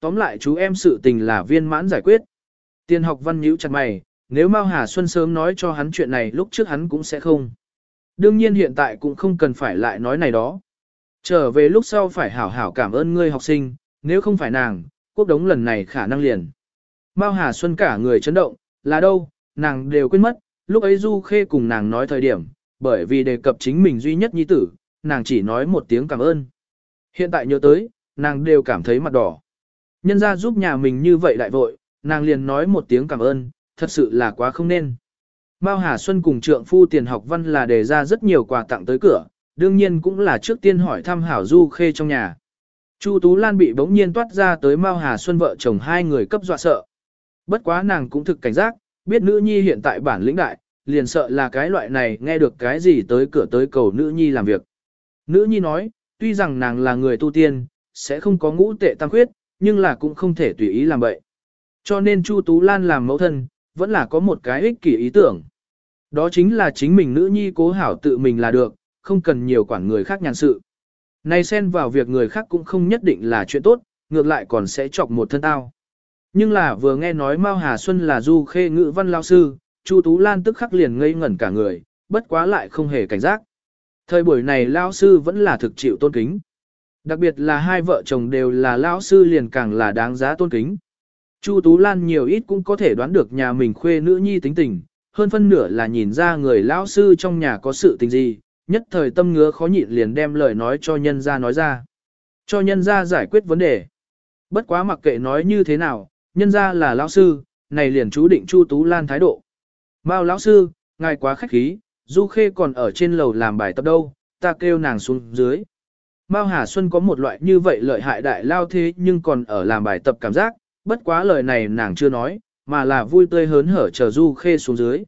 Tóm lại chú em sự tình là viên mãn giải quyết. tiền học văn nhíu chặt mày, nếu Mao Hà Xuân sớm nói cho hắn chuyện này lúc trước hắn cũng sẽ không. Đương nhiên hiện tại cũng không cần phải lại nói này đó. Trở về lúc sau phải hảo hảo cảm ơn ngươi học sinh, nếu không phải nàng, quốc đống lần này khả năng liền. Mao Hà Xuân cả người chấn động, là đâu, nàng đều quên mất, lúc ấy Du Khê cùng nàng nói thời điểm, bởi vì đề cập chính mình duy nhất nhi tử, nàng chỉ nói một tiếng cảm ơn. Hiện tại nhớ tới, nàng đều cảm thấy mặt đỏ. Nhân ra giúp nhà mình như vậy đại vội, nàng liền nói một tiếng cảm ơn, thật sự là quá không nên. Mao Hà Xuân cùng trượng phu tiền học văn là đề ra rất nhiều quà tặng tới cửa, đương nhiên cũng là trước tiên hỏi thăm Hảo Du Khê trong nhà. Chu Tú Lan bị bỗng nhiên toát ra tới Mao Hà Xuân vợ chồng hai người cấp dọa sợ. Bất quá nàng cũng thực cảnh giác, biết nữ nhi hiện tại bản lĩnh đại, liền sợ là cái loại này nghe được cái gì tới cửa tới cầu nữ nhi làm việc. Nữ nhi nói, tuy rằng nàng là người tu tiên, sẽ không có ngũ tệ tăng khuyết, nhưng là cũng không thể tùy ý làm vậy. Cho nên Chu Tú Lan làm mẫu thân, vẫn là có một cái ích kỷ ý tưởng. Đó chính là chính mình nữ nhi cố hảo tự mình là được, không cần nhiều quản người khác nhàn sự. Này xen vào việc người khác cũng không nhất định là chuyện tốt, ngược lại còn sẽ chọc một thân tao. Nhưng là vừa nghe nói Mao Hà Xuân là du khê ngữ văn lao sư, Chu Tú Lan tức khắc liền ngây ngẩn cả người, bất quá lại không hề cảnh giác. Thời buổi này lao sư vẫn là thực chịu tôn kính. Đặc biệt là hai vợ chồng đều là lão sư liền càng là đáng giá tôn kính. Chu Tú Lan nhiều ít cũng có thể đoán được nhà mình khuê nữ nhi tính tình, hơn phân nửa là nhìn ra người lão sư trong nhà có sự tình gì, nhất thời tâm ngứa khó nhịn liền đem lời nói cho nhân ra nói ra. Cho nhân ra giải quyết vấn đề. Bất quá mặc kệ nói như thế nào, nhân ra là lão sư, này liền chú định Chu Tú Lan thái độ. Mao lão sư, ngài quá khách khí, Du Khê còn ở trên lầu làm bài tập đâu, ta kêu nàng xuống dưới. Mao Hà Xuân có một loại như vậy lợi hại đại lao thế nhưng còn ở làm bài tập cảm giác, bất quá lời này nàng chưa nói, mà là vui tươi hớn hở chờ Du Khê xuống dưới.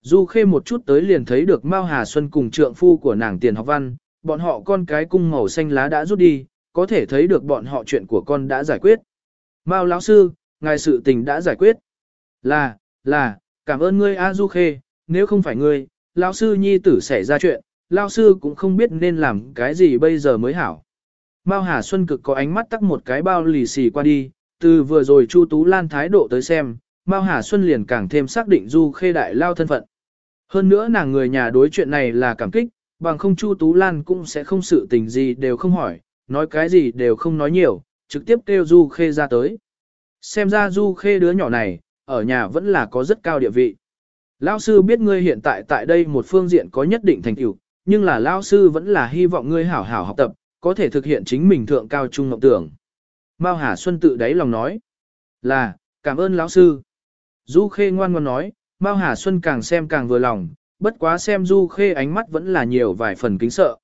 Du Khê một chút tới liền thấy được Mao Hà Xuân cùng trượng phu của nàng tiền học văn, bọn họ con cái cung màu xanh lá đã rút đi, có thể thấy được bọn họ chuyện của con đã giải quyết. Mao lão sư, ngài sự tình đã giải quyết. Là, là, cảm ơn ngươi A Du Khê, nếu không phải ngươi, lão sư nhi tử xảy ra chuyện, lão sư cũng không biết nên làm cái gì bây giờ mới hảo. Mao Hà Xuân cực có ánh mắt tắc một cái bao lì xì qua đi, từ vừa rồi Chu Tú Lan thái độ tới xem, Mao Hà Xuân liền càng thêm xác định Du Khê đại lao thân phận. Hơn nữa nàng người nhà đối chuyện này là cảm kích, bằng không Chu Tú Lan cũng sẽ không sự tình gì đều không hỏi, nói cái gì đều không nói nhiều, trực tiếp kêu Du Khê ra tới. Xem ra Du Khê đứa nhỏ này, ở nhà vẫn là có rất cao địa vị. Lão sư biết ngươi hiện tại tại đây một phương diện có nhất định thành tựu, nhưng là lão sư vẫn là hy vọng ngươi hảo hảo học tập, có thể thực hiện chính mình thượng cao trung ngọc tưởng. Mao Hà Xuân tự đáy lòng nói, là, cảm ơn lão sư. Du Khê ngoan ngoan nói, Mao Hà Xuân càng xem càng vừa lòng, bất quá xem Du Khê ánh mắt vẫn là nhiều vài phần kính sợ.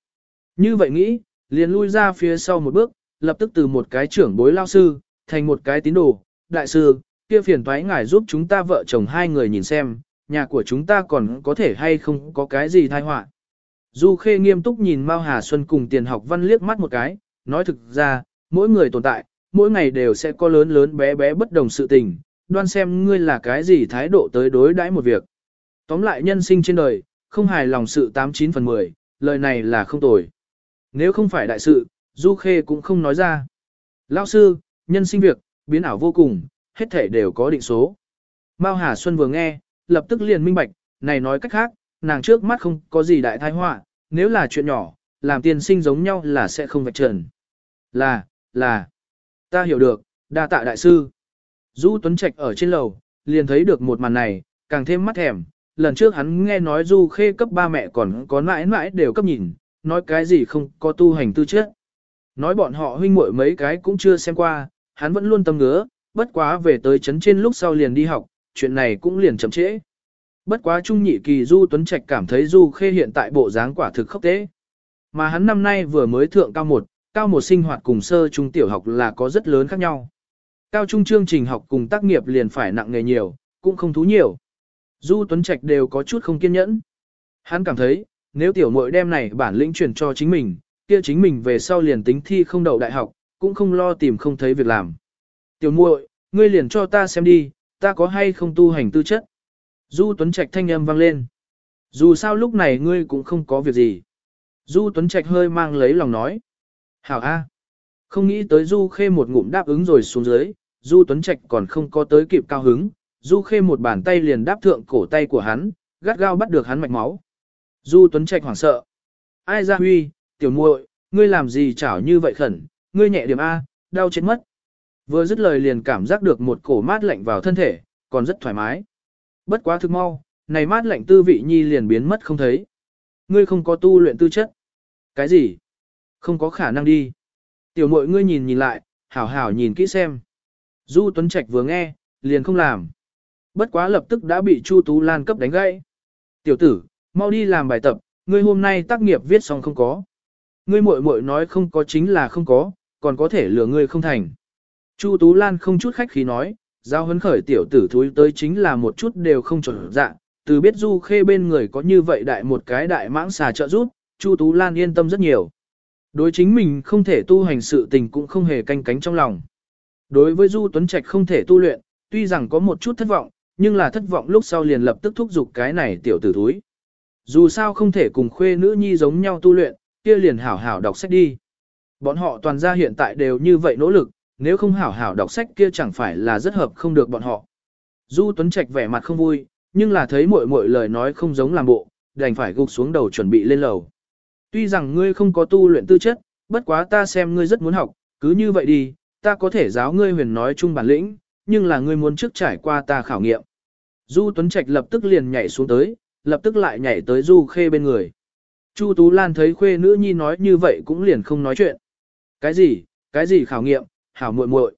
Như vậy nghĩ, liền lui ra phía sau một bước, lập tức từ một cái trưởng bối lao sư, thành một cái tín đồ, đại sư, kia phiền toái ngài giúp chúng ta vợ chồng hai người nhìn xem, nhà của chúng ta còn có thể hay không có cái gì tai họa. Du Khê nghiêm túc nhìn Mao Hà Xuân cùng tiền học văn liếc mắt một cái, nói thực ra, mỗi người tồn tại, mỗi ngày đều sẽ có lớn lớn bé bé bất đồng sự tình, đoan xem ngươi là cái gì thái độ tới đối đãi một việc. Tóm lại nhân sinh trên đời, không hài lòng sự 89 phần 10, lời này là không tồi. Nếu không phải đại sự, Du Khê cũng không nói ra. Lão sư, nhân sinh việc, biến ảo vô cùng, hết thể đều có định số. Mao Hà Xuân vừa nghe, lập tức liền minh bạch, này nói cách khác, nàng trước mắt không có gì đại thái họa, nếu là chuyện nhỏ, làm tiên sinh giống nhau là sẽ không vạch trần. Là, là, ta hiểu được, đa tạ đại sư. Du Tuấn Trạch ở trên lầu, liền thấy được một màn này, càng thêm mắt thèm. Lần trước hắn nghe nói Du Khê cấp ba mẹ còn có mãi mãi đều cấp nhìn, nói cái gì không có tu hành tư chất. Nói bọn họ huynh muội mấy cái cũng chưa xem qua, hắn vẫn luôn tâm ngứa, bất quá về tới chấn trên lúc sau liền đi học, chuyện này cũng liền chậm trễ. Bất quá trung nhị kỳ Du Tuấn Trạch cảm thấy Du Khê hiện tại bộ dáng quả thực khốc tế. Mà hắn năm nay vừa mới thượng cao một, cao một sinh hoạt cùng sơ trung tiểu học là có rất lớn khác nhau. Cao trung chương trình học cùng tác nghiệp liền phải nặng nghề nhiều, cũng không thú nhiều. Du Tuấn Trạch đều có chút không kiên nhẫn. Hắn cảm thấy, nếu tiểu muội đem này bản lĩnh truyền cho chính mình, kia chính mình về sau liền tính thi không đậu đại học, cũng không lo tìm không thấy việc làm. Tiểu muội, ngươi liền cho ta xem đi, ta có hay không tu hành tư chất. Du Tuấn Trạch thanh âm vang lên. Dù sao lúc này ngươi cũng không có việc gì. Du Tuấn Trạch hơi mang lấy lòng nói. Hảo A. Không nghĩ tới Du Khê một ngụm đáp ứng rồi xuống dưới, Du Tuấn Trạch còn không có tới kịp cao hứng, Du Khê một bàn tay liền đáp thượng cổ tay của hắn, gắt gao bắt được hắn mạch máu. Du Tuấn Trạch hoảng sợ. Ai ra huy, tiểu muội, ngươi làm gì chảo như vậy khẩn, ngươi nhẹ điểm A, đau chết mất. Vừa dứt lời liền cảm giác được một cổ mát lạnh vào thân thể, còn rất thoải mái. Bất quá thực mau, này mát lạnh tư vị nhi liền biến mất không thấy. Ngươi không có tu luyện tư chất. Cái gì? Không có khả năng đi. Tiểu mội ngươi nhìn nhìn lại, hảo hảo nhìn kỹ xem. Du Tuấn Trạch vừa nghe, liền không làm. Bất quá lập tức đã bị Chu Tú Lan cấp đánh gãy. Tiểu tử, mau đi làm bài tập, ngươi hôm nay tác nghiệp viết xong không có. Ngươi muội muội nói không có chính là không có, còn có thể lừa ngươi không thành. Chu Tú Lan không chút khách khí nói, giao hấn khởi tiểu tử thúi tới chính là một chút đều không chuẩn dạng, từ biết Du Khê bên người có như vậy đại một cái đại mãng xà trợ giúp, Chu Tú Lan yên tâm rất nhiều. Đối chính mình không thể tu hành sự tình cũng không hề canh cánh trong lòng. Đối với Du Tuấn Trạch không thể tu luyện, tuy rằng có một chút thất vọng, nhưng là thất vọng lúc sau liền lập tức thúc giục cái này tiểu tử thúi. Dù sao không thể cùng khuê nữ nhi giống nhau tu luyện, kia liền hảo hảo đọc sách đi. Bọn họ toàn gia hiện tại đều như vậy nỗ lực, nếu không hảo hảo đọc sách kia chẳng phải là rất hợp không được bọn họ. Du Tuấn Trạch vẻ mặt không vui, nhưng là thấy muội muội lời nói không giống làm bộ, đành phải gục xuống đầu chuẩn bị lên lầu. Tuy rằng ngươi không có tu luyện tư chất, bất quá ta xem ngươi rất muốn học, cứ như vậy đi, ta có thể giáo ngươi huyền nói chung bản lĩnh, nhưng là ngươi muốn trước trải qua ta khảo nghiệm. Du Tuấn Trạch lập tức liền nhảy xuống tới, lập tức lại nhảy tới Du Khê bên người. Chu Tú Lan thấy khuê nữ nhi nói như vậy cũng liền không nói chuyện. Cái gì, cái gì khảo nghiệm, hảo muội muội.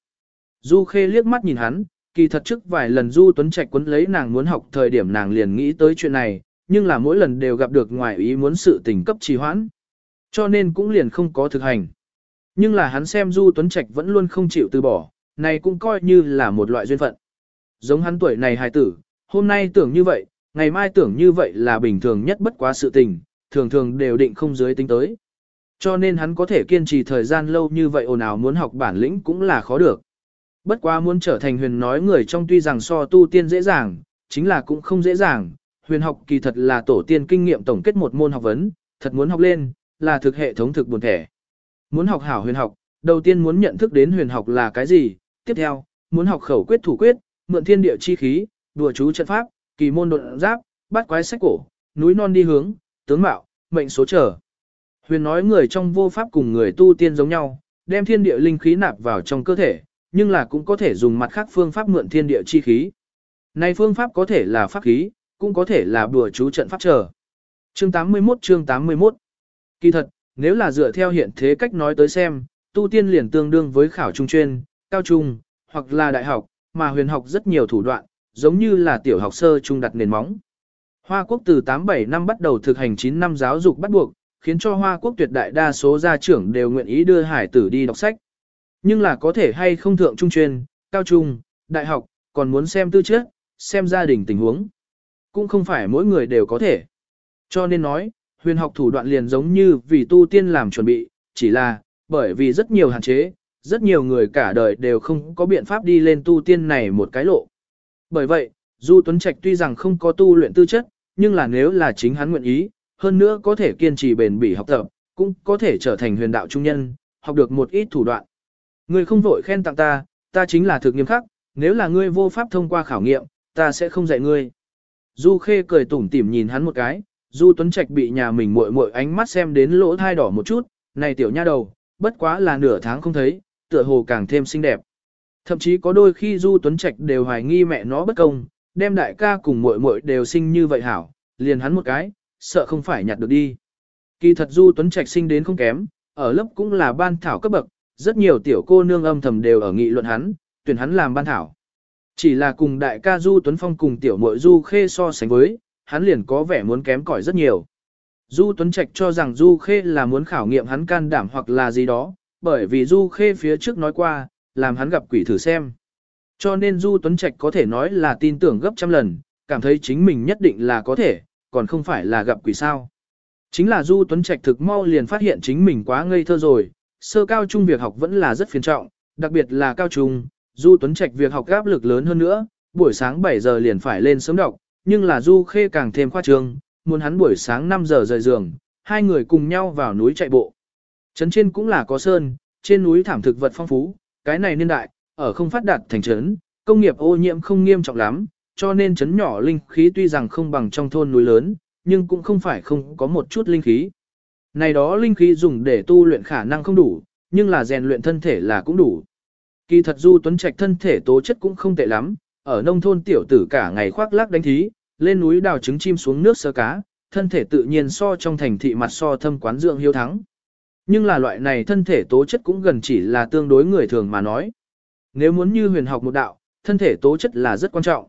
Du Khê liếc mắt nhìn hắn, kỳ thật trước vài lần Du Tuấn Trạch quấn lấy nàng muốn học thời điểm nàng liền nghĩ tới chuyện này, nhưng là mỗi lần đều gặp được ngoài ý muốn sự tình cấp trì hoãn. Cho nên cũng liền không có thực hành. Nhưng là hắn xem Du Tuấn Trạch vẫn luôn không chịu từ bỏ, này cũng coi như là một loại duyên phận. Giống hắn tuổi này hài tử, hôm nay tưởng như vậy, ngày mai tưởng như vậy là bình thường nhất bất quá sự tình, thường thường đều định không dưới tính tới. Cho nên hắn có thể kiên trì thời gian lâu như vậy ồn ào muốn học bản lĩnh cũng là khó được. Bất quá muốn trở thành huyền nói người trong tuy rằng so tu tiên dễ dàng, chính là cũng không dễ dàng, huyền học kỳ thật là tổ tiên kinh nghiệm tổng kết một môn học vấn, thật muốn học lên, là thực hệ thống thực buồn thẻ. Muốn học hảo huyền học, đầu tiên muốn nhận thức đến huyền học là cái gì, tiếp theo, muốn học khẩu quyết thủ quyết, mượn thiên địa chi khí, đùa chú trận pháp, kỳ môn độn giáp, bắt quái sách cổ, núi non đi hướng, tướng mạo, mệnh số trở. Huyền nói người trong vô pháp cùng người tu tiên giống nhau, đem thiên địa linh khí nạp vào trong cơ thể, nhưng là cũng có thể dùng mặt khác phương pháp mượn thiên địa chi khí. Này phương pháp có thể là pháp khí, cũng có thể là đùa chú trận pháp trở. Chương 81 chương 81 Kỳ thật, nếu là dựa theo hiện thế cách nói tới xem, tu tiên liền tương đương với khảo trung chuyên, cao trung, hoặc là đại học, mà huyền học rất nhiều thủ đoạn, giống như là tiểu học sơ trung đặt nền móng. Hoa quốc từ 87 năm bắt đầu thực hành 9 năm giáo dục bắt buộc, khiến cho Hoa quốc tuyệt đại đa số gia trưởng đều nguyện ý đưa hải tử đi đọc sách. Nhưng là có thể hay không thượng trung chuyên, cao trung, đại học, còn muốn xem tư chất, xem gia đình tình huống. Cũng không phải mỗi người đều có thể. Cho nên nói, huyền học thủ đoạn liền giống như vì tu tiên làm chuẩn bị, chỉ là, bởi vì rất nhiều hạn chế, rất nhiều người cả đời đều không có biện pháp đi lên tu tiên này một cái lộ. Bởi vậy, Du Tuấn Trạch tuy rằng không có tu luyện tư chất, nhưng là nếu là chính hắn nguyện ý, hơn nữa có thể kiên trì bền bỉ học tập, cũng có thể trở thành huyền đạo trung nhân, học được một ít thủ đoạn. Ngươi không vội khen tặng ta, ta chính là thực nghiêm khắc, nếu là ngươi vô pháp thông qua khảo nghiệm, ta sẽ không dạy ngươi. Du Khê cười tủm tỉm nhìn hắn một cái, Du Tuấn Trạch bị nhà mình muội muội ánh mắt xem đến lỗ thai đỏ một chút, này tiểu nha đầu, bất quá là nửa tháng không thấy, tựa hồ càng thêm xinh đẹp. Thậm chí có đôi khi Du Tuấn Trạch đều hoài nghi mẹ nó bất công, đem đại ca cùng muội muội đều sinh như vậy hảo, liền hắn một cái, sợ không phải nhặt được đi. Kỳ thật Du Tuấn Trạch sinh đến không kém, ở lớp cũng là ban thảo cấp bậc, rất nhiều tiểu cô nương âm thầm đều ở nghị luận hắn, tuyển hắn làm ban thảo. Chỉ là cùng đại ca Du Tuấn Phong cùng tiểu muội Du Khê so sánh với, hắn liền có vẻ muốn kém cỏi rất nhiều. Du Tuấn Trạch cho rằng Du Khê là muốn khảo nghiệm hắn can đảm hoặc là gì đó, bởi vì Du Khê phía trước nói qua, làm hắn gặp quỷ thử xem. Cho nên Du Tuấn Trạch có thể nói là tin tưởng gấp trăm lần, cảm thấy chính mình nhất định là có thể, còn không phải là gặp quỷ sao. Chính là Du Tuấn Trạch thực mau liền phát hiện chính mình quá ngây thơ rồi, sơ cao trung việc học vẫn là rất phiền trọng, đặc biệt là cao trung, Du Tuấn Trạch việc học áp lực lớn hơn nữa, buổi sáng 7 giờ liền phải lên sớm đọc, nhưng là Du Khê càng thêm khoa trương, muốn hắn buổi sáng 5 giờ rời giường, hai người cùng nhau vào núi chạy bộ. Trấn trên cũng là có sơn, trên núi thảm thực vật phong phú, cái này niên đại, ở không phát đạt thành trấn, công nghiệp ô nhiễm không nghiêm trọng lắm, cho nên chấn nhỏ linh khí tuy rằng không bằng trong thôn núi lớn, nhưng cũng không phải không có một chút linh khí. Này đó linh khí dùng để tu luyện khả năng không đủ, nhưng là rèn luyện thân thể là cũng đủ. Kỳ thật Du Tuấn Trạch thân thể tố chất cũng không tệ lắm, ở nông thôn tiểu tử cả ngày khoác lác đánh thí, lên núi đào trứng chim xuống nước sơ cá, thân thể tự nhiên so trong thành thị mặt so thâm quán dưỡng hiếu thắng. Nhưng là loại này thân thể tố chất cũng gần chỉ là tương đối người thường mà nói. Nếu muốn như huyền học một đạo, thân thể tố chất là rất quan trọng.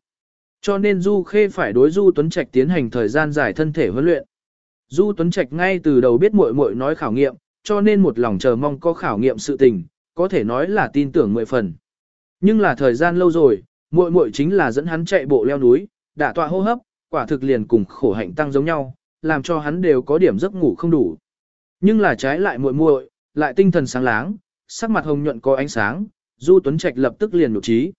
Cho nên Du Khê phải đối Du Tuấn Trạch tiến hành thời gian dài thân thể huấn luyện. Du Tuấn Trạch ngay từ đầu biết muội muội nói khảo nghiệm, cho nên một lòng chờ mong có khảo nghiệm sự tình, có thể nói là tin tưởng mười phần. Nhưng là thời gian lâu rồi, muội muội chính là dẫn hắn chạy bộ leo núi, đả tọa hô hấp, quả thực liền cùng khổ hạnh tăng giống nhau, làm cho hắn đều có điểm giấc ngủ không đủ. Nhưng là trái lại muội muội, lại tinh thần sáng láng, sắc mặt hồng nhuận có ánh sáng, Du Tuấn Trạch lập tức liền nhục trí.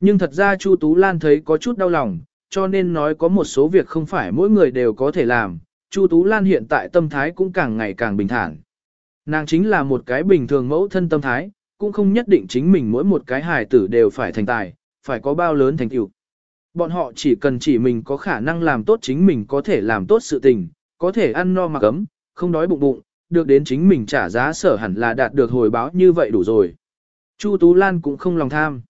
Nhưng thật ra Chu Tú Lan thấy có chút đau lòng, cho nên nói có một số việc không phải mỗi người đều có thể làm, Chu Tú Lan hiện tại tâm thái cũng càng ngày càng bình thản. Nàng chính là một cái bình thường mẫu thân tâm thái, cũng không nhất định chính mình mỗi một cái hài tử đều phải thành tài, phải có bao lớn thành tựu. Bọn họ chỉ cần chỉ mình có khả năng làm tốt chính mình có thể làm tốt sự tình, có thể ăn no mặc ấm, không đói bụng bụng, được đến chính mình trả giá sở hẳn là đạt được hồi báo như vậy đủ rồi. Chu Tú Lan cũng không lòng tham.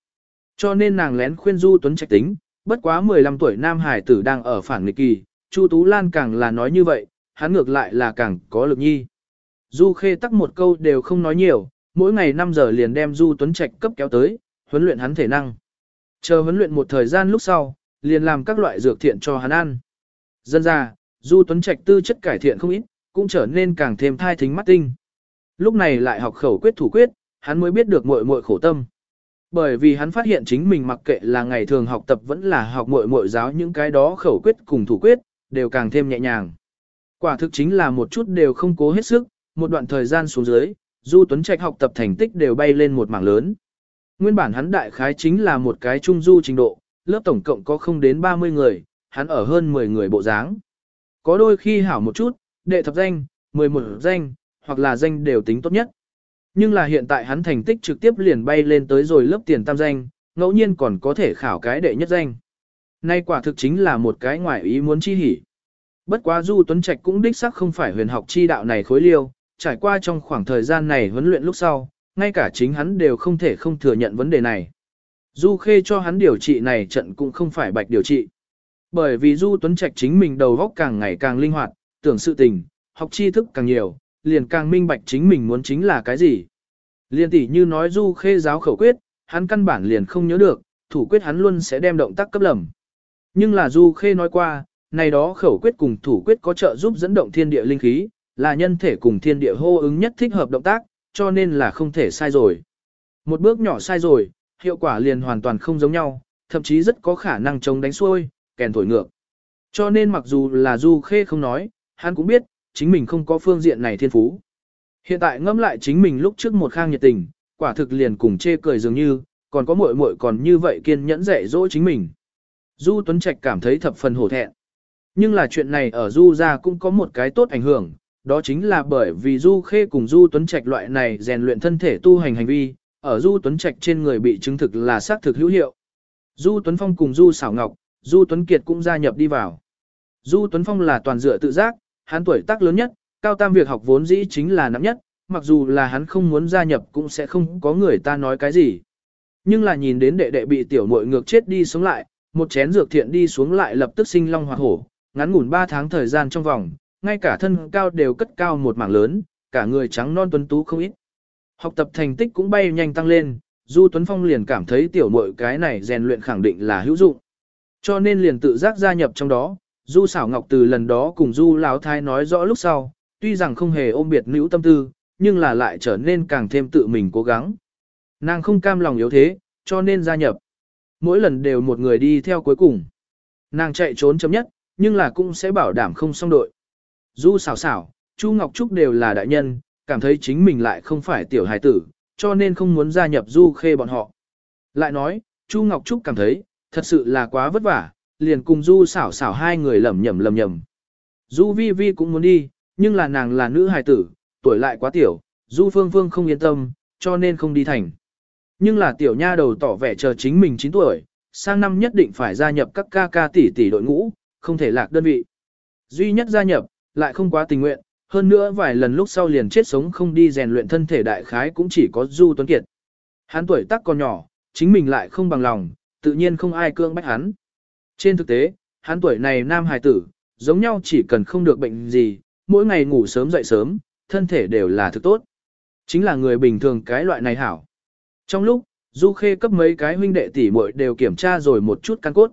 Cho nên nàng lén khuyên Du Tuấn Trạch tính, bất quá 15 tuổi nam hải tử đang ở phản nghịch kỳ, Chu Tú Lan càng là nói như vậy, hắn ngược lại là càng có lực nhi. Du Khê tắc một câu đều không nói nhiều, mỗi ngày 5 giờ liền đem Du Tuấn Trạch cấp kéo tới, huấn luyện hắn thể năng. Chờ huấn luyện một thời gian lúc sau, liền làm các loại dược thiện cho hắn ăn. Dân ra, Du Tuấn Trạch tư chất cải thiện không ít, cũng trở nên càng thêm thai thính mắt tinh. Lúc này lại học khẩu quyết thủ quyết, hắn mới biết được muội muội khổ tâm. Bởi vì hắn phát hiện chính mình mặc kệ là ngày thường học tập vẫn là học muội muội giáo những cái đó khẩu quyết cùng thủ quyết, đều càng thêm nhẹ nhàng. Quả thực chính là một chút đều không cố hết sức, một đoạn thời gian xuống dưới, Du Tuấn Trạch học tập thành tích đều bay lên một mảng lớn. Nguyên bản hắn đại khái chính là một cái trung du trình độ, lớp tổng cộng có không đến 30 người, hắn ở hơn 10 người bộ dáng. Có đôi khi hảo một chút, đệ thập danh, 11 danh, hoặc là danh đều tính tốt nhất. Nhưng là hiện tại hắn thành tích trực tiếp liền bay lên tới rồi lớp tiền tam danh, ngẫu nhiên còn có thể khảo cái đệ nhất danh. Nay quả thực chính là một cái ngoại ý muốn chi hỉ. Bất quá Du Tuấn Trạch cũng đích xác không phải huyền học chi đạo này khối liêu, trải qua trong khoảng thời gian này huấn luyện lúc sau, ngay cả chính hắn đều không thể không thừa nhận vấn đề này. Du Khê cho hắn điều trị này trận cũng không phải bạch điều trị. Bởi vì Du Tuấn Trạch chính mình đầu óc càng ngày càng linh hoạt, tưởng sự tình, học tri thức càng nhiều, liền càng minh bạch chính mình muốn chính là cái gì. Liên tỷ như nói Du Khê giáo khẩu quyết, hắn căn bản liền không nhớ được, thủ quyết hắn luôn sẽ đem động tác cấp lầm. Nhưng là Du Khê nói qua, này đó khẩu quyết cùng thủ quyết có trợ giúp dẫn động thiên địa linh khí, là nhân thể cùng thiên địa hô ứng nhất thích hợp động tác, cho nên là không thể sai rồi. Một bước nhỏ sai rồi, hiệu quả liền hoàn toàn không giống nhau, thậm chí rất có khả năng chống đánh xuôi, kèn thổi ngược. Cho nên mặc dù là Du Khê không nói, hắn cũng biết, chính mình không có phương diện này thiên phú. Hiện tại ngẫm lại chính mình lúc trước một khang nhiệt tình, quả thực liền cùng chê cười dường như, còn có muội muội còn như vậy kiên nhẫn dạy dỗ chính mình. Du Tuấn Trạch cảm thấy thập phần hổ thẹn. Nhưng là chuyện này ở Du gia cũng có một cái tốt ảnh hưởng, đó chính là bởi vì Du Khê cùng Du Tuấn Trạch loại này rèn luyện thân thể tu hành hành vi, ở Du Tuấn Trạch trên người bị chứng thực là xác thực hữu hiệu. Du Tuấn Phong cùng Du Sảo Ngọc, Du Tuấn Kiệt cũng gia nhập đi vào. Du Tuấn Phong là toàn dựa tự giác, hắn tuổi tác lớn nhất, cao tam việc học vốn dĩ chính là nắm nhất, mặc dù là hắn không muốn gia nhập cũng sẽ không có người ta nói cái gì. Nhưng là nhìn đến đệ đệ bị tiểu muội ngược chết đi sống lại, một chén dược thiện đi xuống lại lập tức sinh long hoạt hổ, ngắn ngủn 3 tháng thời gian trong vòng, ngay cả thân cao đều cất cao một mảng lớn, cả người trắng non tuấn tú không ít. Học tập thành tích cũng bay nhanh tăng lên, Du Tuấn Phong liền cảm thấy tiểu muội cái này rèn luyện khẳng định là hữu dụng. Cho nên liền tự giác gia nhập trong đó, Du Sảo Ngọc từ lần đó cùng Du Lão Thái nói rõ lúc sau, tuy rằng không hề ôm biệt nữ tâm tư, nhưng là lại trở nên càng thêm tự mình cố gắng. Nàng không cam lòng yếu thế, cho nên gia nhập. Mỗi lần đều một người đi theo cuối cùng. Nàng chạy trốn chấm nhất, nhưng là cũng sẽ bảo đảm không xong đội. Du xảo xảo, Chu Ngọc Trúc đều là đại nhân, cảm thấy chính mình lại không phải tiểu hài tử, cho nên không muốn gia nhập Du Khê bọn họ. Lại nói, Chu Ngọc Trúc cảm thấy, thật sự là quá vất vả, liền cùng Du xảo xảo hai người lầm nhầm lầm nhầm. Du Vi Vi cũng muốn đi, nhưng là nàng là nữ hài tử, tuổi lại quá tiểu, Du Phương Phương không yên tâm, cho nên không đi thành. Nhưng là tiểu nha đầu tỏ vẻ chờ chính mình 9 tuổi, sang năm nhất định phải gia nhập các ca ca tỷ tỷ đội ngũ, không thể lạc đơn vị. Duy nhất gia nhập, lại không quá tình nguyện, hơn nữa vài lần lúc sau liền chết sống không đi rèn luyện thân thể đại khái cũng chỉ có Du Tuấn Kiệt. Hắn tuổi tác còn nhỏ, chính mình lại không bằng lòng, tự nhiên không ai cương bách hắn. Trên thực tế, hắn tuổi này nam hài tử, giống nhau chỉ cần không được bệnh gì, mỗi ngày ngủ sớm dậy sớm, thân thể đều là thực tốt. Chính là người bình thường cái loại này hảo. Trong lúc, Du Khê cấp mấy cái huynh đệ tỷ muội đều kiểm tra rồi một chút căn cốt.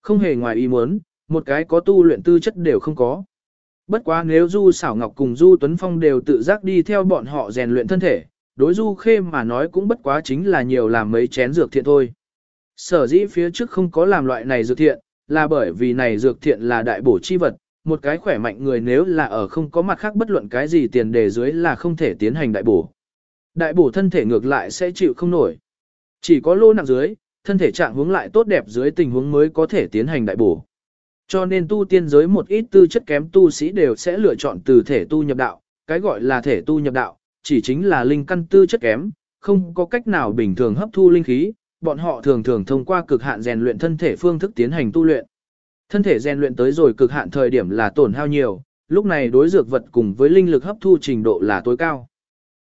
Không hề ngoài ý muốn, một cái có tu luyện tư chất đều không có. Bất quá nếu Du Sảo Ngọc cùng Du Tuấn Phong đều tự giác đi theo bọn họ rèn luyện thân thể, đối Du Khê mà nói cũng bất quá chính là nhiều làm mấy chén dược thiện thôi. Sở dĩ phía trước không có làm loại này dược thiện, là bởi vì này dược thiện là đại bổ chi vật, một cái khỏe mạnh người nếu là ở không có mặt khác bất luận cái gì tiền đề dưới là không thể tiến hành đại bổ. Đại bổ thân thể ngược lại sẽ chịu không nổi. Chỉ có lô nặng dưới, thân thể trạng hướng lại tốt đẹp dưới tình huống mới có thể tiến hành đại bổ. Cho nên tu tiên giới một ít tư chất kém tu sĩ đều sẽ lựa chọn từ thể tu nhập đạo, cái gọi là thể tu nhập đạo, chỉ chính là linh căn tư chất kém, không có cách nào bình thường hấp thu linh khí, bọn họ thường thường thông qua cực hạn rèn luyện thân thể phương thức tiến hành tu luyện. Thân thể rèn luyện tới rồi cực hạn thời điểm là tổn hao nhiều, lúc này đối dược vật cùng với linh lực hấp thu trình độ là tối cao.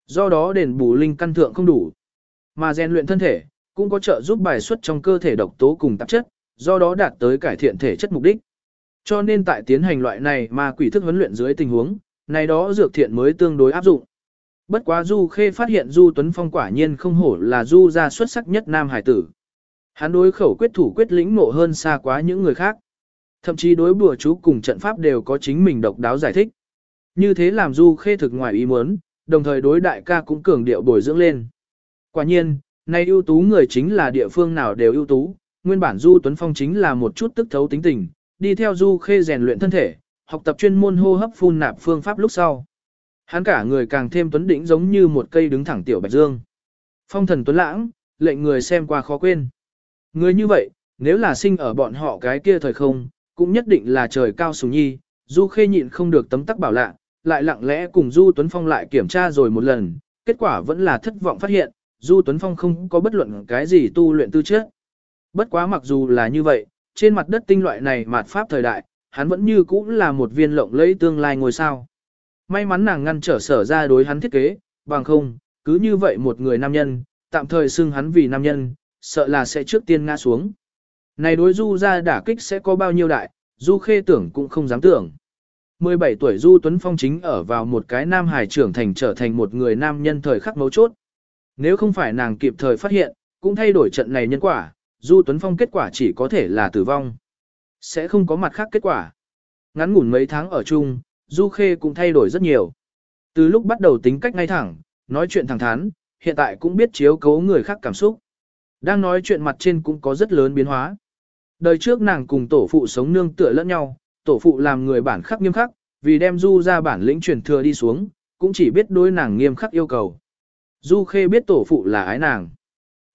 Do đó đền bù linh căn thượng không đủ. Mà rèn luyện thân thể, cũng có trợ giúp bài xuất trong cơ thể độc tố cùng tạp chất, do đó đạt tới cải thiện thể chất mục đích. Cho nên tại tiến hành loại này mà quỷ thức huấn luyện dưới tình huống, này đó dược thiện mới tương đối áp dụng. Bất quá Du Khê phát hiện Du Tuấn Phong quả nhiên không hổ là Du gia xuất sắc nhất nam hải tử. Hắn đối khẩu quyết thủ quyết lĩnh ngộ hơn xa quá những người khác. Thậm chí đối bùa chú cùng trận pháp đều có chính mình độc đáo giải thích. Như thế làm Du Khê thực ngoài ý muốn, đồng thời đối đại ca cũng cường điệu bồi dưỡng lên. Quả nhiên, nay ưu tú người chính là địa phương nào đều ưu tú, nguyên bản Du Tuấn Phong chính là một chút tức thấu tính tình, đi theo Du Khê rèn luyện thân thể, học tập chuyên môn hô hấp phun nạp phương pháp lúc sau. Hắn cả người càng thêm tuấn đỉnh giống như một cây đứng thẳng tiểu bạch dương. Phong thần tuấn lãng, lệnh người xem qua khó quên. Người như vậy, nếu là sinh ở bọn họ cái kia thời không, cũng nhất định là trời cao sùng nhi, Du Khê nhịn không được tấm tắc bảo lạ, lại lặng lẽ cùng Du Tuấn Phong lại kiểm tra rồi một lần, kết quả vẫn là thất vọng phát hiện, Du Tuấn Phong không có bất luận cái gì tu luyện tư chất. Bất quá mặc dù là như vậy, trên mặt đất tinh loại này mạt pháp thời đại, hắn vẫn như cũ là một viên lộng lẫy tương lai ngôi sao. May mắn nàng ngăn trở sở ra đối hắn thiết kế, bằng không, cứ như vậy một người nam nhân, tạm thời xưng hắn vì nam nhân, sợ là sẽ trước tiên ngã xuống. Này đối du ra đả kích sẽ có bao nhiêu đại, du khê tưởng cũng không dám tưởng. 17 tuổi Du Tuấn Phong chính ở vào một cái nam hài trưởng thành trở thành một người nam nhân thời khắc mấu chốt. Nếu không phải nàng kịp thời phát hiện, cũng thay đổi trận này nhân quả, Du Tuấn Phong kết quả chỉ có thể là tử vong. Sẽ không có mặt khác kết quả. Ngắn ngủn mấy tháng ở chung, Du Khê cũng thay đổi rất nhiều. Từ lúc bắt đầu tính cách ngay thẳng, nói chuyện thẳng thắn, hiện tại cũng biết chiếu cố người khác cảm xúc. Đang nói chuyện mặt trên cũng có rất lớn biến hóa. Đời trước nàng cùng tổ phụ sống nương tựa lẫn nhau, tổ phụ làm người bản khắc nghiêm khắc, vì đem Du ra bản lĩnh truyền thừa đi xuống, cũng chỉ biết đối nàng nghiêm khắc yêu cầu. Du Khê biết tổ phụ là ái nàng.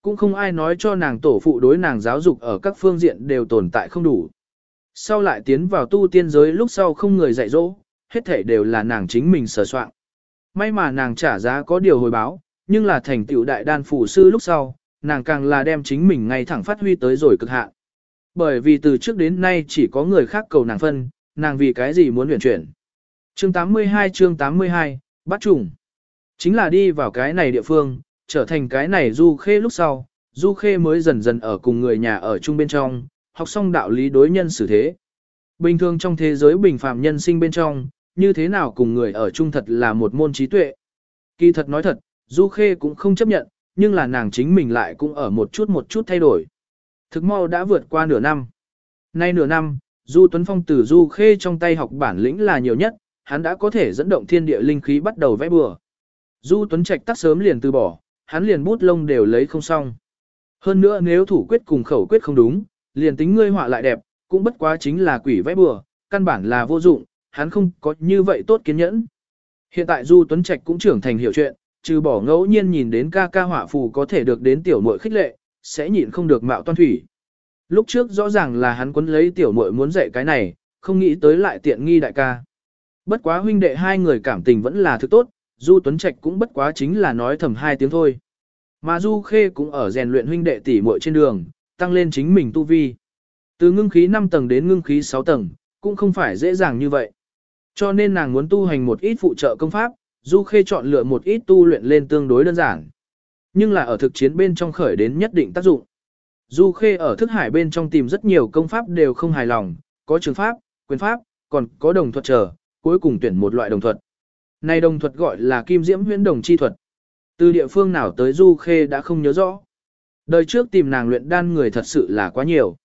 Cũng không ai nói cho nàng tổ phụ đối nàng giáo dục ở các phương diện đều tồn tại không đủ. Sau lại tiến vào tu tiên giới lúc sau không người dạy dỗ, hết thể đều là nàng chính mình sở soạn. May mà nàng trả giá có điều hồi báo, nhưng là thành tựu đại đan phủ sư lúc sau, nàng càng là đem chính mình ngay thẳng phát huy tới rồi cực hạn. Bởi vì từ trước đến nay chỉ có người khác cầu nàng phân, nàng vì cái gì muốn luyện chuyển. Chương 82 chương 82, bắt trùng. Chính là đi vào cái này địa phương, trở thành cái này du khê lúc sau, du khê mới dần dần ở cùng người nhà ở chung bên trong, học xong đạo lý đối nhân xử thế. Bình thường trong thế giới bình phàm nhân sinh bên trong, như thế nào cùng người ở chung thật là một môn trí tuệ. Kỳ thật nói thật, Du Khê cũng không chấp nhận, nhưng là nàng chính mình lại cũng ở một chút một chút thay đổi. Thực mau đã vượt qua nửa năm. Nay nửa năm, Du Tuấn Phong từ Du Khê trong tay học bản lĩnh là nhiều nhất, hắn đã có thể dẫn động thiên địa linh khí bắt đầu vẽ bừa. Du Tuấn Trạch tắt sớm liền từ bỏ, hắn liền bút lông đều lấy không xong. Hơn nữa nếu thủ quyết cùng khẩu quyết không đúng, liền tính ngươi họa lại đẹp, cũng bất quá chính là quỷ vẽ bừa, căn bản là vô dụng, hắn không có như vậy tốt kiên nhẫn. Hiện tại Du Tuấn Trạch cũng trưởng thành hiểu chuyện, trừ bỏ ngẫu nhiên nhìn đến ca ca hỏa phù có thể được đến tiểu muội khích lệ, sẽ nhịn không được mạo toan thủy. Lúc trước rõ ràng là hắn quấn lấy tiểu muội muốn dạy cái này, không nghĩ tới lại tiện nghi đại ca. Bất quá huynh đệ hai người cảm tình vẫn là thứ tốt, Du Tuấn Trạch cũng bất quá chính là nói thầm hai tiếng thôi. Mà Du Khê cũng ở rèn luyện huynh đệ tỷ muội trên đường, tăng lên chính mình tu vi. Từ ngưng khí 5 tầng đến ngưng khí 6 tầng, cũng không phải dễ dàng như vậy. Cho nên nàng muốn tu hành một ít phụ trợ công pháp, Du Khê chọn lựa một ít tu luyện lên tương đối đơn giản. Nhưng là ở thực chiến bên trong khởi đến nhất định tác dụng. Du Khê ở thức hải bên trong tìm rất nhiều công pháp đều không hài lòng, có trường pháp, quyền pháp, còn có đồng thuật trở, cuối cùng tuyển một loại đồng thuật. Này đồng thuật gọi là kim diễm huyễn đồng chi thuật. Từ địa phương nào tới Du Khê đã không nhớ rõ. Đời trước tìm nàng luyện đan người thật sự là quá nhiều.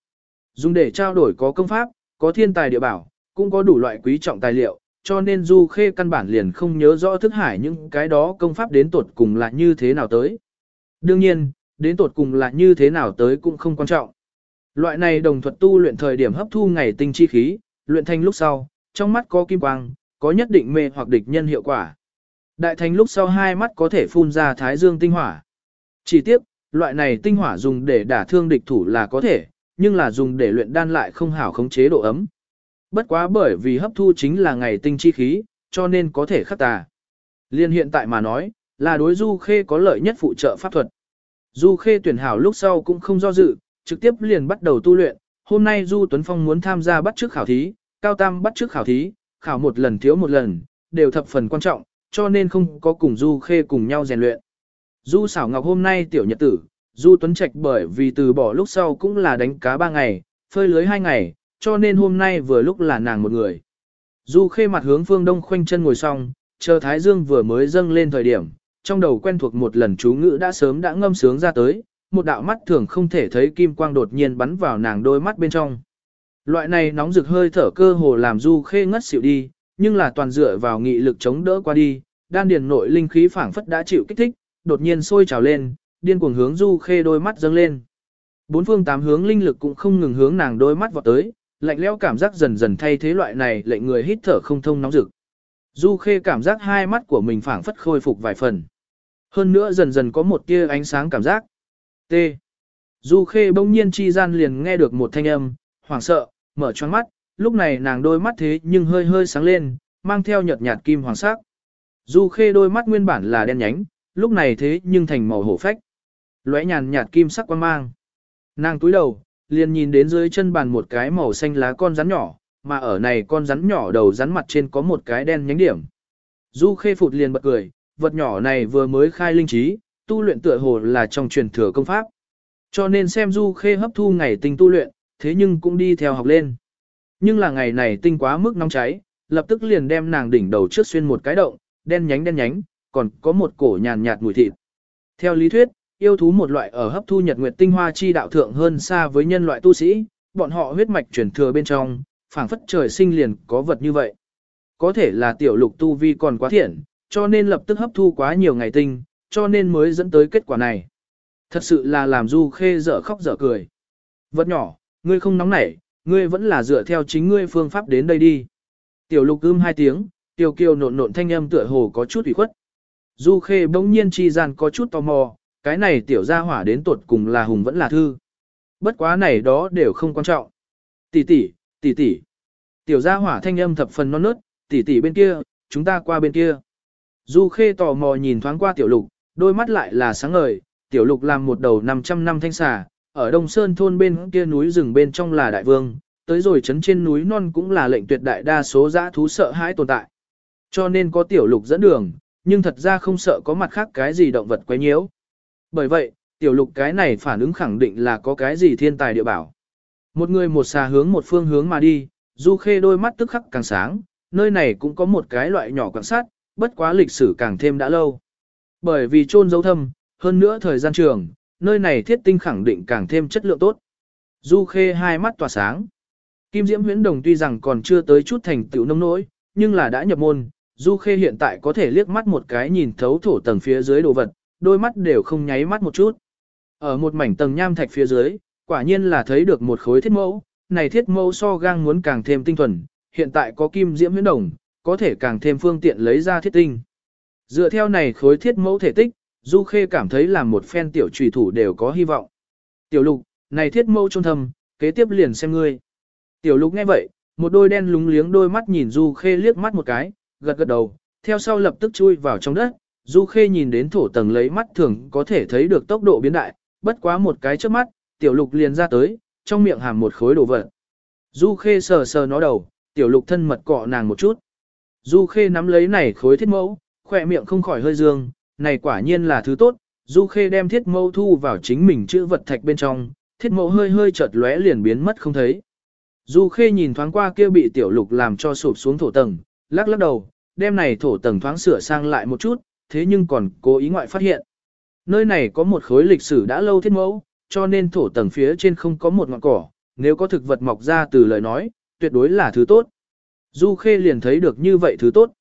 Dùng để trao đổi có công pháp, có thiên tài địa bảo, cũng có đủ loại quý trọng tài liệu, cho nên Du Khê căn bản liền không nhớ rõ thức hải những cái đó công pháp đến tột cùng là như thế nào tới. Đương nhiên, đến tột cùng là như thế nào tới cũng không quan trọng. Loại này đồng thuật tu luyện thời điểm hấp thu ngày tinh chi khí, luyện thành lúc sau, trong mắt có kim quang, có nhất định mê hoặc địch nhân hiệu quả. Đại thành lúc sau hai mắt có thể phun ra thái dương tinh hỏa. Chỉ tiếp, loại này tinh hỏa dùng để đả thương địch thủ là có thể, nhưng là dùng để luyện đan lại không hảo khống chế độ ấm. Bất quá bởi vì hấp thu chính là ngày tinh chi khí, cho nên có thể khắc tà. Liên hiện tại mà nói, là đối Du Khê có lợi nhất phụ trợ pháp thuật. Du Khê tuyển hảo lúc sau cũng không do dự, trực tiếp liền bắt đầu tu luyện. Hôm nay Du Tuấn Phong muốn tham gia bắt trước khảo thí, cao tam bắt trước khảo thí, khảo một lần thiếu một lần, đều thập phần quan trọng, cho nên không có cùng Du Khê cùng nhau rèn luyện. Du xảo ngọc hôm nay tiểu nhật tử, Du Tuấn Trạch bởi vì từ bỏ lúc sau cũng là đánh cá ba ngày, phơi lưới hai ngày, cho nên hôm nay vừa lúc là nàng một người. Du khê mặt hướng phương đông khoanh chân ngồi xong, chờ Thái Dương vừa mới dâng lên thời điểm, trong đầu quen thuộc một lần chú ngữ đã sớm đã ngâm sướng ra tới, một đạo mắt thường không thể thấy kim quang đột nhiên bắn vào nàng đôi mắt bên trong. Loại này nóng rực hơi thở cơ hồ làm Du khê ngất xỉu đi, nhưng là toàn dựa vào nghị lực chống đỡ qua đi, đan điền nội linh khí phảng phất đã chịu kích thích, đột nhiên sôi trào lên, điên cuồng hướng Du khê đôi mắt dâng lên. Bốn phương tám hướng linh lực cũng không ngừng hướng nàng đôi mắt vọt tới, lạnh lẽo cảm giác dần dần thay thế loại này lệnh người hít thở không thông nóng rực. Du Khê cảm giác hai mắt của mình phảng phất khôi phục vài phần. Hơn nữa dần dần có một tia ánh sáng cảm giác. T. Du Khê bỗng nhiên chi gian liền nghe được một thanh âm, hoảng sợ, mở choáng mắt, lúc này nàng đôi mắt thế nhưng hơi hơi sáng lên, mang theo nhợt nhạt kim hoàng sắc. Du Khê đôi mắt nguyên bản là đen nhánh, lúc này thế nhưng thành màu hổ phách. Lóe nhàn nhạt kim sắc quang mang. Nàng túi đầu, liền nhìn đến dưới chân bàn một cái màu xanh lá con rắn nhỏ, mà ở này con rắn nhỏ đầu rắn mặt trên có một cái đen nhánh điểm. Du khê phụt liền bật cười, vật nhỏ này vừa mới khai linh trí, tu luyện tựa hồ là trong truyền thừa công pháp. Cho nên xem du khê hấp thu ngày tinh tu luyện, thế nhưng cũng đi theo học lên. Nhưng là ngày này tinh quá mức nóng cháy, lập tức liền đem nàng đỉnh đầu trước xuyên một cái động, đen nhánh đen nhánh, còn có một cổ nhàn nhạt mùi thịt. Theo lý thuyết, yêu thú một loại ở hấp thu nhật nguyệt tinh hoa chi đạo thượng hơn xa với nhân loại tu sĩ, bọn họ huyết mạch truyền thừa bên trong, phảng phất trời sinh liền có vật như vậy. Có thể là tiểu lục tu vi còn quá thiện, cho nên lập tức hấp thu quá nhiều ngày tinh, cho nên mới dẫn tới kết quả này. Thật sự là làm Du Khê dở khóc dở cười. Vật nhỏ, ngươi không nóng nảy, ngươi vẫn là dựa theo chính ngươi phương pháp đến đây đi. Tiểu lục ưm hai tiếng, tiểu kiều nộn nộn thanh âm tựa hồ có chút ủy khuất. Du Khê bỗng nhiên chi gian có chút tò mò, cái này tiểu gia hỏa đến tuột cùng là hùng vẫn là thư. Bất quá này đó đều không quan trọng. Tỷ tỷ, tỷ tỷ. Tiểu gia hỏa thanh âm thập phần non nớt, tỷ tỷ bên kia, chúng ta qua bên kia. Du Khê tò mò nhìn thoáng qua tiểu lục, đôi mắt lại là sáng ngời, tiểu lục làm một đầu 500 năm thanh xà, ở Đông Sơn thôn bên kia núi rừng bên trong là đại vương, tới rồi chấn trên núi non cũng là lệnh tuyệt đại đa số dã thú sợ hãi tồn tại. Cho nên có tiểu lục dẫn đường, nhưng thật ra không sợ có mặt khác cái gì động vật quấy nhiễu. Bởi vậy, tiểu lục cái này phản ứng khẳng định là có cái gì thiên tài địa bảo. Một người một xà hướng một phương hướng mà đi, du khê đôi mắt tức khắc càng sáng, nơi này cũng có một cái loại nhỏ quan sát, bất quá lịch sử càng thêm đã lâu. Bởi vì trôn dấu thâm, hơn nữa thời gian trường, nơi này thiết tinh khẳng định càng thêm chất lượng tốt. Du khê hai mắt tỏa sáng. Kim Diễm huyễn đồng tuy rằng còn chưa tới chút thành tựu nông nỗi, nhưng là đã nhập môn, Du Khê hiện tại có thể liếc mắt một cái nhìn thấu thổ tầng phía dưới đồ vật, đôi mắt đều không nháy mắt một chút. Ở một mảnh tầng nham thạch phía dưới, quả nhiên là thấy được một khối thiết mẫu, này thiết mẫu so gang muốn càng thêm tinh thuần, hiện tại có kim diễm huyễn đồng, có thể càng thêm phương tiện lấy ra thiết tinh. Dựa theo này khối thiết mẫu thể tích, Du Khê cảm thấy là một phen tiểu trùy thủ đều có hy vọng. Tiểu lục, này thiết mẫu trông thầm, kế tiếp liền xem ngươi. Tiểu lục nghe vậy, một đôi đen lúng liếng đôi mắt nhìn Du Khê liếc mắt một cái, gật gật đầu, theo sau lập tức chui vào trong đất, Du Khê nhìn đến thổ tầng lấy mắt thường có thể thấy được tốc độ biến đại, bất quá một cái trước mắt, tiểu lục liền ra tới, trong miệng hàm một khối đồ vật. Du Khê sờ sờ nó đầu, tiểu lục thân mật cọ nàng một chút. Du Khê nắm lấy này khối thiết mẫu, khỏe miệng không khỏi hơi dương, này quả nhiên là thứ tốt. Du Khê đem thiết mẫu thu vào chính mình chữ vật thạch bên trong, thiết mẫu hơi hơi chợt lóe liền biến mất không thấy. Du Khê nhìn thoáng qua kia bị tiểu lục làm cho sụp xuống thổ tầng, lắc lắc đầu, đem này thổ tầng thoáng sửa sang lại một chút, thế nhưng còn cố ý ngoại phát hiện. Nơi này có một khối lịch sử đã lâu thiết mẫu, cho nên thổ tầng phía trên không có một ngọn cỏ, nếu có thực vật mọc ra từ lời nói, tuyệt đối là thứ tốt. Du Khê liền thấy được như vậy thứ tốt.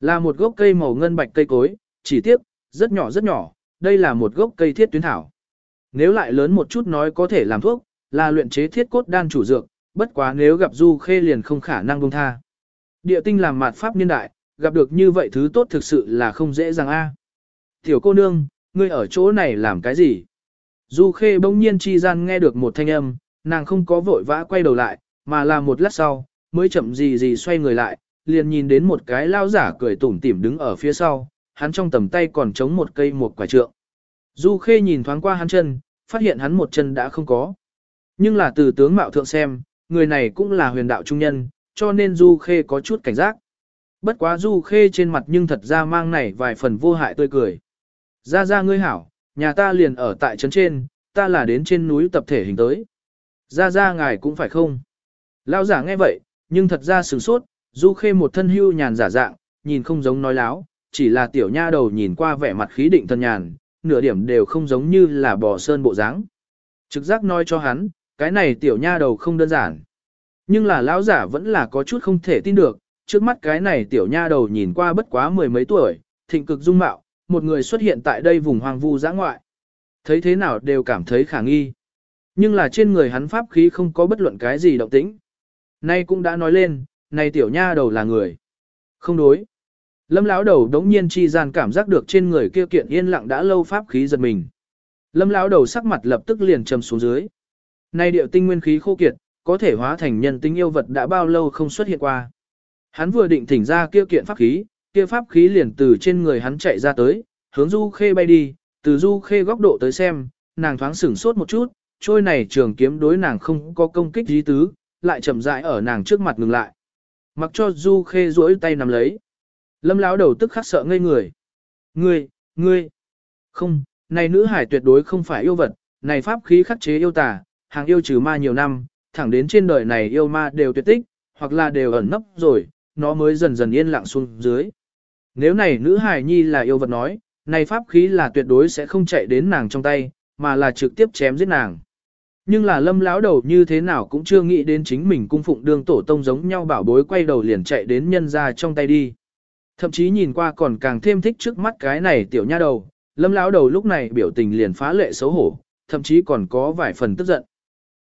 Là một gốc cây màu ngân bạch cây cối, chỉ tiếc, rất nhỏ rất nhỏ, đây là một gốc cây thiết tuyến thảo. Nếu lại lớn một chút nói có thể làm thuốc, là luyện chế thiết cốt đan chủ dược, bất quá nếu gặp Du Khê liền không khả năng buông tha. Địa tinh làm mạt pháp niên đại, gặp được như vậy thứ tốt thực sự là không dễ dàng a. Tiểu cô nương, ngươi ở chỗ này làm cái gì? Du Khê bỗng nhiên chi gian nghe được một thanh âm, nàng không có vội vã quay đầu lại, mà là một lát sau, mới chậm gì gì xoay người lại, liền nhìn đến một cái lao giả cười tủm tỉm đứng ở phía sau, hắn trong tầm tay còn chống một cây một quả trượng. Du Khê nhìn thoáng qua hắn chân, phát hiện hắn một chân đã không có. Nhưng là từ tướng mạo thượng xem, người này cũng là huyền đạo trung nhân, cho nên Du Khê có chút cảnh giác. Bất quá Du Khê trên mặt nhưng thật ra mang này vài phần vô hại tươi cười. Ra ra ngươi hảo, nhà ta liền ở tại trấn trên, ta là đến trên núi tập thể hình tới. Ra ra ngài cũng phải không? Lao giả nghe vậy, nhưng thật ra sửng sốt, Du Khê một thân hưu nhàn giả dạng, nhìn không giống nói láo, chỉ là tiểu nha đầu nhìn qua vẻ mặt khí định thân nhàn, nửa điểm đều không giống như là bò sơn bộ dáng. Trực giác nói cho hắn, cái này tiểu nha đầu không đơn giản. Nhưng là lão giả vẫn là có chút không thể tin được, trước mắt cái này tiểu nha đầu nhìn qua bất quá mười mấy tuổi, thịnh cực dung mạo, một người xuất hiện tại đây vùng hoang vu giã ngoại. Thấy thế nào đều cảm thấy khả nghi. Nhưng là trên người hắn pháp khí không có bất luận cái gì động tĩnh. Nay cũng đã nói lên, này tiểu nha đầu là người. Không đối. Lâm lão đầu đống nhiên chi gian cảm giác được trên người kia kiện yên lặng đã lâu pháp khí giật mình. Lâm lão đầu sắc mặt lập tức liền trầm xuống dưới. Nay điệu tinh nguyên khí khô kiệt, có thể hóa thành nhân tinh yêu vật đã bao lâu không xuất hiện qua. Hắn vừa định thỉnh ra kia kiện pháp khí, kia pháp khí liền từ trên người hắn chạy ra tới, hướng Du Khê bay đi, từ Du Khê góc độ tới xem, nàng thoáng sửng sốt một chút, trôi này trường kiếm đối nàng không có công kích dí tứ, lại chậm rãi ở nàng trước mặt ngừng lại. Mặc cho Du Khê duỗi tay nắm lấy. Lâm lão đầu tức khắc sợ ngây người. Ngươi, ngươi, không, này nữ hải tuyệt đối không phải yêu vật, này pháp khí khắc chế yêu tà, hàng yêu trừ ma nhiều năm, thẳng đến trên đời này yêu ma đều tuyệt tích, hoặc là đều ẩn nấp rồi, nó mới dần dần yên lặng xuống dưới. Nếu này nữ hải nhi là yêu vật nói, này pháp khí là tuyệt đối sẽ không chạy đến nàng trong tay, mà là trực tiếp chém giết nàng. Nhưng là lâm lão đầu như thế nào cũng chưa nghĩ đến chính mình cung phụng đương tổ tông giống nhau bảo bối quay đầu liền chạy đến nhân ra trong tay đi. Thậm chí nhìn qua còn càng thêm thích trước mắt cái này tiểu nha đầu, lâm lão đầu lúc này biểu tình liền phá lệ xấu hổ, thậm chí còn có vài phần tức giận.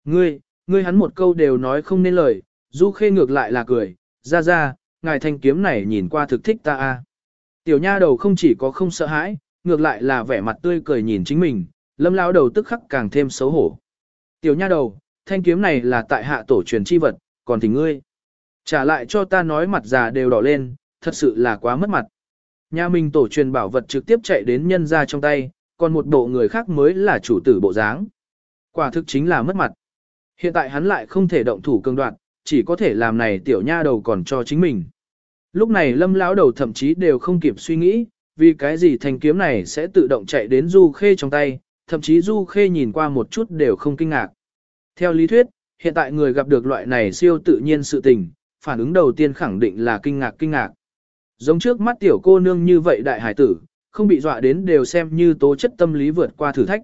Ngươi, ngươi hắn một câu đều nói không nên lời, du khê ngược lại là cười, ra ra, ngài thanh kiếm này nhìn qua thực thích ta a. Tiểu nha đầu không chỉ có không sợ hãi, ngược lại là vẻ mặt tươi cười nhìn chính mình, lâm lão đầu tức khắc càng thêm xấu hổ. Tiểu nha đầu, thanh kiếm này là tại hạ tổ truyền chi vật, còn thì ngươi. Trả lại cho ta nói mặt già đều đỏ lên, thật sự là quá mất mặt. Nhà mình tổ truyền bảo vật trực tiếp chạy đến nhân ra trong tay, còn một bộ người khác mới là chủ tử bộ dáng. Quả thực chính là mất mặt. Hiện tại hắn lại không thể động thủ cường đoạn, chỉ có thể làm này tiểu nha đầu còn cho chính mình. Lúc này lâm lão đầu thậm chí đều không kịp suy nghĩ, vì cái gì thanh kiếm này sẽ tự động chạy đến du khê trong tay, thậm chí du khê nhìn qua một chút đều không kinh ngạc. Theo lý thuyết, hiện tại người gặp được loại này siêu tự nhiên sự tình, phản ứng đầu tiên khẳng định là kinh ngạc kinh ngạc. Giống trước mắt tiểu cô nương như vậy đại hải tử, không bị dọa đến đều xem như tố chất tâm lý vượt qua thử thách.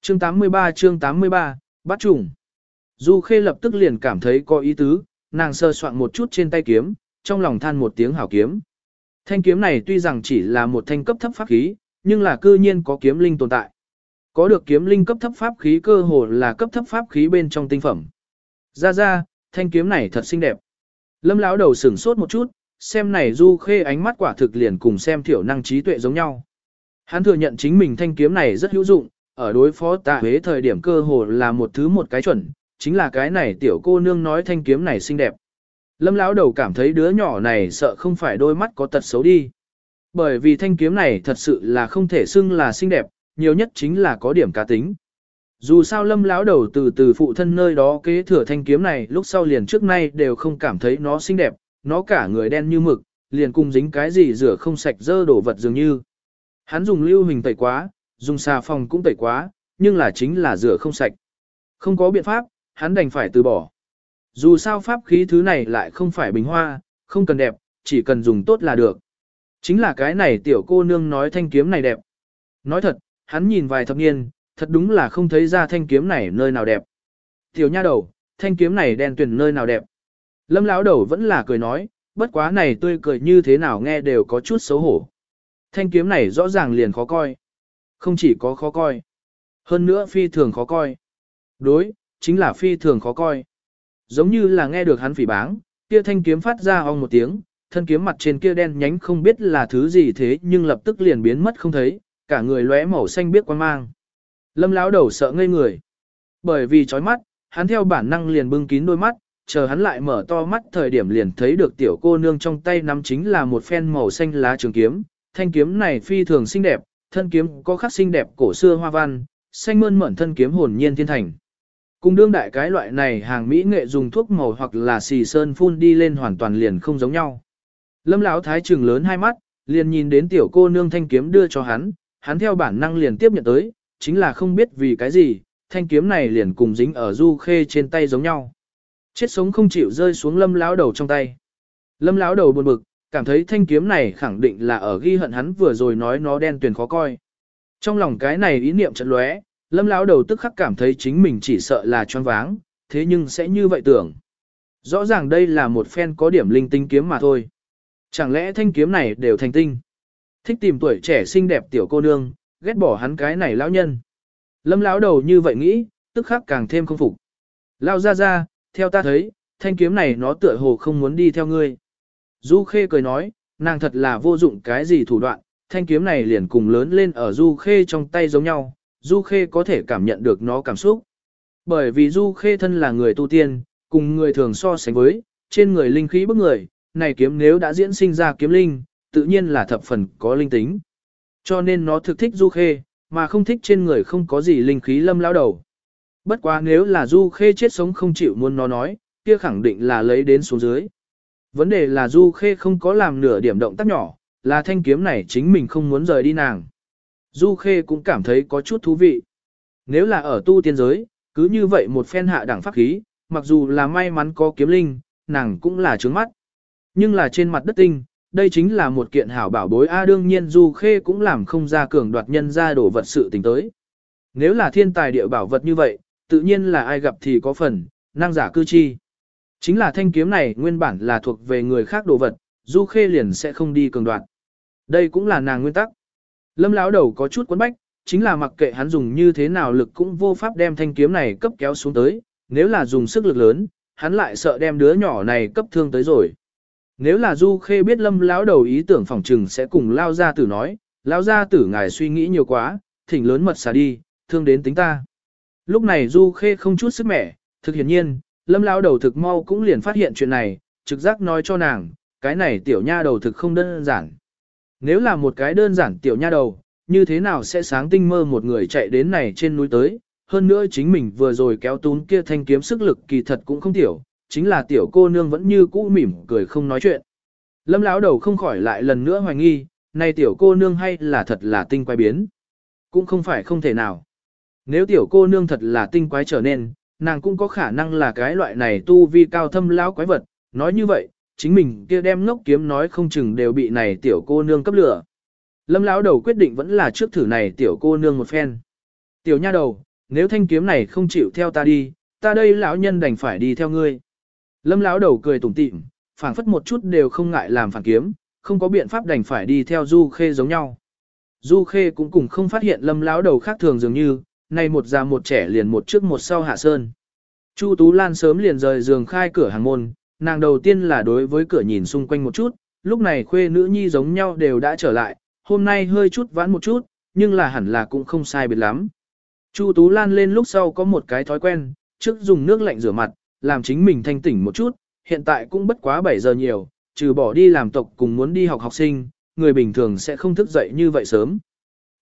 Chương 83 chương 83, bắt trùng. Du Khê lập tức liền cảm thấy có ý tứ, nàng sơ soạn một chút trên tay kiếm, trong lòng than một tiếng hảo kiếm. Thanh kiếm này tuy rằng chỉ là một thanh cấp thấp pháp khí, nhưng là cư nhiên có kiếm linh tồn tại. Có được kiếm linh cấp thấp pháp khí cơ hồ là cấp thấp pháp khí bên trong tinh phẩm. Ra ra, thanh kiếm này thật xinh đẹp. Lâm lão đầu sửng sốt một chút, xem này du khê ánh mắt quả thực liền cùng xem thiểu năng trí tuệ giống nhau. Hắn thừa nhận chính mình thanh kiếm này rất hữu dụng, ở đối phó tạ huế thời điểm cơ hồ là một thứ một cái chuẩn, chính là cái này tiểu cô nương nói thanh kiếm này xinh đẹp. Lâm lão đầu cảm thấy đứa nhỏ này sợ không phải đôi mắt có tật xấu đi. Bởi vì thanh kiếm này thật sự là không thể xưng là xinh đẹp, nhiều nhất chính là có điểm cá tính. Dù sao lâm lão đầu từ từ phụ thân nơi đó kế thừa thanh kiếm này lúc sau liền trước nay đều không cảm thấy nó xinh đẹp, nó cả người đen như mực, liền cùng dính cái gì rửa không sạch dơ đổ vật dường như. Hắn dùng lưu hình tẩy quá, dùng xà phòng cũng tẩy quá, nhưng là chính là rửa không sạch. Không có biện pháp, hắn đành phải từ bỏ. Dù sao pháp khí thứ này lại không phải bình hoa, không cần đẹp, chỉ cần dùng tốt là được. Chính là cái này tiểu cô nương nói thanh kiếm này đẹp. Nói thật, hắn nhìn vài thập niên, thật đúng là không thấy ra thanh kiếm này nơi nào đẹp. Tiểu nha đầu, thanh kiếm này đen tuyển nơi nào đẹp. Lâm lão đầu vẫn là cười nói, bất quá này tươi cười như thế nào nghe đều có chút xấu hổ. Thanh kiếm này rõ ràng liền khó coi. Không chỉ có khó coi. Hơn nữa phi thường khó coi. Đối, chính là phi thường khó coi. Giống như là nghe được hắn phỉ báng, kia thanh kiếm phát ra ong một tiếng, thân kiếm mặt trên kia đen nhánh không biết là thứ gì thế nhưng lập tức liền biến mất không thấy, cả người lóe màu xanh biết quan mang. Lâm lão đầu sợ ngây người. Bởi vì chói mắt, hắn theo bản năng liền bưng kín đôi mắt, chờ hắn lại mở to mắt thời điểm liền thấy được tiểu cô nương trong tay nắm chính là một phen màu xanh lá trường kiếm. Thanh kiếm này phi thường xinh đẹp, thân kiếm có khắc xinh đẹp cổ xưa hoa văn, xanh mơn mởn thân kiếm hồn nhiên thiên thành. Cùng đương đại cái loại này hàng mỹ nghệ dùng thuốc màu hoặc là xì sơn phun đi lên hoàn toàn liền không giống nhau. Lâm lão thái trừng lớn hai mắt, liền nhìn đến tiểu cô nương thanh kiếm đưa cho hắn, hắn theo bản năng liền tiếp nhận tới, chính là không biết vì cái gì, thanh kiếm này liền cùng dính ở du khê trên tay giống nhau. Chết sống không chịu rơi xuống lâm lão đầu trong tay. Lâm lão đầu buồn bực, cảm thấy thanh kiếm này khẳng định là ở ghi hận hắn vừa rồi nói nó đen tuyền khó coi. Trong lòng cái này ý niệm chợt lóe, lâm lão đầu tức khắc cảm thấy chính mình chỉ sợ là choáng váng, thế nhưng sẽ như vậy tưởng. Rõ ràng đây là một phen có điểm linh tinh kiếm mà thôi. Chẳng lẽ thanh kiếm này đều thành tinh? Thích tìm tuổi trẻ xinh đẹp tiểu cô nương, ghét bỏ hắn cái này lão nhân. Lâm lão đầu như vậy nghĩ, tức khắc càng thêm không phục. Lao ra ra, theo ta thấy, thanh kiếm này nó tựa hồ không muốn đi theo ngươi. Du Khê cười nói, nàng thật là vô dụng cái gì thủ đoạn, thanh kiếm này liền cùng lớn lên ở Du Khê trong tay giống nhau, Du Khê có thể cảm nhận được nó cảm xúc. Bởi vì Du Khê thân là người tu tiên, cùng người thường so sánh với, trên người linh khí bức người, này kiếm nếu đã diễn sinh ra kiếm linh, tự nhiên là thập phần có linh tính. Cho nên nó thực thích Du Khê, mà không thích trên người không có gì linh khí lâm lao đầu. Bất quá nếu là Du Khê chết sống không chịu muốn nó nói, kia khẳng định là lấy đến xuống dưới. Vấn đề là Du Khê không có làm nửa điểm động tác nhỏ, là thanh kiếm này chính mình không muốn rời đi nàng. Du Khê cũng cảm thấy có chút thú vị. Nếu là ở tu tiên giới, cứ như vậy một phen hạ đẳng pháp khí, mặc dù là may mắn có kiếm linh, nàng cũng là trướng mắt. Nhưng là trên mặt đất tinh, đây chính là một kiện hảo bảo bối A đương nhiên Du Khê cũng làm không ra cường đoạt nhân ra đổ vật sự tình tới. Nếu là thiên tài địa bảo vật như vậy, tự nhiên là ai gặp thì có phần, năng giả cư chi. Chính là thanh kiếm này nguyên bản là thuộc về người khác đồ vật, Du Khê liền sẽ không đi cường đoạt. Đây cũng là nàng nguyên tắc. Lâm lão đầu có chút quấn bách, chính là mặc kệ hắn dùng như thế nào lực cũng vô pháp đem thanh kiếm này cấp kéo xuống tới, nếu là dùng sức lực lớn, hắn lại sợ đem đứa nhỏ này cấp thương tới rồi. Nếu là Du Khê biết Lâm lão đầu ý tưởng phòng trừng sẽ cùng lao gia tử nói, Lão gia tử ngài suy nghĩ nhiều quá, thỉnh lớn mật xả đi, thương đến tính ta. Lúc này Du Khê không chút sức mẻ, thực hiển nhiên, Lâm lão đầu thực mau cũng liền phát hiện chuyện này, trực giác nói cho nàng, cái này tiểu nha đầu thực không đơn giản. Nếu là một cái đơn giản tiểu nha đầu, như thế nào sẽ sáng tinh mơ một người chạy đến này trên núi tới, hơn nữa chính mình vừa rồi kéo tún kia thanh kiếm sức lực kỳ thật cũng không tiểu, chính là tiểu cô nương vẫn như cũ mỉm cười không nói chuyện. Lâm lão đầu không khỏi lại lần nữa hoài nghi, này tiểu cô nương hay là thật là tinh quái biến. Cũng không phải không thể nào. Nếu tiểu cô nương thật là tinh quái trở nên, nàng cũng có khả năng là cái loại này tu vi cao thâm lão quái vật. Nói như vậy, chính mình kia đem ngốc kiếm nói không chừng đều bị này tiểu cô nương cấp lửa. Lâm lão đầu quyết định vẫn là trước thử này tiểu cô nương một phen. Tiểu nha đầu, nếu thanh kiếm này không chịu theo ta đi, ta đây lão nhân đành phải đi theo ngươi. Lâm lão đầu cười tủm tỉm, phảng phất một chút đều không ngại làm phản kiếm, không có biện pháp đành phải đi theo Du Khê giống nhau. Du Khê cũng cùng không phát hiện Lâm lão đầu khác thường dường như, nay một già một trẻ liền một trước một sau hạ sơn. Chu Tú Lan sớm liền rời giường khai cửa hàng môn, nàng đầu tiên là đối với cửa nhìn xung quanh một chút, lúc này khuê nữ nhi giống nhau đều đã trở lại, hôm nay hơi chút vãn một chút, nhưng là hẳn là cũng không sai biệt lắm. Chu Tú Lan lên lúc sau có một cái thói quen, trước dùng nước lạnh rửa mặt, làm chính mình thanh tỉnh một chút, hiện tại cũng bất quá 7 giờ nhiều, trừ bỏ đi làm tộc cùng muốn đi học học sinh, người bình thường sẽ không thức dậy như vậy sớm.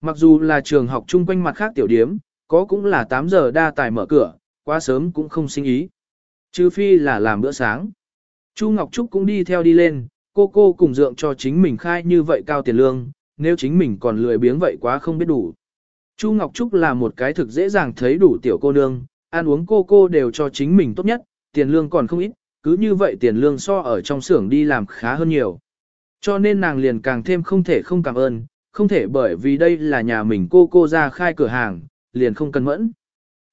Mặc dù là trường học chung quanh mặt khác tiểu điếm, có cũng là 8 giờ đa tài mở cửa, quá sớm cũng không sinh ý. Trừ phi là làm bữa sáng. Chu Ngọc Trúc cũng đi theo đi lên, cô cô cùng dượng cho chính mình khai như vậy cao tiền lương, nếu chính mình còn lười biếng vậy quá không biết đủ. Chu Ngọc Trúc là một cái thực dễ dàng thấy đủ tiểu cô nương, ăn uống cô cô đều cho chính mình tốt nhất, tiền lương còn không ít, cứ như vậy tiền lương so ở trong xưởng đi làm khá hơn nhiều. Cho nên nàng liền càng thêm không thể không cảm ơn, không thể bởi vì đây là nhà mình cô cô ra khai cửa hàng, liền không cần mẫn.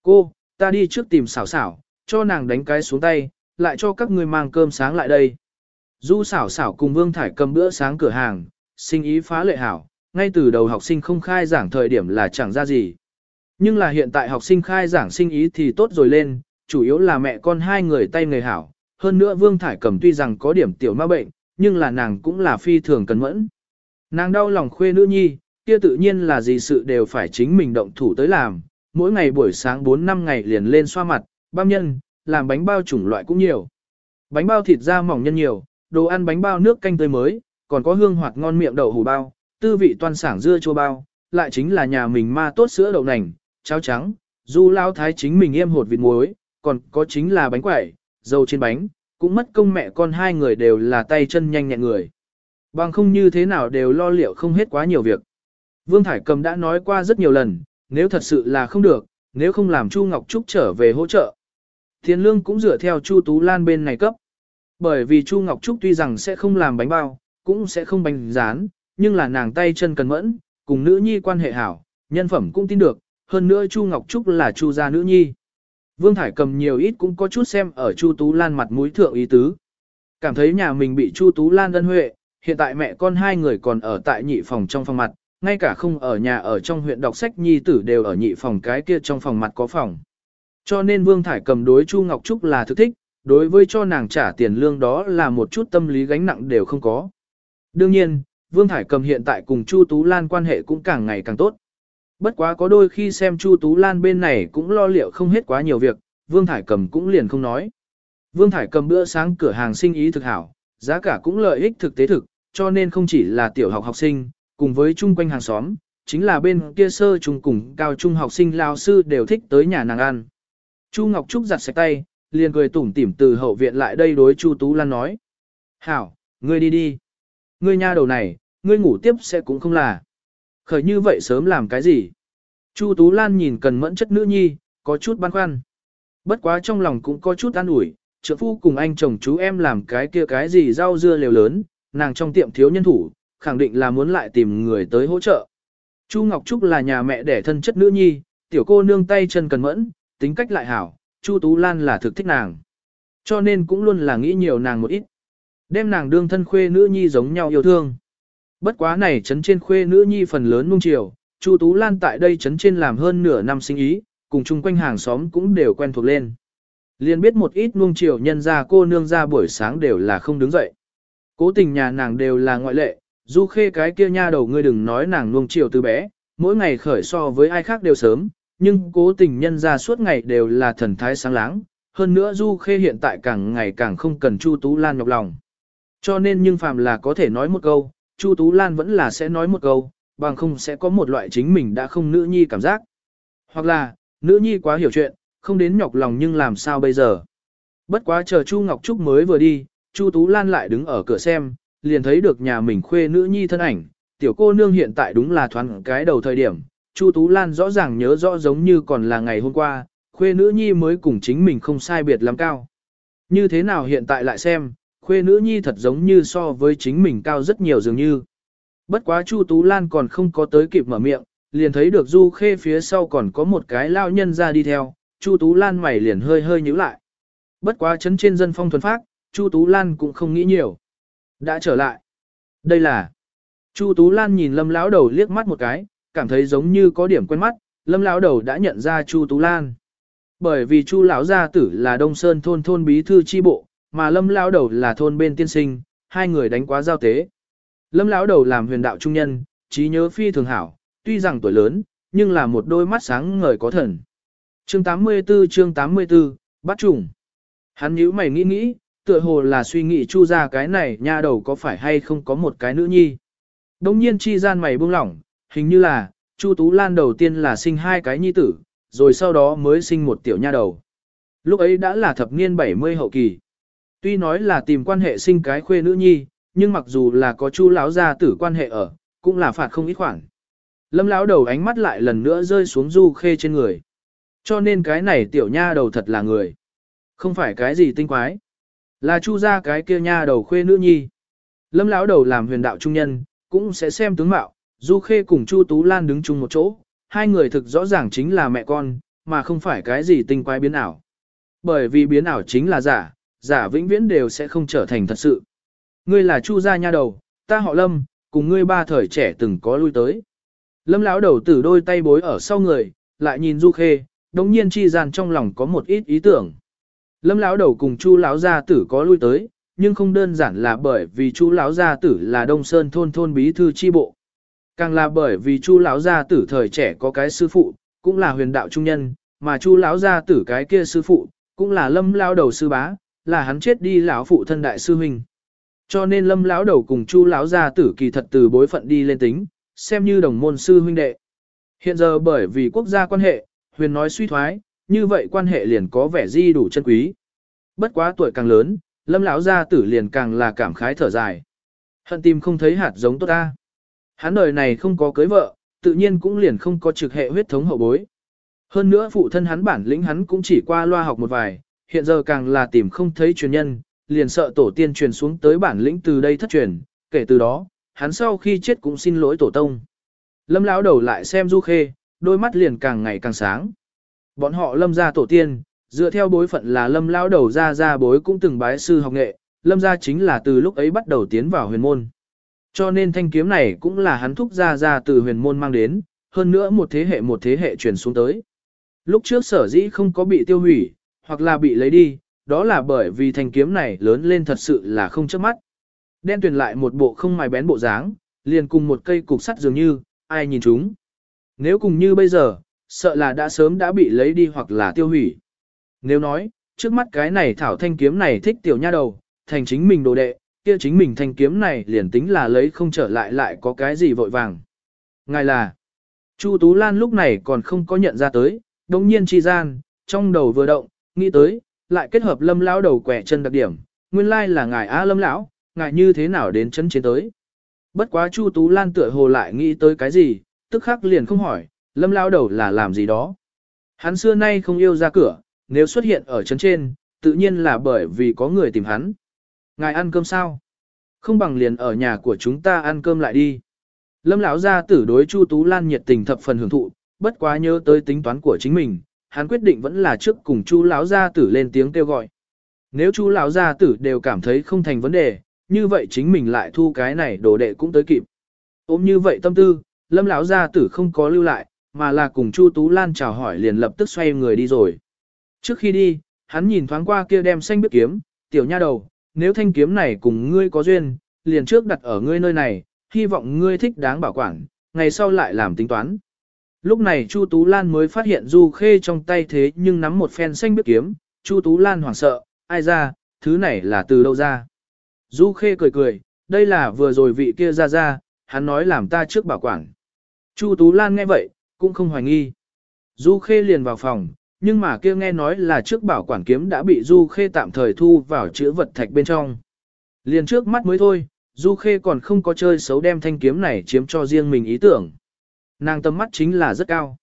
Cô, ta đi trước tìm xảo xảo, cho nàng đánh cái xuống tay, lại cho các người mang cơm sáng lại đây. Du xảo xảo cùng Vương Thải cầm bữa sáng cửa hàng, sinh ý phá lệ hảo, ngay từ đầu học sinh không khai giảng thời điểm là chẳng ra gì. Nhưng là hiện tại học sinh khai giảng sinh ý thì tốt rồi lên, chủ yếu là mẹ con hai người tay người hảo. Hơn nữa Vương Thải cầm tuy rằng có điểm tiểu ma bệnh, nhưng là nàng cũng là phi thường cần mẫn. Nàng đau lòng khuê nữ nhi, kia tự nhiên là gì sự đều phải chính mình động thủ tới làm, mỗi ngày buổi sáng 4-5 ngày liền lên xoa mặt, băm nhân, làm bánh bao chủng loại cũng nhiều. Bánh bao thịt da mỏng nhân nhiều, đồ ăn bánh bao nước canh tươi mới, còn có hương hoạt ngon miệng đậu hủ bao, tư vị toan sảng dưa chua bao, lại chính là nhà mình ma tốt sữa đậu nành, cháo trắng, du lao thái chính mình em hột vịt muối, còn có chính là bánh quẩy, dầu trên bánh, cũng mất công mẹ con hai người đều là tay chân nhanh nhẹn người. Bằng không như thế nào đều lo liệu không hết quá nhiều việc. Vương Thải Cầm đã nói qua rất nhiều lần, nếu thật sự là không được, nếu không làm Chu Ngọc Trúc trở về hỗ trợ. Tiền lương cũng dựa theo Chu Tú Lan bên này cấp. Bởi vì Chu Ngọc Trúc tuy rằng sẽ không làm bánh bao, cũng sẽ không bánh rán, nhưng là nàng tay chân cần mẫn, cùng nữ nhi quan hệ hảo, nhân phẩm cũng tin được, hơn nữa Chu Ngọc Trúc là Chu gia nữ nhi. Vương Thải cầm nhiều ít cũng có chút xem ở Chu Tú Lan mặt mũi thượng ý tứ. Cảm thấy nhà mình bị Chu Tú Lan ân huệ, hiện tại mẹ con hai người còn ở tại nhị phòng trong phòng mặt, ngay cả không ở nhà ở trong huyện đọc sách nhi tử đều ở nhị phòng cái kia trong phòng mặt có phòng. Cho nên Vương Thải cầm đối Chu Ngọc Trúc là thực thích, đối với cho nàng trả tiền lương đó là một chút tâm lý gánh nặng đều không có. Đương nhiên, Vương Thải cầm hiện tại cùng Chu Tú Lan quan hệ cũng càng ngày càng tốt. Bất quá có đôi khi xem Chu Tú Lan bên này cũng lo liệu không hết quá nhiều việc, Vương Thải cầm cũng liền không nói. Vương Thải cầm bữa sáng cửa hàng sinh ý thực hảo, giá cả cũng lợi ích thực tế thực, cho nên không chỉ là tiểu học học sinh, cùng với chung quanh hàng xóm, chính là bên kia sơ trung cùng cao trung học sinh lao sư đều thích tới nhà nàng ăn. Chu Ngọc Trúc giặt sạch tay, liền cười tủm tỉm từ hậu viện lại đây đối Chu Tú Lan nói. Hảo, ngươi đi đi. Ngươi nha đầu này, ngươi ngủ tiếp sẽ cũng không là. Khởi như vậy sớm làm cái gì? Chu Tú Lan nhìn cần mẫn chất nữ nhi, có chút băn khoăn. Bất quá trong lòng cũng có chút an ủi, trưởng phu cùng anh chồng chú em làm cái kia cái gì rau dưa liều lớn, nàng trong tiệm thiếu nhân thủ, khẳng định là muốn lại tìm người tới hỗ trợ. Chu Ngọc Trúc là nhà mẹ đẻ thân chất nữ nhi, tiểu cô nương tay chân cần mẫn, tính cách lại hảo, Chu Tú Lan là thực thích nàng. Cho nên cũng luôn là nghĩ nhiều nàng một ít. Đem nàng đương thân khuê nữ nhi giống nhau yêu thương. Bất quá này chấn trên khuê nữ nhi phần lớn nung chiều, Chu Tú Lan tại đây chấn trên làm hơn nửa năm sinh ý, cùng chung quanh hàng xóm cũng đều quen thuộc lên. Liên biết một ít nuông chiều nhân ra cô nương ra buổi sáng đều là không đứng dậy. Cố tình nhà nàng đều là ngoại lệ, du khê cái kia nha đầu ngươi đừng nói nàng nuông chiều từ bé, mỗi ngày khởi so với ai khác đều sớm, nhưng cố tình nhân ra suốt ngày đều là thần thái sáng láng, hơn nữa du khê hiện tại càng ngày càng không cần Chu Tú Lan nhọc lòng. Cho nên nhưng phàm là có thể nói một câu, Chu Tú Lan vẫn là sẽ nói một câu, bằng không sẽ có một loại chính mình đã không nữ nhi cảm giác. Hoặc là, nữ nhi quá hiểu chuyện, không đến nhọc lòng nhưng làm sao bây giờ. Bất quá chờ Chu Ngọc Trúc mới vừa đi, Chu Tú Lan lại đứng ở cửa xem, liền thấy được nhà mình khuê nữ nhi thân ảnh, tiểu cô nương hiện tại đúng là thoáng cái đầu thời điểm. Chu Tú Lan rõ ràng nhớ rõ giống như còn là ngày hôm qua, khuê nữ nhi mới cùng chính mình không sai biệt lắm cao. Như thế nào hiện tại lại xem, khuê nữ nhi thật giống như so với chính mình cao rất nhiều dường như. Bất quá Chu Tú Lan còn không có tới kịp mở miệng, liền thấy được Du Khê phía sau còn có một cái lao nhân ra đi theo, Chu Tú Lan mày liền hơi hơi nhíu lại. Bất quá chấn trên dân phong thuần phát, Chu Tú Lan cũng không nghĩ nhiều. Đã trở lại. Đây là. Chu Tú Lan nhìn Lâm lão đầu liếc mắt một cái, cảm thấy giống như có điểm quen mắt, Lâm lão đầu đã nhận ra Chu Tú Lan. Bởi vì Chu lão gia tử là Đông Sơn thôn thôn bí thư chi bộ, mà Lâm lão đầu là thôn bên tiên sinh, hai người đánh quá giao tế. Lâm lão đầu làm huyền đạo trung nhân, trí nhớ phi thường hảo, tuy rằng tuổi lớn, nhưng là một đôi mắt sáng ngời có thần. Chương 84 chương 84, bắt trùng. Hắn nhíu mày nghĩ nghĩ, tựa hồ là suy nghĩ chu ra cái này nha đầu có phải hay không có một cái nữ nhi. Đông nhiên chi gian mày buông lỏng, hình như là, Chu Tú Lan đầu tiên là sinh hai cái nhi tử, rồi sau đó mới sinh một tiểu nha đầu. Lúc ấy đã là thập niên 70 hậu kỳ. Tuy nói là tìm quan hệ sinh cái khuê nữ nhi, nhưng mặc dù là có chu lão gia tử quan hệ ở, cũng là phạt không ít khoản. Lâm lão đầu ánh mắt lại lần nữa rơi xuống du khê trên người. Cho nên cái này tiểu nha đầu thật là người. Không phải cái gì tinh quái. Là chu gia cái kia nha đầu khuê nữ nhi. Lâm lão đầu làm huyền đạo trung nhân, cũng sẽ xem tướng mạo, du khê cùng chu tú lan đứng chung một chỗ. Hai người thực rõ ràng chính là mẹ con, mà không phải cái gì tinh quái biến ảo. Bởi vì biến ảo chính là giả, giả vĩnh viễn đều sẽ không trở thành thật sự. Ngươi là chu gia nha đầu, ta họ lâm, cùng ngươi ba thời trẻ từng có lui tới. Lâm lão đầu tử đôi tay bối ở sau người, lại nhìn Du Khê, đống nhiên chi gian trong lòng có một ít ý tưởng. Lâm lão đầu cùng Chu lão gia tử có lui tới, nhưng không đơn giản là bởi vì Chu lão gia tử là Đông Sơn thôn thôn bí thư chi bộ. Càng là bởi vì Chu lão gia tử thời trẻ có cái sư phụ, cũng là huyền đạo trung nhân, mà Chu lão gia tử cái kia sư phụ, cũng là Lâm lão đầu sư bá, là hắn chết đi lão phụ thân đại sư huynh. Cho nên Lâm lão đầu cùng Chu lão gia tử kỳ thật từ bối phận đi lên tính, xem như đồng môn sư huynh đệ. Hiện giờ bởi vì quốc gia quan hệ, huyền nói suy thoái, như vậy quan hệ liền có vẻ di đủ chân quý. Bất quá tuổi càng lớn, Lâm lão gia tử liền càng là cảm khái thở dài. Hận tim không thấy hạt giống tốt ta. Hắn đời này không có cưới vợ, tự nhiên cũng liền không có trực hệ huyết thống hậu bối. Hơn nữa phụ thân hắn bản lĩnh hắn cũng chỉ qua loa học một vài, hiện giờ càng là tìm không thấy truyền nhân, liền sợ tổ tiên truyền xuống tới bản lĩnh từ đây thất truyền, kể từ đó, hắn sau khi chết cũng xin lỗi tổ tông. Lâm lão đầu lại xem Du Khê, đôi mắt liền càng ngày càng sáng. Bọn họ lâm gia tổ tiên, dựa theo bối phận là lâm lão đầu gia gia bối cũng từng bái sư học nghệ, lâm gia chính là từ lúc ấy bắt đầu tiến vào huyền môn. Cho nên thanh kiếm này cũng là hắn thúc ra ra từ huyền môn mang đến, hơn nữa một thế hệ một thế hệ truyền xuống tới. Lúc trước sở dĩ không có bị tiêu hủy, hoặc là bị lấy đi, đó là bởi vì thanh kiếm này lớn lên thật sự là không chớp mắt. Đen tuyển lại một bộ không mài bén bộ dáng, liền cùng một cây cục sắt dường như, ai nhìn chúng. Nếu cùng như bây giờ, sợ là đã sớm đã bị lấy đi hoặc là tiêu hủy. Nếu nói, trước mắt cái này thảo thanh kiếm này thích tiểu nha đầu, thành chính mình đồ đệ, kia chính mình thanh kiếm này liền tính là lấy không trở lại lại có cái gì vội vàng. Ngài là, Chu Tú Lan lúc này còn không có nhận ra tới, đồng nhiên chi gian, trong đầu vừa động, nghĩ tới, lại kết hợp lâm lão đầu quẻ chân đặc điểm, nguyên lai là ngài A lâm lão, ngài như thế nào đến chân chiến tới. Bất quá Chu Tú Lan tựa hồ lại nghĩ tới cái gì, tức khắc liền không hỏi, lâm lão đầu là làm gì đó. Hắn xưa nay không yêu ra cửa, nếu xuất hiện ở chân trên, tự nhiên là bởi vì có người tìm hắn. Ngài ăn cơm sao? Không bằng liền ở nhà của chúng ta ăn cơm lại đi. Lâm lão gia tử đối Chu Tú Lan nhiệt tình thập phần hưởng thụ, bất quá nhớ tới tính toán của chính mình, hắn quyết định vẫn là trước cùng Chu lão gia tử lên tiếng kêu gọi. Nếu Chu lão gia tử đều cảm thấy không thành vấn đề, như vậy chính mình lại thu cái này đồ đệ cũng tới kịp. Ôm như vậy tâm tư, Lâm lão gia tử không có lưu lại, mà là cùng Chu Tú Lan chào hỏi liền lập tức xoay người đi rồi. Trước khi đi, hắn nhìn thoáng qua kia đem xanh biết kiếm, tiểu nha đầu, nếu thanh kiếm này cùng ngươi có duyên, liền trước đặt ở ngươi nơi này, hy vọng ngươi thích đáng bảo quản, ngày sau lại làm tính toán. Lúc này Chu Tú Lan mới phát hiện Du Khê trong tay thế nhưng nắm một phen xanh biết kiếm, Chu Tú Lan hoảng sợ, ai ra, thứ này là từ đâu ra. Du Khê cười cười, đây là vừa rồi vị kia ra ra, hắn nói làm ta trước bảo quản. Chu Tú Lan nghe vậy, cũng không hoài nghi. Du Khê liền vào phòng, nhưng mà kia nghe nói là trước bảo quản kiếm đã bị Du Khê tạm thời thu vào chữ vật thạch bên trong. Liền trước mắt mới thôi, Du Khê còn không có chơi xấu đem thanh kiếm này chiếm cho riêng mình ý tưởng. Nàng tâm mắt chính là rất cao.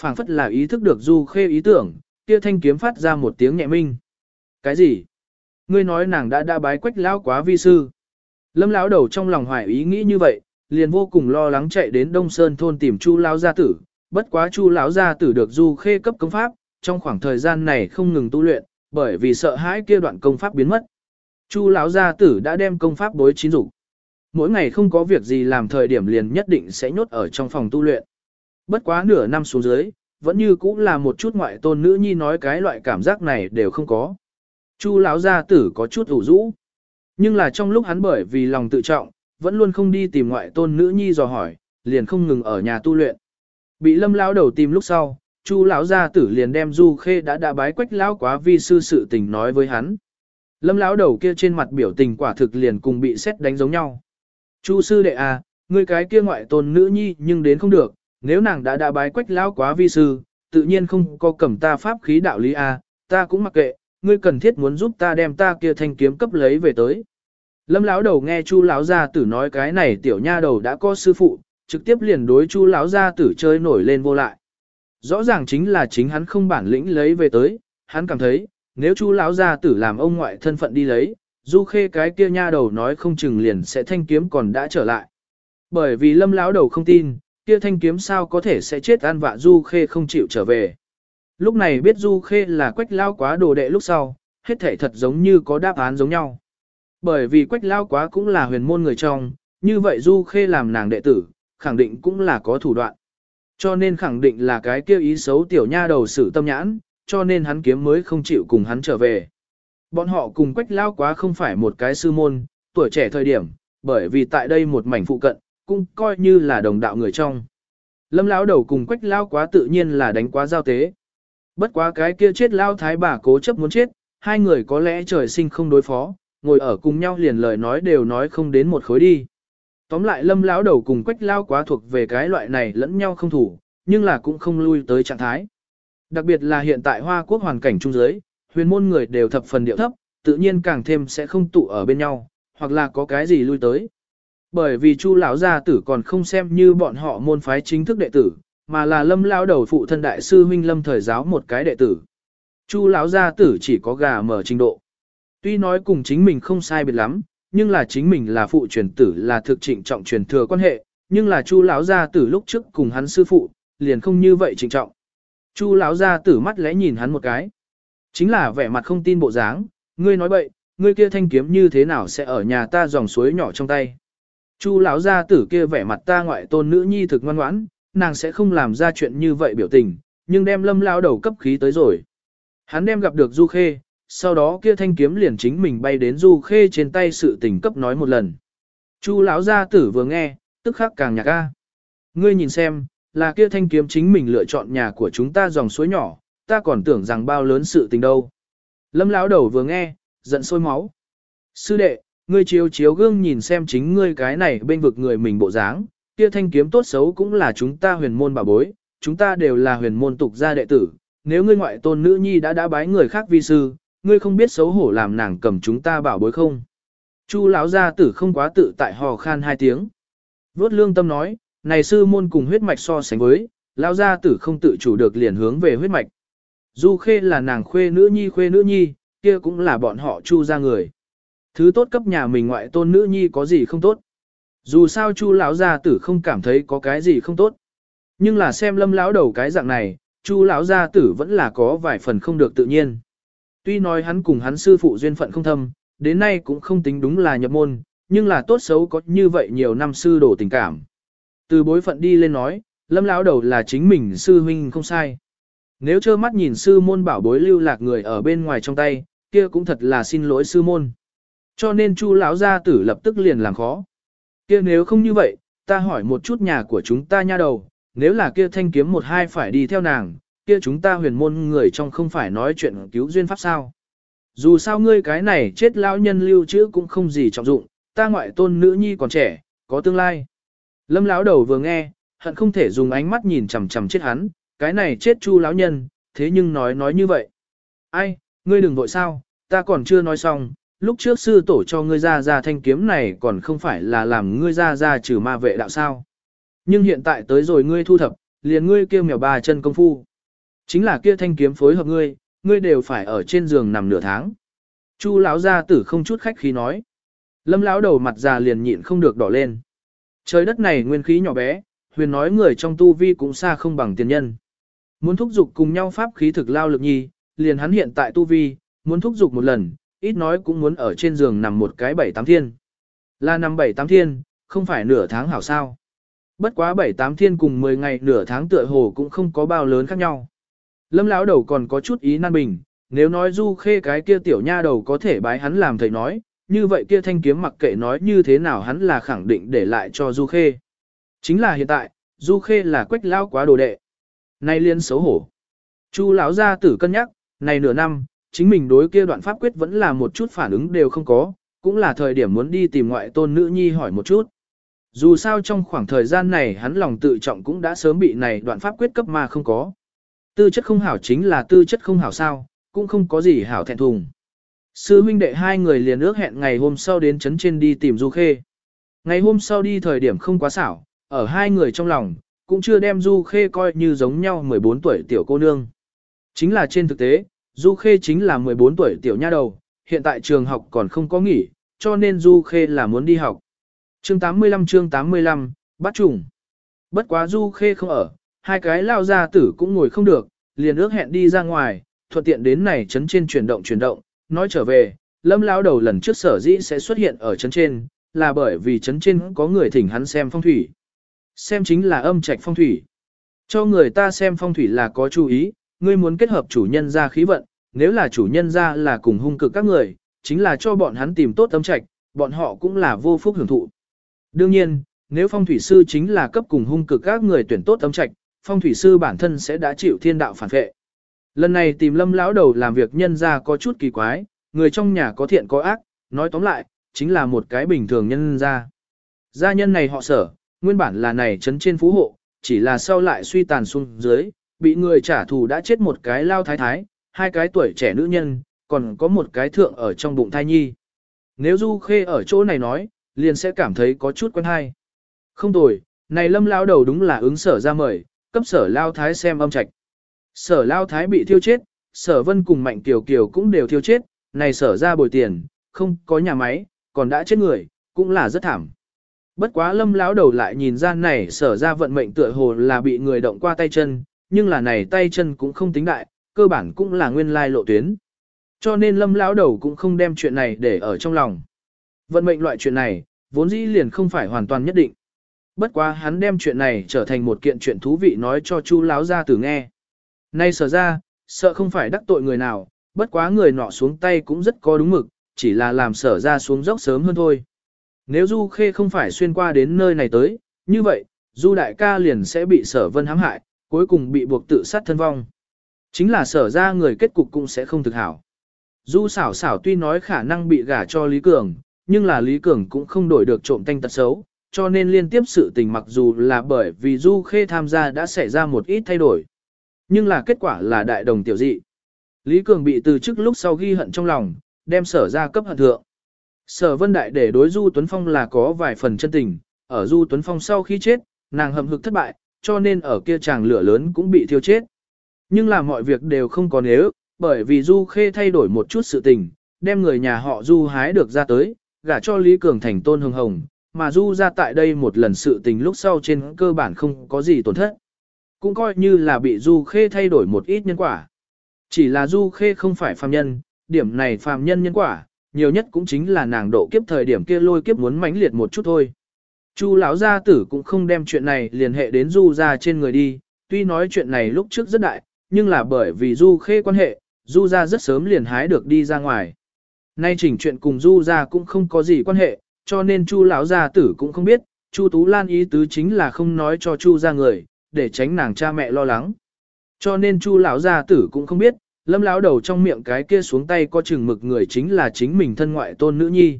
phảng phất là ý thức được Du Khê ý tưởng, kia thanh kiếm phát ra một tiếng nhẹ minh. Cái gì? Ngươi nói nàng đã đã bái quách lão quá vi sư. Lâm lão đầu trong lòng hoài ý nghĩ như vậy, liền vô cùng lo lắng chạy đến Đông Sơn thôn tìm Chu lão gia tử, bất quá Chu lão gia tử được Du Khê cấp công pháp, trong khoảng thời gian này không ngừng tu luyện, bởi vì sợ hãi kia đoạn công pháp biến mất. Chu lão gia tử đã đem công pháp bối chín dục. Mỗi ngày không có việc gì làm thời điểm liền nhất định sẽ nhốt ở trong phòng tu luyện. Bất quá nửa năm xuống dưới, vẫn như cũng là một chút ngoại tôn nữ nhi nói cái loại cảm giác này đều không có. Chu lão gia tử có chút ủ rũ. Nhưng là trong lúc hắn bởi vì lòng tự trọng, vẫn luôn không đi tìm ngoại tôn nữ nhi dò hỏi, liền không ngừng ở nhà tu luyện. Bị lâm lão đầu tìm lúc sau, Chu lão gia tử liền đem Du Khê đã đã bái quách lão quá vi sư sự tình nói với hắn. Lâm lão đầu kia trên mặt biểu tình quả thực liền cùng bị xét đánh giống nhau. Chu sư đệ à, ngươi cái kia ngoại tôn nữ nhi nhưng đến không được, nếu nàng đã đã bái quách lão quá vi sư, tự nhiên không có cầm ta pháp khí đạo lý a, ta cũng mặc kệ, ngươi cần thiết muốn giúp ta đem ta kia thanh kiếm cấp lấy về tới. Lâm lão đầu nghe Chu lão gia tử nói cái này tiểu nha đầu đã có sư phụ, trực tiếp liền đối Chu lão gia tử chơi nổi lên vô lại. Rõ ràng chính là chính hắn không bản lĩnh lấy về tới, hắn cảm thấy, nếu chú lão gia tử làm ông ngoại thân phận đi lấy, Du Khê cái kia nha đầu nói không chừng liền sẽ thanh kiếm còn đã trở lại. Bởi vì Lâm lão đầu không tin, kia thanh kiếm sao có thể sẽ chết an vạ Du Khê không chịu trở về. Lúc này biết Du Khê là quách lao quá đồ đệ lúc sau, hết thể thật giống như có đáp án giống nhau. Bởi vì quách lao quá cũng là huyền môn người trong, như vậy Du Khê làm nàng đệ tử, khẳng định cũng là có thủ đoạn. Cho nên khẳng định là cái kêu ý xấu tiểu nha đầu sử tâm nhãn, cho nên hắn kiếm mới không chịu cùng hắn trở về. Bọn họ cùng quách lao quá không phải một cái sư môn, tuổi trẻ thời điểm, bởi vì tại đây một mảnh phụ cận, cũng coi như là đồng đạo người trong. Lâm lão đầu cùng quách lao quá tự nhiên là đánh quá giao tế. Bất quá cái kia chết lao thái bà cố chấp muốn chết, hai người có lẽ trời sinh không đối phó, ngồi ở cùng nhau liền lời nói đều nói không đến một khối đi. Tóm lại lâm lão đầu cùng quách lao quá thuộc về cái loại này lẫn nhau không thủ, nhưng là cũng không lui tới trạng thái. Đặc biệt là hiện tại Hoa Quốc hoàn cảnh trung giới, huyền môn người đều thập phần điệu thấp, tự nhiên càng thêm sẽ không tụ ở bên nhau, hoặc là có cái gì lui tới. Bởi vì Chu lão gia tử còn không xem như bọn họ môn phái chính thức đệ tử, mà là Lâm lão đầu phụ thân đại sư huynh Lâm thời giáo một cái đệ tử. Chu lão gia tử chỉ có gà mở trình độ. Tuy nói cùng chính mình không sai biệt lắm, nhưng là chính mình là phụ truyền tử là thực trịnh trọng truyền thừa quan hệ, nhưng là Chu lão gia tử lúc trước cùng hắn sư phụ, liền không như vậy trịnh trọng. Chu lão gia tử mắt lẽ nhìn hắn một cái. Chính là vẻ mặt không tin bộ dáng, ngươi nói bậy, ngươi kia thanh kiếm như thế nào sẽ ở nhà ta dòng suối nhỏ trong tay. Chu lão gia tử kia vẻ mặt ta ngoại tôn nữ nhi thực ngoan ngoãn, nàng sẽ không làm ra chuyện như vậy biểu tình, nhưng đem lâm lao đầu cấp khí tới rồi. Hắn đem gặp được Du Khê, sau đó kia thanh kiếm liền chính mình bay đến Du Khê trên tay sự tình cấp nói một lần. Chu lão gia tử vừa nghe, tức khắc càng nhạc ca. Ngươi nhìn xem, là kia thanh kiếm chính mình lựa chọn nhà của chúng ta dòng suối nhỏ, ta còn tưởng rằng bao lớn sự tình đâu. Lâm lão đầu vừa nghe, giận sôi máu. Sư đệ, ngươi chiếu chiếu gương nhìn xem chính ngươi cái này bên vực người mình bộ dáng, kia thanh kiếm tốt xấu cũng là chúng ta huyền môn bà bối, chúng ta đều là huyền môn tục gia đệ tử, nếu ngươi ngoại tôn nữ nhi đã đã bái người khác vi sư, ngươi không biết xấu hổ làm nàng cầm chúng ta bảo bối không. Chu lão gia tử không quá tự tại hò khan hai tiếng. Vốt lương tâm nói, này sư môn cùng huyết mạch so sánh với, lão gia tử không tự chủ được liền hướng về huyết mạch. Du khê là nàng khuê nữ nhi khuê nữ nhi, kia cũng là bọn họ chu ra người. Thứ tốt cấp nhà mình ngoại tôn nữ nhi có gì không tốt. Dù sao chu lão gia tử không cảm thấy có cái gì không tốt. Nhưng là xem lâm lão đầu cái dạng này, chu lão gia tử vẫn là có vài phần không được tự nhiên. Tuy nói hắn cùng hắn sư phụ duyên phận không thâm, đến nay cũng không tính đúng là nhập môn, nhưng là tốt xấu có như vậy nhiều năm sư đổ tình cảm. Từ bối phận đi lên nói, lâm lão đầu là chính mình sư huynh không sai. Nếu trơ mắt nhìn sư môn bảo bối lưu lạc người ở bên ngoài trong tay, kia cũng thật là xin lỗi sư môn. Cho nên chu lão gia tử lập tức liền làm khó. Kia nếu không như vậy, ta hỏi một chút nhà của chúng ta nha đầu, nếu là kia thanh kiếm một hai phải đi theo nàng, kia chúng ta huyền môn người trong không phải nói chuyện cứu duyên pháp sao. Dù sao ngươi cái này chết lão nhân lưu trữ cũng không gì trọng dụng, ta ngoại tôn nữ nhi còn trẻ, có tương lai. Lâm lão đầu vừa nghe, hận không thể dùng ánh mắt nhìn chằm chằm chết hắn, cái này chết chu lão nhân, thế nhưng nói nói như vậy. Ai, ngươi đừng vội sao, ta còn chưa nói xong, lúc trước sư tổ cho ngươi ra ra thanh kiếm này còn không phải là làm ngươi ra ra trừ ma vệ đạo sao. Nhưng hiện tại tới rồi ngươi thu thập, liền ngươi kêu mèo ba chân công phu. Chính là kia thanh kiếm phối hợp ngươi, ngươi đều phải ở trên giường nằm nửa tháng. Chu lão gia tử không chút khách khí nói. Lâm lão đầu mặt già liền nhịn không được đỏ lên. Trời đất này nguyên khí nhỏ bé, huyền nói người trong tu vi cũng xa không bằng tiền nhân. Muốn thúc dục cùng nhau pháp khí thực lao lực nhi, liền hắn hiện tại tu vi, muốn thúc dục một lần, ít nói cũng muốn ở trên giường nằm một cái bảy tám thiên. Là nằm bảy tám thiên, không phải nửa tháng hảo sao. Bất quá bảy tám thiên cùng 10 ngày nửa tháng tựa hồ cũng không có bao lớn khác nhau. Lâm lão đầu còn có chút ý nan bình, nếu nói du khê cái kia tiểu nha đầu có thể bái hắn làm thầy nói, như vậy kia thanh kiếm mặc kệ nói như thế nào hắn là khẳng định để lại cho du khê. Chính là hiện tại, du khê là quách lão quá đồ đệ. Nay liên xấu hổ. Chu lão gia tử cân nhắc, này nửa năm, chính mình đối kia đoạn pháp quyết vẫn là một chút phản ứng đều không có, cũng là thời điểm muốn đi tìm ngoại tôn nữ nhi hỏi một chút. Dù sao trong khoảng thời gian này hắn lòng tự trọng cũng đã sớm bị này đoạn pháp quyết cấp mà không có. Tư chất không hảo chính là tư chất không hảo sao, cũng không có gì hảo thẹn thùng. Sư huynh đệ hai người liền ước hẹn ngày hôm sau đến chấn trên đi tìm Du Khê. Ngày hôm sau đi thời điểm không quá xảo, ở hai người trong lòng, cũng chưa đem Du Khê coi như giống nhau 14 tuổi tiểu cô nương. Chính là trên thực tế, Du Khê chính là 14 tuổi tiểu nha đầu, hiện tại trường học còn không có nghỉ, cho nên Du Khê là muốn đi học. Chương 85 chương 85, bắt trùng. Bất quá Du Khê không ở, hai cái lao ra tử cũng ngồi không được, liền ước hẹn đi ra ngoài, thuận tiện đến này chấn trên chuyển động chuyển động, nói trở về, lâm lao đầu lần trước sở dĩ sẽ xuất hiện ở chấn trên, là bởi vì chấn trên có người thỉnh hắn xem phong thủy. Xem chính là âm trạch phong thủy. Cho người ta xem phong thủy là có chú ý, ngươi muốn kết hợp chủ nhân ra khí vận, nếu là chủ nhân ra là cùng hung cực các người, chính là cho bọn hắn tìm tốt âm trạch, bọn họ cũng là vô phúc hưởng thụ. Đương nhiên, nếu phong thủy sư chính là cấp cùng hung cực các người tuyển tốt âm trạch, phong thủy sư bản thân sẽ đã chịu thiên đạo phản vệ. Lần này tìm lâm lão đầu làm việc nhân ra có chút kỳ quái, người trong nhà có thiện có ác, nói tóm lại, chính là một cái bình thường nhân ra. Gia nhân này họ sở, nguyên bản là này chấn trên phú hộ, chỉ là sau lại suy tàn xuống dưới, bị người trả thù đã chết một cái lao thái thái, hai cái tuổi trẻ nữ nhân, còn có một cái thượng ở trong bụng thai nhi. Nếu Du Khê ở chỗ này nói, liền sẽ cảm thấy có chút quen hay. Không tồi, này lâm lao đầu đúng là ứng sở ra mời, cấp sở lao thái xem âm trạch. Sở lao thái bị thiêu chết, sở vân cùng mạnh kiều kiều cũng đều thiêu chết, này sở ra bồi tiền, không có nhà máy, còn đã chết người, cũng là rất thảm. Bất quá lâm lão đầu lại nhìn ra này sở ra vận mệnh tựa hồ là bị người động qua tay chân, nhưng là này tay chân cũng không tính đại, cơ bản cũng là nguyên lai lộ tuyến. Cho nên lâm lão đầu cũng không đem chuyện này để ở trong lòng. Vận mệnh loại chuyện này, vốn dĩ liền không phải hoàn toàn nhất định. Bất quá hắn đem chuyện này trở thành một kiện chuyện thú vị nói cho chu lão gia tử nghe. Nay sở ra, sợ không phải đắc tội người nào, bất quá người nọ xuống tay cũng rất có đúng mực, chỉ là làm sở ra xuống dốc sớm hơn thôi. Nếu Du Khê không phải xuyên qua đến nơi này tới, như vậy, Du Đại ca liền sẽ bị sở vân hãm hại, cuối cùng bị buộc tự sát thân vong. Chính là sở ra người kết cục cũng sẽ không thực hảo. Du xảo xảo tuy nói khả năng bị gả cho Lý Cường, nhưng là Lý Cường cũng không đổi được trộm tanh tật xấu, cho nên liên tiếp sự tình mặc dù là bởi vì Du Khê tham gia đã xảy ra một ít thay đổi. Nhưng là kết quả là đại đồng tiểu dị. Lý Cường bị từ chức lúc sau ghi hận trong lòng, đem sở ra cấp hận thượng. Sở Vân Đại để đối Du Tuấn Phong là có vài phần chân tình, ở Du Tuấn Phong sau khi chết, nàng hầm hực thất bại, cho nên ở kia chàng lửa lớn cũng bị thiêu chết. Nhưng là mọi việc đều không có nếu, bởi vì Du Khê thay đổi một chút sự tình, đem người nhà họ Du hái được ra tới, gả cho Lý Cường thành tôn hồng hồng, mà Du ra tại đây một lần sự tình lúc sau trên cơ bản không có gì tổn thất. Cũng coi như là bị Du Khê thay đổi một ít nhân quả. Chỉ là Du Khê không phải phàm nhân, điểm này phàm nhân nhân quả, nhiều nhất cũng chính là nàng độ kiếp thời điểm kia lôi kiếp muốn mãnh liệt một chút thôi. Chu lão gia tử cũng không đem chuyện này liên hệ đến Du ra trên người đi, tuy nói chuyện này lúc trước rất đại, nhưng là bởi vì Du khê quan hệ, Du ra rất sớm liền hái được đi ra ngoài. Nay chỉnh chuyện cùng Du ra cũng không có gì quan hệ, cho nên Chu lão gia tử cũng không biết, Chu Tú Lan ý tứ chính là không nói cho Chu gia người, để tránh nàng cha mẹ lo lắng. Cho nên Chu lão gia tử cũng không biết, lâm lão đầu trong miệng cái kia xuống tay có chừng mực người chính là chính mình thân ngoại tôn nữ nhi.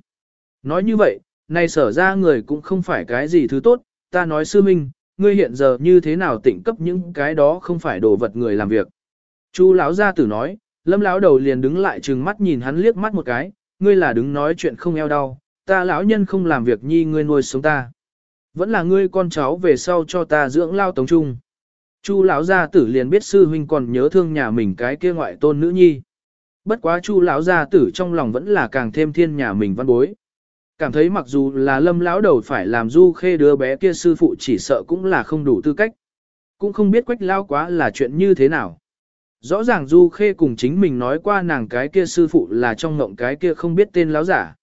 Nói như vậy, nay sở ra người cũng không phải cái gì thứ tốt, ta nói sư minh, ngươi hiện giờ như thế nào tỉnh cấp những cái đó không phải đồ vật người làm việc. Chu lão gia tử nói, lâm lão đầu liền đứng lại trừng mắt nhìn hắn liếc mắt một cái, ngươi là đứng nói chuyện không eo đau, ta lão nhân không làm việc nhi ngươi nuôi sống ta. Vẫn là ngươi con cháu về sau cho ta dưỡng lao tống trung. Chu lão gia tử liền biết sư huynh còn nhớ thương nhà mình cái kia ngoại tôn nữ nhi. Bất quá Chu lão gia tử trong lòng vẫn là càng thêm thiên nhà mình văn bối. Cảm thấy mặc dù là lâm lão đầu phải làm du khê đứa bé kia sư phụ chỉ sợ cũng là không đủ tư cách. Cũng không biết quách lao quá là chuyện như thế nào. Rõ ràng du khê cùng chính mình nói qua nàng cái kia sư phụ là trong ngộng cái kia không biết tên lão giả.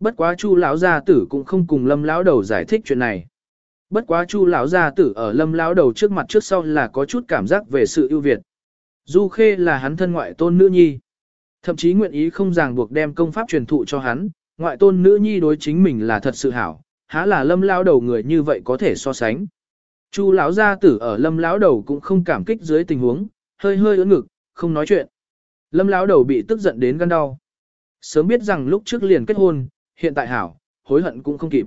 Bất quá chu lão gia tử cũng không cùng lâm lão đầu giải thích chuyện này. Bất quá chu lão gia tử ở lâm lão đầu trước mặt trước sau là có chút cảm giác về sự ưu việt. Du khê là hắn thân ngoại tôn nữ nhi. Thậm chí nguyện ý không ràng buộc đem công pháp truyền thụ cho hắn, ngoại tôn nữ nhi đối chính mình là thật sự hảo, há là lâm lão đầu người như vậy có thể so sánh. Chu lão gia tử ở lâm lão đầu cũng không cảm kích dưới tình huống, hơi hơi ưỡn ngực, không nói chuyện. Lâm lão đầu bị tức giận đến gan đau. Sớm biết rằng lúc trước liền kết hôn, hiện tại hảo, hối hận cũng không kịp.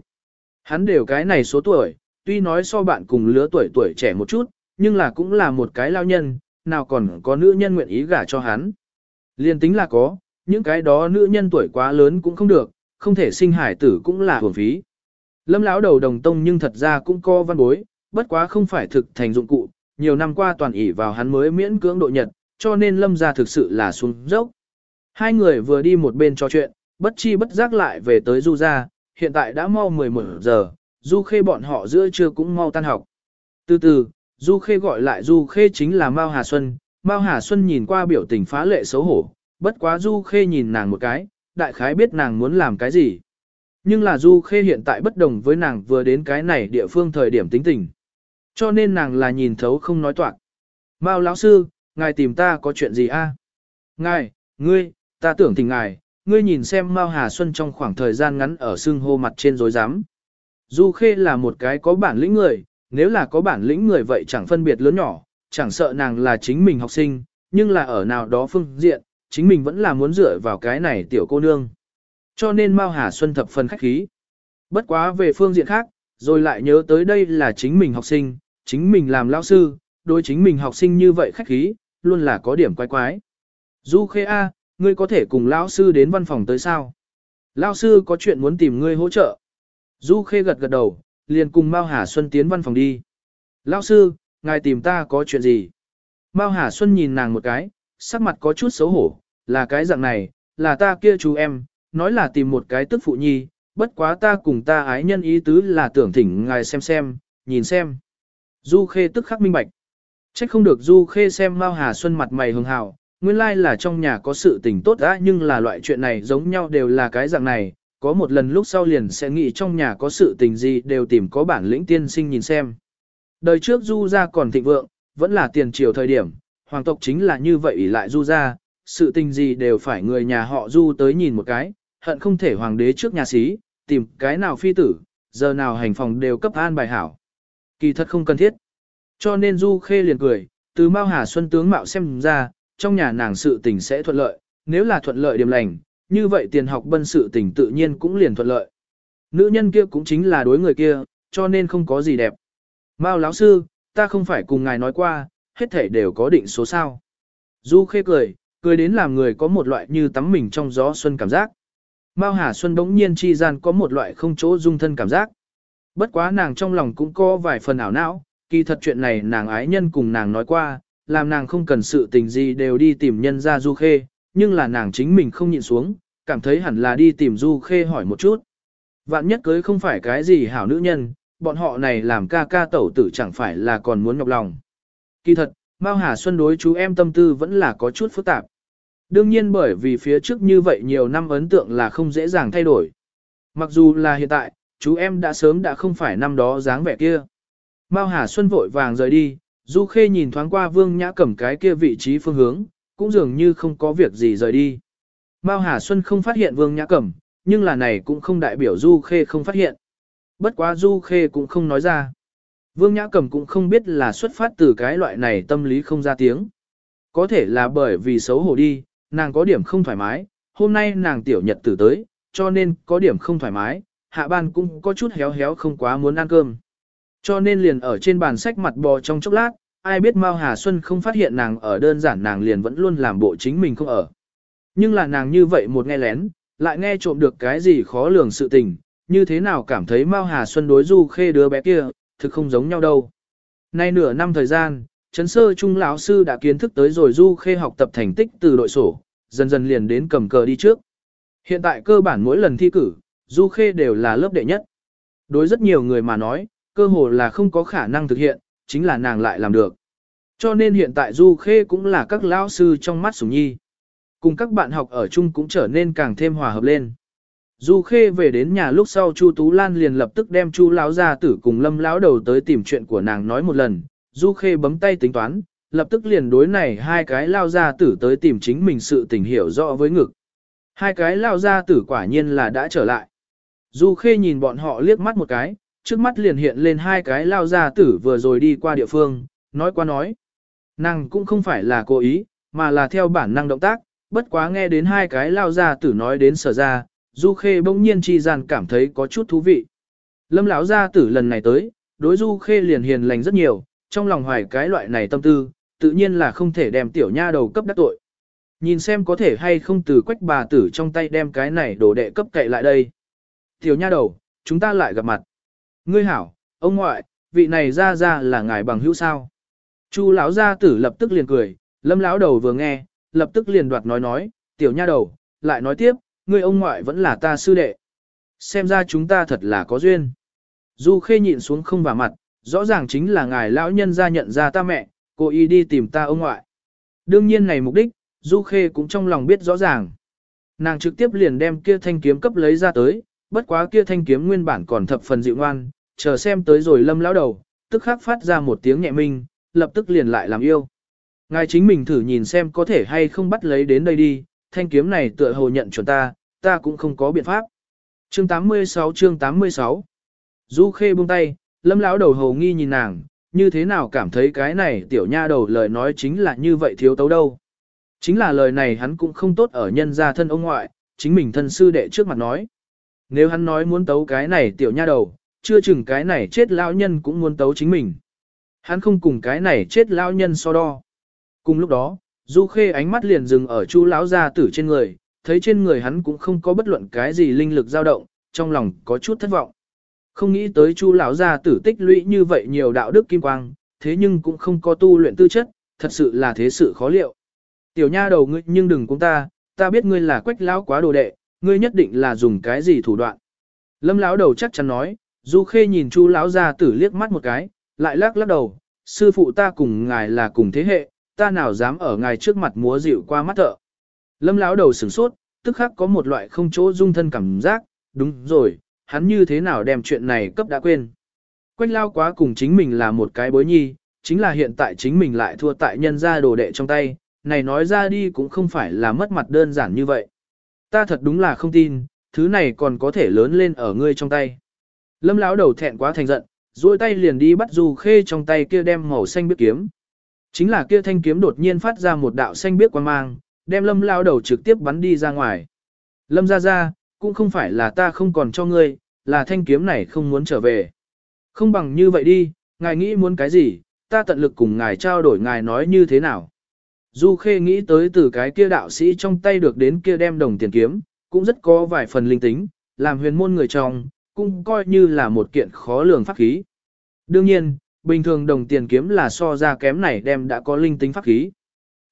Hắn đều cái này số tuổi, tuy nói so bạn cùng lứa tuổi tuổi trẻ một chút, nhưng là cũng là một cái lao nhân, nào còn có nữ nhân nguyện ý gả cho hắn. Liên tính là có, những cái đó nữ nhân tuổi quá lớn cũng không được, không thể sinh hải tử cũng là hưởng phí. Lâm lão đầu đồng tông nhưng thật ra cũng co văn bối, bất quá không phải thực thành dụng cụ, nhiều năm qua toàn ỷ vào hắn mới miễn cưỡng độ nhật, cho nên lâm gia thực sự là xuống dốc. Hai người vừa đi một bên trò chuyện, bất chi bất giác lại về tới du gia, hiện tại đã mau 11 giờ, du khê bọn họ giữa trưa cũng mau tan học. Từ từ, du khê gọi lại du khê chính là Mao Hà Xuân, Mao Hà Xuân nhìn qua biểu tình phá lệ xấu hổ, bất quá du khê nhìn nàng một cái, đại khái biết nàng muốn làm cái gì. Nhưng là du khê hiện tại bất đồng với nàng vừa đến cái này địa phương thời điểm tính tình. Cho nên nàng là nhìn thấu không nói toạc. Mao lão sư, ngài tìm ta có chuyện gì a? Ngài, ngươi, ta tưởng tình ngài, ngươi nhìn xem Mao Hà Xuân trong khoảng thời gian ngắn ở xương hô mặt trên dối rắm Du Khê là một cái có bản lĩnh người, nếu là có bản lĩnh người vậy chẳng phân biệt lớn nhỏ, chẳng sợ nàng là chính mình học sinh, nhưng là ở nào đó phương diện, chính mình vẫn là muốn dựa vào cái này tiểu cô nương. Cho nên Mao Hà Xuân thập phần khách khí. Bất quá về phương diện khác, rồi lại nhớ tới đây là chính mình học sinh, chính mình làm lao sư, đối chính mình học sinh như vậy khách khí, luôn là có điểm quái quái. Du Khê A, ngươi có thể cùng lão sư đến văn phòng tới sao? Lão sư có chuyện muốn tìm ngươi hỗ trợ. Du Khê gật gật đầu, liền cùng Mao Hà Xuân tiến văn phòng đi. Lão sư, ngài tìm ta có chuyện gì? Mao Hà Xuân nhìn nàng một cái, sắc mặt có chút xấu hổ, là cái dạng này, là ta kia chú em, nói là tìm một cái tức phụ nhi, bất quá ta cùng ta ái nhân ý tứ là tưởng thỉnh ngài xem xem, nhìn xem. Du Khê tức khắc minh bạch. Trách không được Du Khê xem Mao Hà Xuân mặt mày hường hào, nguyên lai là trong nhà có sự tình tốt đã nhưng là loại chuyện này giống nhau đều là cái dạng này, có một lần lúc sau liền sẽ nghĩ trong nhà có sự tình gì đều tìm có bản lĩnh tiên sinh nhìn xem. Đời trước Du ra còn thịnh vượng, vẫn là tiền triều thời điểm, hoàng tộc chính là như vậy lại Du ra, sự tình gì đều phải người nhà họ Du tới nhìn một cái, hận không thể hoàng đế trước nhà sĩ tìm cái nào phi tử, giờ nào hành phòng đều cấp an bài hảo. Kỳ thật không cần thiết. Cho nên Du Khê liền cười, từ Mao Hà Xuân tướng mạo xem ra, trong nhà nàng sự tình sẽ thuận lợi, nếu là thuận lợi điểm lành, như vậy tiền học bân sự tình tự nhiên cũng liền thuận lợi. Nữ nhân kia cũng chính là đối người kia, cho nên không có gì đẹp. Mao lão sư, ta không phải cùng ngài nói qua, hết thể đều có định số sao. Du khê cười, cười đến làm người có một loại như tắm mình trong gió xuân cảm giác. Mao Hà Xuân bỗng nhiên chi gian có một loại không chỗ dung thân cảm giác. Bất quá nàng trong lòng cũng có vài phần ảo não, kỳ thật chuyện này nàng ái nhân cùng nàng nói qua, làm nàng không cần sự tình gì đều đi tìm nhân ra Du Khê, nhưng là nàng chính mình không nhịn xuống, cảm thấy hẳn là đi tìm Du Khê hỏi một chút. Vạn nhất cưới không phải cái gì hảo nữ nhân, bọn họ này làm ca ca tẩu tử chẳng phải là còn muốn nhọc lòng. Kỳ thật, Mao Hà Xuân đối chú em tâm tư vẫn là có chút phức tạp. Đương nhiên bởi vì phía trước như vậy nhiều năm ấn tượng là không dễ dàng thay đổi. Mặc dù là hiện tại, chú em đã sớm đã không phải năm đó dáng vẻ kia. Mao Hà Xuân vội vàng rời đi, Du Khê nhìn thoáng qua Vương Nhã cầm cái kia vị trí phương hướng, cũng dường như không có việc gì rời đi. Mao Hà Xuân không phát hiện Vương Nhã Cẩm, nhưng là này cũng không đại biểu Du Khê không phát hiện. Bất quá Du Khê cũng không nói ra. Vương Nhã Cẩm cũng không biết là xuất phát từ cái loại này tâm lý không ra tiếng. Có thể là bởi vì xấu hổ đi, nàng có điểm không thoải mái, hôm nay nàng tiểu nhật tử tới, cho nên có điểm không thoải mái, hạ ban cũng có chút héo héo không quá muốn ăn cơm. Cho nên liền ở trên bàn sách mặt bò trong chốc lát, ai biết Mao Hà Xuân không phát hiện nàng ở đơn giản nàng liền vẫn luôn làm bộ chính mình không ở. Nhưng là nàng như vậy một nghe lén, lại nghe trộm được cái gì khó lường sự tình, như thế nào cảm thấy Mao Hà Xuân đối du khê đứa bé kia, thực không giống nhau đâu. Nay nửa năm thời gian, Trấn Sơ Trung lão sư đã kiến thức tới rồi du khê học tập thành tích từ đội sổ, dần dần liền đến cầm cờ đi trước. Hiện tại cơ bản mỗi lần thi cử, du khê đều là lớp đệ nhất. Đối rất nhiều người mà nói, cơ hồ là không có khả năng thực hiện, chính là nàng lại làm được. Cho nên hiện tại Du Khê cũng là các lão sư trong mắt Sùng Nhi. Cùng các bạn học ở chung cũng trở nên càng thêm hòa hợp lên. Du Khê về đến nhà lúc sau Chu Tú Lan liền lập tức đem Chu lão gia tử cùng Lâm lão đầu tới tìm chuyện của nàng nói một lần. Du Khê bấm tay tính toán, lập tức liền đối này hai cái lao gia tử tới tìm chính mình sự tình hiểu rõ với ngực. Hai cái lao gia tử quả nhiên là đã trở lại. Du Khê nhìn bọn họ liếc mắt một cái, trước mắt liền hiện lên hai cái lao gia tử vừa rồi đi qua địa phương, nói qua nói. Nàng cũng không phải là cố ý, mà là theo bản năng động tác, bất quá nghe đến hai cái lao gia tử nói đến sở ra, Du Khê bỗng nhiên chi gian cảm thấy có chút thú vị. Lâm lão gia tử lần này tới, đối Du Khê liền hiền lành rất nhiều, trong lòng hoài cái loại này tâm tư, tự nhiên là không thể đem tiểu nha đầu cấp đắc tội. Nhìn xem có thể hay không từ quách bà tử trong tay đem cái này đổ đệ cấp cậy lại đây. Tiểu nha đầu, chúng ta lại gặp mặt. Ngươi hảo, ông ngoại, vị này ra ra là ngài bằng hữu sao. Chu lão gia tử lập tức liền cười, lâm lão đầu vừa nghe, lập tức liền đoạt nói nói, tiểu nha đầu, lại nói tiếp, ngươi ông ngoại vẫn là ta sư đệ. Xem ra chúng ta thật là có duyên. Du khê nhịn xuống không vào mặt, rõ ràng chính là ngài lão nhân ra nhận ra ta mẹ, cô ý đi tìm ta ông ngoại. Đương nhiên này mục đích, Du khê cũng trong lòng biết rõ ràng. Nàng trực tiếp liền đem kia thanh kiếm cấp lấy ra tới, bất quá kia thanh kiếm nguyên bản còn thập phần dịu ngoan, chờ xem tới rồi lâm lão đầu, tức khắc phát ra một tiếng nhẹ minh, lập tức liền lại làm yêu. Ngài chính mình thử nhìn xem có thể hay không bắt lấy đến đây đi, thanh kiếm này tựa hồ nhận chuẩn ta, ta cũng không có biện pháp. Chương 86 chương 86 Du khê buông tay, lâm lão đầu hồ nghi nhìn nàng, như thế nào cảm thấy cái này tiểu nha đầu lời nói chính là như vậy thiếu tấu đâu. Chính là lời này hắn cũng không tốt ở nhân gia thân ông ngoại, chính mình thân sư đệ trước mặt nói. Nếu hắn nói muốn tấu cái này tiểu nha đầu, chưa chừng cái này chết lão nhân cũng muốn tấu chính mình. Hắn không cùng cái này chết lão nhân so đo. Cùng lúc đó, Du Khê ánh mắt liền dừng ở Chu lão gia tử trên người, thấy trên người hắn cũng không có bất luận cái gì linh lực dao động, trong lòng có chút thất vọng. Không nghĩ tới Chu lão gia tử tích lũy như vậy nhiều đạo đức kim quang, thế nhưng cũng không có tu luyện tư chất, thật sự là thế sự khó liệu. Tiểu nha đầu ngươi nhưng đừng cùng ta, ta biết ngươi là quách lão quá đồ đệ, ngươi nhất định là dùng cái gì thủ đoạn. Lâm lão đầu chắc chắn nói, Du Khê nhìn Chu lão gia tử liếc mắt một cái, lại lắc lắc đầu, sư phụ ta cùng ngài là cùng thế hệ, ta nào dám ở ngài trước mặt múa dịu qua mắt thợ. Lâm lão đầu sửng sốt, tức khắc có một loại không chỗ dung thân cảm giác, đúng rồi, hắn như thế nào đem chuyện này cấp đã quên. Quách lao quá cùng chính mình là một cái bối nhi, chính là hiện tại chính mình lại thua tại nhân gia đồ đệ trong tay, này nói ra đi cũng không phải là mất mặt đơn giản như vậy. Ta thật đúng là không tin, thứ này còn có thể lớn lên ở ngươi trong tay. Lâm lão đầu thẹn quá thành giận, duỗi tay liền đi bắt Du Khê trong tay kia đem màu xanh biết kiếm. Chính là kia thanh kiếm đột nhiên phát ra một đạo xanh biết quang mang, đem Lâm lão đầu trực tiếp bắn đi ra ngoài. Lâm gia gia, cũng không phải là ta không còn cho ngươi, là thanh kiếm này không muốn trở về. Không bằng như vậy đi, ngài nghĩ muốn cái gì, ta tận lực cùng ngài trao đổi ngài nói như thế nào. Du Khê nghĩ tới từ cái kia đạo sĩ trong tay được đến kia đem đồng tiền kiếm, cũng rất có vài phần linh tính, làm huyền môn người trong, cũng coi như là một kiện khó lường pháp khí. Đương nhiên, bình thường đồng tiền kiếm là so ra kém này đem đã có linh tính pháp khí.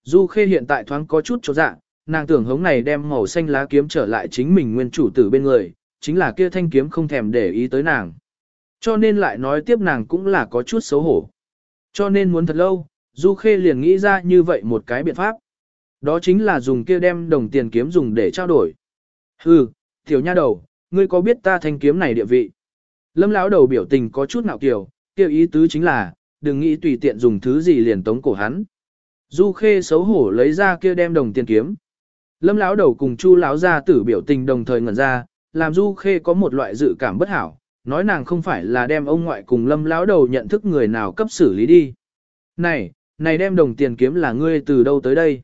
Du Khê hiện tại thoáng có chút chỗ dạ, nàng tưởng hống này đem màu xanh lá kiếm trở lại chính mình nguyên chủ tử bên người, chính là kia thanh kiếm không thèm để ý tới nàng. Cho nên lại nói tiếp nàng cũng là có chút xấu hổ. Cho nên muốn thật lâu, Du Khê liền nghĩ ra như vậy một cái biện pháp. Đó chính là dùng kia đem đồng tiền kiếm dùng để trao đổi. Hừ, tiểu nha đầu, ngươi có biết ta thanh kiếm này địa vị? Lâm lão đầu biểu tình có chút ngạo kiều, kêu ý tứ chính là, đừng nghĩ tùy tiện dùng thứ gì liền tống cổ hắn. Du Khê xấu hổ lấy ra kia đem đồng tiền kiếm. Lâm lão đầu cùng Chu lão gia tử biểu tình đồng thời ngẩn ra, làm Du Khê có một loại dự cảm bất hảo, nói nàng không phải là đem ông ngoại cùng Lâm lão đầu nhận thức người nào cấp xử lý đi. Này, này đem đồng tiền kiếm là ngươi từ đâu tới đây?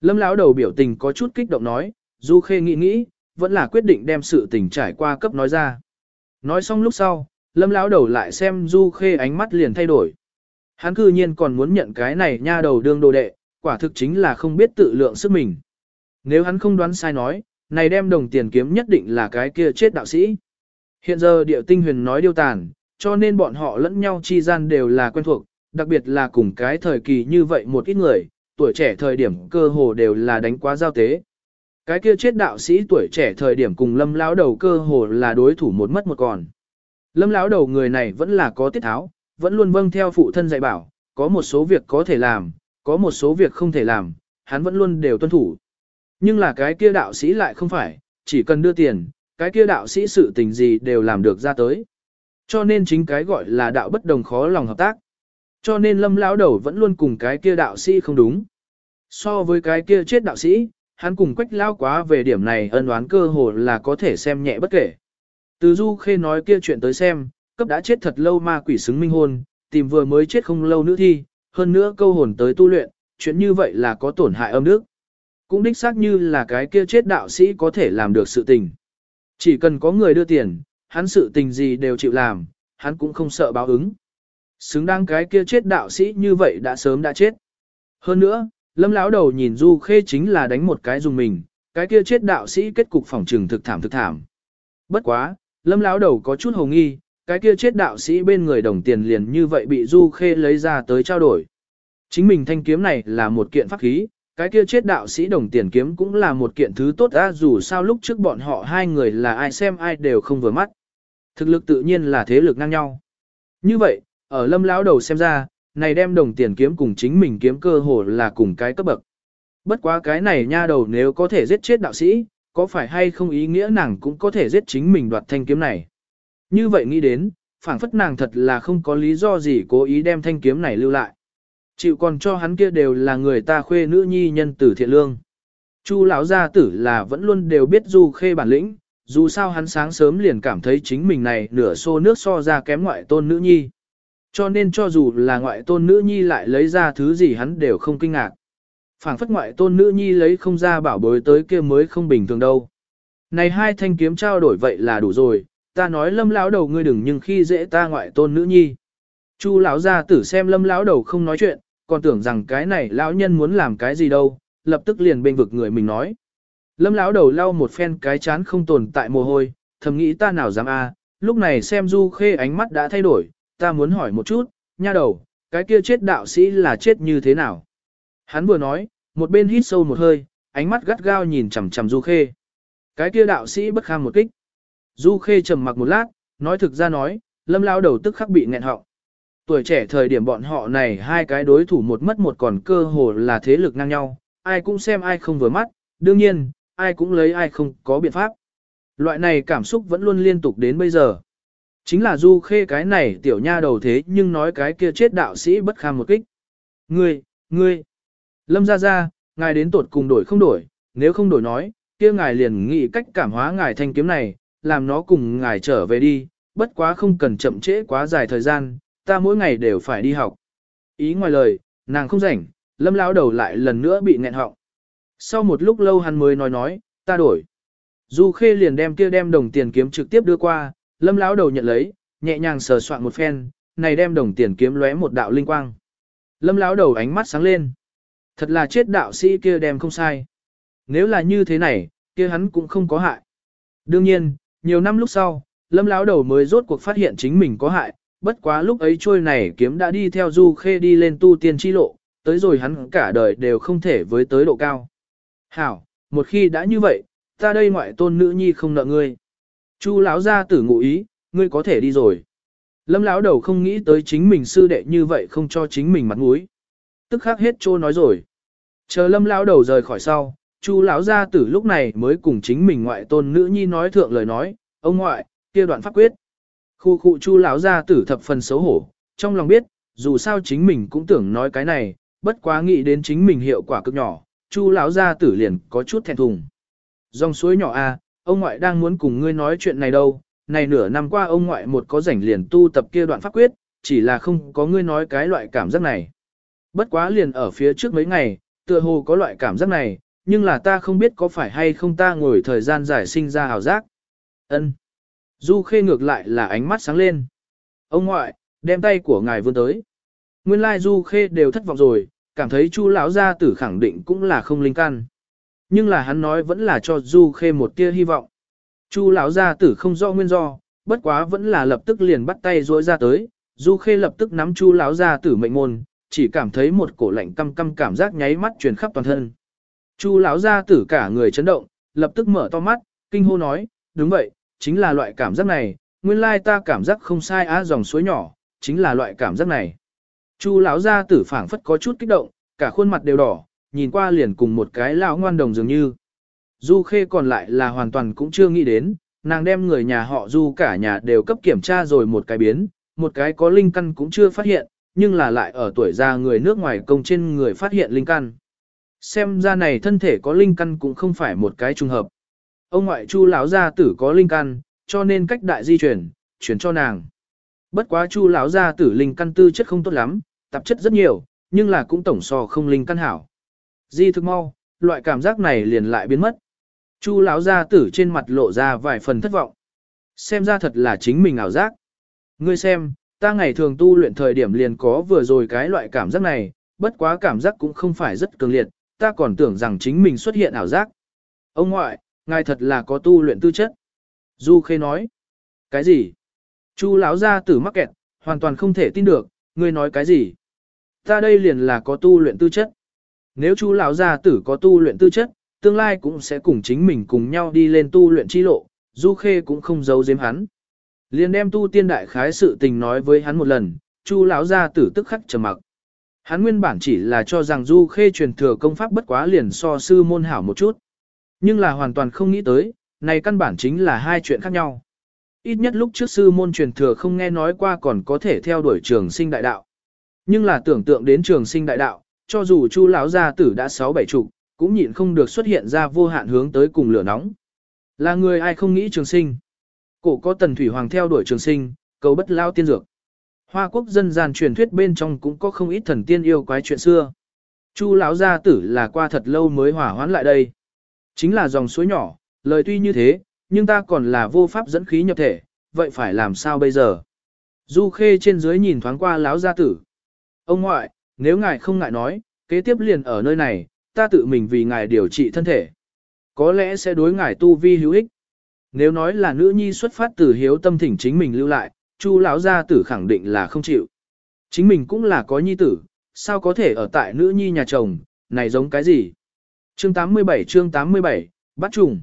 Lâm lão đầu biểu tình có chút kích động nói, Du Khê nghĩ nghĩ, vẫn là quyết định đem sự tình trải qua cấp nói ra. Nói xong lúc sau, Lâm lão đầu lại xem Du Khê ánh mắt liền thay đổi. Hắn cư nhiên còn muốn nhận cái này nha đầu đương đồ đệ, quả thực chính là không biết tự lượng sức mình. Nếu hắn không đoán sai nói, này đem đồng tiền kiếm nhất định là cái kia chết đạo sĩ. Hiện giờ địa tinh huyền nói điêu tàn, cho nên bọn họ lẫn nhau chi gian đều là quen thuộc, đặc biệt là cùng cái thời kỳ như vậy một ít người, tuổi trẻ thời điểm cơ hồ đều là đánh quá giao tế. Cái kia chết đạo sĩ tuổi trẻ thời điểm cùng lâm lão đầu cơ hồ là đối thủ một mất một còn. Lâm lão đầu người này vẫn là có tiết tháo, vẫn luôn vâng theo phụ thân dạy bảo, có một số việc có thể làm, có một số việc không thể làm, hắn vẫn luôn đều tuân thủ. Nhưng là cái kia đạo sĩ lại không phải, chỉ cần đưa tiền, cái kia đạo sĩ sự tình gì đều làm được ra tới. Cho nên chính cái gọi là đạo bất đồng khó lòng hợp tác. Cho nên lâm lão đầu vẫn luôn cùng cái kia đạo sĩ không đúng. So với cái kia chết đạo sĩ, hắn cùng quách lao quá về điểm này ân oán cơ hồ là có thể xem nhẹ bất kể. Từ du khê nói kia chuyện tới xem, cấp đã chết thật lâu ma quỷ xứng minh hôn, tìm vừa mới chết không lâu nữa thi, hơn nữa câu hồn tới tu luyện, chuyện như vậy là có tổn hại âm đức. Cũng đích xác như là cái kia chết đạo sĩ có thể làm được sự tình. Chỉ cần có người đưa tiền, hắn sự tình gì đều chịu làm, hắn cũng không sợ báo ứng. Xứng đáng cái kia chết đạo sĩ như vậy đã sớm đã chết. Hơn nữa, lâm lão đầu nhìn Du Khê chính là đánh một cái dùng mình, cái kia chết đạo sĩ kết cục phòng trừng thực thảm thực thảm. Bất quá, lâm lão đầu có chút hồ nghi, cái kia chết đạo sĩ bên người đồng tiền liền như vậy bị Du Khê lấy ra tới trao đổi. Chính mình thanh kiếm này là một kiện pháp khí, cái kia chết đạo sĩ đồng tiền kiếm cũng là một kiện thứ tốt ra dù sao lúc trước bọn họ hai người là ai xem ai đều không vừa mắt. Thực lực tự nhiên là thế lực ngang nhau. Như vậy, ở lâm lão đầu xem ra, này đem đồng tiền kiếm cùng chính mình kiếm cơ hồ là cùng cái cấp bậc. Bất quá cái này nha đầu nếu có thể giết chết đạo sĩ, có phải hay không ý nghĩa nàng cũng có thể giết chính mình đoạt thanh kiếm này. Như vậy nghĩ đến, phảng phất nàng thật là không có lý do gì cố ý đem thanh kiếm này lưu lại. Chịu còn cho hắn kia đều là người ta khuê nữ nhi nhân tử thiện lương. Chu lão gia tử là vẫn luôn đều biết Du Khê bản lĩnh, dù sao hắn sáng sớm liền cảm thấy chính mình này nửa xô nước so ra kém ngoại tôn nữ nhi. Cho nên cho dù là ngoại tôn nữ nhi lại lấy ra thứ gì hắn đều không kinh ngạc. phảng phất ngoại tôn nữ nhi lấy không ra bảo bối tới kia mới không bình thường đâu. Này hai thanh kiếm trao đổi vậy là đủ rồi, ta nói lâm lão đầu ngươi đừng nhưng khi dễ ta ngoại tôn nữ nhi. Chu lão gia tử xem lâm lão đầu không nói chuyện, còn tưởng rằng cái này lão nhân muốn làm cái gì đâu, lập tức liền bên vực người mình nói. Lâm lão đầu lau một phen cái chán không tồn tại mồ hôi, thầm nghĩ ta nào dám a, lúc này xem Du Khê ánh mắt đã thay đổi, ta muốn hỏi một chút, nha đầu, cái kia chết đạo sĩ là chết như thế nào? Hắn vừa nói, một bên hít sâu một hơi, ánh mắt gắt gao nhìn chằm chằm Du Khê. Cái kia đạo sĩ bất kham một kích. Du Khê trầm mặc một lát, nói thực ra nói, lâm lao đầu tức khắc bị nghẹn họng. Tuổi trẻ thời điểm bọn họ này hai cái đối thủ một mất một còn cơ hồ là thế lực ngang nhau, ai cũng xem ai không vừa mắt, đương nhiên, ai cũng lấy ai không có biện pháp. Loại này cảm xúc vẫn luôn liên tục đến bây giờ. Chính là du khê cái này tiểu nha đầu thế nhưng nói cái kia chết đạo sĩ bất kham một kích. Ngươi, ngươi, lâm ra ra, ngài đến tột cùng đổi không đổi, nếu không đổi nói, kia ngài liền nghĩ cách cảm hóa ngài thanh kiếm này, làm nó cùng ngài trở về đi, bất quá không cần chậm trễ quá dài thời gian, ta mỗi ngày đều phải đi học. Ý ngoài lời, nàng không rảnh, lâm lão đầu lại lần nữa bị nghẹn họng. Sau một lúc lâu hắn mới nói nói, ta đổi. Du Khê liền đem kia đem đồng tiền kiếm trực tiếp đưa qua, lâm lão đầu nhận lấy, nhẹ nhàng sờ soạn một phen, này đem đồng tiền kiếm lóe một đạo linh quang. Lâm lão đầu ánh mắt sáng lên. Thật là chết đạo sĩ kia đem không sai. Nếu là như thế này, kia hắn cũng không có hại. Đương nhiên, nhiều năm lúc sau, lâm lão đầu mới rốt cuộc phát hiện chính mình có hại, bất quá lúc ấy trôi này kiếm đã đi theo Du Khê đi lên tu tiên chi lộ, tới rồi hắn cả đời đều không thể với tới độ cao. Hảo, một khi đã như vậy, ta đây ngoại tôn nữ nhi không nợ ngươi. Chu lão gia tử ngụ ý, ngươi có thể đi rồi. Lâm lão đầu không nghĩ tới chính mình sư đệ như vậy không cho chính mình mặt mũi. Tức khắc hết trô nói rồi. Chờ lâm lão đầu rời khỏi sau, Chu lão gia tử lúc này mới cùng chính mình ngoại tôn nữ nhi nói thượng lời nói, ông ngoại, kia đoạn pháp quyết. Khu khu Chu lão gia tử thập phần xấu hổ, trong lòng biết, dù sao chính mình cũng tưởng nói cái này, bất quá nghĩ đến chính mình hiệu quả cực nhỏ, Chu lão gia tử liền có chút thẹn thùng. Dòng suối nhỏ a, à, ông ngoại đang muốn cùng ngươi nói chuyện này đâu, này nửa năm qua ông ngoại một có rảnh liền tu tập kia đoạn pháp quyết, chỉ là không có ngươi nói cái loại cảm giác này. Bất quá liền ở phía trước mấy ngày, tựa hồ có loại cảm giác này, nhưng là ta không biết có phải hay không ta ngồi thời gian giải sinh ra hào giác. Ân. Du khê ngược lại là ánh mắt sáng lên. Ông ngoại, đem tay của ngài vươn tới. Nguyên lai du khê đều thất vọng rồi, cảm thấy chu lão gia tử khẳng định cũng là không linh căn. Nhưng là hắn nói vẫn là cho du khê một tia hy vọng. Chu lão gia tử không rõ nguyên do, bất quá vẫn là lập tức liền bắt tay rối ra tới, Du Khê lập tức nắm Chu lão gia tử mệnh môn, chỉ cảm thấy một cổ lạnh căm căm cảm giác nháy mắt truyền khắp toàn thân. Chu lão gia tử cả người chấn động, lập tức mở to mắt, kinh hô nói, đúng vậy, chính là loại cảm giác này, nguyên lai ta cảm giác không sai á dòng suối nhỏ, chính là loại cảm giác này. Chu lão gia tử phảng phất có chút kích động, cả khuôn mặt đều đỏ, nhìn qua liền cùng một cái lão ngoan đồng dường như. Du Khê còn lại là hoàn toàn cũng chưa nghĩ đến, nàng đem người nhà họ Du cả nhà đều cấp kiểm tra rồi một cái biến, một cái có linh căn cũng chưa phát hiện, nhưng là lại ở tuổi già người nước ngoài công trên người phát hiện linh căn. Xem ra này thân thể có linh căn cũng không phải một cái trùng hợp. Ông ngoại Chu lão gia tử có linh căn, cho nên cách đại di chuyển, chuyển cho nàng. Bất quá Chu lão gia tử linh căn tư chất không tốt lắm, tạp chất rất nhiều, nhưng là cũng tổng so không linh căn hảo. Di thực mau, loại cảm giác này liền lại biến mất. Chu lão gia tử trên mặt lộ ra vài phần thất vọng. Xem ra thật là chính mình ảo giác. Ngươi xem, ta ngày thường tu luyện thời điểm liền có vừa rồi cái loại cảm giác này, bất quá cảm giác cũng không phải rất cường liệt, ta còn tưởng rằng chính mình xuất hiện ảo giác. Ông ngoại, ngài thật là có tu luyện tư chất. Du Khê nói. Cái gì? Chu lão gia tử mắc kẹt, hoàn toàn không thể tin được, ngươi nói cái gì? Ta đây liền là có tu luyện tư chất. Nếu chú lão gia tử có tu luyện tư chất, tương lai cũng sẽ cùng chính mình cùng nhau đi lên tu luyện chi lộ, Du Khê cũng không giấu giếm hắn. Liền đem tu tiên đại khái sự tình nói với hắn một lần, chu lão gia tử tức khắc trầm mặc. Hắn nguyên bản chỉ là cho rằng Du Khê truyền thừa công pháp bất quá liền so sư môn hảo một chút. Nhưng là hoàn toàn không nghĩ tới, này căn bản chính là hai chuyện khác nhau. Ít nhất lúc trước sư môn truyền thừa không nghe nói qua còn có thể theo đuổi trường sinh đại đạo. Nhưng là tưởng tượng đến trường sinh đại đạo, cho dù chu lão gia tử đã sáu bảy chục, cũng nhịn không được xuất hiện ra vô hạn hướng tới cùng lửa nóng. Là người ai không nghĩ trường sinh. Cổ có tần thủy hoàng theo đuổi trường sinh, cầu bất lao tiên dược. Hoa quốc dân gian truyền thuyết bên trong cũng có không ít thần tiên yêu quái chuyện xưa. Chu lão gia tử là qua thật lâu mới hỏa hoãn lại đây. Chính là dòng suối nhỏ, lời tuy như thế, nhưng ta còn là vô pháp dẫn khí nhập thể, vậy phải làm sao bây giờ? Du Khê trên dưới nhìn thoáng qua lão gia tử. Ông ngoại, nếu ngài không ngại nói, kế tiếp liền ở nơi này, ta tự mình vì ngài điều trị thân thể. Có lẽ sẽ đối ngài tu vi hữu ích. Nếu nói là nữ nhi xuất phát từ hiếu tâm thỉnh chính mình lưu lại, Chu lão gia tử khẳng định là không chịu. Chính mình cũng là có nhi tử, sao có thể ở tại nữ nhi nhà chồng, này giống cái gì? Chương 87 chương 87, bắt trùng.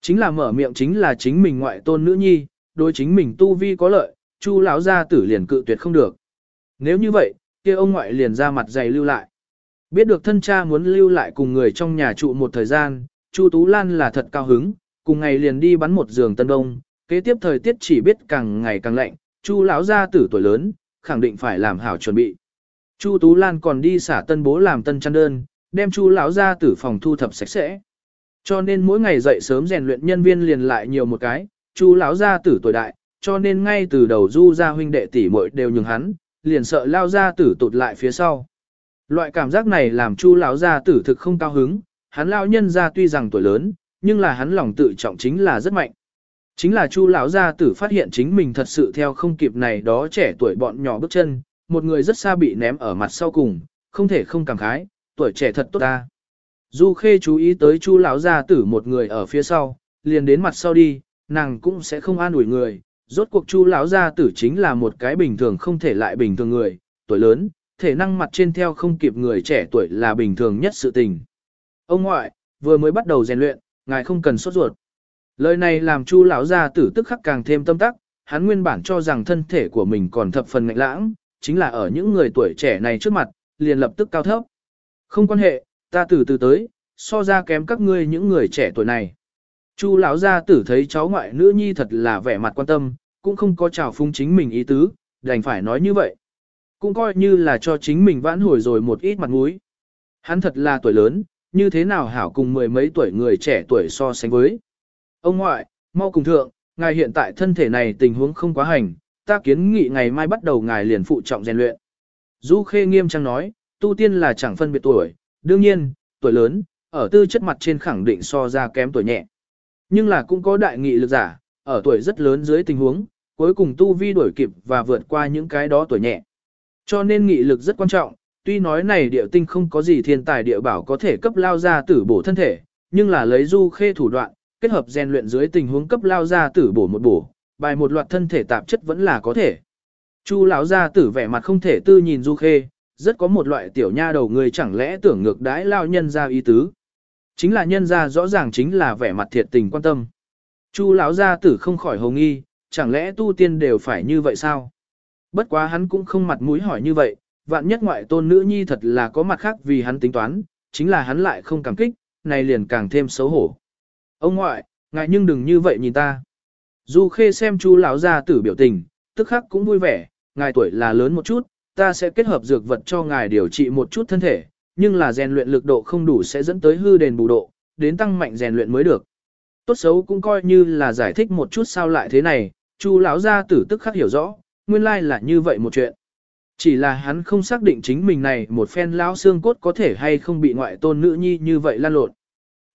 Chính là mở miệng chính là chính mình ngoại tôn nữ nhi, đối chính mình tu vi có lợi, Chu lão gia tử liền cự tuyệt không được. Nếu như vậy, kia ông ngoại liền ra mặt dày lưu lại. Biết được thân cha muốn lưu lại cùng người trong nhà trụ một thời gian, Chu Tú Lan là thật cao hứng, cùng ngày liền đi bắn một giường tân đông, kế tiếp thời tiết chỉ biết càng ngày càng lạnh, Chu lão gia tử tuổi lớn, khẳng định phải làm hảo chuẩn bị. Chu Tú Lan còn đi xả tân bố làm tân chăn đơn, đem Chu lão gia tử phòng thu thập sạch sẽ. Cho nên mỗi ngày dậy sớm rèn luyện nhân viên liền lại nhiều một cái, Chu lão gia tử tuổi đại, cho nên ngay từ đầu Du gia huynh đệ tỷ muội đều nhường hắn, liền sợ lao ra tử tụt lại phía sau. Loại cảm giác này làm Chu lão gia tử thực không cao hứng, hắn lão nhân gia tuy rằng tuổi lớn, nhưng là hắn lòng tự trọng chính là rất mạnh. Chính là Chu lão gia tử phát hiện chính mình thật sự theo không kịp này đó trẻ tuổi bọn nhỏ bước chân, một người rất xa bị ném ở mặt sau cùng, không thể không cảm khái, tuổi trẻ thật tốt ta. Du Khê chú ý tới Chu lão gia tử một người ở phía sau, liền đến mặt sau đi, nàng cũng sẽ không an ủi người. Rốt cuộc Chu lão gia tử chính là một cái bình thường không thể lại bình thường người, tuổi lớn, thể năng mặt trên theo không kịp người trẻ tuổi là bình thường nhất sự tình. Ông ngoại, vừa mới bắt đầu rèn luyện, ngài không cần sốt ruột. Lời này làm Chu lão gia tử tức khắc càng thêm tâm tắc, hắn nguyên bản cho rằng thân thể của mình còn thập phần ngạnh lãng, chính là ở những người tuổi trẻ này trước mặt, liền lập tức cao thấp. Không quan hệ, ta từ từ tới, so ra kém các ngươi những người trẻ tuổi này. Chu lão gia tử thấy cháu ngoại nữ nhi thật là vẻ mặt quan tâm, cũng không có chào phung chính mình ý tứ, đành phải nói như vậy. Cũng coi như là cho chính mình vãn hồi rồi một ít mặt mũi. Hắn thật là tuổi lớn, như thế nào hảo cùng mười mấy tuổi người trẻ tuổi so sánh với. Ông ngoại, mau cùng thượng, ngài hiện tại thân thể này tình huống không quá hành, ta kiến nghị ngày mai bắt đầu ngài liền phụ trọng rèn luyện. Du Khê nghiêm trang nói, tu tiên là chẳng phân biệt tuổi, đương nhiên, tuổi lớn, ở tư chất mặt trên khẳng định so ra kém tuổi nhẹ. Nhưng là cũng có đại nghị lực giả, ở tuổi rất lớn dưới tình huống, cuối cùng tu vi đuổi kịp và vượt qua những cái đó tuổi nhẹ. Cho nên nghị lực rất quan trọng, tuy nói này địa tinh không có gì thiên tài địa bảo có thể cấp lao ra tử bổ thân thể, nhưng là lấy du khê thủ đoạn, kết hợp rèn luyện dưới tình huống cấp lao ra tử bổ một bổ, bài một loạt thân thể tạp chất vẫn là có thể. Chu lão gia tử vẻ mặt không thể tư nhìn du khê, rất có một loại tiểu nha đầu người chẳng lẽ tưởng ngược đãi lao nhân ra ý tứ. Chính là nhân ra rõ ràng chính là vẻ mặt thiệt tình quan tâm. Chu lão gia tử không khỏi hồng nghi, chẳng lẽ tu tiên đều phải như vậy sao? Bất quá hắn cũng không mặt mũi hỏi như vậy, vạn nhất ngoại tôn nữ nhi thật là có mặt khác vì hắn tính toán, chính là hắn lại không cảm kích, này liền càng thêm xấu hổ. Ông ngoại, ngại nhưng đừng như vậy nhìn ta. Du khê xem chu lão gia tử biểu tình, tức khắc cũng vui vẻ, ngài tuổi là lớn một chút, ta sẽ kết hợp dược vật cho ngài điều trị một chút thân thể, nhưng là rèn luyện lực độ không đủ sẽ dẫn tới hư đền bù độ, đến tăng mạnh rèn luyện mới được. Tốt xấu cũng coi như là giải thích một chút sao lại thế này, Chu lão gia tử tức khắc hiểu rõ, nguyên lai là như vậy một chuyện. Chỉ là hắn không xác định chính mình này một phen lão xương cốt có thể hay không bị ngoại tôn nữ nhi như vậy lan lộn.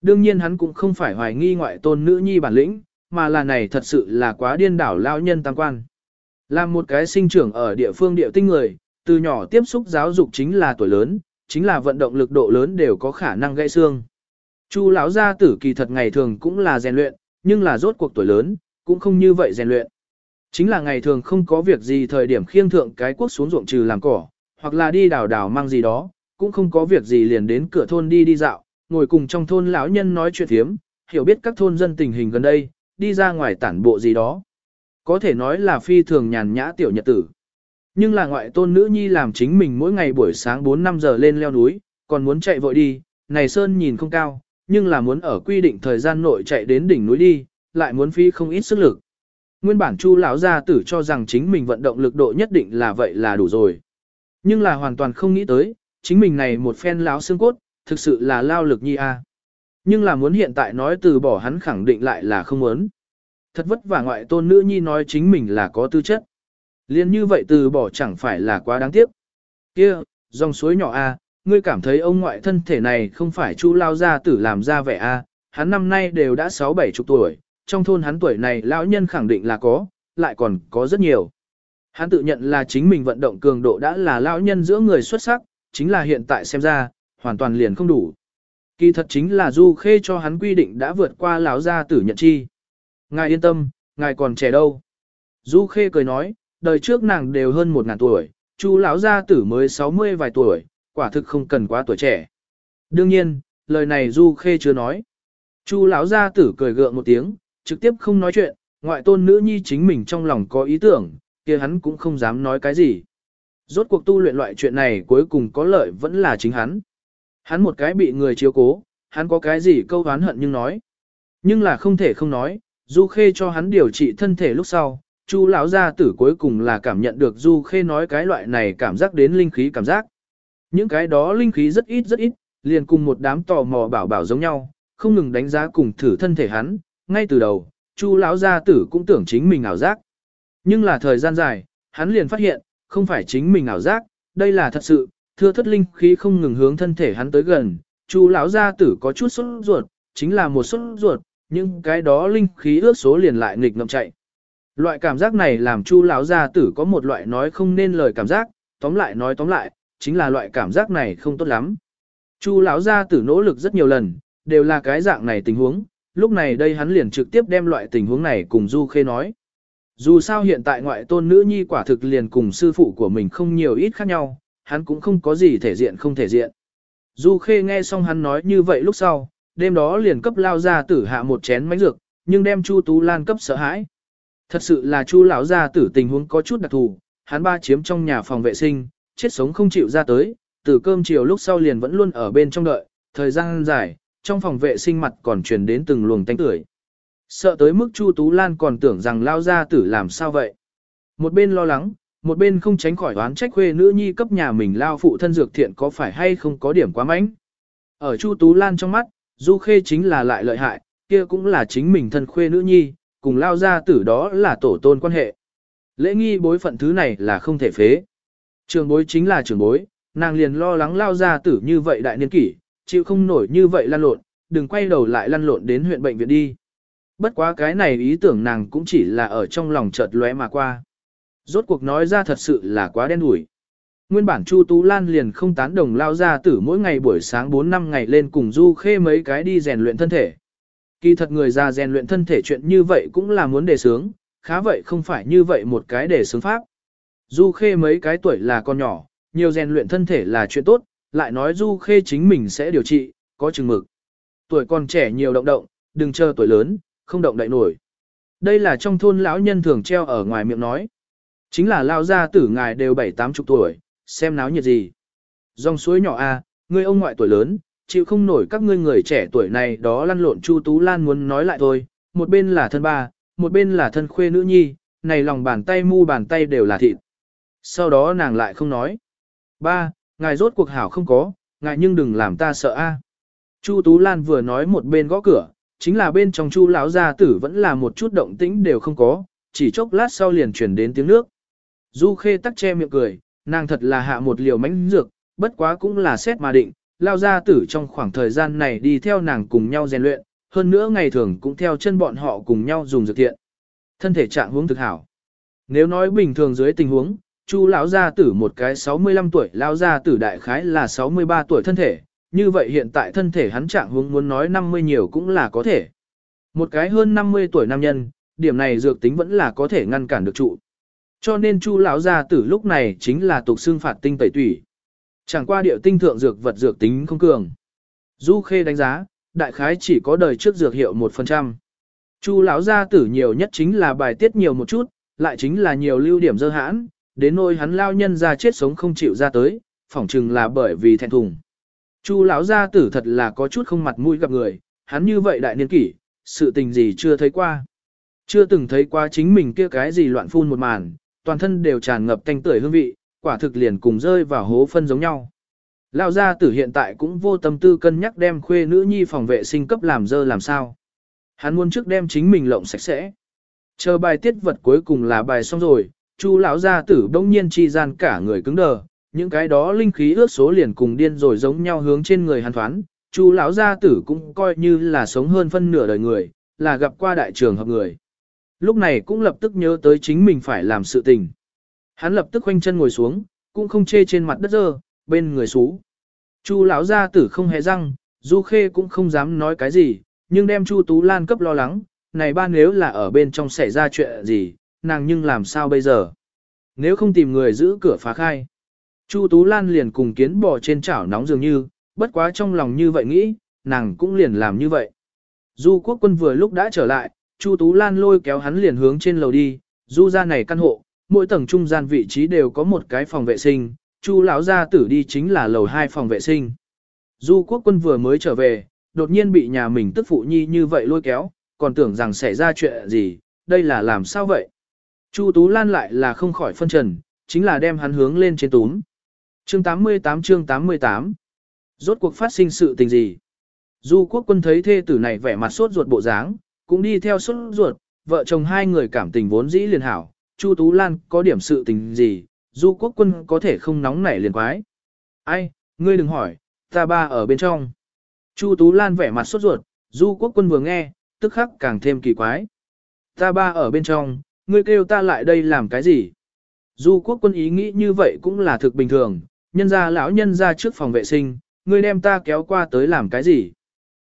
Đương nhiên hắn cũng không phải hoài nghi ngoại tôn nữ nhi bản lĩnh, mà là này thật sự là quá điên đảo lão nhân tăng quan. Làm một cái sinh trưởng ở địa phương địa tinh người, từ nhỏ tiếp xúc giáo dục chính là tuổi lớn, chính là vận động lực độ lớn đều có khả năng gãy xương. Chu lão gia tử kỳ thật ngày thường cũng là rèn luyện, nhưng là rốt cuộc tuổi lớn, cũng không như vậy rèn luyện. Chính là ngày thường không có việc gì thời điểm khiêng thượng cái quốc xuống ruộng trừ làm cỏ, hoặc là đi đào đào mang gì đó, cũng không có việc gì liền đến cửa thôn đi đi dạo, ngồi cùng trong thôn lão nhân nói chuyện thiếm, hiểu biết các thôn dân tình hình gần đây, đi ra ngoài tản bộ gì đó. Có thể nói là phi thường nhàn nhã tiểu nhật tử. Nhưng là ngoại tôn nữ nhi làm chính mình mỗi ngày buổi sáng 4-5 giờ lên leo núi, còn muốn chạy vội đi, này sơn nhìn không cao, nhưng là muốn ở quy định thời gian nội chạy đến đỉnh núi đi, lại muốn phí không ít sức lực. Nguyên bản Chu lão gia tử cho rằng chính mình vận động lực độ nhất định là vậy là đủ rồi. Nhưng là hoàn toàn không nghĩ tới, chính mình này một phen lão xương cốt, thực sự là lao lực nhi a. Nhưng là muốn hiện tại nói từ bỏ hắn khẳng định lại là không muốn. Thật vất vả ngoại tôn nữ nhi nói chính mình là có tư chất. Liên như vậy từ bỏ chẳng phải là quá đáng tiếc. Kia, dòng suối nhỏ a, ngươi cảm thấy ông ngoại thân thể này không phải chu lao gia tử làm ra vẻ a, hắn năm nay đều đã sáu bảy chục tuổi, trong thôn hắn tuổi này lão nhân khẳng định là có, lại còn có rất nhiều. Hắn tự nhận là chính mình vận động cường độ đã là lão nhân giữa người xuất sắc, chính là hiện tại xem ra, hoàn toàn liền không đủ. Kỳ thật chính là Du Khê cho hắn quy định đã vượt qua lão gia tử nhận chi. Ngài yên tâm, ngài còn trẻ đâu. Du Khê cười nói, đời trước nàng đều hơn một ngàn tuổi, chu lão gia tử mới 60 vài tuổi, quả thực không cần quá tuổi trẻ. Đương nhiên, lời này Du Khê chưa nói. Chu lão gia tử cười gượng một tiếng, trực tiếp không nói chuyện, ngoại tôn nữ nhi chính mình trong lòng có ý tưởng, kia hắn cũng không dám nói cái gì. Rốt cuộc tu luyện loại chuyện này cuối cùng có lợi vẫn là chính hắn. Hắn một cái bị người chiếu cố, hắn có cái gì câu oán hận nhưng nói. Nhưng là không thể không nói, Du Khê cho hắn điều trị thân thể lúc sau, Chu lão gia tử cuối cùng là cảm nhận được Du Khê nói cái loại này cảm giác đến linh khí cảm giác. Những cái đó linh khí rất ít rất ít, liền cùng một đám tò mò bảo bảo giống nhau, không ngừng đánh giá cùng thử thân thể hắn, ngay từ đầu, Chu lão gia tử cũng tưởng chính mình ảo giác. Nhưng là thời gian dài, hắn liền phát hiện, không phải chính mình ảo giác, đây là thật sự, thưa thất linh khí không ngừng hướng thân thể hắn tới gần, Chu lão gia tử có chút sốt ruột, chính là một sốt ruột, nhưng cái đó linh khí ước số liền lại nghịch ngậm chạy. Loại cảm giác này làm Chu lão gia tử có một loại nói không nên lời cảm giác, tóm lại nói tóm lại, chính là loại cảm giác này không tốt lắm. Chu lão gia tử nỗ lực rất nhiều lần, đều là cái dạng này tình huống, lúc này đây hắn liền trực tiếp đem loại tình huống này cùng Du Khê nói. Dù sao hiện tại ngoại tôn nữ nhi quả thực liền cùng sư phụ của mình không nhiều ít khác nhau, hắn cũng không có gì thể diện không thể diện. Du Khê nghe xong hắn nói như vậy lúc sau, đêm đó liền cấp lao ra tử hạ một chén mánh dược, nhưng đem Chu Tú Lan cấp sợ hãi. Thật sự là Chu lão gia tử tình huống có chút đặc thù, hắn ba chiếm trong nhà phòng vệ sinh, chết sống không chịu ra tới, từ cơm chiều lúc sau liền vẫn luôn ở bên trong đợi, thời gian dài, trong phòng vệ sinh mặt còn truyền đến từng luồng tanh tưởi. Sợ tới mức Chu Tú Lan còn tưởng rằng lao gia tử làm sao vậy. Một bên lo lắng, một bên không tránh khỏi oán trách khuê nữ nhi cấp nhà mình lao phụ thân dược thiện có phải hay không có điểm quá mánh. Ở Chu Tú Lan trong mắt, Du Khê chính là lại lợi hại, kia cũng là chính mình thân khuê nữ nhi, cùng lao gia tử đó là tổ tôn quan hệ. Lễ nghi bối phận thứ này là không thể phế. Trường bối chính là trường bối, nàng liền lo lắng lao gia tử như vậy đại niên kỷ, chịu không nổi như vậy lăn lộn, đừng quay đầu lại lăn lộn đến huyện bệnh viện đi. Bất quá cái này ý tưởng nàng cũng chỉ là ở trong lòng chợt lóe mà qua. Rốt cuộc nói ra thật sự là quá đen đủi. Nguyên bản Chu Tú Lan liền không tán đồng lao ra tử mỗi ngày buổi sáng 4 năm ngày lên cùng Du Khê mấy cái đi rèn luyện thân thể. Kỳ thật người già rèn luyện thân thể chuyện như vậy cũng là muốn đề sướng, khá vậy không phải như vậy một cái đề sướng pháp. Du Khê mấy cái tuổi là con nhỏ, nhiều rèn luyện thân thể là chuyện tốt, lại nói Du Khê chính mình sẽ điều trị, có chừng mực. Tuổi còn trẻ nhiều động động, đừng chờ tuổi lớn, không động đậy nổi. Đây là trong thôn lão nhân thường treo ở ngoài miệng nói. Chính là lao gia tử ngài đều bảy tám chục tuổi, xem náo nhiệt gì. Dòng suối nhỏ a, người ông ngoại tuổi lớn, chịu không nổi các ngươi người trẻ tuổi này đó lăn lộn Chu Tú Lan muốn nói lại thôi, một bên là thân ba, một bên là thân khuê nữ nhi, này lòng bàn tay mu bàn tay đều là thịt. Sau đó nàng lại không nói. Ba, ngài rốt cuộc hảo không có, ngài nhưng đừng làm ta sợ a. Chu Tú Lan vừa nói một bên gõ cửa, chính là bên trong Chu lão gia tử vẫn là một chút động tĩnh đều không có, chỉ chốc lát sau liền chuyển đến tiếng nước. Du Khê tắc che miệng cười, nàng thật là hạ một liều mánh dược, bất quá cũng là xét mà định, lao gia tử trong khoảng thời gian này đi theo nàng cùng nhau rèn luyện, hơn nữa ngày thường cũng theo chân bọn họ cùng nhau dùng dược thiện. Thân thể trạng huống thực hảo. Nếu nói bình thường dưới tình huống, Chu lão gia tử một cái 65 tuổi lão gia tử đại khái là 63 tuổi thân thể, như vậy hiện tại thân thể hắn trạng huống muốn nói 50 nhiều cũng là có thể. Một cái hơn 50 tuổi nam nhân, điểm này dược tính vẫn là có thể ngăn cản được trụ. Cho nên Chu lão gia tử lúc này chính là tục xương phạt tinh tẩy tủy. Chẳng qua điệu tinh thượng dược vật dược tính không cường. Du Khê đánh giá, đại khái chỉ có đời trước dược hiệu 1%. Chu lão gia tử nhiều nhất chính là bài tiết nhiều một chút, lại chính là nhiều lưu điểm dơ hãn, đến nỗi hắn lao nhân ra chết sống không chịu ra tới, phỏng chừng là bởi vì thẹn thùng. Chu lão gia tử thật là có chút không mặt mũi gặp người, hắn như vậy đại niên kỷ, sự tình gì chưa thấy qua. Chưa từng thấy qua chính mình kia cái gì loạn phun một màn, toàn thân đều tràn ngập tanh tưởi hương vị, quả thực liền cùng rơi vào hố phân giống nhau. Lão gia tử hiện tại cũng vô tâm tư cân nhắc đem khuê nữ nhi phòng vệ sinh cấp làm dơ làm sao. Hắn muốn trước đem chính mình lộng sạch sẽ. Chờ bài tiết vật cuối cùng là bài xong rồi, Chu lão gia tử bỗng nhiên chi gian cả người cứng đờ, những cái đó linh khí ước số liền cùng điên rồi giống nhau hướng trên người hắn thoán. Chu lão gia tử cũng coi như là sống hơn phân nửa đời người, là gặp qua đại trường hợp người. Lúc này cũng lập tức nhớ tới chính mình phải làm sự tình. Hắn lập tức khoanh chân ngồi xuống, cũng không chê trên mặt đất dơ, bên người xú. Chu lão gia tử không hề răng, Du Khê cũng không dám nói cái gì, nhưng đem Chu Tú Lan cấp lo lắng, này ba nếu là ở bên trong xảy ra chuyện gì, nàng nhưng làm sao bây giờ? Nếu không tìm người giữ cửa phá khai. Chu Tú Lan liền cùng kiến bò trên chảo nóng dường như, bất quá trong lòng như vậy nghĩ, nàng cũng liền làm như vậy. Du quốc quân vừa lúc đã trở lại, Chu Tú Lan lôi kéo hắn liền hướng trên lầu đi, du ra này căn hộ, mỗi tầng trung gian vị trí đều có một cái phòng vệ sinh, Chu lão gia tử đi chính là lầu hai phòng vệ sinh. Du quốc quân vừa mới trở về, đột nhiên bị nhà mình tức phụ nhi như vậy lôi kéo, còn tưởng rằng xảy ra chuyện gì, đây là làm sao vậy? Chu Tú Lan lại là không khỏi phân trần, chính là đem hắn hướng lên trên túm. Chương 88 chương 88 Rốt cuộc phát sinh sự tình gì? Du quốc quân thấy thê tử này vẻ mặt sốt ruột bộ dáng, cũng đi theo sốt ruột, vợ chồng hai người cảm tình vốn dĩ liền hảo. Chu Tú Lan có điểm sự tình gì, du quốc quân có thể không nóng nảy liền quái. Ai, ngươi đừng hỏi, ta ba ở bên trong. Chu Tú Lan vẻ mặt sốt ruột, du quốc quân vừa nghe, tức khắc càng thêm kỳ quái. Ta ba ở bên trong, ngươi kêu ta lại đây làm cái gì? Du quốc quân ý nghĩ như vậy cũng là thực bình thường, nhân ra lão nhân ra trước phòng vệ sinh, ngươi đem ta kéo qua tới làm cái gì?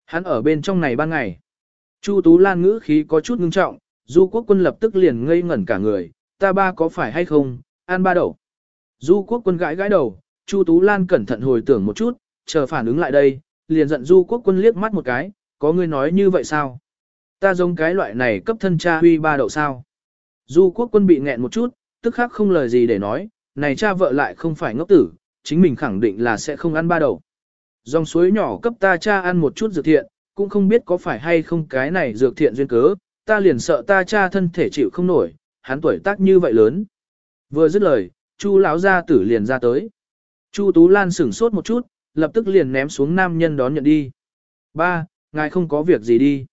Hắn ở bên trong này ban ngày. Chu Tú Lan ngữ khí có chút ngưng trọng, du quốc quân lập tức liền ngây ngẩn cả người, ta ba có phải hay không, ăn ba đậu. Du quốc quân gãi gãi đầu, Chu Tú Lan cẩn thận hồi tưởng một chút, chờ phản ứng lại đây, liền giận du quốc quân liếc mắt một cái, có người nói như vậy sao? Ta giống cái loại này cấp thân cha huy ba đậu sao? Du quốc quân bị nghẹn một chút, tức khắc không lời gì để nói, này cha vợ lại không phải ngốc tử, chính mình khẳng định là sẽ không ăn ba đậu. Dòng suối nhỏ cấp ta cha ăn một chút dược thiện, cũng không biết có phải hay không cái này dược thiện duyên cớ, ta liền sợ ta cha thân thể chịu không nổi, hắn tuổi tác như vậy lớn. Vừa dứt lời, Chu lão gia tử liền ra tới. Chu Tú Lan sửng sốt một chút, lập tức liền ném xuống nam nhân đón nhận đi. Ba, ngài không có việc gì đi.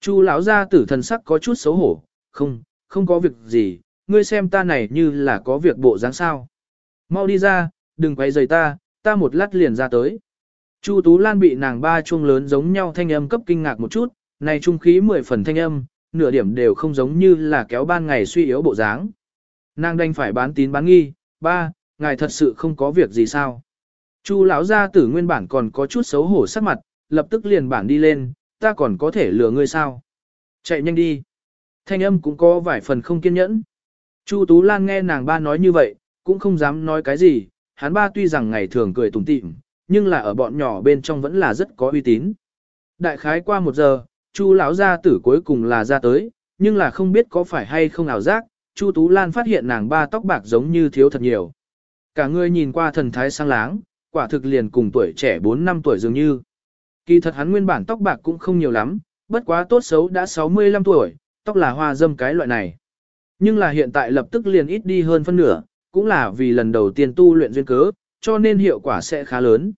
Chu lão gia tử thần sắc có chút xấu hổ, không, không có việc gì, ngươi xem ta này như là có việc bộ dáng sao. Mau đi ra, đừng quay giày ta, ta một lát liền ra tới. Chu Tú Lan bị nàng ba chuông lớn giống nhau thanh âm cấp kinh ngạc một chút, này trung khí mười phần thanh âm, nửa điểm đều không giống như là kéo ban ngày suy yếu bộ dáng. Nàng đành phải bán tín bán nghi, ba, ngài thật sự không có việc gì sao. Chu lão gia tử nguyên bản còn có chút xấu hổ sắc mặt, lập tức liền bản đi lên, ta còn có thể lừa ngươi sao. Chạy nhanh đi. Thanh âm cũng có vài phần không kiên nhẫn. Chu Tú Lan nghe nàng ba nói như vậy, cũng không dám nói cái gì, hắn ba tuy rằng ngày thường cười tủm tỉm, nhưng là ở bọn nhỏ bên trong vẫn là rất có uy tín. Đại khái qua một giờ, Chu lão gia tử cuối cùng là ra tới, nhưng là không biết có phải hay không ảo giác, Chu Tú Lan phát hiện nàng ba tóc bạc giống như thiếu thật nhiều. Cả người nhìn qua thần thái sang láng, quả thực liền cùng tuổi trẻ 4 năm tuổi dường như. Kỳ thật hắn nguyên bản tóc bạc cũng không nhiều lắm, bất quá tốt xấu đã 65 tuổi, tóc là hoa dâm cái loại này. Nhưng là hiện tại lập tức liền ít đi hơn phân nửa, cũng là vì lần đầu tiên tu luyện duyên cớ, cho nên hiệu quả sẽ khá lớn.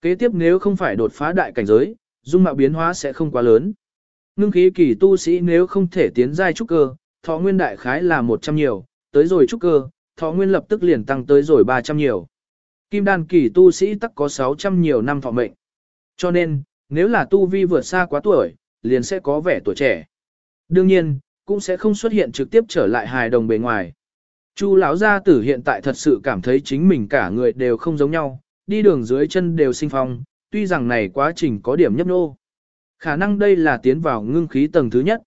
Kế tiếp nếu không phải đột phá đại cảnh giới, dung mạo biến hóa sẽ không quá lớn. Ngưng khí kỳ tu sĩ nếu không thể tiến giai trúc cơ, thọ nguyên đại khái là 100 nhiều, tới rồi trúc cơ, thọ nguyên lập tức liền tăng tới rồi 300 nhiều. Kim đan kỳ tu sĩ tắc có 600 nhiều năm thọ mệnh. Cho nên, nếu là tu vi vượt xa quá tuổi, liền sẽ có vẻ tuổi trẻ. Đương nhiên, cũng sẽ không xuất hiện trực tiếp trở lại hài đồng bề ngoài. Chu lão gia tử hiện tại thật sự cảm thấy chính mình cả người đều không giống nhau, đi đường dưới chân đều sinh phong, tuy rằng này quá trình có điểm nhấp nô. Khả năng đây là tiến vào ngưng khí tầng thứ nhất.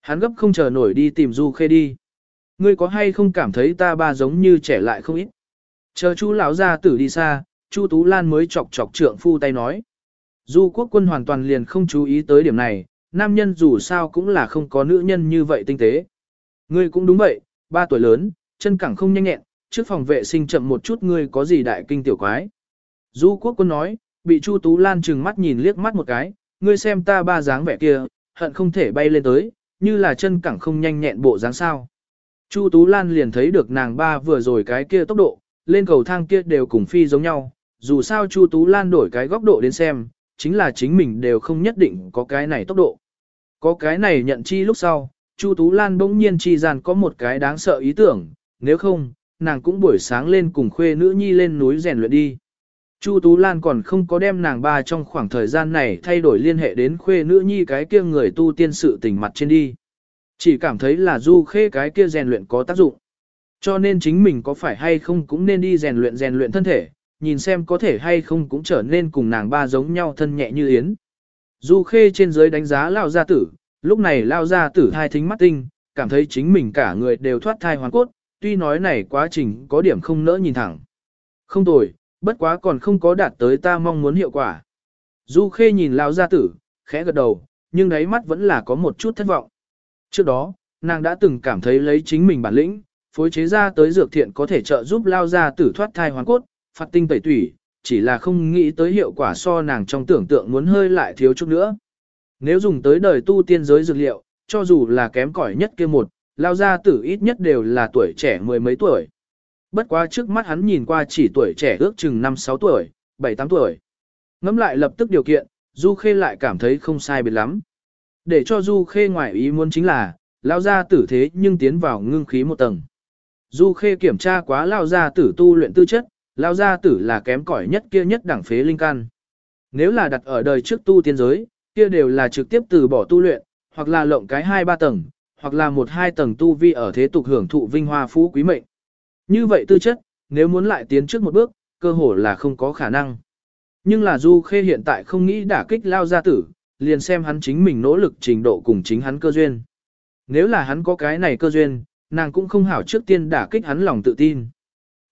Hắn gấp không chờ nổi đi tìm Du Khê đi. Ngươi có hay không cảm thấy ta ba giống như trẻ lại không ít? Chờ chú lão gia tử đi xa, Chu Tú Lan mới chọc chọc trượng phu tay nói. Du quốc quân hoàn toàn liền không chú ý tới điểm này, nam nhân dù sao cũng là không có nữ nhân như vậy tinh tế. Ngươi cũng đúng vậy, ba tuổi lớn, chân cẳng không nhanh nhẹn, trước phòng vệ sinh chậm một chút ngươi có gì đại kinh tiểu quái. Du quốc quân nói, bị Chu Tú Lan trừng mắt nhìn liếc mắt một cái, ngươi xem ta ba dáng vẻ kia, hận không thể bay lên tới, như là chân cẳng không nhanh nhẹn bộ dáng sao. Chu Tú Lan liền thấy được nàng ba vừa rồi cái kia tốc độ, lên cầu thang kia đều cùng phi giống nhau, dù sao Chu Tú Lan đổi cái góc độ đến xem, chính là chính mình đều không nhất định có cái này tốc độ. Có cái này nhận chi lúc sau, Chu Tú Lan bỗng nhiên chi gian có một cái đáng sợ ý tưởng, nếu không, nàng cũng buổi sáng lên cùng khuê nữ nhi lên núi rèn luyện đi. Chu Tú Lan còn không có đem nàng ba trong khoảng thời gian này thay đổi liên hệ đến khuê nữ nhi cái kia người tu tiên sự tình mặt trên đi. Chỉ cảm thấy là du khê cái kia rèn luyện có tác dụng. Cho nên chính mình có phải hay không cũng nên đi rèn luyện rèn luyện thân thể, nhìn xem có thể hay không cũng trở nên cùng nàng ba giống nhau thân nhẹ như yến. Du khê trên dưới đánh giá lao gia tử, lúc này lao gia tử hai thính mắt tinh, cảm thấy chính mình cả người đều thoát thai hoàn cốt, tuy nói này quá trình có điểm không nỡ nhìn thẳng. Không tồi, bất quá còn không có đạt tới ta mong muốn hiệu quả. Du khê nhìn Lão gia tử, khẽ gật đầu, nhưng đáy mắt vẫn là có một chút thất vọng. Trước đó, nàng đã từng cảm thấy lấy chính mình bản lĩnh, phối chế ra tới dược thiện có thể trợ giúp lao gia tử thoát thai hoàn cốt, phạt tinh tẩy tủy, chỉ là không nghĩ tới hiệu quả so nàng trong tưởng tượng muốn hơi lại thiếu chút nữa. Nếu dùng tới đời tu tiên giới dược liệu, cho dù là kém cỏi nhất kia một, lao gia tử ít nhất đều là tuổi trẻ mười mấy tuổi. Bất quá trước mắt hắn nhìn qua chỉ tuổi trẻ ước chừng 5-6 tuổi, 7-8 tuổi. Ngắm lại lập tức điều kiện, Du Khê lại cảm thấy không sai biệt lắm. Để cho Du Khê ngoại ý muốn chính là, lao gia tử thế nhưng tiến vào ngưng khí một tầng. Du Khê kiểm tra quá lao gia tử tu luyện tư chất, lao gia tử là kém cỏi nhất kia nhất đẳng phế linh căn. Nếu là đặt ở đời trước tu tiên giới, kia đều là trực tiếp từ bỏ tu luyện, hoặc là lộng cái hai ba tầng, hoặc là một hai tầng tu vi ở thế tục hưởng thụ vinh hoa phú quý mệnh. Như vậy tư chất, nếu muốn lại tiến trước một bước, cơ hồ là không có khả năng. Nhưng là Du Khê hiện tại không nghĩ đả kích lao gia tử, liền xem hắn chính mình nỗ lực trình độ cùng chính hắn cơ duyên. Nếu là hắn có cái này cơ duyên, nàng cũng không hảo trước tiên đả kích hắn lòng tự tin.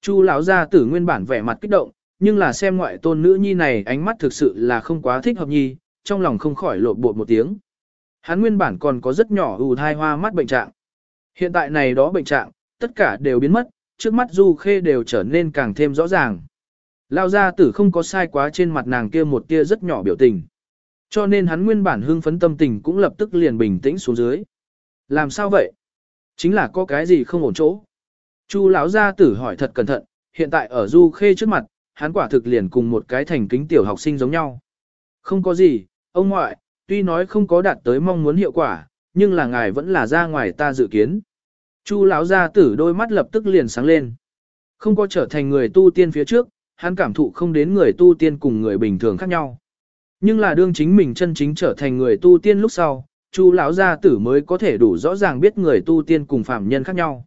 Chu lão gia tử nguyên bản vẻ mặt kích động, nhưng là xem ngoại tôn nữ nhi này ánh mắt thực sự là không quá thích hợp nhi, trong lòng không khỏi lộn bột một tiếng. Hắn nguyên bản còn có rất nhỏ ù thai hoa mắt bệnh trạng. Hiện tại này đó bệnh trạng, tất cả đều biến mất, trước mắt Du Khê đều trở nên càng thêm rõ ràng. Lao gia tử không có sai quá trên mặt nàng kia một tia rất nhỏ biểu tình. Cho nên hắn nguyên bản hưng phấn tâm tình cũng lập tức liền bình tĩnh xuống dưới. Làm sao vậy? Chính là có cái gì không ổn chỗ. Chu lão gia tử hỏi thật cẩn thận, hiện tại ở Du Khê trước mặt, hắn quả thực liền cùng một cái thành kính tiểu học sinh giống nhau. Không có gì, ông ngoại, tuy nói không có đạt tới mong muốn hiệu quả, nhưng là ngài vẫn là ra ngoài ta dự kiến. Chu lão gia tử đôi mắt lập tức liền sáng lên. Không có trở thành người tu tiên phía trước, hắn cảm thụ không đến người tu tiên cùng người bình thường khác nhau. Nhưng là đương chính mình chân chính trở thành người tu tiên lúc sau, Chu lão gia tử mới có thể đủ rõ ràng biết người tu tiên cùng phạm nhân khác nhau.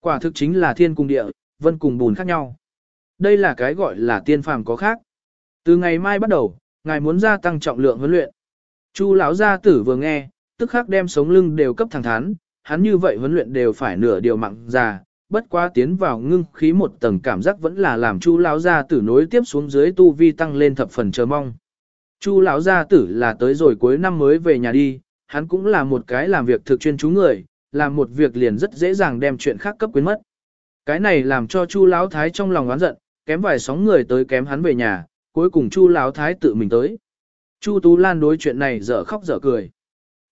Quả thực chính là thiên cùng địa, vân cùng bùn khác nhau. Đây là cái gọi là tiên phàm có khác. Từ ngày mai bắt đầu, ngài muốn gia tăng trọng lượng huấn luyện. Chu lão gia tử vừa nghe, tức khắc đem sống lưng đều cấp thẳng thắn, hắn như vậy huấn luyện đều phải nửa điều mạng già, bất quá tiến vào ngưng khí một tầng cảm giác vẫn là làm Chu lão gia tử nối tiếp xuống dưới tu vi tăng lên thập phần chờ mong. Chu lão gia tử là tới rồi cuối năm mới về nhà đi, hắn cũng là một cái làm việc thực chuyên chú người, làm một việc liền rất dễ dàng đem chuyện khác cấp quyến mất. Cái này làm cho Chu lão thái trong lòng oán giận, kém vài sóng người tới kém hắn về nhà, cuối cùng Chu lão thái tự mình tới. Chu Tú Lan đối chuyện này dở khóc dở cười.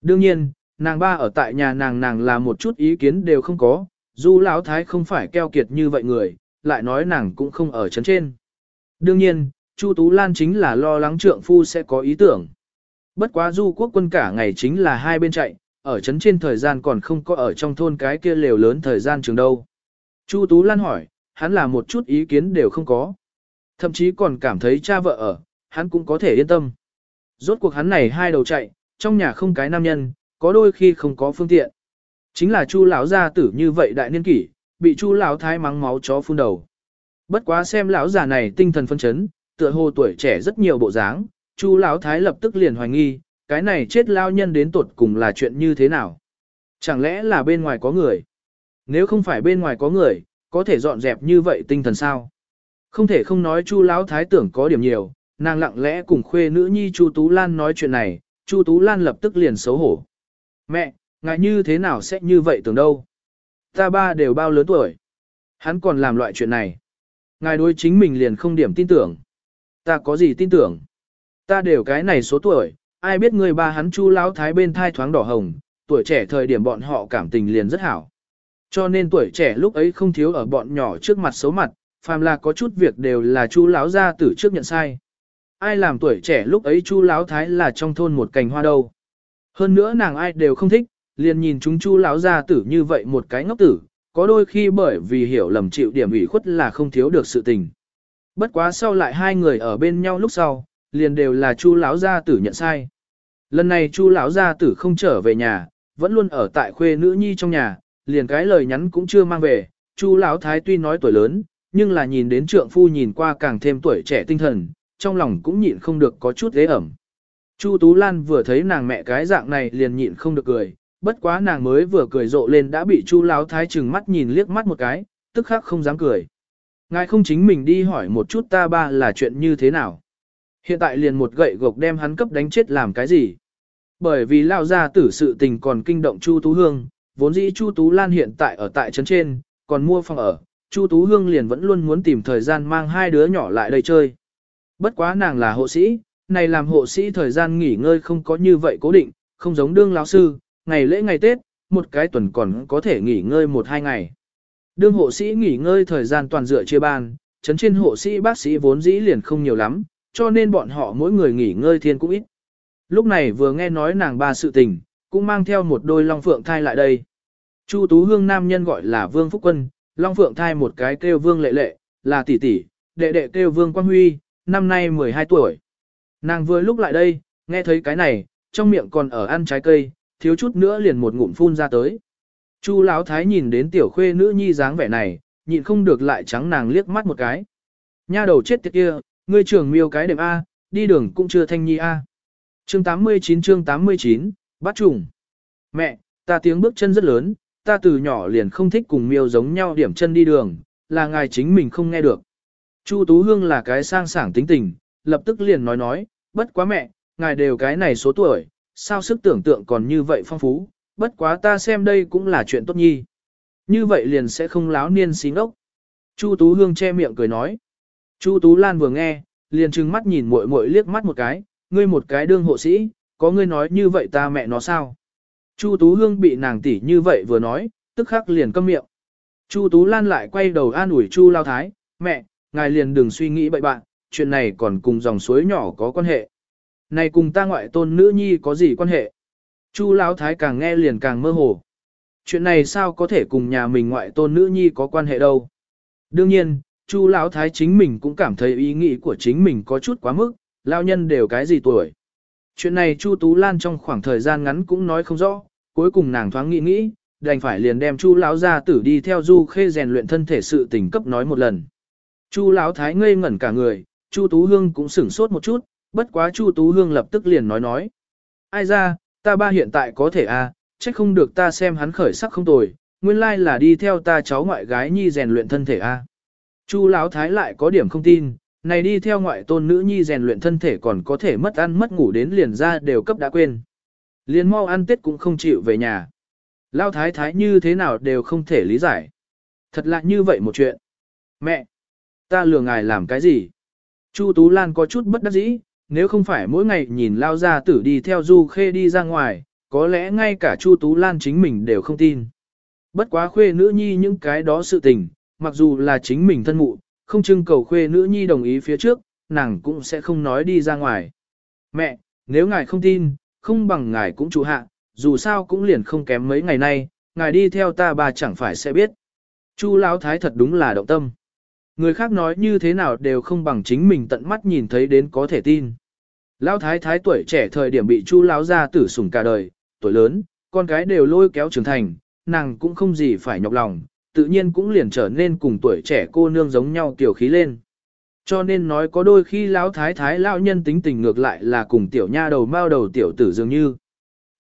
Đương nhiên, nàng ba ở tại nhà nàng nàng là một chút ý kiến đều không có, dù lão thái không phải keo kiệt như vậy người, lại nói nàng cũng không ở chấn trên. Đương nhiên, Chu Tú Lan chính là lo lắng trượng phu sẽ có ý tưởng. Bất quá du quốc quân cả ngày chính là hai bên chạy, ở chấn trên thời gian còn không có ở trong thôn cái kia lều lớn thời gian trường đâu. Chu Tú Lan hỏi, hắn là một chút ý kiến đều không có. Thậm chí còn cảm thấy cha vợ ở, hắn cũng có thể yên tâm. Rốt cuộc hắn này hai đầu chạy, trong nhà không cái nam nhân, có đôi khi không có phương tiện. Chính là Chu lão gia tử như vậy đại niên kỷ, bị Chu lão thái mắng máu chó phun đầu. Bất quá xem lão già này tinh thần phân chấn, tựa hồ tuổi trẻ rất nhiều bộ dáng, Chu lão thái lập tức liền hoài nghi, cái này chết lao nhân đến tuột cùng là chuyện như thế nào? Chẳng lẽ là bên ngoài có người? Nếu không phải bên ngoài có người, có thể dọn dẹp như vậy tinh thần sao? Không thể không nói Chu lão thái tưởng có điểm nhiều, nàng lặng lẽ cùng khuê nữ nhi Chu Tú Lan nói chuyện này, Chu Tú Lan lập tức liền xấu hổ. Mẹ, ngài như thế nào sẽ như vậy tưởng đâu? Ta ba đều bao lớn tuổi. Hắn còn làm loại chuyện này. Ngài đối chính mình liền không điểm tin tưởng. Ta có gì tin tưởng? Ta đều cái này số tuổi, ai biết người ba hắn chu lão thái bên thai thoáng đỏ hồng, tuổi trẻ thời điểm bọn họ cảm tình liền rất hảo. Cho nên tuổi trẻ lúc ấy không thiếu ở bọn nhỏ trước mặt xấu mặt, phàm là có chút việc đều là chu lão gia tử trước nhận sai. Ai làm tuổi trẻ lúc ấy chu lão thái là trong thôn một cành hoa đâu. Hơn nữa nàng ai đều không thích, liền nhìn chúng chu lão gia tử như vậy một cái ngốc tử, có đôi khi bởi vì hiểu lầm chịu điểm ủy khuất là không thiếu được sự tình. Bất quá sau lại hai người ở bên nhau lúc sau, liền đều là chu lão gia tử nhận sai. Lần này chu lão gia tử không trở về nhà, vẫn luôn ở tại khuê nữ nhi trong nhà, liền cái lời nhắn cũng chưa mang về. Chu lão thái tuy nói tuổi lớn, nhưng là nhìn đến trượng phu nhìn qua càng thêm tuổi trẻ tinh thần, trong lòng cũng nhịn không được có chút ghế ẩm. Chu Tú Lan vừa thấy nàng mẹ cái dạng này liền nhịn không được cười, bất quá nàng mới vừa cười rộ lên đã bị Chu Lão Thái chừng mắt nhìn liếc mắt một cái, tức khắc không dám cười. Ngài không chính mình đi hỏi một chút ta ba là chuyện như thế nào. Hiện tại liền một gậy gộc đem hắn cấp đánh chết làm cái gì. Bởi vì lao ra tử sự tình còn kinh động Chu Tú Hương, vốn dĩ Chu Tú Lan hiện tại ở tại trấn trên, còn mua phòng ở, Chu Tú Hương liền vẫn luôn muốn tìm thời gian mang hai đứa nhỏ lại đây chơi. Bất quá nàng là hộ sĩ, này làm hộ sĩ thời gian nghỉ ngơi không có như vậy cố định, không giống đương lão sư, ngày lễ ngày Tết, một cái tuần còn có thể nghỉ ngơi một hai ngày. Đương hộ sĩ nghỉ ngơi thời gian toàn dựa chia ban, chấn trên hộ sĩ bác sĩ vốn dĩ liền không nhiều lắm, cho nên bọn họ mỗi người nghỉ ngơi thiên cũng ít. Lúc này vừa nghe nói nàng ba sự tình, cũng mang theo một đôi long phượng thai lại đây. Chu Tú Hương nam nhân gọi là Vương Phúc Quân, long phượng thai một cái kêu Vương Lệ Lệ, là tỷ tỷ, đệ đệ kêu Vương Quang Huy, năm nay 12 tuổi. Nàng vừa lúc lại đây, nghe thấy cái này, trong miệng còn ở ăn trái cây, thiếu chút nữa liền một ngụm phun ra tới. Chu Lão Thái nhìn đến tiểu khuê nữ nhi dáng vẻ này, nhịn không được lại trắng nàng liếc mắt một cái. Nha đầu chết tiệt kia, ngươi trưởng miêu cái đệm A, đi đường cũng chưa thanh nhi A. Chương 89 chương 89, bắt trùng. Mẹ, ta tiếng bước chân rất lớn, ta từ nhỏ liền không thích cùng miêu giống nhau điểm chân đi đường, là ngài chính mình không nghe được. Chu Tú Hương là cái sang sảng tính tình, lập tức liền nói nói, bất quá mẹ, ngài đều cái này số tuổi, sao sức tưởng tượng còn như vậy phong phú, bất quá ta xem đây cũng là chuyện tốt nhi. Như vậy liền sẽ không láo niên xí ngốc. Chu Tú Hương che miệng cười nói. Chu Tú Lan vừa nghe, liền trừng mắt nhìn muội muội liếc mắt một cái, ngươi một cái đương hộ sĩ, có ngươi nói như vậy ta mẹ nó sao? Chu Tú Hương bị nàng tỉ như vậy vừa nói, tức khắc liền câm miệng. Chu Tú Lan lại quay đầu an ủi Chu Lao Thái, mẹ, ngài liền đừng suy nghĩ bậy bạn, chuyện này còn cùng dòng suối nhỏ có quan hệ. Này cùng ta ngoại tôn nữ nhi có gì quan hệ? Chu Lão Thái càng nghe liền càng mơ hồ. Chuyện này sao có thể cùng nhà mình ngoại tôn nữ nhi có quan hệ đâu? Đương nhiên, Chu Lão Thái chính mình cũng cảm thấy ý nghĩ của chính mình có chút quá mức, lao nhân đều cái gì tuổi. Chuyện này Chu Tú Lan trong khoảng thời gian ngắn cũng nói không rõ, cuối cùng nàng thoáng nghĩ nghĩ, đành phải liền đem Chu lão gia tử đi theo Du Khê rèn luyện thân thể sự tình cấp nói một lần. Chu lão thái ngây ngẩn cả người, Chu Tú Hương cũng sửng sốt một chút, bất quá Chu Tú Hương lập tức liền nói nói. Ai ra, ta ba hiện tại có thể a, à, trách không được ta xem hắn khởi sắc không tồi, nguyên lai là đi theo ta cháu ngoại gái nhi rèn luyện thân thể a. À. Chu Lão Thái lại có điểm không tin, này đi theo ngoại tôn nữ nhi rèn luyện thân thể còn có thể mất ăn mất ngủ đến liền ra đều cấp đã quên. Liền mau ăn tết cũng không chịu về nhà. Lão Thái Thái như thế nào đều không thể lý giải. Thật lạ như vậy một chuyện. Mẹ! Ta lừa ngài làm cái gì? Chu Tú Lan có chút bất đắc dĩ, nếu không phải mỗi ngày nhìn lao Gia tử đi theo Du Khê đi ra ngoài, có lẽ ngay cả Chu Tú Lan chính mình đều không tin. Bất quá khuê nữ nhi những cái đó sự tình, mặc dù là chính mình thân mụ, không trưng cầu khuê nữ nhi đồng ý phía trước, nàng cũng sẽ không nói đi ra ngoài. Mẹ, nếu ngài không tin, không bằng ngài cũng chủ hạ, dù sao cũng liền không kém mấy ngày nay, ngài đi theo ta bà chẳng phải sẽ biết. Chu Lão Thái thật đúng là động tâm. Người khác nói như thế nào đều không bằng chính mình tận mắt nhìn thấy đến có thể tin. Lão thái thái tuổi trẻ thời điểm bị chu lão gia tử sủng cả đời, tuổi lớn, con cái đều lôi kéo trưởng thành, nàng cũng không gì phải nhọc lòng, tự nhiên cũng liền trở nên cùng tuổi trẻ cô nương giống nhau tiểu khí lên. Cho nên nói có đôi khi lão thái thái lão nhân tính tình ngược lại là cùng tiểu nha đầu mao đầu tiểu tử dường như.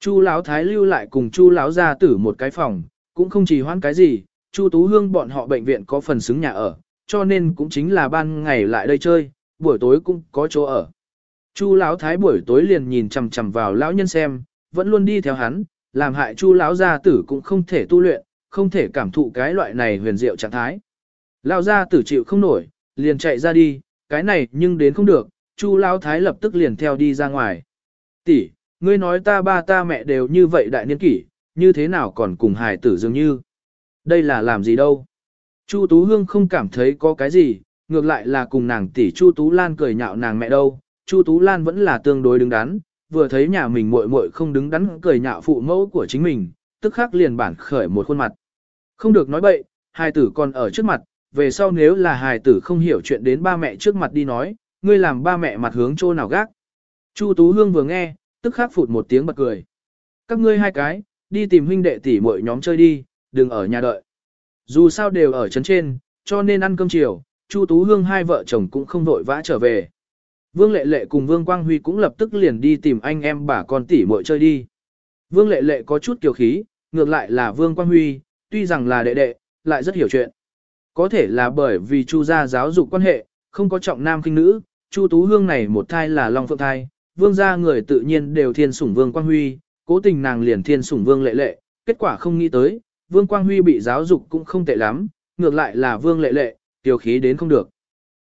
Chu lão thái lưu lại cùng chu lão gia tử một cái phòng, cũng không chỉ hoãn cái gì, chu tú hương bọn họ bệnh viện có phần xứng nhà ở, cho nên cũng chính là ban ngày lại đây chơi, buổi tối cũng có chỗ ở. Chu lão thái buổi tối liền nhìn chằm chằm vào lão nhân xem, vẫn luôn đi theo hắn, làm hại chu lão gia tử cũng không thể tu luyện, không thể cảm thụ cái loại này huyền diệu trạng thái. Lão gia tử chịu không nổi, liền chạy ra đi, cái này nhưng đến không được, chu lão thái lập tức liền theo đi ra ngoài. Tỷ, ngươi nói ta ba ta mẹ đều như vậy đại niên kỷ, như thế nào còn cùng hài tử dường như. Đây là làm gì đâu. Chu Tú Hương không cảm thấy có cái gì, ngược lại là cùng nàng tỷ Chu Tú Lan cười nhạo nàng mẹ đâu. Chu Tú Lan vẫn là tương đối đứng đắn, vừa thấy nhà mình muội muội không đứng đắn cười nhạo phụ mẫu của chính mình, tức khắc liền bản khởi một khuôn mặt. Không được nói bậy, hài tử còn ở trước mặt, về sau nếu là hài tử không hiểu chuyện đến ba mẹ trước mặt đi nói, ngươi làm ba mẹ mặt hướng chỗ nào gác. Chu Tú Hương vừa nghe, tức khắc phụt một tiếng bật cười. Các ngươi hai cái, đi tìm huynh đệ tỷ muội nhóm chơi đi, đừng ở nhà đợi. Dù sao đều ở trấn trên, cho nên ăn cơm chiều, Chu Tú Hương hai vợ chồng cũng không vội vã trở về. Vương Lệ Lệ cùng Vương Quang Huy cũng lập tức liền đi tìm anh em bà con tỷ muội chơi đi. Vương Lệ Lệ có chút kiều khí, ngược lại là Vương Quang Huy, tuy rằng là đệ đệ, lại rất hiểu chuyện. Có thể là bởi vì Chu gia giáo dục quan hệ, không có trọng nam kinh nữ, Chu Tú Hương này một thai là Long Phượng thai, Vương gia người tự nhiên đều thiên sủng Vương Quang Huy, cố tình nàng liền thiên sủng Vương Lệ Lệ, kết quả không nghĩ tới, Vương Quang Huy bị giáo dục cũng không tệ lắm, ngược lại là Vương Lệ Lệ, tiểu khí đến không được.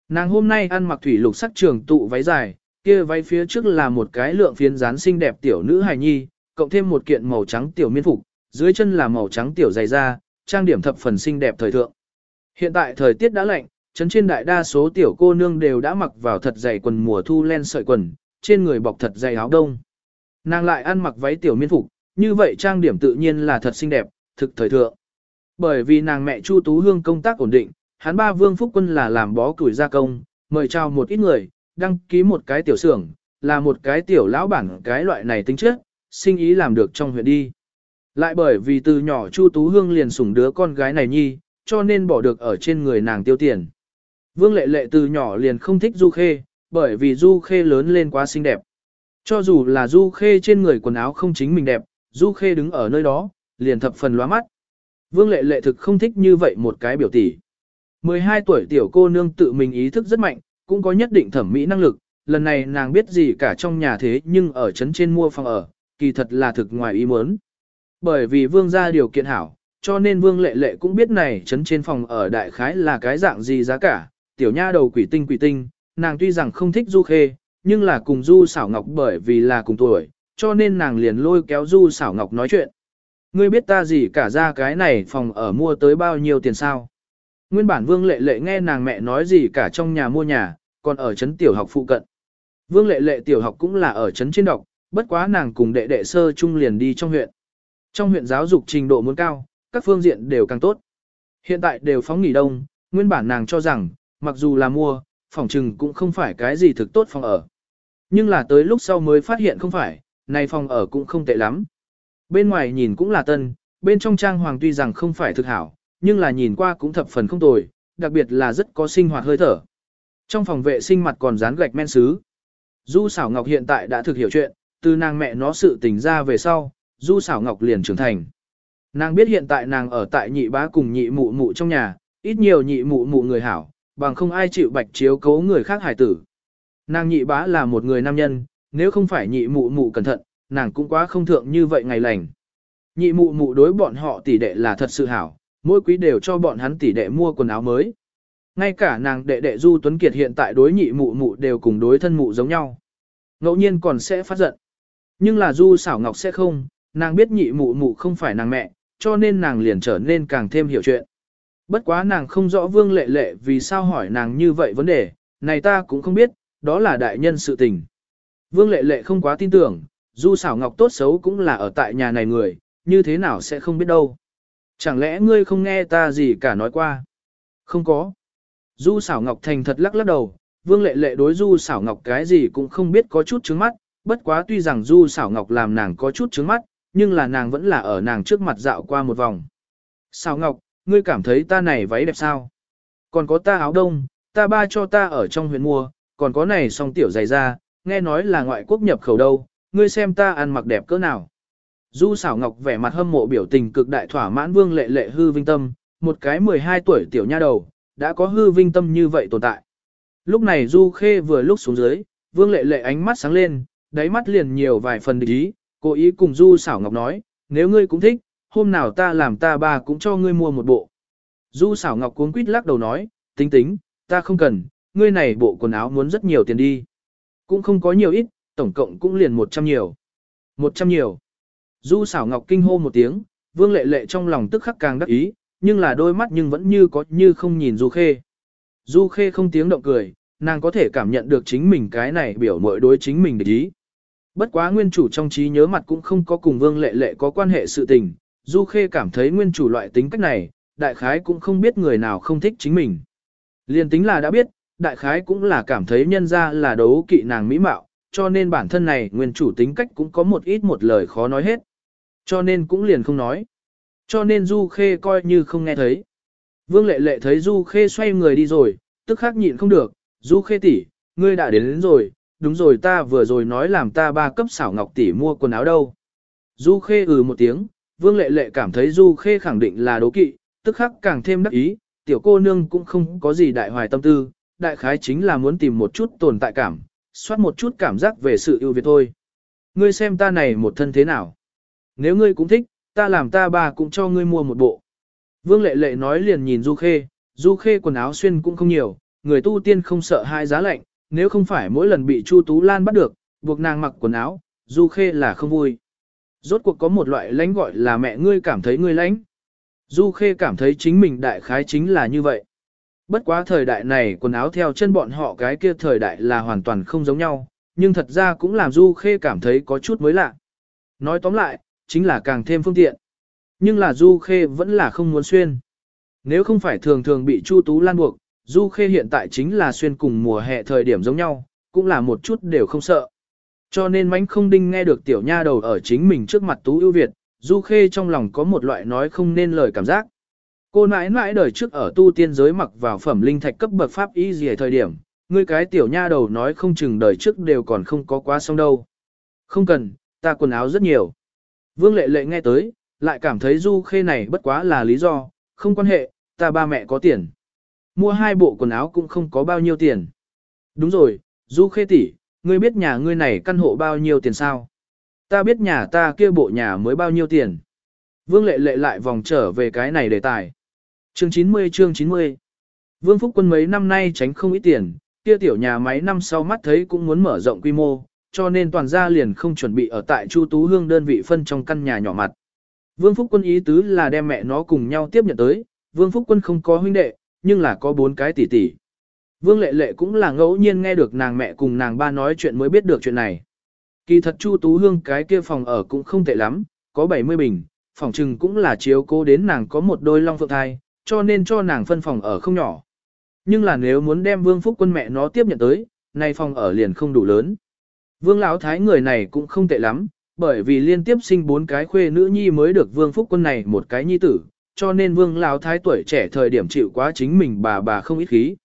Nàng hôm nay ăn mặc thủy lục sắc trường tụ váy dài, kia váy phía trước là một cái lượng phiến dán xinh đẹp tiểu nữ hài nhi, cộng thêm một kiện màu trắng tiểu miên phục, dưới chân là màu trắng tiểu dày da, trang điểm thập phần xinh đẹp thời thượng. Hiện tại thời tiết đã lạnh, chấn trên đại đa số tiểu cô nương đều đã mặc vào thật dày quần mùa thu len sợi quần, trên người bọc thật dày áo đông. Nàng lại ăn mặc váy tiểu miên phục, như vậy trang điểm tự nhiên là thật xinh đẹp, thực thời thượng. Bởi vì nàng mẹ Chu Tú Hương công tác ổn định, hắn ba Vương Phúc Quân là làm bó củi gia công, mời chào một ít người, đăng ký một cái tiểu xưởng, là một cái tiểu lão bản cái loại này tính chất, sinh ý làm được trong huyện đi. Lại bởi vì từ nhỏ Chu Tú Hương liền sủng đứa con gái này nhi, cho nên bỏ được ở trên người nàng tiêu tiền. Vương Lệ Lệ từ nhỏ liền không thích Du Khê, bởi vì Du Khê lớn lên quá xinh đẹp. Cho dù là Du Khê trên người quần áo không chính mình đẹp, Du Khê đứng ở nơi đó, liền thập phần loa mắt. Vương Lệ Lệ thực không thích như vậy một cái biểu tỷ. 12 tuổi tiểu cô nương tự mình ý thức rất mạnh, cũng có nhất định thẩm mỹ năng lực, lần này nàng biết gì cả trong nhà thế nhưng ở trấn trên mua phòng ở, kỳ thật là thực ngoài ý muốn. Bởi vì vương gia điều kiện hảo, cho nên vương lệ lệ cũng biết này trấn trên phòng ở đại khái là cái dạng gì giá cả, tiểu nha đầu quỷ tinh quỷ tinh, nàng tuy rằng không thích du khê, nhưng là cùng du xảo ngọc bởi vì là cùng tuổi, cho nên nàng liền lôi kéo du xảo ngọc nói chuyện. Ngươi biết ta gì cả ra cái này phòng ở mua tới bao nhiêu tiền sao? Nguyên bản Vương Lệ Lệ nghe nàng mẹ nói gì cả trong nhà mua nhà, còn ở trấn tiểu học phụ cận. Vương Lệ Lệ tiểu học cũng là ở trấn trên đọc, bất quá nàng cùng đệ đệ sơ trung liền đi trong huyện. Trong huyện giáo dục trình độ muốn cao, các phương diện đều càng tốt. Hiện tại đều phóng nghỉ đông, nguyên bản nàng cho rằng, mặc dù là mua, phòng trừng cũng không phải cái gì thực tốt phòng ở. Nhưng là tới lúc sau mới phát hiện không phải, này phòng ở cũng không tệ lắm. Bên ngoài nhìn cũng là tân, bên trong trang hoàng tuy rằng không phải thực hảo, nhưng là nhìn qua cũng thập phần không tồi, đặc biệt là rất có sinh hoạt hơi thở. Trong phòng vệ sinh mặt còn dán gạch men sứ. Du xảo ngọc hiện tại đã thực hiểu chuyện, từ nàng mẹ nó sự tình ra về sau, du xảo ngọc liền trưởng thành. Nàng biết hiện tại nàng ở tại nhị bá cùng nhị mụ mụ trong nhà, ít nhiều nhị mụ mụ người hảo, bằng không ai chịu bạch chiếu cố người khác hải tử. Nàng nhị bá là một người nam nhân, nếu không phải nhị mụ mụ cẩn thận, nàng cũng quá không thượng như vậy ngày lành. Nhị mụ mụ đối bọn họ tỷ đệ là thật sự hảo, mỗi quý đều cho bọn hắn tỷ đệ mua quần áo mới. Ngay cả nàng đệ đệ Du Tuấn Kiệt hiện tại đối nhị mụ mụ đều cùng đối thân mụ giống nhau. Ngẫu nhiên còn sẽ phát giận. Nhưng là Du xảo ngọc sẽ không, nàng biết nhị mụ mụ không phải nàng mẹ, cho nên nàng liền trở nên càng thêm hiểu chuyện. Bất quá nàng không rõ vương lệ lệ vì sao hỏi nàng như vậy vấn đề, này ta cũng không biết, đó là đại nhân sự tình. Vương lệ lệ không quá tin tưởng, Du xảo ngọc tốt xấu cũng là ở tại nhà này người, như thế nào sẽ không biết đâu. Chẳng lẽ ngươi không nghe ta gì cả nói qua? Không có. Du xảo ngọc thành thật lắc lắc đầu, Vương Lệ Lệ đối Du Sảo Ngọc cái gì cũng không biết có chút trứng mắt, bất quá tuy rằng Du Sảo Ngọc làm nàng có chút trứng mắt, nhưng là nàng vẫn là ở nàng trước mặt dạo qua một vòng. Sảo Ngọc, ngươi cảm thấy ta này váy đẹp sao? Còn có ta áo đông, ta ba cho ta ở trong huyện mua, còn có này song tiểu giày da, nghe nói là ngoại quốc nhập khẩu đâu, ngươi xem ta ăn mặc đẹp cỡ nào. Du xảo ngọc vẻ mặt hâm mộ biểu tình cực đại thỏa mãn vương lệ lệ hư vinh tâm, một cái 12 tuổi tiểu nha đầu, đã có hư vinh tâm như vậy tồn tại. Lúc này Du Khê vừa lúc xuống dưới, vương lệ lệ ánh mắt sáng lên, đáy mắt liền nhiều vài phần địch ý, cố ý cùng Du xảo ngọc nói, nếu ngươi cũng thích, hôm nào ta làm ta bà cũng cho ngươi mua một bộ. Du xảo ngọc cuống quýt lắc đầu nói, tính tính, ta không cần, ngươi này bộ quần áo muốn rất nhiều tiền đi. Cũng không có nhiều ít, tổng cộng cũng liền 100 nhiều. 100 nhiều. Du xảo ngọc kinh hô một tiếng, vương lệ lệ trong lòng tức khắc càng đắc ý, nhưng là đôi mắt nhưng vẫn như có như không nhìn du khê. Du khê không tiếng động cười, nàng có thể cảm nhận được chính mình cái này biểu mội đối chính mình để ý. Bất quá nguyên chủ trong trí nhớ mặt cũng không có cùng vương lệ lệ có quan hệ sự tình, du khê cảm thấy nguyên chủ loại tính cách này, đại khái cũng không biết người nào không thích chính mình. Liên tính là đã biết, đại khái cũng là cảm thấy nhân ra là đấu kỵ nàng mỹ mạo, cho nên bản thân này nguyên chủ tính cách cũng có một ít một lời khó nói hết. Cho nên cũng liền không nói. Cho nên Du Khê coi như không nghe thấy. Vương Lệ Lệ thấy Du Khê xoay người đi rồi, tức khắc nhịn không được, Du Khê tỷ, ngươi đã đến, đến rồi, đúng rồi ta vừa rồi nói làm ta ba cấp xảo ngọc tỷ mua quần áo đâu. Du Khê ừ một tiếng, Vương Lệ Lệ cảm thấy Du Khê khẳng định là đố kỵ, tức khắc càng thêm đắc ý, tiểu cô nương cũng không có gì đại hoài tâm tư, đại khái chính là muốn tìm một chút tồn tại cảm, soát một chút cảm giác về sự ưu việt thôi. Ngươi xem ta này một thân thế nào? Nếu ngươi cũng thích, ta làm ta bà cũng cho ngươi mua một bộ. Vương lệ lệ nói liền nhìn Du Khê, Du Khê quần áo xuyên cũng không nhiều, người tu tiên không sợ hai giá lạnh, nếu không phải mỗi lần bị Chu Tú Lan bắt được, buộc nàng mặc quần áo, Du Khê là không vui. Rốt cuộc có một loại lãnh gọi là mẹ ngươi cảm thấy ngươi lãnh. Du Khê cảm thấy chính mình đại khái chính là như vậy. Bất quá thời đại này quần áo theo chân bọn họ cái kia thời đại là hoàn toàn không giống nhau, nhưng thật ra cũng làm Du Khê cảm thấy có chút mới lạ. Nói tóm lại, chính là càng thêm phương tiện. Nhưng là Du Khê vẫn là không muốn xuyên. Nếu không phải thường thường bị Chu Tú Lan buộc, Du Khê hiện tại chính là xuyên cùng mùa hè thời điểm giống nhau, cũng là một chút đều không sợ. Cho nên mánh không đinh nghe được tiểu nha đầu ở chính mình trước mặt Tú ưu Việt, Du Khê trong lòng có một loại nói không nên lời cảm giác. Cô nãi nãi đời trước ở tu tiên giới mặc vào phẩm linh thạch cấp bậc pháp y gì thời điểm, ngươi cái tiểu nha đầu nói không chừng đời trước đều còn không có quá xong đâu. Không cần, ta quần áo rất nhiều. Vương lệ lệ nghe tới, lại cảm thấy du khê này bất quá là lý do, không quan hệ, ta ba mẹ có tiền. Mua hai bộ quần áo cũng không có bao nhiêu tiền. Đúng rồi, du khê tỷ, ngươi biết nhà ngươi này căn hộ bao nhiêu tiền sao? Ta biết nhà ta kia bộ nhà mới bao nhiêu tiền. Vương lệ lệ lại vòng trở về cái này đề tài. Chương 90 chương 90 Vương Phúc Quân mấy năm nay tránh không ít tiền, kia tiểu nhà máy năm sau mắt thấy cũng muốn mở rộng quy mô, cho nên toàn gia liền không chuẩn bị ở tại Chu Tú Hương đơn vị phân trong căn nhà nhỏ mặt. Vương Phúc Quân ý tứ là đem mẹ nó cùng nhau tiếp nhận tới, Vương Phúc Quân không có huynh đệ, nhưng là có bốn cái tỷ tỷ. Vương Lệ Lệ cũng là ngẫu nhiên nghe được nàng mẹ cùng nàng ba nói chuyện mới biết được chuyện này. Kỳ thật Chu Tú Hương cái kia phòng ở cũng không tệ lắm, có 70 bình, phòng trừng cũng là chiếu cố đến nàng có một đôi long phượng thai, cho nên cho nàng phân phòng ở không nhỏ. Nhưng là nếu muốn đem Vương Phúc Quân mẹ nó tiếp nhận tới, nay phòng ở liền không đủ lớn. Vương Lão Thái người này cũng không tệ lắm, bởi vì liên tiếp sinh bốn cái khuê nữ nhi mới được Vương Phúc Quân này một cái nhi tử, cho nên Vương Lão Thái tuổi trẻ thời điểm chịu quá chính mình bà bà không ít khí.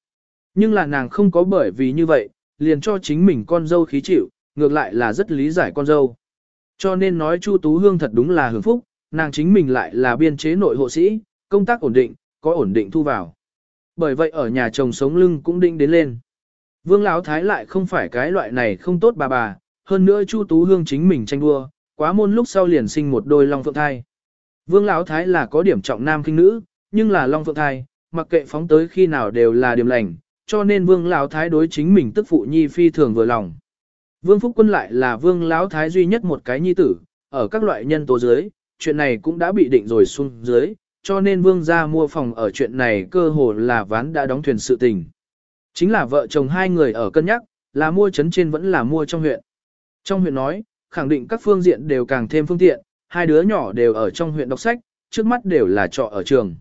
Nhưng là nàng không có bởi vì như vậy, liền cho chính mình con dâu khí chịu, ngược lại là rất lý giải con dâu. Cho nên nói Chu Tú Hương thật đúng là hưởng phúc, nàng chính mình lại là biên chế nội hộ sĩ, công tác ổn định, có ổn định thu vào. Bởi vậy ở nhà chồng sống lưng cũng định đến lên. Vương Lão Thái lại không phải cái loại này không tốt bà bà, hơn nữa Chu Tú Hương chính mình tranh đua, quá môn lúc sau liền sinh một đôi long phượng thai. Vương Lão Thái là có điểm trọng nam kinh nữ, nhưng là long phượng thai, mặc kệ phóng tới khi nào đều là điểm lành, cho nên Vương Lão Thái đối chính mình tức phụ nhi phi thường vừa lòng. Vương Phúc Quân lại là Vương Lão Thái duy nhất một cái nhi tử, ở các loại nhân tố dưới, chuyện này cũng đã bị định rồi xuống dưới, cho nên Vương gia mua phòng ở chuyện này cơ hồ là ván đã đóng thuyền sự tình. Chính là vợ chồng hai người ở cân nhắc, là mua chấn trên vẫn là mua trong huyện. Trong huyện nói, khẳng định các phương diện đều càng thêm phương tiện, hai đứa nhỏ đều ở trong huyện đọc sách, trước mắt đều là trọ ở trường.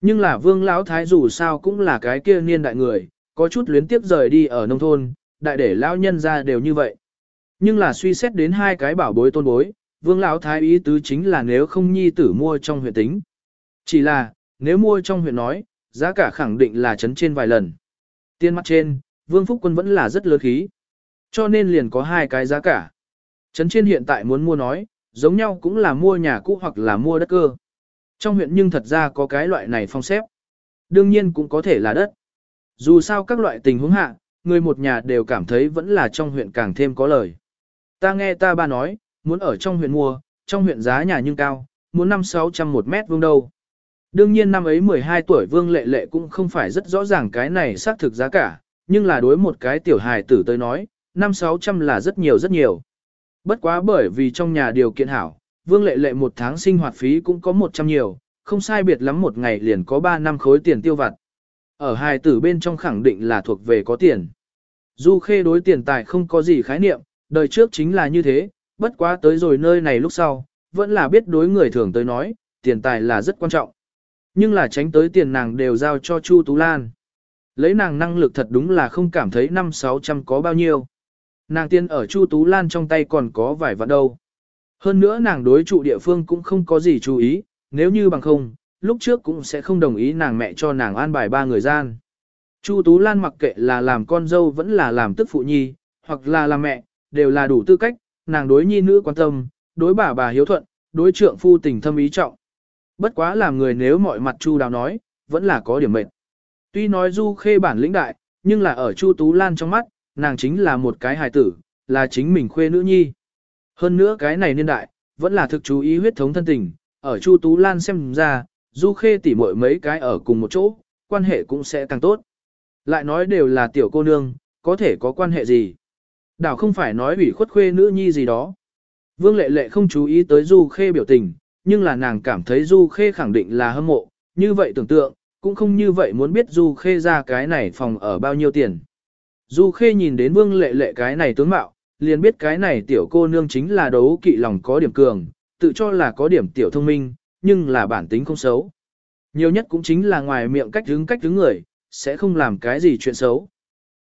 Nhưng là vương lão thái dù sao cũng là cái kia niên đại người, có chút luyến tiếp rời đi ở nông thôn, đại để lão nhân ra đều như vậy. Nhưng là suy xét đến hai cái bảo bối tôn bối, vương lão thái ý tứ chính là nếu không nhi tử mua trong huyện tính. Chỉ là, nếu mua trong huyện nói, giá cả khẳng định là chấn trên vài lần. Tiên mắt trên, vương phúc quân vẫn là rất lớn khí. Cho nên liền có hai cái giá cả. Chấn trên hiện tại muốn mua nói, giống nhau cũng là mua nhà cũ hoặc là mua đất cơ. Trong huyện nhưng thật ra có cái loại này phong xếp. Đương nhiên cũng có thể là đất. Dù sao các loại tình huống hạ, người một nhà đều cảm thấy vẫn là trong huyện càng thêm có lời. Ta nghe ta ba nói, muốn ở trong huyện mua, trong huyện giá nhà nhưng cao, muốn năm sáu trăm một mét vuông đâu. Đương nhiên năm ấy 12 tuổi Vương Lệ Lệ cũng không phải rất rõ ràng cái này xác thực giá cả, nhưng là đối một cái tiểu hài tử tới nói, năm sáu trăm là rất nhiều rất nhiều. Bất quá bởi vì trong nhà điều kiện hảo, Vương Lệ Lệ một tháng sinh hoạt phí cũng có 100 nhiều, không sai biệt lắm một ngày liền có 3 năm khối tiền tiêu vặt. Ở hài tử bên trong khẳng định là thuộc về có tiền. Du Khê đối tiền tài không có gì khái niệm, đời trước chính là như thế, bất quá tới rồi nơi này lúc sau, vẫn là biết đối người thường tới nói, tiền tài là rất quan trọng. Nhưng là tránh tới tiền nàng đều giao cho Chu Tú Lan. Lấy nàng năng lực thật đúng là không cảm thấy năm sáu trăm có bao nhiêu. Nàng tiên ở Chu Tú Lan trong tay còn có vài vạn đâu. Hơn nữa nàng đối trụ địa phương cũng không có gì chú ý, nếu như bằng không, lúc trước cũng sẽ không đồng ý nàng mẹ cho nàng an bài ba người gian. Chu Tú Lan mặc kệ là làm con dâu vẫn là làm tức phụ nhi, hoặc là làm mẹ, đều là đủ tư cách, nàng đối nhi nữ quan tâm, đối bà bà hiếu thuận, đối trượng phu tình thâm ý trọng. Bất quá làm người nếu mọi mặt Chu Đào nói, vẫn là có điểm mệt. Tuy nói Du Khê bản lĩnh đại, nhưng là ở Chu Tú Lan trong mắt, nàng chính là một cái hài tử, là chính mình khuê nữ nhi. Hơn nữa cái này niên đại, vẫn là thực chú ý huyết thống thân tình, ở Chu Tú Lan xem ra, Du Khê tỉ muội mấy cái ở cùng một chỗ, quan hệ cũng sẽ càng tốt. Lại nói đều là tiểu cô nương, có thể có quan hệ gì. Đảo không phải nói ủy khuất khuê nữ nhi gì đó. Vương lệ lệ không chú ý tới Du Khê biểu tình, nhưng là nàng cảm thấy Du Khê khẳng định là hâm mộ, như vậy tưởng tượng, cũng không như vậy muốn biết Du Khê ra cái này phòng ở bao nhiêu tiền. Du Khê nhìn đến Vương Lệ Lệ cái này tướng mạo, liền biết cái này tiểu cô nương chính là đấu kỵ lòng có điểm cường, tự cho là có điểm tiểu thông minh, nhưng là bản tính không xấu. Nhiều nhất cũng chính là ngoài miệng cách đứng cách đứng người, sẽ không làm cái gì chuyện xấu.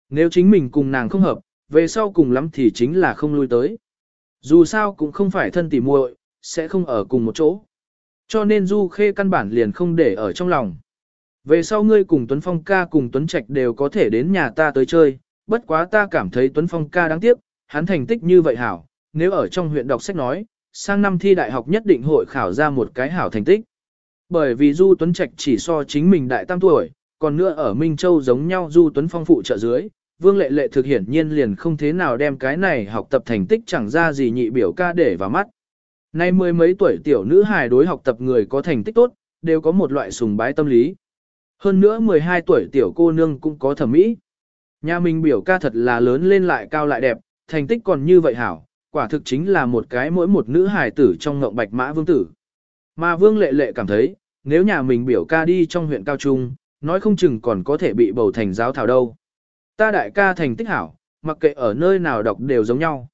Nếu chính mình cùng nàng không hợp, về sau cùng lắm thì chính là không lui tới. Dù sao cũng không phải thân tỉ muội, sẽ không ở cùng một chỗ. Cho nên Du Khê căn bản liền không để ở trong lòng. Về sau ngươi cùng Tuấn Phong ca cùng Tuấn Trạch đều có thể đến nhà ta tới chơi, bất quá ta cảm thấy Tuấn Phong ca đáng tiếc, hắn thành tích như vậy hảo, nếu ở trong huyện đọc sách nói, sang năm thi đại học nhất định hội khảo ra một cái hảo thành tích. Bởi vì Du Tuấn Trạch chỉ so chính mình đại tam tuổi, còn nữa ở Minh Châu giống nhau Du Tuấn Phong phụ trợ dưới, Vương Lệ Lệ thực hiển nhiên liền không thế nào đem cái này học tập thành tích chẳng ra gì nhị biểu ca để vào mắt. Nay mười mấy tuổi tiểu nữ hài đối học tập người có thành tích tốt, đều có một loại sùng bái tâm lý. Hơn nữa 12 tuổi tiểu cô nương cũng có thẩm mỹ. Nhà mình biểu ca thật là lớn lên lại cao lại đẹp, thành tích còn như vậy hảo, quả thực chính là một cái mỗi một nữ hài tử trong ngộng bạch mã vương tử. Mà vương lệ lệ cảm thấy, nếu nhà mình biểu ca đi trong huyện cao trung, nói không chừng còn có thể bị bầu thành giáo thảo đâu. Ta đại ca thành tích hảo, mặc kệ ở nơi nào đọc đều giống nhau.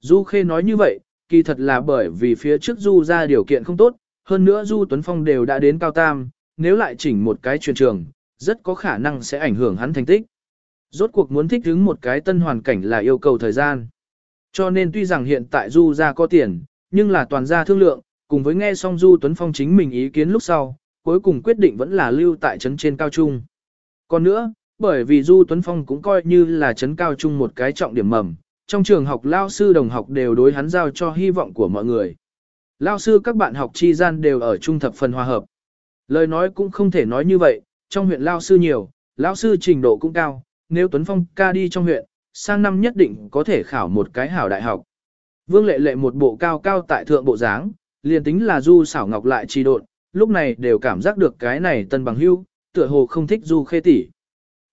Du Khê nói như vậy, kỳ thật là bởi vì phía trước Du ra điều kiện không tốt, hơn nữa Du Tuấn Phong đều đã đến cao tam, nếu lại chỉnh một cái truyền trường, rất có khả năng sẽ ảnh hưởng hắn thành tích. Rốt cuộc muốn thích ứng một cái tân hoàn cảnh là yêu cầu thời gian. Cho nên tuy rằng hiện tại Du ra có tiền, nhưng là toàn gia thương lượng, cùng với nghe xong Du Tuấn Phong chính mình ý kiến lúc sau, cuối cùng quyết định vẫn là lưu tại trấn trên cao trung. Còn nữa, bởi vì Du Tuấn Phong cũng coi như là trấn cao trung một cái trọng điểm mầm, trong trường học lao sư đồng học đều đối hắn giao cho hy vọng của mọi người. Lao sư các bạn học chi gian đều ở trung thập phần hòa hợp. Lời nói cũng không thể nói như vậy, trong huyện lao sư nhiều, lao sư trình độ cũng cao, nếu Tuấn Phong ca đi trong huyện, sang năm nhất định có thể khảo một cái hảo đại học. Vương lệ lệ một bộ cao cao tại thượng bộ dáng, liền tính là du xảo ngọc lại trì độn, lúc này đều cảm giác được cái này tân bằng hưu, tựa hồ không thích du khê tỷ.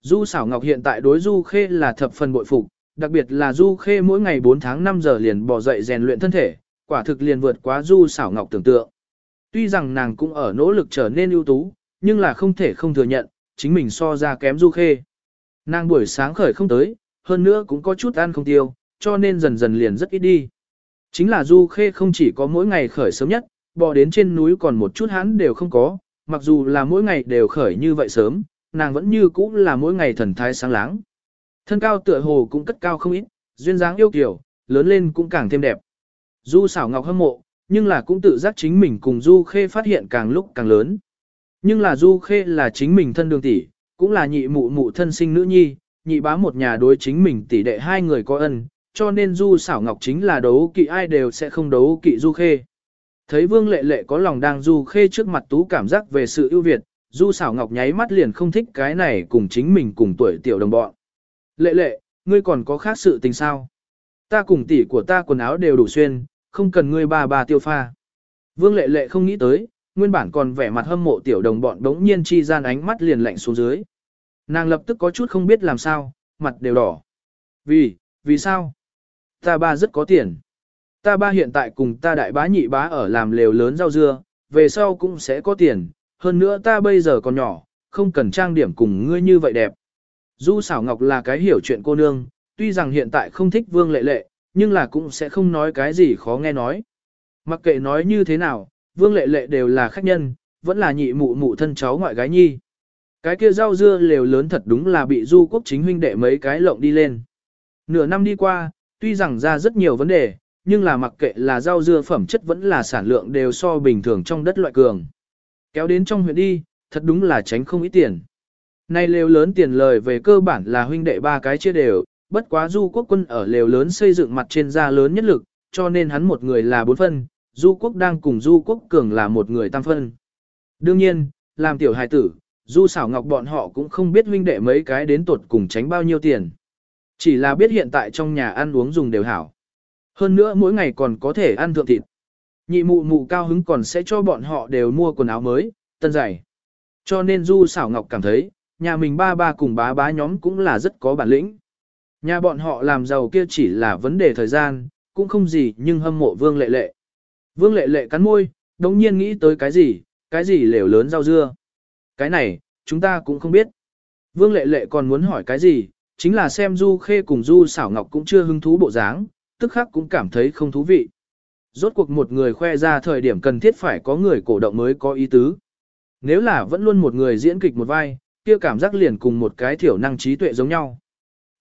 Du xảo ngọc hiện tại đối du khê là thập phần bội phục, đặc biệt là du khê mỗi ngày 4 tháng 5 giờ liền bỏ dậy rèn luyện thân thể, quả thực liền vượt quá du xảo ngọc tưởng tượng. Tuy rằng nàng cũng ở nỗ lực trở nên ưu tú, nhưng là không thể không thừa nhận, chính mình so ra kém du khê. Nàng buổi sáng khởi không tới, hơn nữa cũng có chút ăn không tiêu, cho nên dần dần liền rất ít đi. Chính là du khê không chỉ có mỗi ngày khởi sớm nhất, bò đến trên núi còn một chút hãn đều không có, mặc dù là mỗi ngày đều khởi như vậy sớm, nàng vẫn như cũ là mỗi ngày thần thái sáng láng. Thân cao tựa hồ cũng cất cao không ít, duyên dáng yêu kiều, lớn lên cũng càng thêm đẹp. Du xảo ngọc hâm mộ, nhưng là cũng tự giác chính mình cùng Du Khê phát hiện càng lúc càng lớn. Nhưng là Du Khê là chính mình thân đường tỷ, cũng là nhị mụ mụ thân sinh nữ nhi, nhị bá một nhà đối chính mình tỷ đệ hai người có ân, cho nên Du xảo ngọc chính là đấu kỵ ai đều sẽ không đấu kỵ Du Khê. Thấy Vương Lệ Lệ có lòng đang Du Khê trước mặt tú cảm giác về sự ưu việt, Du xảo ngọc nháy mắt liền không thích cái này cùng chính mình cùng tuổi tiểu đồng bọn. Lệ Lệ, ngươi còn có khác sự tình sao? Ta cùng tỷ của ta quần áo đều đủ xuyên, không cần ngươi ba ba tiêu pha. Vương lệ lệ không nghĩ tới, nguyên bản còn vẻ mặt hâm mộ tiểu đồng bọn đống nhiên chi gian ánh mắt liền lạnh xuống dưới. Nàng lập tức có chút không biết làm sao, mặt đều đỏ. Vì, vì sao? Ta ba rất có tiền. Ta ba hiện tại cùng ta đại bá nhị bá ở làm lều lớn rau dưa, về sau cũng sẽ có tiền. Hơn nữa ta bây giờ còn nhỏ, không cần trang điểm cùng ngươi như vậy đẹp. Du xảo ngọc là cái hiểu chuyện cô nương, tuy rằng hiện tại không thích vương lệ lệ, nhưng là cũng sẽ không nói cái gì khó nghe nói. Mặc kệ nói như thế nào, vương lệ lệ đều là khách nhân, vẫn là nhị mụ mụ thân cháu ngoại gái nhi. Cái kia rau dưa lều lớn thật đúng là bị du quốc chính huynh đệ mấy cái lộng đi lên. Nửa năm đi qua, tuy rằng ra rất nhiều vấn đề, nhưng là mặc kệ là rau dưa phẩm chất vẫn là sản lượng đều so bình thường trong đất loại cường. Kéo đến trong huyện đi, thật đúng là tránh không ít tiền nay lều lớn tiền lời về cơ bản là huynh đệ ba cái chia đều, bất quá du quốc quân ở lều lớn xây dựng mặt trên ra lớn nhất lực, cho nên hắn một người là bốn phân, du quốc đang cùng du quốc cường là một người tam phân. Đương nhiên, làm tiểu hài tử, du xảo ngọc bọn họ cũng không biết huynh đệ mấy cái đến tuột cùng tránh bao nhiêu tiền. Chỉ là biết hiện tại trong nhà ăn uống dùng đều hảo. Hơn nữa mỗi ngày còn có thể ăn thượng thịt. Nhị mụ mụ cao hứng còn sẽ cho bọn họ đều mua quần áo mới, tân giày. Cho nên du xảo ngọc cảm thấy, nhà mình ba ba cùng bá bá nhóm cũng là rất có bản lĩnh. Nhà bọn họ làm giàu kia chỉ là vấn đề thời gian, cũng không gì nhưng hâm mộ vương lệ lệ. Vương lệ lệ cắn môi, đồng nhiên nghĩ tới cái gì, cái gì lều lớn rau dưa. Cái này, chúng ta cũng không biết. Vương lệ lệ còn muốn hỏi cái gì, chính là xem Du Khê cùng Du xảo ngọc cũng chưa hứng thú bộ dáng, tức khắc cũng cảm thấy không thú vị. Rốt cuộc một người khoe ra thời điểm cần thiết phải có người cổ động mới có ý tứ. Nếu là vẫn luôn một người diễn kịch một vai, kia cảm giác liền cùng một cái thiểu năng trí tuệ giống nhau.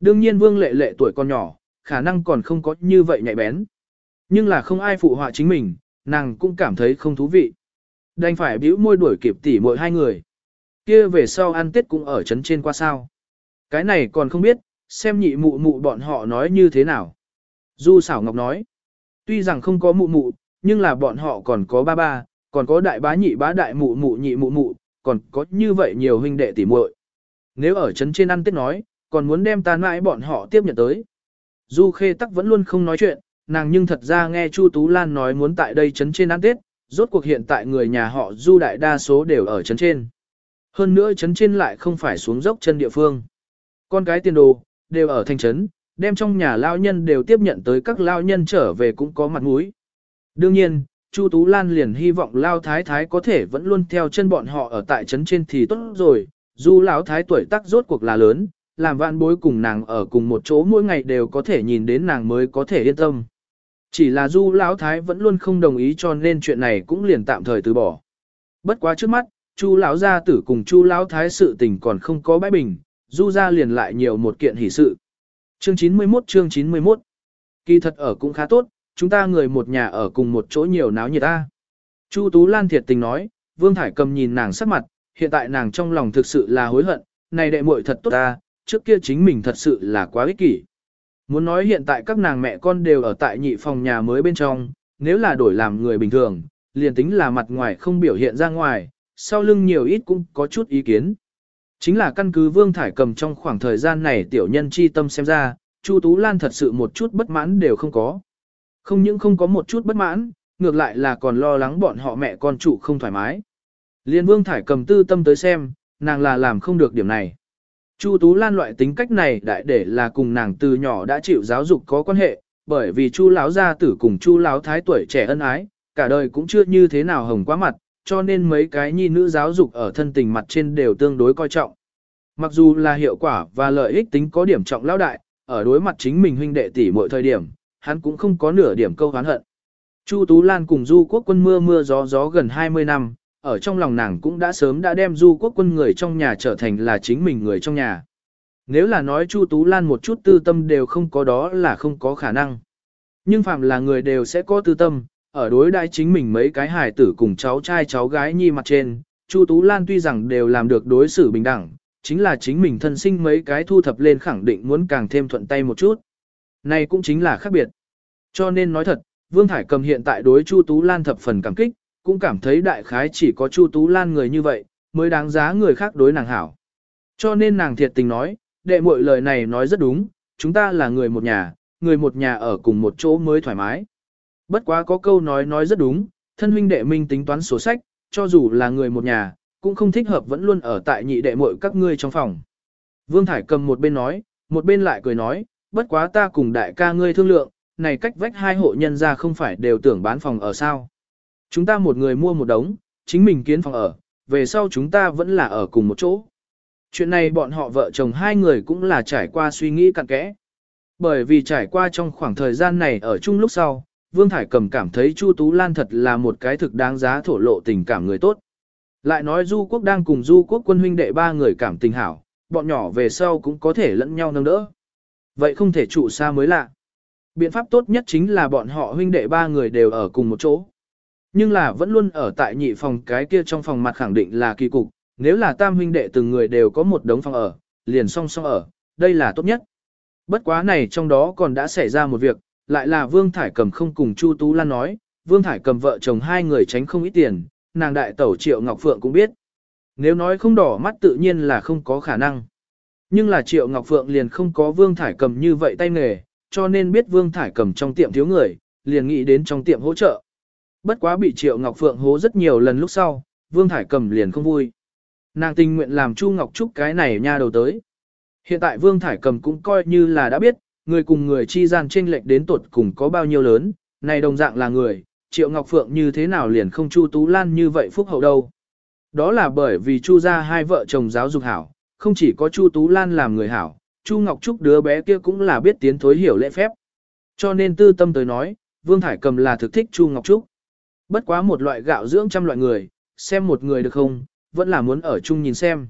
Đương nhiên vương lệ lệ tuổi còn nhỏ, khả năng còn không có như vậy nhạy bén. Nhưng là không ai phụ họa chính mình, nàng cũng cảm thấy không thú vị. Đành phải bĩu môi đuổi kịp tỉ mỗi hai người. Kia về sau ăn tết cũng ở trấn trên qua sao. Cái này còn không biết, xem nhị mụ mụ bọn họ nói như thế nào. Du xảo ngọc nói, tuy rằng không có mụ mụ, nhưng là bọn họ còn có ba ba, còn có đại bá nhị bá đại mụ mụ nhị mụ mụ, còn có như vậy nhiều huynh đệ tỉ muội. Nếu ở trấn trên ăn tết nói, còn muốn đem ta mãi bọn họ tiếp nhận tới. Du Khê Tắc vẫn luôn không nói chuyện, nàng nhưng thật ra nghe Chu Tú Lan nói muốn tại đây chấn trên ăn Tết, rốt cuộc hiện tại người nhà họ Du đại đa số đều ở chấn trên. Hơn nữa chấn trên lại không phải xuống dốc chân địa phương. Con cái tiền đồ, đều ở thành trấn, đem trong nhà lao nhân đều tiếp nhận tới các lao nhân trở về cũng có mặt mũi. Đương nhiên, Chu Tú Lan liền hy vọng lao thái thái có thể vẫn luôn theo chân bọn họ ở tại trấn trên thì tốt rồi, dù lão thái tuổi tác rốt cuộc là lớn, làm vạn bối cùng nàng ở cùng một chỗ mỗi ngày đều có thể nhìn đến nàng mới có thể yên tâm. Chỉ là du lão thái vẫn luôn không đồng ý cho nên chuyện này cũng liền tạm thời từ bỏ. Bất quá trước mắt, chu lão gia tử cùng chu lão thái sự tình còn không có bãi bình, du ra liền lại nhiều một kiện hỷ sự. Chương 91 chương 91 Kỳ thật ở cũng khá tốt, chúng ta người một nhà ở cùng một chỗ nhiều náo nhiệt ta. Chu Tú Lan thiệt tình nói, Vương Thải cầm nhìn nàng sắc mặt, hiện tại nàng trong lòng thực sự là hối hận, này đệ muội thật tốt ta, trước kia chính mình thật sự là quá ích kỷ. Muốn nói hiện tại các nàng mẹ con đều ở tại nhị phòng nhà mới bên trong, nếu là đổi làm người bình thường, liền tính là mặt ngoài không biểu hiện ra ngoài, sau lưng nhiều ít cũng có chút ý kiến. Chính là căn cứ Vương Thải cầm trong khoảng thời gian này tiểu nhân chi tâm xem ra, Chu Tú Lan thật sự một chút bất mãn đều không có. Không những không có một chút bất mãn, ngược lại là còn lo lắng bọn họ mẹ con chủ không thoải mái. Liên Vương Thải cầm tư tâm tới xem, nàng là làm không được điểm này. Chu Tú Lan loại tính cách này đại để là cùng nàng từ nhỏ đã chịu giáo dục có quan hệ, bởi vì Chu lão gia tử cùng Chu lão thái tuổi trẻ ân ái, cả đời cũng chưa như thế nào hồng quá mặt, cho nên mấy cái nhi nữ giáo dục ở thân tình mặt trên đều tương đối coi trọng. Mặc dù là hiệu quả và lợi ích tính có điểm trọng lão đại, ở đối mặt chính mình huynh đệ tỷ muội thời điểm, hắn cũng không có nửa điểm câu hán hận. Chu Tú Lan cùng Du Quốc quân mưa mưa gió gió gần 20 năm, ở trong lòng nàng cũng đã sớm đã đem du quốc quân người trong nhà trở thành là chính mình người trong nhà. Nếu là nói Chu Tú Lan một chút tư tâm đều không có đó là không có khả năng. Nhưng phạm là người đều sẽ có tư tâm, ở đối đại chính mình mấy cái hài tử cùng cháu trai cháu gái nhi mặt trên, Chu Tú Lan tuy rằng đều làm được đối xử bình đẳng, chính là chính mình thân sinh mấy cái thu thập lên khẳng định muốn càng thêm thuận tay một chút. Này cũng chính là khác biệt. Cho nên nói thật, Vương Thải Cầm hiện tại đối Chu Tú Lan thập phần cảm kích, cũng cảm thấy đại khái chỉ có Chu Tú Lan người như vậy, mới đáng giá người khác đối nàng hảo. Cho nên nàng thiệt tình nói, đệ muội lời này nói rất đúng, chúng ta là người một nhà, người một nhà ở cùng một chỗ mới thoải mái. Bất quá có câu nói nói rất đúng, thân huynh đệ minh tính toán sổ sách, cho dù là người một nhà, cũng không thích hợp vẫn luôn ở tại nhị đệ muội các ngươi trong phòng. Vương Thải cầm một bên nói, một bên lại cười nói, bất quá ta cùng đại ca ngươi thương lượng, này cách vách hai hộ nhân ra không phải đều tưởng bán phòng ở sao. Chúng ta một người mua một đống, chính mình kiến phòng ở, về sau chúng ta vẫn là ở cùng một chỗ. Chuyện này bọn họ vợ chồng hai người cũng là trải qua suy nghĩ cặn kẽ. Bởi vì trải qua trong khoảng thời gian này ở chung lúc sau, Vương Thải Cầm cảm thấy Chu Tú Lan thật là một cái thực đáng giá thổ lộ tình cảm người tốt. Lại nói Du Quốc đang cùng Du Quốc quân huynh đệ ba người cảm tình hảo, bọn nhỏ về sau cũng có thể lẫn nhau nâng đỡ. Vậy không thể trụ xa mới lạ. Biện pháp tốt nhất chính là bọn họ huynh đệ ba người đều ở cùng một chỗ. Nhưng là vẫn luôn ở tại nhị phòng cái kia trong phòng mặt khẳng định là kỳ cục, nếu là tam huynh đệ từng người đều có một đống phòng ở, liền song song ở, đây là tốt nhất. Bất quá này trong đó còn đã xảy ra một việc, lại là Vương Thải Cầm không cùng Chu Tú Lan nói, Vương Thải Cầm vợ chồng hai người tránh không ít tiền, nàng đại tẩu Triệu Ngọc Phượng cũng biết. Nếu nói không đỏ mắt tự nhiên là không có khả năng. Nhưng là Triệu Ngọc Phượng liền không có Vương Thải Cầm như vậy tay nghề, cho nên biết Vương Thải Cầm trong tiệm thiếu người, liền nghĩ đến trong tiệm hỗ trợ. Bất quá bị Triệu Ngọc Phượng hố rất nhiều lần lúc sau, Vương Thải Cầm liền không vui. Nàng tình nguyện làm Chu Ngọc Trúc cái này nha đầu tới. Hiện tại Vương Thải Cầm cũng coi như là đã biết, người cùng người chi gian chênh lệch đến tuột cùng có bao nhiêu lớn, này đồng dạng là người, Triệu Ngọc Phượng như thế nào liền không Chu Tú Lan như vậy phúc hậu đâu. Đó là bởi vì Chu gia hai vợ chồng giáo dục hảo, không chỉ có Chu Tú Lan làm người hảo, Chu Ngọc Trúc đứa bé kia cũng là biết tiến thối hiểu lễ phép. Cho nên tư tâm tới nói, Vương Thải Cầm là thực thích Chu Ngọc Trúc. Bất quá một loại gạo dưỡng trăm loại người, xem một người được không, vẫn là muốn ở chung nhìn xem.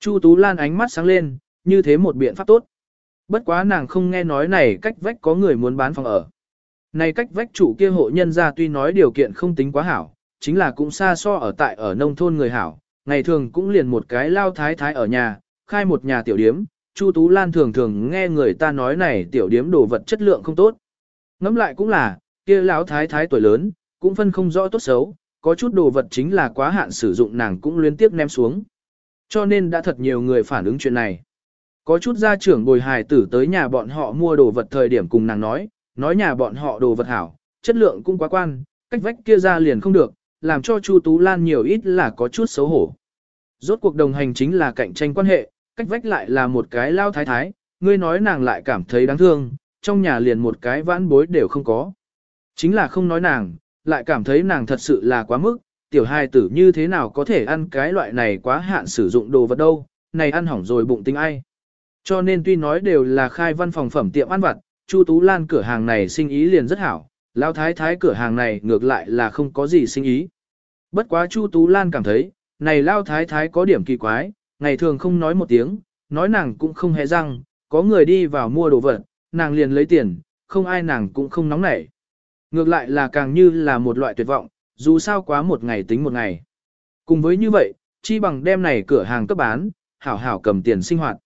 Chu Tú Lan ánh mắt sáng lên, như thế một biện pháp tốt. Bất quá nàng không nghe nói này cách vách có người muốn bán phòng ở. Này cách vách chủ kia hộ nhân ra tuy nói điều kiện không tính quá hảo, chính là cũng xa so ở tại ở nông thôn người hảo, ngày thường cũng liền một cái lao thái thái ở nhà, khai một nhà tiểu điếm, Chu Tú Lan thường thường nghe người ta nói này tiểu điếm đồ vật chất lượng không tốt. Ngẫm lại cũng là, kia lão thái thái tuổi lớn, cũng phân không rõ tốt xấu, có chút đồ vật chính là quá hạn sử dụng nàng cũng liên tiếp ném xuống. Cho nên đã thật nhiều người phản ứng chuyện này. Có chút gia trưởng bồi hài tử tới nhà bọn họ mua đồ vật thời điểm cùng nàng nói, nói nhà bọn họ đồ vật hảo, chất lượng cũng quá quan, cách vách kia ra liền không được, làm cho Chu Tú Lan nhiều ít là có chút xấu hổ. Rốt cuộc đồng hành chính là cạnh tranh quan hệ, cách vách lại là một cái lao thái thái, ngươi nói nàng lại cảm thấy đáng thương, trong nhà liền một cái vãn bối đều không có. Chính là không nói nàng, lại cảm thấy nàng thật sự là quá mức, tiểu hài tử như thế nào có thể ăn cái loại này quá hạn sử dụng đồ vật đâu, này ăn hỏng rồi bụng tính ai. Cho nên tuy nói đều là khai văn phòng phẩm tiệm ăn vặt, Chu Tú Lan cửa hàng này sinh ý liền rất hảo, Lão Thái Thái cửa hàng này ngược lại là không có gì sinh ý. Bất quá Chu Tú Lan cảm thấy, này lao Thái Thái có điểm kỳ quái, ngày thường không nói một tiếng, nói nàng cũng không hề răng, có người đi vào mua đồ vật, nàng liền lấy tiền, không ai nàng cũng không nóng nảy. Ngược lại là càng như là một loại tuyệt vọng, dù sao quá một ngày tính một ngày. Cùng với như vậy, chi bằng đem này cửa hàng cấp bán, hảo hảo cầm tiền sinh hoạt.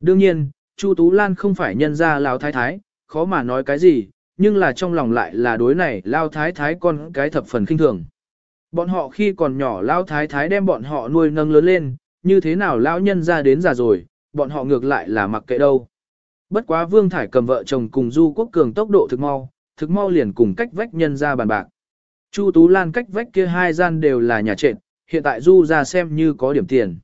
Đương nhiên, Chu Tú Lan không phải nhân ra Lao Thái Thái, khó mà nói cái gì, nhưng là trong lòng lại là đối này Lao Thái Thái con cái thập phần kinh thường. Bọn họ khi còn nhỏ Lao Thái Thái đem bọn họ nuôi nâng lớn lên, như thế nào Lão nhân ra đến già rồi, bọn họ ngược lại là mặc kệ đâu. Bất quá Vương Thải cầm vợ chồng cùng Du Quốc Cường tốc độ thực mau, thực mau liền cùng cách vách nhân ra bàn bạc. Chu Tú Lan cách vách kia hai gian đều là nhà trệt, hiện tại Du ra xem như có điểm tiền.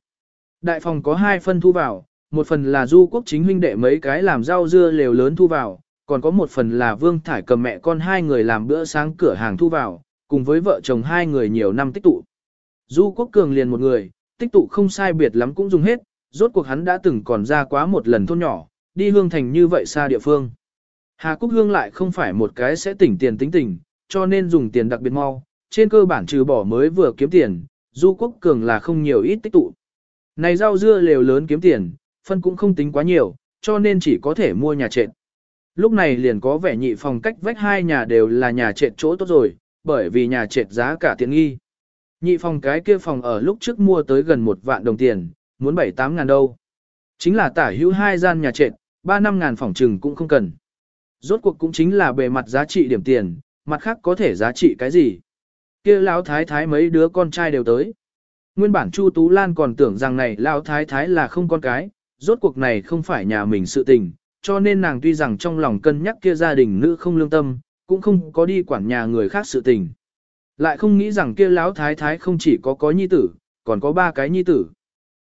Đại phòng có hai phân thu vào, một phần là du quốc chính huynh đệ mấy cái làm rau dưa lều lớn thu vào, còn có một phần là Vương Thải cầm mẹ con hai người làm bữa sáng cửa hàng thu vào, cùng với vợ chồng hai người nhiều năm tích tụ. Du quốc cường liền một người, tích tụ không sai biệt lắm cũng dùng hết, rốt cuộc hắn đã từng còn ra quá một lần thôn nhỏ, đi hương thành như vậy xa địa phương. Hà Cúc Hương lại không phải một cái sẽ tỉnh tiền tính tình, cho nên dùng tiền đặc biệt mau, trên cơ bản trừ bỏ mới vừa kiếm tiền, du quốc cường là không nhiều ít tích tụ. Này rau dưa lều lớn kiếm tiền, phân cũng không tính quá nhiều, cho nên chỉ có thể mua nhà trệt. Lúc này liền có vẻ nhị phòng cách vách hai nhà đều là nhà trệt chỗ tốt rồi, bởi vì nhà trệt giá cả tiện nghi. Nhị phòng cái kia phòng ở lúc trước mua tới gần một vạn đồng tiền, muốn bảy tám ngàn đâu. Chính là tả hữu hai gian nhà trệt, ba năm ngàn phòng trừng cũng không cần. Rốt cuộc cũng chính là bề mặt giá trị điểm tiền, mặt khác có thể giá trị cái gì. kia lão thái thái mấy đứa con trai đều tới. Nguyên bản Chu Tú Lan còn tưởng rằng này lão thái thái là không con cái, rốt cuộc này không phải nhà mình sự tình, cho nên nàng tuy rằng trong lòng cân nhắc kia gia đình nữ không lương tâm, cũng không có đi quản nhà người khác sự tình. Lại không nghĩ rằng kia lão thái thái không chỉ có có nhi tử, còn có ba cái nhi tử.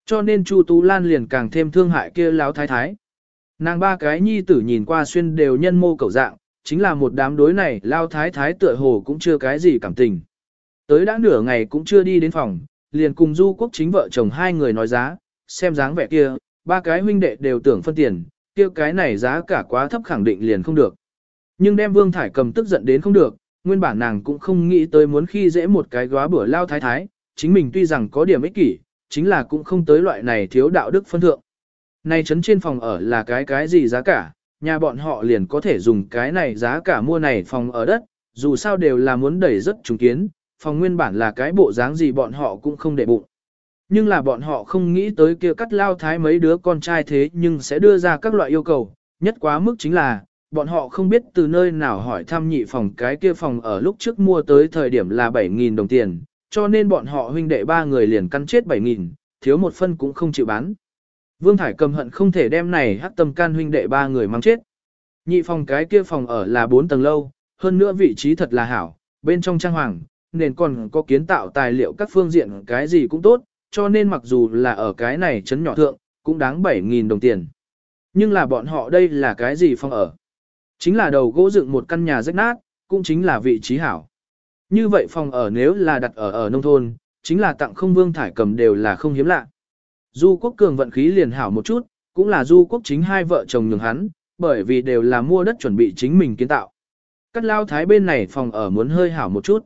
Cho nên Chu Tú Lan liền càng thêm thương hại kia lão thái thái. Nàng ba cái nhi tử nhìn qua xuyên đều nhân mô cầu dạng, chính là một đám đối này lao thái thái tựa hồ cũng chưa cái gì cảm tình. Tới đã nửa ngày cũng chưa đi đến phòng, liền cùng du quốc chính vợ chồng hai người nói giá, xem dáng vẻ kia, ba cái huynh đệ đều tưởng phân tiền, kia cái này giá cả quá thấp khẳng định liền không được. Nhưng đem Vương Thải cầm tức giận đến không được, nguyên bản nàng cũng không nghĩ tới muốn khi dễ một cái góa bữa lao thái thái, chính mình tuy rằng có điểm ích kỷ, chính là cũng không tới loại này thiếu đạo đức phân thượng. Này trấn trên phòng ở là cái cái gì giá cả, nhà bọn họ liền có thể dùng cái này giá cả mua này phòng ở đất, dù sao đều là muốn đẩy rất trùng kiến, phòng nguyên bản là cái bộ dáng gì bọn họ cũng không để bụng. Nhưng là bọn họ không nghĩ tới kia cắt lao thái mấy đứa con trai thế nhưng sẽ đưa ra các loại yêu cầu, nhất quá mức chính là, bọn họ không biết từ nơi nào hỏi thăm nhị phòng cái kia phòng ở lúc trước mua tới thời điểm là 7.000 đồng tiền, cho nên bọn họ huynh đệ ba người liền căn chết 7.000, thiếu một phân cũng không chịu bán. Vương Thải cầm hận không thể đem này hắc tâm can huynh đệ ba người mang chết. Nhị phòng cái kia phòng ở là 4 tầng lâu, hơn nữa vị trí thật là hảo, bên trong trang hoàng, nên còn có kiến tạo tài liệu các phương diện cái gì cũng tốt, cho nên mặc dù là ở cái này chấn nhỏ thượng, cũng đáng 7.000 đồng tiền. Nhưng là bọn họ đây là cái gì phòng ở? Chính là đầu gỗ dựng một căn nhà rách nát, cũng chính là vị trí hảo. Như vậy phòng ở nếu là đặt ở ở nông thôn, chính là tặng không vương thải cầm đều là không hiếm lạ. Du quốc cường vận khí liền hảo một chút, cũng là du quốc chính hai vợ chồng nhường hắn, bởi vì đều là mua đất chuẩn bị chính mình kiến tạo. Cắt lao thái bên này phòng ở muốn hơi hảo một chút.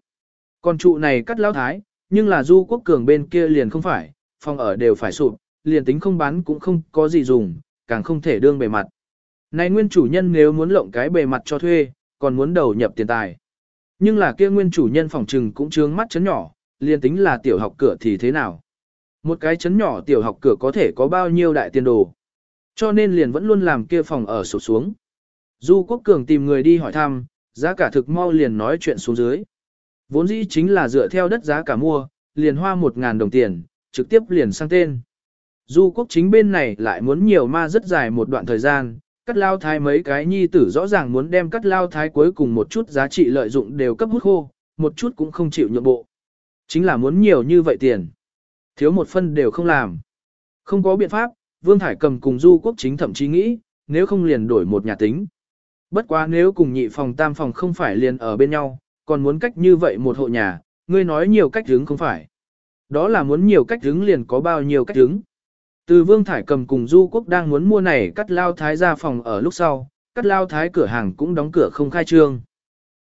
Còn trụ này cắt lao thái, nhưng là du quốc cường bên kia liền không phải, phòng ở đều phải sụp, liền tính không bán cũng không có gì dùng, càng không thể đương bề mặt. Này nguyên chủ nhân nếu muốn lộng cái bề mặt cho thuê, còn muốn đầu nhập tiền tài. Nhưng là kia nguyên chủ nhân phòng trừng cũng trướng mắt chấn nhỏ, liền tính là tiểu học cửa thì thế nào. Một cái chấn nhỏ tiểu học cửa có thể có bao nhiêu đại tiền đồ. Cho nên liền vẫn luôn làm kia phòng ở sụt xuống. Du Quốc Cường tìm người đi hỏi thăm, giá cả thực mau liền nói chuyện xuống dưới. Vốn dĩ chính là dựa theo đất giá cả mua, liền hoa 1.000 đồng tiền, trực tiếp liền sang tên. Du Quốc chính bên này lại muốn nhiều ma rất dài một đoạn thời gian, cắt lao thái mấy cái nhi tử rõ ràng muốn đem cắt lao thái cuối cùng một chút giá trị lợi dụng đều cấp hút khô, một chút cũng không chịu nhượng bộ. Chính là muốn nhiều như vậy tiền. Thiếu một phân đều không làm. Không có biện pháp, Vương Thải cầm cùng du quốc chính thậm chí nghĩ, nếu không liền đổi một nhà tính. Bất quá nếu cùng nhị phòng tam phòng không phải liền ở bên nhau, còn muốn cách như vậy một hộ nhà, ngươi nói nhiều cách hướng không phải. Đó là muốn nhiều cách hướng liền có bao nhiêu cách hướng. Từ Vương Thải cầm cùng Du Quốc đang muốn mua này cắt lao thái ra phòng ở lúc sau, cắt lao thái cửa hàng cũng đóng cửa không khai trương.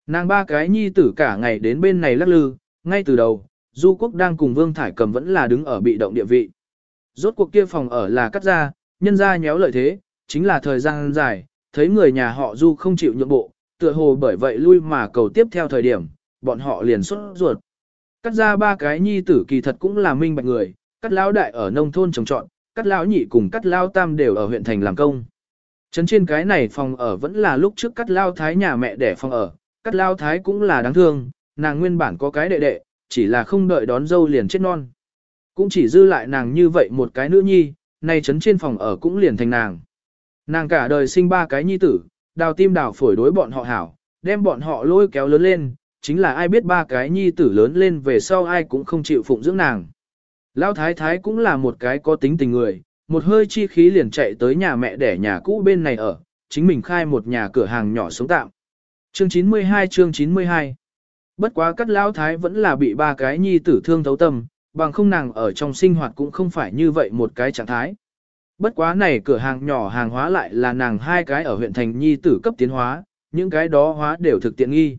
Nàng ba cái nhi tử cả ngày đến bên này lắc lư, ngay từ đầu, Du Quốc đang cùng Vương Thải cầm vẫn là đứng ở bị động địa vị. Rốt cuộc kia phòng ở là cắt ra, nhân ra nhéo lợi thế, chính là thời gian dài, thấy người nhà họ Du không chịu nhượng bộ, tựa hồ bởi vậy lui mà cầu tiếp theo thời điểm, bọn họ liền xuất ruột. Cắt ra ba cái nhi tử kỳ thật cũng là minh bạch người, cắt lão đại ở nông thôn trồng trọn, cắt lão nhị cùng cắt lao tam đều ở huyện thành làm công. Trấn trên cái này phòng ở vẫn là lúc trước cắt lao thái nhà mẹ đẻ phòng ở, cắt lao thái cũng là đáng thương, nàng nguyên bản có cái đệ đệ, chỉ là không đợi đón dâu liền chết non. Cũng chỉ dư lại nàng như vậy một cái nữ nhi, nay trấn trên phòng ở cũng liền thành nàng. Nàng cả đời sinh ba cái nhi tử, đào tim đào phổi đối bọn họ hảo, đem bọn họ lôi kéo lớn lên, chính là ai biết ba cái nhi tử lớn lên về sau ai cũng không chịu phụng dưỡng nàng. Lão thái thái cũng là một cái có tính tình người, một hơi chi khí liền chạy tới nhà mẹ để nhà cũ bên này ở, chính mình khai một nhà cửa hàng nhỏ sống tạm. Chương 92 chương 92 Bất quá cắt lão thái vẫn là bị ba cái nhi tử thương thấu tâm, bằng không nàng ở trong sinh hoạt cũng không phải như vậy một cái trạng thái. Bất quá này cửa hàng nhỏ hàng hóa lại là nàng hai cái ở huyện thành nhi tử cấp tiến hóa, những cái đó hóa đều thực tiện nghi.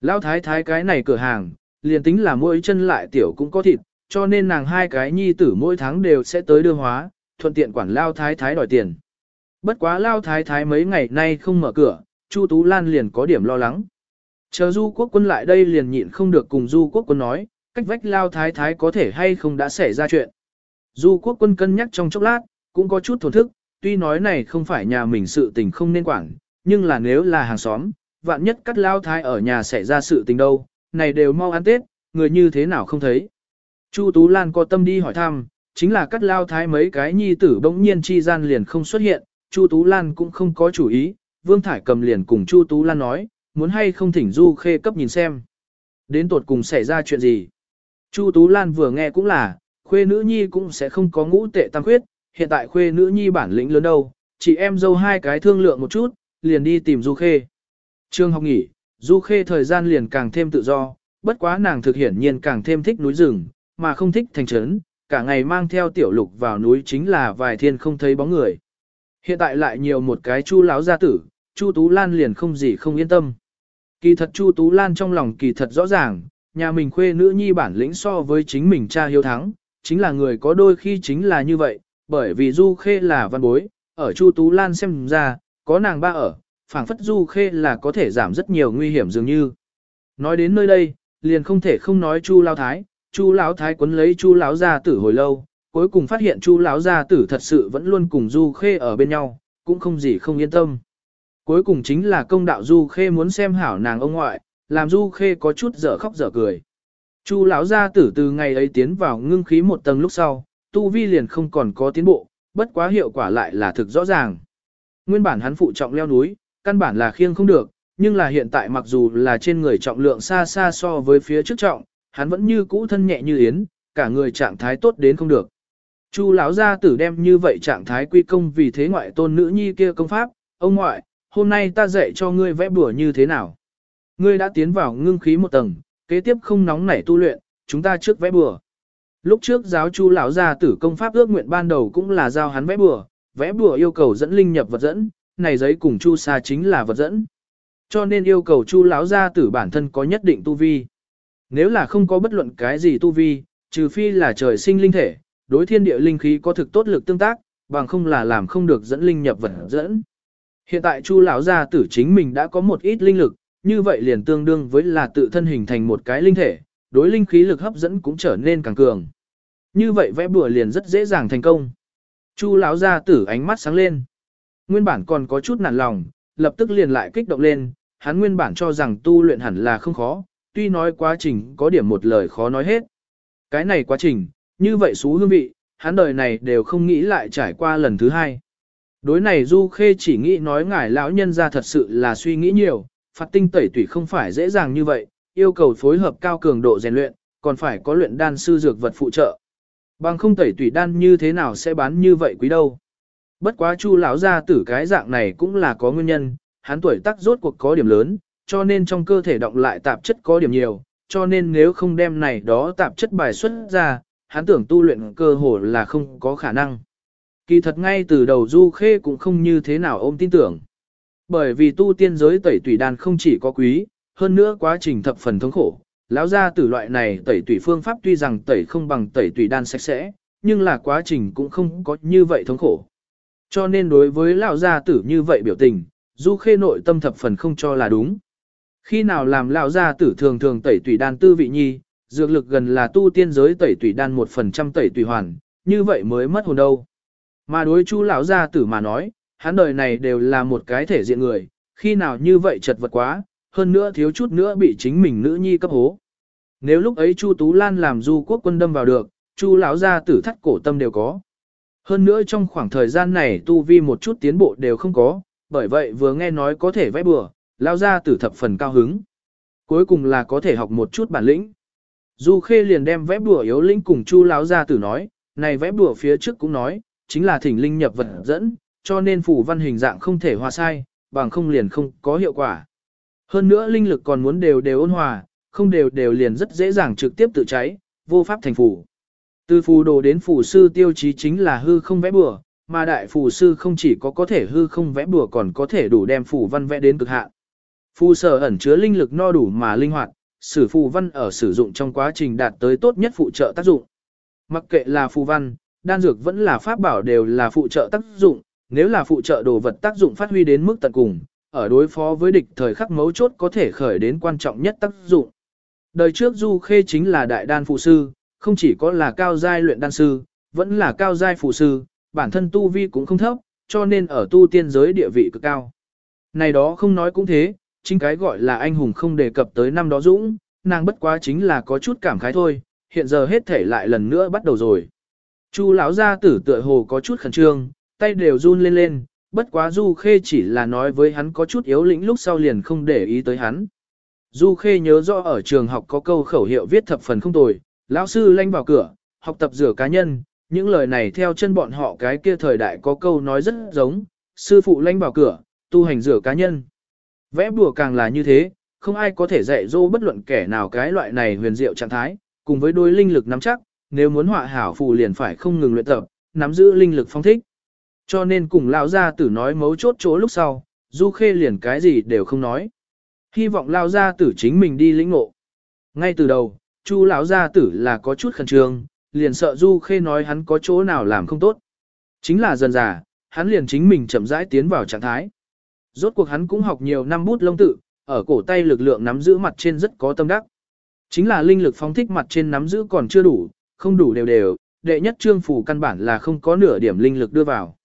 Lão thái thái cái này cửa hàng, liền tính là mỗi chân lại tiểu cũng có thịt, cho nên nàng hai cái nhi tử mỗi tháng đều sẽ tới đưa hóa, thuận tiện quản lao thái thái đòi tiền. Bất quá lao thái thái mấy ngày nay không mở cửa, Chu Tú Lan liền có điểm lo lắng. Chờ du quốc quân lại đây liền nhịn không được cùng du quốc quân nói, cách vách lao thái thái có thể hay không đã xảy ra chuyện. Du quốc quân cân nhắc trong chốc lát, cũng có chút thổn thức, tuy nói này không phải nhà mình sự tình không nên quản, nhưng là nếu là hàng xóm, vạn nhất cắt lao thái ở nhà xảy ra sự tình đâu, này đều mau ăn Tết, người như thế nào không thấy. Chu Tú Lan có tâm đi hỏi thăm, chính là cắt lao thái mấy cái nhi tử bỗng nhiên chi gian liền không xuất hiện, Chu Tú Lan cũng không có chủ ý, Vương Thải cầm liền cùng Chu Tú Lan nói, muốn hay không thỉnh Du Khê cấp nhìn xem. Đến tột cùng xảy ra chuyện gì? Chu Tú Lan vừa nghe cũng là, khuê nữ nhi cũng sẽ không có ngũ tệ tăng khuyết, hiện tại khuê nữ nhi bản lĩnh lớn đâu, chị em dâu hai cái thương lượng một chút, liền đi tìm Du Khê. Trương học nghỉ, Du Khê thời gian liền càng thêm tự do, bất quá nàng thực hiển nhiên càng thêm thích núi rừng, mà không thích thành trấn, cả ngày mang theo tiểu lục vào núi chính là vài thiên không thấy bóng người. Hiện tại lại nhiều một cái chu láo gia tử, chu Tú Lan liền không gì không yên tâm. Kỳ thật chu Tú Lan trong lòng kỳ thật rõ ràng, nhà mình khuê nữ nhi bản lĩnh so với chính mình cha hiếu thắng, chính là người có đôi khi chính là như vậy, bởi vì Du Khê là văn bối, ở Chu Tú Lan xem ra, có nàng ba ở, phảng phất Du Khê là có thể giảm rất nhiều nguy hiểm dường như. Nói đến nơi đây, liền không thể không nói Chu Lao Thái, Chu Lão Thái quấn lấy Chu Lão gia tử hồi lâu, cuối cùng phát hiện Chu Lão gia tử thật sự vẫn luôn cùng Du Khê ở bên nhau, cũng không gì không yên tâm. Cuối cùng chính là công đạo Du Khê muốn xem hảo nàng ông ngoại, làm Du Khê có chút dở khóc dở cười. Chu lão gia tử từ ngày ấy tiến vào ngưng khí một tầng lúc sau, tu vi liền không còn có tiến bộ, bất quá hiệu quả lại là thực rõ ràng. Nguyên bản hắn phụ trọng leo núi, căn bản là khiêng không được, nhưng là hiện tại mặc dù là trên người trọng lượng xa xa so với phía trước trọng, hắn vẫn như cũ thân nhẹ như yến, cả người trạng thái tốt đến không được. Chu lão gia tử đem như vậy trạng thái quy công vì thế ngoại tôn nữ nhi kia công pháp, ông ngoại, hôm nay ta dạy cho ngươi vẽ bùa như thế nào. Ngươi đã tiến vào ngưng khí một tầng, kế tiếp không nóng nảy tu luyện, chúng ta trước vẽ bùa. Lúc trước giáo chu lão gia tử công pháp ước nguyện ban đầu cũng là giao hắn vẽ bùa, vẽ bùa yêu cầu dẫn linh nhập vật dẫn, này giấy cùng chu sa chính là vật dẫn. Cho nên yêu cầu chu lão gia tử bản thân có nhất định tu vi. Nếu là không có bất luận cái gì tu vi, trừ phi là trời sinh linh thể, đối thiên địa linh khí có thực tốt lực tương tác, bằng không là làm không được dẫn linh nhập vật dẫn. Hiện tại Chu lão gia tử chính mình đã có một ít linh lực, như vậy liền tương đương với là tự thân hình thành một cái linh thể, đối linh khí lực hấp dẫn cũng trở nên càng cường. Như vậy vẽ bùa liền rất dễ dàng thành công. Chu lão gia tử ánh mắt sáng lên. Nguyên bản còn có chút nản lòng, lập tức liền lại kích động lên, hắn nguyên bản cho rằng tu luyện hẳn là không khó, tuy nói quá trình có điểm một lời khó nói hết. Cái này quá trình, như vậy xú hương vị, hắn đời này đều không nghĩ lại trải qua lần thứ hai. Đối này Du Khê chỉ nghĩ nói ngài lão nhân ra thật sự là suy nghĩ nhiều, phạt tinh tẩy tủy không phải dễ dàng như vậy, yêu cầu phối hợp cao cường độ rèn luyện, còn phải có luyện đan sư dược vật phụ trợ. Bằng không tẩy tủy đan như thế nào sẽ bán như vậy quý đâu. Bất quá Chu lão gia tử cái dạng này cũng là có nguyên nhân, hắn tuổi tác rốt cuộc có điểm lớn, cho nên trong cơ thể động lại tạp chất có điểm nhiều, cho nên nếu không đem này đó tạp chất bài xuất ra, hắn tưởng tu luyện cơ hồ là không có khả năng. Kỳ thật ngay từ đầu Du Khê cũng không như thế nào ôm tin tưởng. Bởi vì tu tiên giới tẩy tủy đan không chỉ có quý, hơn nữa quá trình thập phần thống khổ. Lão gia tử loại này tẩy tủy phương pháp tuy rằng tẩy không bằng tẩy tủy đan sạch sẽ, nhưng là quá trình cũng không có như vậy thống khổ. Cho nên đối với lão gia tử như vậy biểu tình, Du Khê nội tâm thập phần không cho là đúng. Khi nào làm lão gia tử thường thường tẩy tủy đan tư vị nhi, dược lực gần là tu tiên giới tẩy tủy đan một phần trăm tẩy tủy hoàn, như vậy mới mất hồn đâu. Mà đối chú lão gia tử mà nói, hắn đời này đều là một cái thể diện người, khi nào như vậy chật vật quá, hơn nữa thiếu chút nữa bị chính mình nữ nhi cấp hố. Nếu lúc ấy Chu Tú Lan làm du quốc quân đâm vào được, Chu lão gia tử thắt cổ tâm đều có. Hơn nữa trong khoảng thời gian này tu vi một chút tiến bộ đều không có, bởi vậy vừa nghe nói có thể vẽ bừa, lão gia tử thập phần cao hứng. Cuối cùng là có thể học một chút bản lĩnh. Du Khê liền đem vẽ bùa yếu lĩnh cùng Chu lão gia tử nói, này vẽ bùa phía trước cũng nói, chính là thỉnh linh nhập vật dẫn, cho nên phủ văn hình dạng không thể hòa sai, bằng không liền không có hiệu quả. Hơn nữa linh lực còn muốn đều đều ôn hòa, không đều đều liền rất dễ dàng trực tiếp tự cháy, vô pháp thành phủ. Từ phù đồ đến phù sư tiêu chí chính là hư không vẽ bùa, mà đại phù sư không chỉ có có thể hư không vẽ bùa còn có thể đủ đem phù văn vẽ đến cực hạn. Phù sở ẩn chứa linh lực no đủ mà linh hoạt, sử phù văn ở sử dụng trong quá trình đạt tới tốt nhất phụ trợ tác dụng. Mặc kệ là phù văn, đan dược vẫn là pháp bảo đều là phụ trợ tác dụng, nếu là phụ trợ đồ vật tác dụng phát huy đến mức tận cùng, ở đối phó với địch thời khắc mấu chốt có thể khởi đến quan trọng nhất tác dụng. Đời trước Du Khê chính là đại đan phụ sư, không chỉ có là cao giai luyện đan sư, vẫn là cao giai phụ sư, bản thân tu vi cũng không thấp, cho nên ở tu tiên giới địa vị cực cao. Này đó không nói cũng thế, chính cái gọi là anh hùng không đề cập tới năm đó dũng, nàng bất quá chính là có chút cảm khái thôi, hiện giờ hết thể lại lần nữa bắt đầu rồi. Chu lão gia tử tựa hồ có chút khẩn trương, tay đều run lên lên, bất quá Du Khê chỉ là nói với hắn có chút yếu lĩnh lúc sau liền không để ý tới hắn. Du Khê nhớ rõ ở trường học có câu khẩu hiệu viết thập phần không tồi, lão sư lanh vào cửa, học tập rửa cá nhân, những lời này theo chân bọn họ cái kia thời đại có câu nói rất giống, sư phụ lanh vào cửa, tu hành rửa cá nhân. Vẽ bùa càng là như thế, không ai có thể dạy dỗ bất luận kẻ nào cái loại này huyền diệu trạng thái, cùng với đôi linh lực nắm chắc, nếu muốn họa hảo phù liền phải không ngừng luyện tập, nắm giữ linh lực phong thích. Cho nên cùng lão gia tử nói mấu chốt chỗ lúc sau, Du Khê liền cái gì đều không nói. Hy vọng lão gia tử chính mình đi lĩnh ngộ. Ngay từ đầu, Chu lão gia tử là có chút khẩn trương, liền sợ Du Khê nói hắn có chỗ nào làm không tốt. Chính là dần dà, hắn liền chính mình chậm rãi tiến vào trạng thái. Rốt cuộc hắn cũng học nhiều năm bút lông tự, ở cổ tay lực lượng nắm giữ mặt trên rất có tâm đắc. Chính là linh lực phóng thích mặt trên nắm giữ còn chưa đủ, không đủ đều đều, đệ nhất trương phủ căn bản là không có nửa điểm linh lực đưa vào.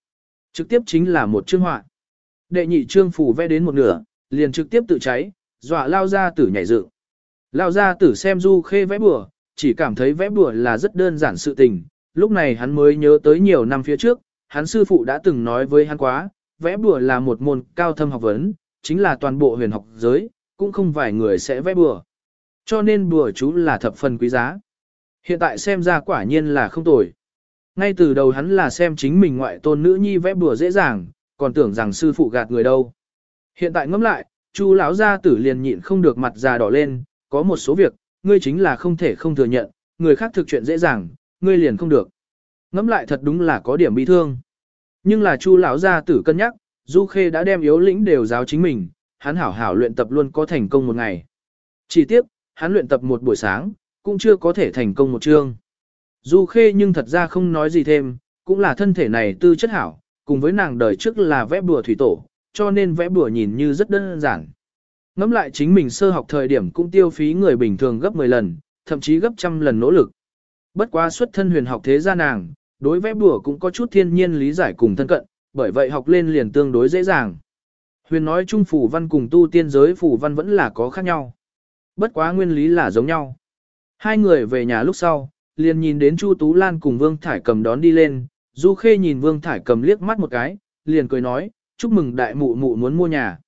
Trực tiếp chính là một chương họa. Đệ nhị trương phủ vẽ đến một nửa, liền trực tiếp tự cháy, dọa lao ra tử nhảy dựng. Lao ra tử xem du khê vẽ bừa, chỉ cảm thấy vẽ bừa là rất đơn giản sự tình, lúc này hắn mới nhớ tới nhiều năm phía trước, hắn sư phụ đã từng nói với hắn quá, vẽ bùa là một môn cao thâm học vấn, chính là toàn bộ huyền học giới, cũng không vài người sẽ vẽ bùa, Cho nên bùa chú là thập phần quý giá. Hiện tại xem ra quả nhiên là không tồi. Ngay từ đầu hắn là xem chính mình ngoại tôn nữ nhi vẽ bùa dễ dàng, còn tưởng rằng sư phụ gạt người đâu. Hiện tại ngẫm lại, Chu lão gia tử liền nhịn không được mặt già đỏ lên, có một số việc, ngươi chính là không thể không thừa nhận, người khác thực chuyện dễ dàng, ngươi liền không được. Ngẫm lại thật đúng là có điểm bi thương. Nhưng là Chu lão gia tử cân nhắc, Du Khê đã đem yếu lĩnh đều giáo chính mình, hắn hảo hảo luyện tập luôn có thành công một ngày. Chỉ tiếc, hắn luyện tập một buổi sáng, cũng chưa có thể thành công một chương. Du Khê nhưng thật ra không nói gì thêm, cũng là thân thể này tư chất hảo, cùng với nàng đời trước là vẽ bùa thủy tổ, cho nên vẽ bùa nhìn như rất đơn giản. Ngắm lại chính mình sơ học thời điểm cũng tiêu phí người bình thường gấp 10 lần, thậm chí gấp trăm lần nỗ lực. Bất quá xuất thân huyền học thế gia nàng, đối vẽ bùa cũng có chút thiên nhiên lý giải cùng thân cận, bởi vậy học lên liền tương đối dễ dàng. Huyền nói chung phủ văn cùng tu tiên giới phủ văn vẫn là có khác nhau. Bất quá nguyên lý là giống nhau. Hai người về nhà lúc sau, liền nhìn đến Chu Tú Lan cùng Vương Thải Cầm đón đi lên, Du Khê nhìn Vương Thải Cầm liếc mắt một cái, liền cười nói, chúc mừng đại mụ mụ muốn mua nhà.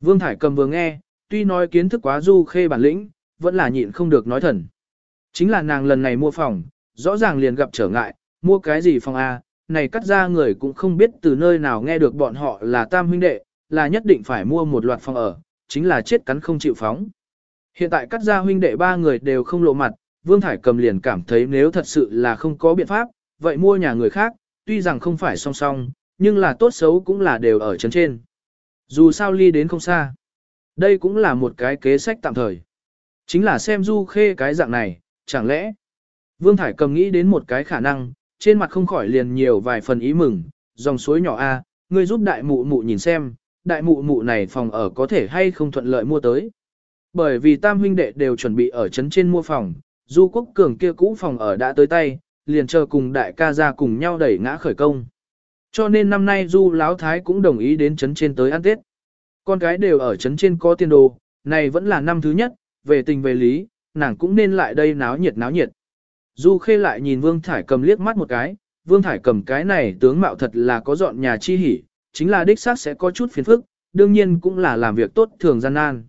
Vương Thải Cầm vừa nghe, tuy nói kiến thức quá Du Khê bản lĩnh, vẫn là nhịn không được nói thần. Chính là nàng lần này mua phòng, rõ ràng liền gặp trở ngại, mua cái gì phòng A, này cắt ra người cũng không biết từ nơi nào nghe được bọn họ là tam huynh đệ, là nhất định phải mua một loạt phòng ở, chính là chết cắn không chịu phóng. Hiện tại cắt ra huynh đệ ba người đều không lộ mặt, Vương Thải cầm liền cảm thấy nếu thật sự là không có biện pháp, vậy mua nhà người khác, tuy rằng không phải song song, nhưng là tốt xấu cũng là đều ở chấn trên. Dù sao ly đến không xa. Đây cũng là một cái kế sách tạm thời. Chính là xem du khê cái dạng này, chẳng lẽ. Vương Thải cầm nghĩ đến một cái khả năng, trên mặt không khỏi liền nhiều vài phần ý mừng, dòng suối nhỏ A, ngươi giúp đại mụ mụ nhìn xem, đại mụ mụ này phòng ở có thể hay không thuận lợi mua tới. Bởi vì tam huynh đệ đều chuẩn bị ở trấn trên mua phòng, du quốc cường kia cũ phòng ở đã tới tay, liền chờ cùng đại ca ra cùng nhau đẩy ngã khởi công. Cho nên năm nay du láo thái cũng đồng ý đến trấn trên tới ăn tết. Con cái đều ở trấn trên có tiền đồ, này vẫn là năm thứ nhất, về tình về lý, nàng cũng nên lại đây náo nhiệt náo nhiệt. Du khê lại nhìn Vương Thải cầm liếc mắt một cái, Vương Thải cầm cái này tướng mạo thật là có dọn nhà chi hỉ, chính là đích xác sẽ có chút phiền phức, đương nhiên cũng là làm việc tốt thường gian nan.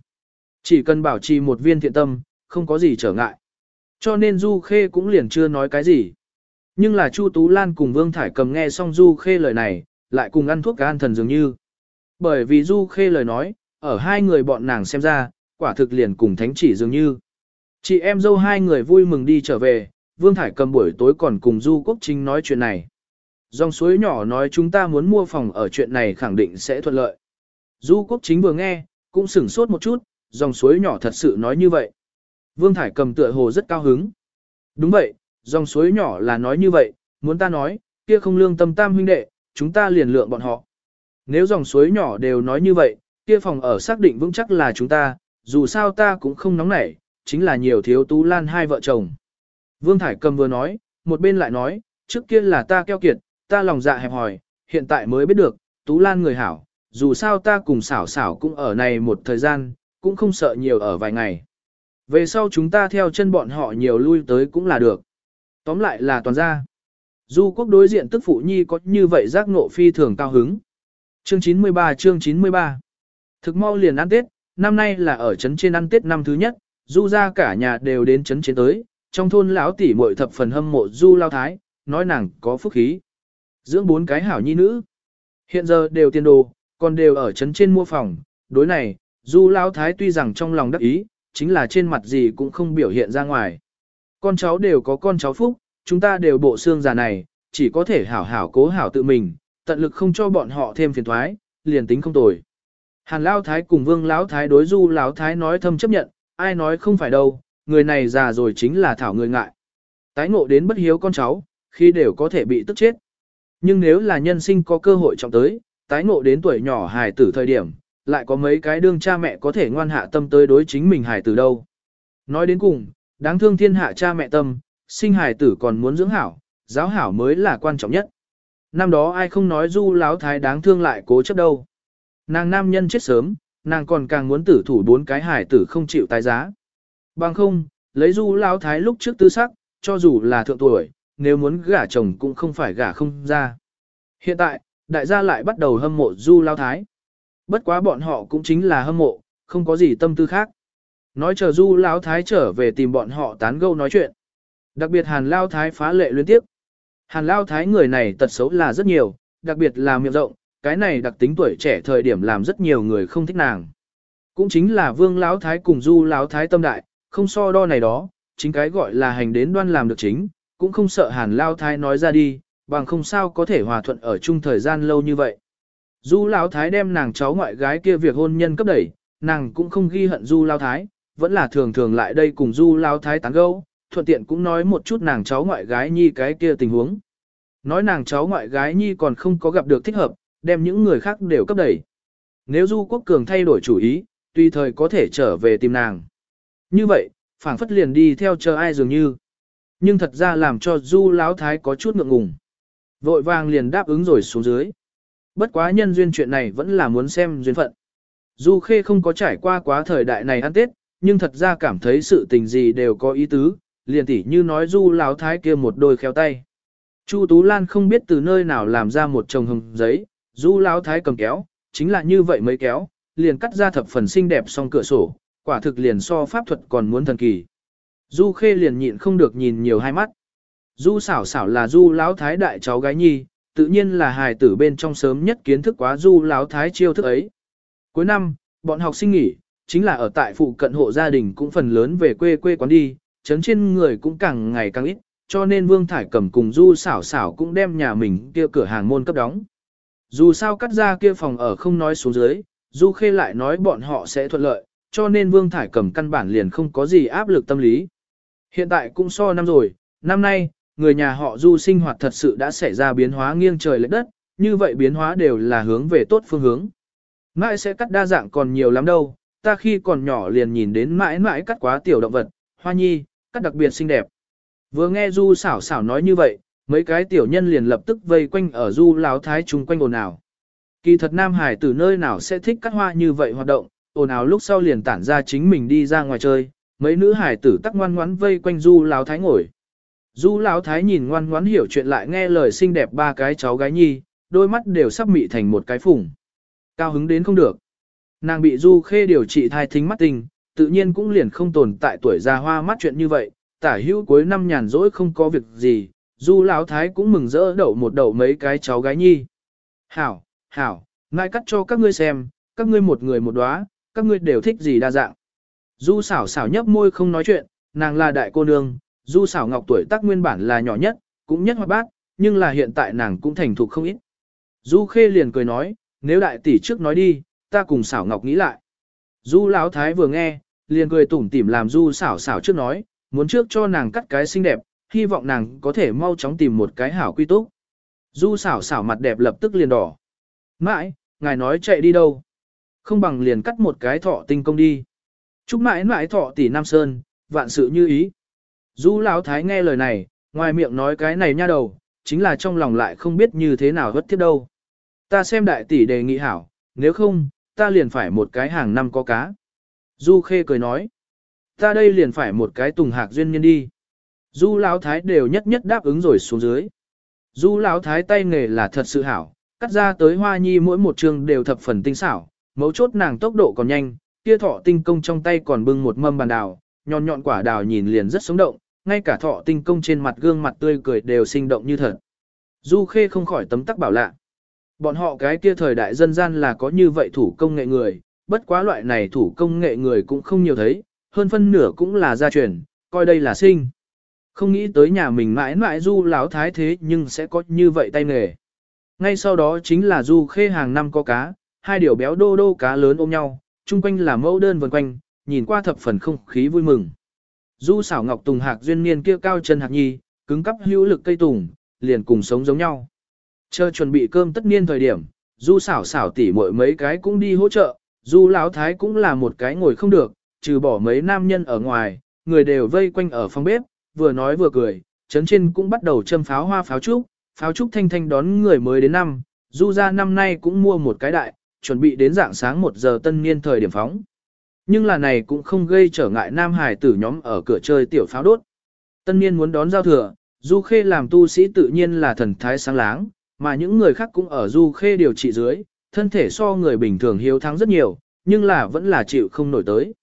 Chỉ cần bảo trì một viên thiện tâm, không có gì trở ngại. Cho nên Du Khê cũng liền chưa nói cái gì. Nhưng là Chu Tú Lan cùng Vương Thải cầm nghe xong Du Khê lời này, lại cùng ăn thuốc an thần dường như. Bởi vì Du Khê lời nói, ở hai người bọn nàng xem ra, quả thực liền cùng thánh chỉ dường như. Chị em dâu hai người vui mừng đi trở về, Vương Thải cầm buổi tối còn cùng Du Quốc Trinh nói chuyện này. Dòng suối nhỏ nói chúng ta muốn mua phòng ở chuyện này khẳng định sẽ thuận lợi. Du Quốc Chính vừa nghe, cũng sửng sốt một chút, dòng suối nhỏ thật sự nói như vậy. Vương Thải cầm tựa hồ rất cao hứng. Đúng vậy, Dòng suối nhỏ là nói như vậy, muốn ta nói, kia không lương tâm tam huynh đệ, chúng ta liền lượng bọn họ. Nếu dòng suối nhỏ đều nói như vậy, kia phòng ở xác định vững chắc là chúng ta, dù sao ta cũng không nóng nảy, chính là nhiều thiếu tú lan hai vợ chồng. Vương Thải Cầm vừa nói, một bên lại nói, trước kia là ta keo kiệt, ta lòng dạ hẹp hòi, hiện tại mới biết được, tú lan người hảo, dù sao ta cùng xảo xảo cũng ở này một thời gian, cũng không sợ nhiều ở vài ngày. Về sau chúng ta theo chân bọn họ nhiều lui tới cũng là được. Tóm lại là toàn ra. Du quốc đối diện tức phụ nhi có như vậy giác ngộ phi thường cao hứng. Chương 93 chương 93 Thực mau liền ăn Tết, năm nay là ở trấn trên ăn Tết năm thứ nhất, du ra cả nhà đều đến trấn trên tới, trong thôn lão tỷ muội thập phần hâm mộ du lao thái, nói nàng có phúc khí. Dưỡng bốn cái hảo nhi nữ. Hiện giờ đều tiền đồ, còn đều ở trấn trên mua phòng, đối này, du lao thái tuy rằng trong lòng đắc ý, chính là trên mặt gì cũng không biểu hiện ra ngoài. Con cháu đều có con cháu phúc, chúng ta đều bộ xương già này, chỉ có thể hảo hảo cố hảo tự mình, tận lực không cho bọn họ thêm phiền thoái, liền tính không tồi. Hàn lao Thái cùng Vương Lão Thái đối du Lão Thái nói thâm chấp nhận, ai nói không phải đâu, người này già rồi chính là thảo người ngại. Tái ngộ đến bất hiếu con cháu, khi đều có thể bị tức chết. Nhưng nếu là nhân sinh có cơ hội trọng tới, tái ngộ đến tuổi nhỏ hài tử thời điểm, lại có mấy cái đương cha mẹ có thể ngoan hạ tâm tới đối chính mình hài tử đâu. Nói đến cùng, đáng thương thiên hạ cha mẹ tâm, sinh hài tử còn muốn dưỡng hảo, giáo hảo mới là quan trọng nhất. Năm đó ai không nói du láo thái đáng thương lại cố chấp đâu. Nàng nam nhân chết sớm, nàng còn càng muốn tử thủ bốn cái hài tử không chịu tái giá. Bằng không, lấy du lão thái lúc trước tư sắc, cho dù là thượng tuổi, nếu muốn gả chồng cũng không phải gả không ra. Hiện tại, đại gia lại bắt đầu hâm mộ du lao thái. Bất quá bọn họ cũng chính là hâm mộ, không có gì tâm tư khác. Nói chờ du lao thái trở về tìm bọn họ tán gẫu nói chuyện. Đặc biệt hàn lao thái phá lệ liên tiếp. Hàn lao thái người này tật xấu là rất nhiều, đặc biệt là miệng rộng, cái này đặc tính tuổi trẻ thời điểm làm rất nhiều người không thích nàng. Cũng chính là vương lão thái cùng du lão thái tâm đại, không so đo này đó, chính cái gọi là hành đến đoan làm được chính, cũng không sợ hàn lao thái nói ra đi, bằng không sao có thể hòa thuận ở chung thời gian lâu như vậy. Du lão thái đem nàng cháu ngoại gái kia việc hôn nhân cấp đẩy, nàng cũng không ghi hận du lao thái, vẫn là thường thường lại đây cùng du lao thái tán gẫu, thuận tiện cũng nói một chút nàng cháu ngoại gái nhi cái kia tình huống. Nói nàng cháu ngoại gái nhi còn không có gặp được thích hợp, đem những người khác đều cấp đẩy. Nếu Du Quốc Cường thay đổi chủ ý, tùy thời có thể trở về tìm nàng. Như vậy, phảng phất liền đi theo chờ ai dường như. Nhưng thật ra làm cho Du Lão Thái có chút ngượng ngùng. Vội vàng liền đáp ứng rồi xuống dưới. Bất quá nhân duyên chuyện này vẫn là muốn xem duyên phận. Du Khê không có trải qua quá thời đại này ăn Tết, nhưng thật ra cảm thấy sự tình gì đều có ý tứ, liền tỉ như nói Du Lão Thái kia một đôi khéo tay. Chu Tú Lan không biết từ nơi nào làm ra một chồng hồng giấy, Du Lão Thái cầm kéo, chính là như vậy mới kéo, liền cắt ra thập phần xinh đẹp song cửa sổ, quả thực liền so pháp thuật còn muốn thần kỳ. Du Khê liền nhịn không được nhìn nhiều hai mắt. Du xảo xảo là Du Lão Thái đại cháu gái nhi, tự nhiên là hài tử bên trong sớm nhất kiến thức quá Du Lão Thái chiêu thức ấy. Cuối năm, bọn học sinh nghỉ, chính là ở tại phụ cận hộ gia đình cũng phần lớn về quê quê quán đi, chấn trên người cũng càng ngày càng ít, cho nên Vương Thải Cầm cùng Du xảo xảo cũng đem nhà mình kia cửa hàng môn cấp đóng. Dù sao cắt ra kia phòng ở không nói xuống dưới, Du Khê lại nói bọn họ sẽ thuận lợi, cho nên Vương Thải Cầm căn bản liền không có gì áp lực tâm lý. Hiện tại cũng so năm rồi, năm nay, người nhà họ Du sinh hoạt thật sự đã xảy ra biến hóa nghiêng trời lệch đất, như vậy biến hóa đều là hướng về tốt phương hướng. Mãi sẽ cắt đa dạng còn nhiều lắm đâu, ta khi còn nhỏ liền nhìn đến mãi mãi cắt quá tiểu động vật, hoa nhi, cắt đặc biệt xinh đẹp. Vừa nghe Du xảo xảo nói như vậy, mấy cái tiểu nhân liền lập tức vây quanh ở Du Lão Thái chung quanh ồn ào. Kỳ thật Nam Hải từ nơi nào sẽ thích cắt hoa như vậy hoạt động, ồn ào lúc sau liền tản ra chính mình đi ra ngoài chơi, mấy nữ hải tử tắc ngoan ngoãn vây quanh Du Lão Thái ngồi. Du Lão Thái nhìn ngoan ngoãn hiểu chuyện lại nghe lời xinh đẹp ba cái cháu gái nhi, đôi mắt đều sắp mị thành một cái phùng. Cao hứng đến không được. Nàng bị Du Khê điều trị thai thính mắt tình, tự nhiên cũng liền không tồn tại tuổi già hoa mắt chuyện như vậy, tả hữu cuối năm nhàn rỗi không có việc gì, Du Lão Thái cũng mừng rỡ đậu một đậu mấy cái cháu gái nhi. Hảo, hảo, ngại cắt cho các ngươi xem, các ngươi một người một đóa, các ngươi đều thích gì đa dạng. Du xảo xảo nhấp môi không nói chuyện, nàng là đại cô nương, du xảo ngọc tuổi tác nguyên bản là nhỏ nhất, cũng nhất hoạt bát, nhưng là hiện tại nàng cũng thành thục không ít. Du khê liền cười nói, nếu đại tỷ trước nói đi, ta cùng xảo ngọc nghĩ lại. Du lão thái vừa nghe, liền cười tủm tỉm làm du xảo xảo trước nói, muốn trước cho nàng cắt cái xinh đẹp, hy vọng nàng có thể mau chóng tìm một cái hảo quy túc. Du xảo xảo mặt đẹp lập tức liền đỏ. Mãi, ngài nói chạy đi đâu? Không bằng liền cắt một cái thọ tinh công đi. Chúc mãi mãi thọ tỷ Nam Sơn, vạn sự như ý. Du Lão Thái nghe lời này, ngoài miệng nói cái này nha đầu, chính là trong lòng lại không biết như thế nào hất thiết đâu. Ta xem đại tỷ đề nghị hảo, nếu không, ta liền phải một cái hàng năm có cá. Du Khê cười nói, ta đây liền phải một cái tùng hạc duyên nhân đi. Du Lão Thái đều nhất nhất đáp ứng rồi xuống dưới. Du Lão Thái tay nghề là thật sự hảo, cắt ra tới hoa nhi mỗi một trường đều thập phần tinh xảo, mấu chốt nàng tốc độ còn nhanh, kia thọ tinh công trong tay còn bưng một mâm bàn đào, nhọn nhọn quả đào nhìn liền rất sống động, ngay cả thọ tinh công trên mặt gương mặt tươi cười đều sinh động như thật. Du Khê không khỏi tấm tắc bảo lạ. Bọn họ cái kia thời đại dân gian là có như vậy thủ công nghệ người, bất quá loại này thủ công nghệ người cũng không nhiều thấy, hơn phân nửa cũng là gia truyền, coi đây là sinh. Không nghĩ tới nhà mình mãi mãi du láo thái thế nhưng sẽ có như vậy tay nghề. Ngay sau đó chính là du khê hàng năm có cá, hai điều béo đô đô cá lớn ôm nhau, chung quanh là mẫu đơn vần quanh, nhìn qua thập phần không khí vui mừng. Du xảo ngọc tùng hạc duyên niên kia cao chân hạc nhi, cứng cắp hữu lực cây tùng, liền cùng sống giống nhau. Chờ chuẩn bị cơm tất niên thời điểm, du xảo xảo tỉ mỗi mấy cái cũng đi hỗ trợ, du lão thái cũng là một cái ngồi không được, trừ bỏ mấy nam nhân ở ngoài, người đều vây quanh ở phòng bếp, vừa nói vừa cười, chấn trên cũng bắt đầu châm pháo hoa pháo trúc, pháo trúc thanh thanh đón người mới đến năm, du ra năm nay cũng mua một cái đại, chuẩn bị đến dạng sáng một giờ tân niên thời điểm phóng. Nhưng là này cũng không gây trở ngại nam hải tử nhóm ở cửa chơi tiểu pháo đốt. Tân niên muốn đón giao thừa, du khê làm tu sĩ tự nhiên là thần thái sáng láng, mà những người khác cũng ở du khê điều trị dưới, thân thể so người bình thường hiếu thắng rất nhiều, nhưng là vẫn là chịu không nổi tới.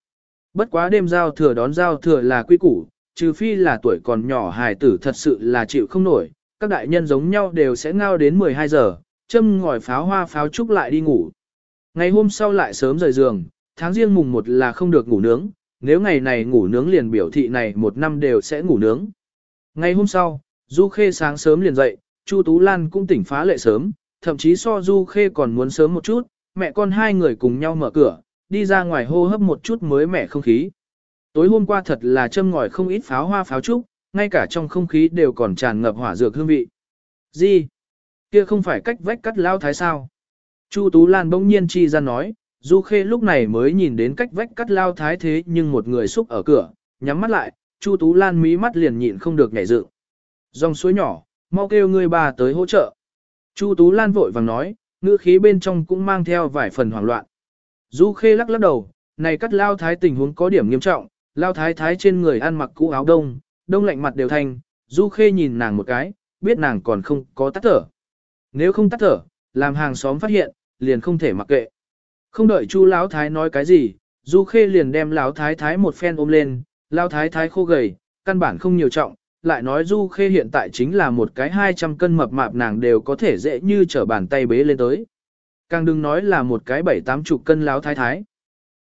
Bất quá đêm giao thừa đón giao thừa là quy củ, trừ phi là tuổi còn nhỏ hài tử thật sự là chịu không nổi, các đại nhân giống nhau đều sẽ ngao đến 12 giờ, châm ngòi pháo hoa pháo trúc lại đi ngủ. Ngày hôm sau lại sớm rời giường, tháng riêng mùng một là không được ngủ nướng, nếu ngày này ngủ nướng liền biểu thị này một năm đều sẽ ngủ nướng. Ngày hôm sau, Du Khê sáng sớm liền dậy, Chu Tú Lan cũng tỉnh phá lệ sớm, thậm chí so Du Khê còn muốn sớm một chút, mẹ con hai người cùng nhau mở cửa, đi ra ngoài hô hấp một chút mới mẻ không khí. Tối hôm qua thật là châm ngòi không ít pháo hoa pháo trúc, ngay cả trong không khí đều còn tràn ngập hỏa dược hương vị. Gì? Kia không phải cách vách cắt lao thái sao? Chu Tú Lan bỗng nhiên chi ra nói, Du Khê lúc này mới nhìn đến cách vách cắt lao thái thế nhưng một người xúc ở cửa, nhắm mắt lại, Chu Tú Lan mí mắt liền nhịn không được nhảy dựng. Dòng suối nhỏ, mau kêu người bà tới hỗ trợ. Chu Tú Lan vội vàng nói, ngữ khí bên trong cũng mang theo vài phần hoảng loạn. Du Khê lắc lắc đầu, này cắt lao thái tình huống có điểm nghiêm trọng, lao thái thái trên người ăn mặc cũ áo đông, đông lạnh mặt đều thanh, Du Khê nhìn nàng một cái, biết nàng còn không có tắt thở. Nếu không tắt thở, làm hàng xóm phát hiện, liền không thể mặc kệ. Không đợi Chu lão thái nói cái gì, Du Khê liền đem lão thái thái một phen ôm lên, lão thái thái khô gầy, căn bản không nhiều trọng, lại nói Du Khê hiện tại chính là một cái 200 cân mập mạp nàng đều có thể dễ như trở bàn tay bế lên tới. Càng đừng nói là một cái bảy tám chục cân lão thái thái.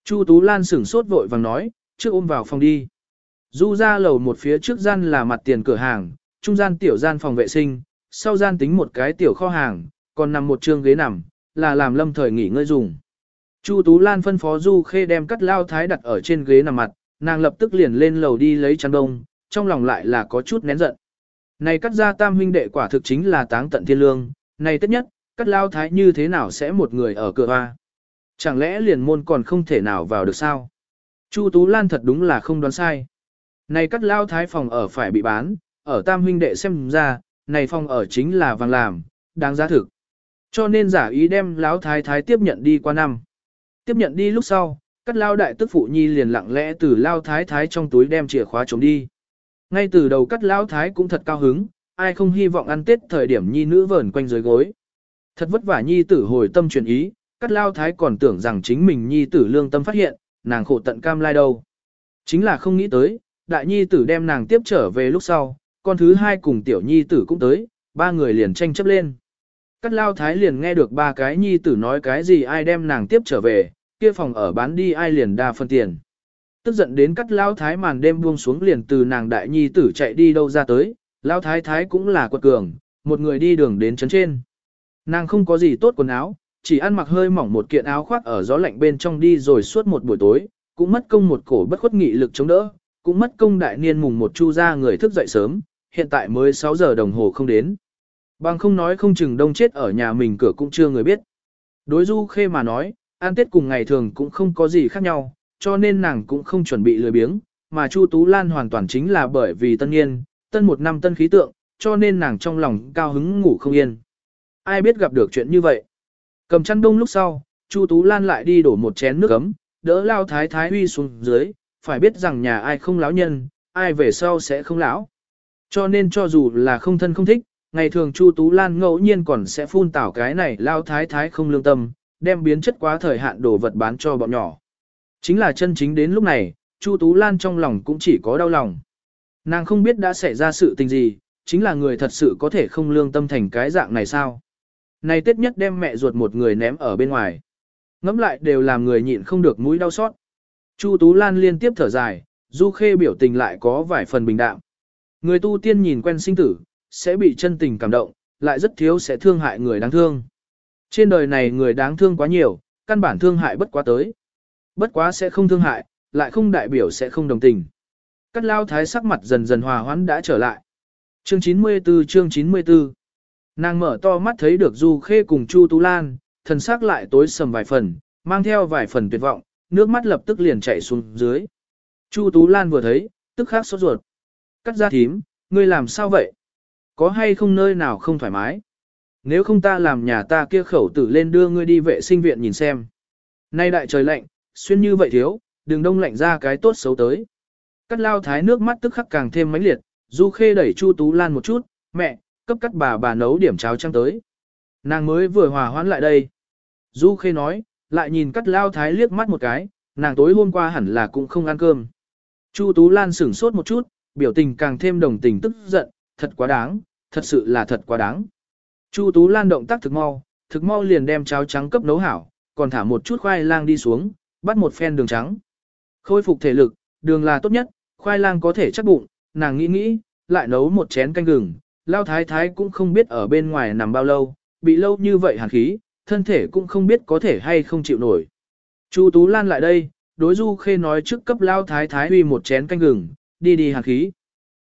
Chu Tú Lan sửng sốt vội vàng nói, trước ôm vào phòng đi. Du ra lầu một phía trước gian là mặt tiền cửa hàng, trung gian tiểu gian phòng vệ sinh, sau gian tính một cái tiểu kho hàng, còn nằm một trường ghế nằm, là làm lâm thời nghỉ ngơi dùng. Chu Tú Lan phân phó Du Khê đem cắt lao thái đặt ở trên ghế nằm mặt, nàng lập tức liền lên lầu đi lấy chăn đông, trong lòng lại là có chút nén giận. Này cắt ra tam huynh đệ quả thực chính là táng tận thiên lương, này tất nhất, cắt lao thái như thế nào sẽ một người ở cửa hoa. Chẳng lẽ liền môn còn không thể nào vào được sao? Chu Tú Lan thật đúng là không đoán sai. Này cắt lao thái phòng ở phải bị bán, ở tam huynh đệ xem ra, này phòng ở chính là vàng làm, đáng giá thực. Cho nên giả ý đem lão thái thái tiếp nhận đi qua năm. Tiếp nhận đi lúc sau, cắt lao đại tức phụ nhi liền lặng lẽ từ lao thái thái trong túi đem chìa khóa trống đi. Ngay từ đầu cắt Lão thái cũng thật cao hứng, ai không hy vọng ăn tết thời điểm nhi nữ vờn quanh dưới gối. Thật vất vả nhi tử hồi tâm chuyển ý, cắt lao thái còn tưởng rằng chính mình nhi tử lương tâm phát hiện, nàng khổ tận cam lai đâu. Chính là không nghĩ tới, đại nhi tử đem nàng tiếp trở về lúc sau, con thứ hai cùng tiểu nhi tử cũng tới, ba người liền tranh chấp lên. Cắt lao thái liền nghe được ba cái nhi tử nói cái gì ai đem nàng tiếp trở về, kia phòng ở bán đi ai liền đa phân tiền. Tức giận đến cắt lao thái màn đêm buông xuống liền từ nàng đại nhi tử chạy đi đâu ra tới, lao thái thái cũng là quật cường, một người đi đường đến chấn trên. Nàng không có gì tốt quần áo, chỉ ăn mặc hơi mỏng một kiện áo khoác ở gió lạnh bên trong đi rồi suốt một buổi tối, cũng mất công một cổ bất khuất nghị lực chống đỡ, cũng mất công đại niên mùng một chu ra người thức dậy sớm, hiện tại mới 6 giờ đồng hồ không đến. Bằng không nói không chừng đông chết ở nhà mình cửa cũng chưa người biết. Đối du khê mà nói, an tết cùng ngày thường cũng không có gì khác nhau, cho nên nàng cũng không chuẩn bị lười biếng, mà Chu Tú Lan hoàn toàn chính là bởi vì tân niên, tân một năm tân khí tượng, cho nên nàng trong lòng cao hứng ngủ không yên. Ai biết gặp được chuyện như vậy. Cầm chăn đông lúc sau, Chu Tú Lan lại đi đổ một chén nước ấm, đỡ lao thái thái huy xuống dưới, phải biết rằng nhà ai không lão nhân, ai về sau sẽ không lão. Cho nên cho dù là không thân không thích, ngày thường Chu Tú Lan ngẫu nhiên còn sẽ phun tảo cái này lao thái thái không lương tâm, đem biến chất quá thời hạn đồ vật bán cho bọn nhỏ. Chính là chân chính đến lúc này, Chu Tú Lan trong lòng cũng chỉ có đau lòng. Nàng không biết đã xảy ra sự tình gì, chính là người thật sự có thể không lương tâm thành cái dạng này sao. Này tết nhất đem mẹ ruột một người ném ở bên ngoài. Ngắm lại đều làm người nhịn không được mũi đau xót. Chu Tú Lan liên tiếp thở dài, Du Khê biểu tình lại có vài phần bình đạm. Người tu tiên nhìn quen sinh tử, sẽ bị chân tình cảm động, lại rất thiếu sẽ thương hại người đáng thương. Trên đời này người đáng thương quá nhiều, căn bản thương hại bất quá tới. Bất quá sẽ không thương hại, lại không đại biểu sẽ không đồng tình. Cắt lao thái sắc mặt dần dần hòa hoãn đã trở lại. Chương 94 chương 94 Nàng mở to mắt thấy được Du Khê cùng Chu Tú Lan, thần sắc lại tối sầm vài phần, mang theo vài phần tuyệt vọng, nước mắt lập tức liền chảy xuống dưới. Chu Tú Lan vừa thấy, tức khắc sốt ruột. Cắt ra thím, ngươi làm sao vậy? Có hay không nơi nào không thoải mái? Nếu không ta làm nhà ta kia khẩu tử lên đưa ngươi đi vệ sinh viện nhìn xem. Nay đại trời lạnh, xuyên như vậy thiếu, đừng đông lạnh ra cái tốt xấu tới. Cắt lao thái nước mắt tức khắc càng thêm mãnh liệt, Du Khê đẩy Chu Tú Lan một chút, mẹ, cấp cắt bà bà nấu điểm cháo trăng tới. Nàng mới vừa hòa hoãn lại đây. Du Khê nói, lại nhìn cắt lao thái liếc mắt một cái, nàng tối hôm qua hẳn là cũng không ăn cơm. Chu Tú Lan sửng sốt một chút, biểu tình càng thêm đồng tình tức giận, thật quá đáng, thật sự là thật quá đáng. Chu Tú Lan động tác thực mau, thực mau liền đem cháo trắng cấp nấu hảo, còn thả một chút khoai lang đi xuống, bắt một phen đường trắng. Khôi phục thể lực, đường là tốt nhất, khoai lang có thể chắc bụng, nàng nghĩ nghĩ, lại nấu một chén canh gừng, lao thái thái cũng không biết ở bên ngoài nằm bao lâu, bị lâu như vậy hàn khí, thân thể cũng không biết có thể hay không chịu nổi. Chu Tú Lan lại đây, đối Du Khê nói trước cấp lao thái thái uy một chén canh gừng, đi đi hàn khí.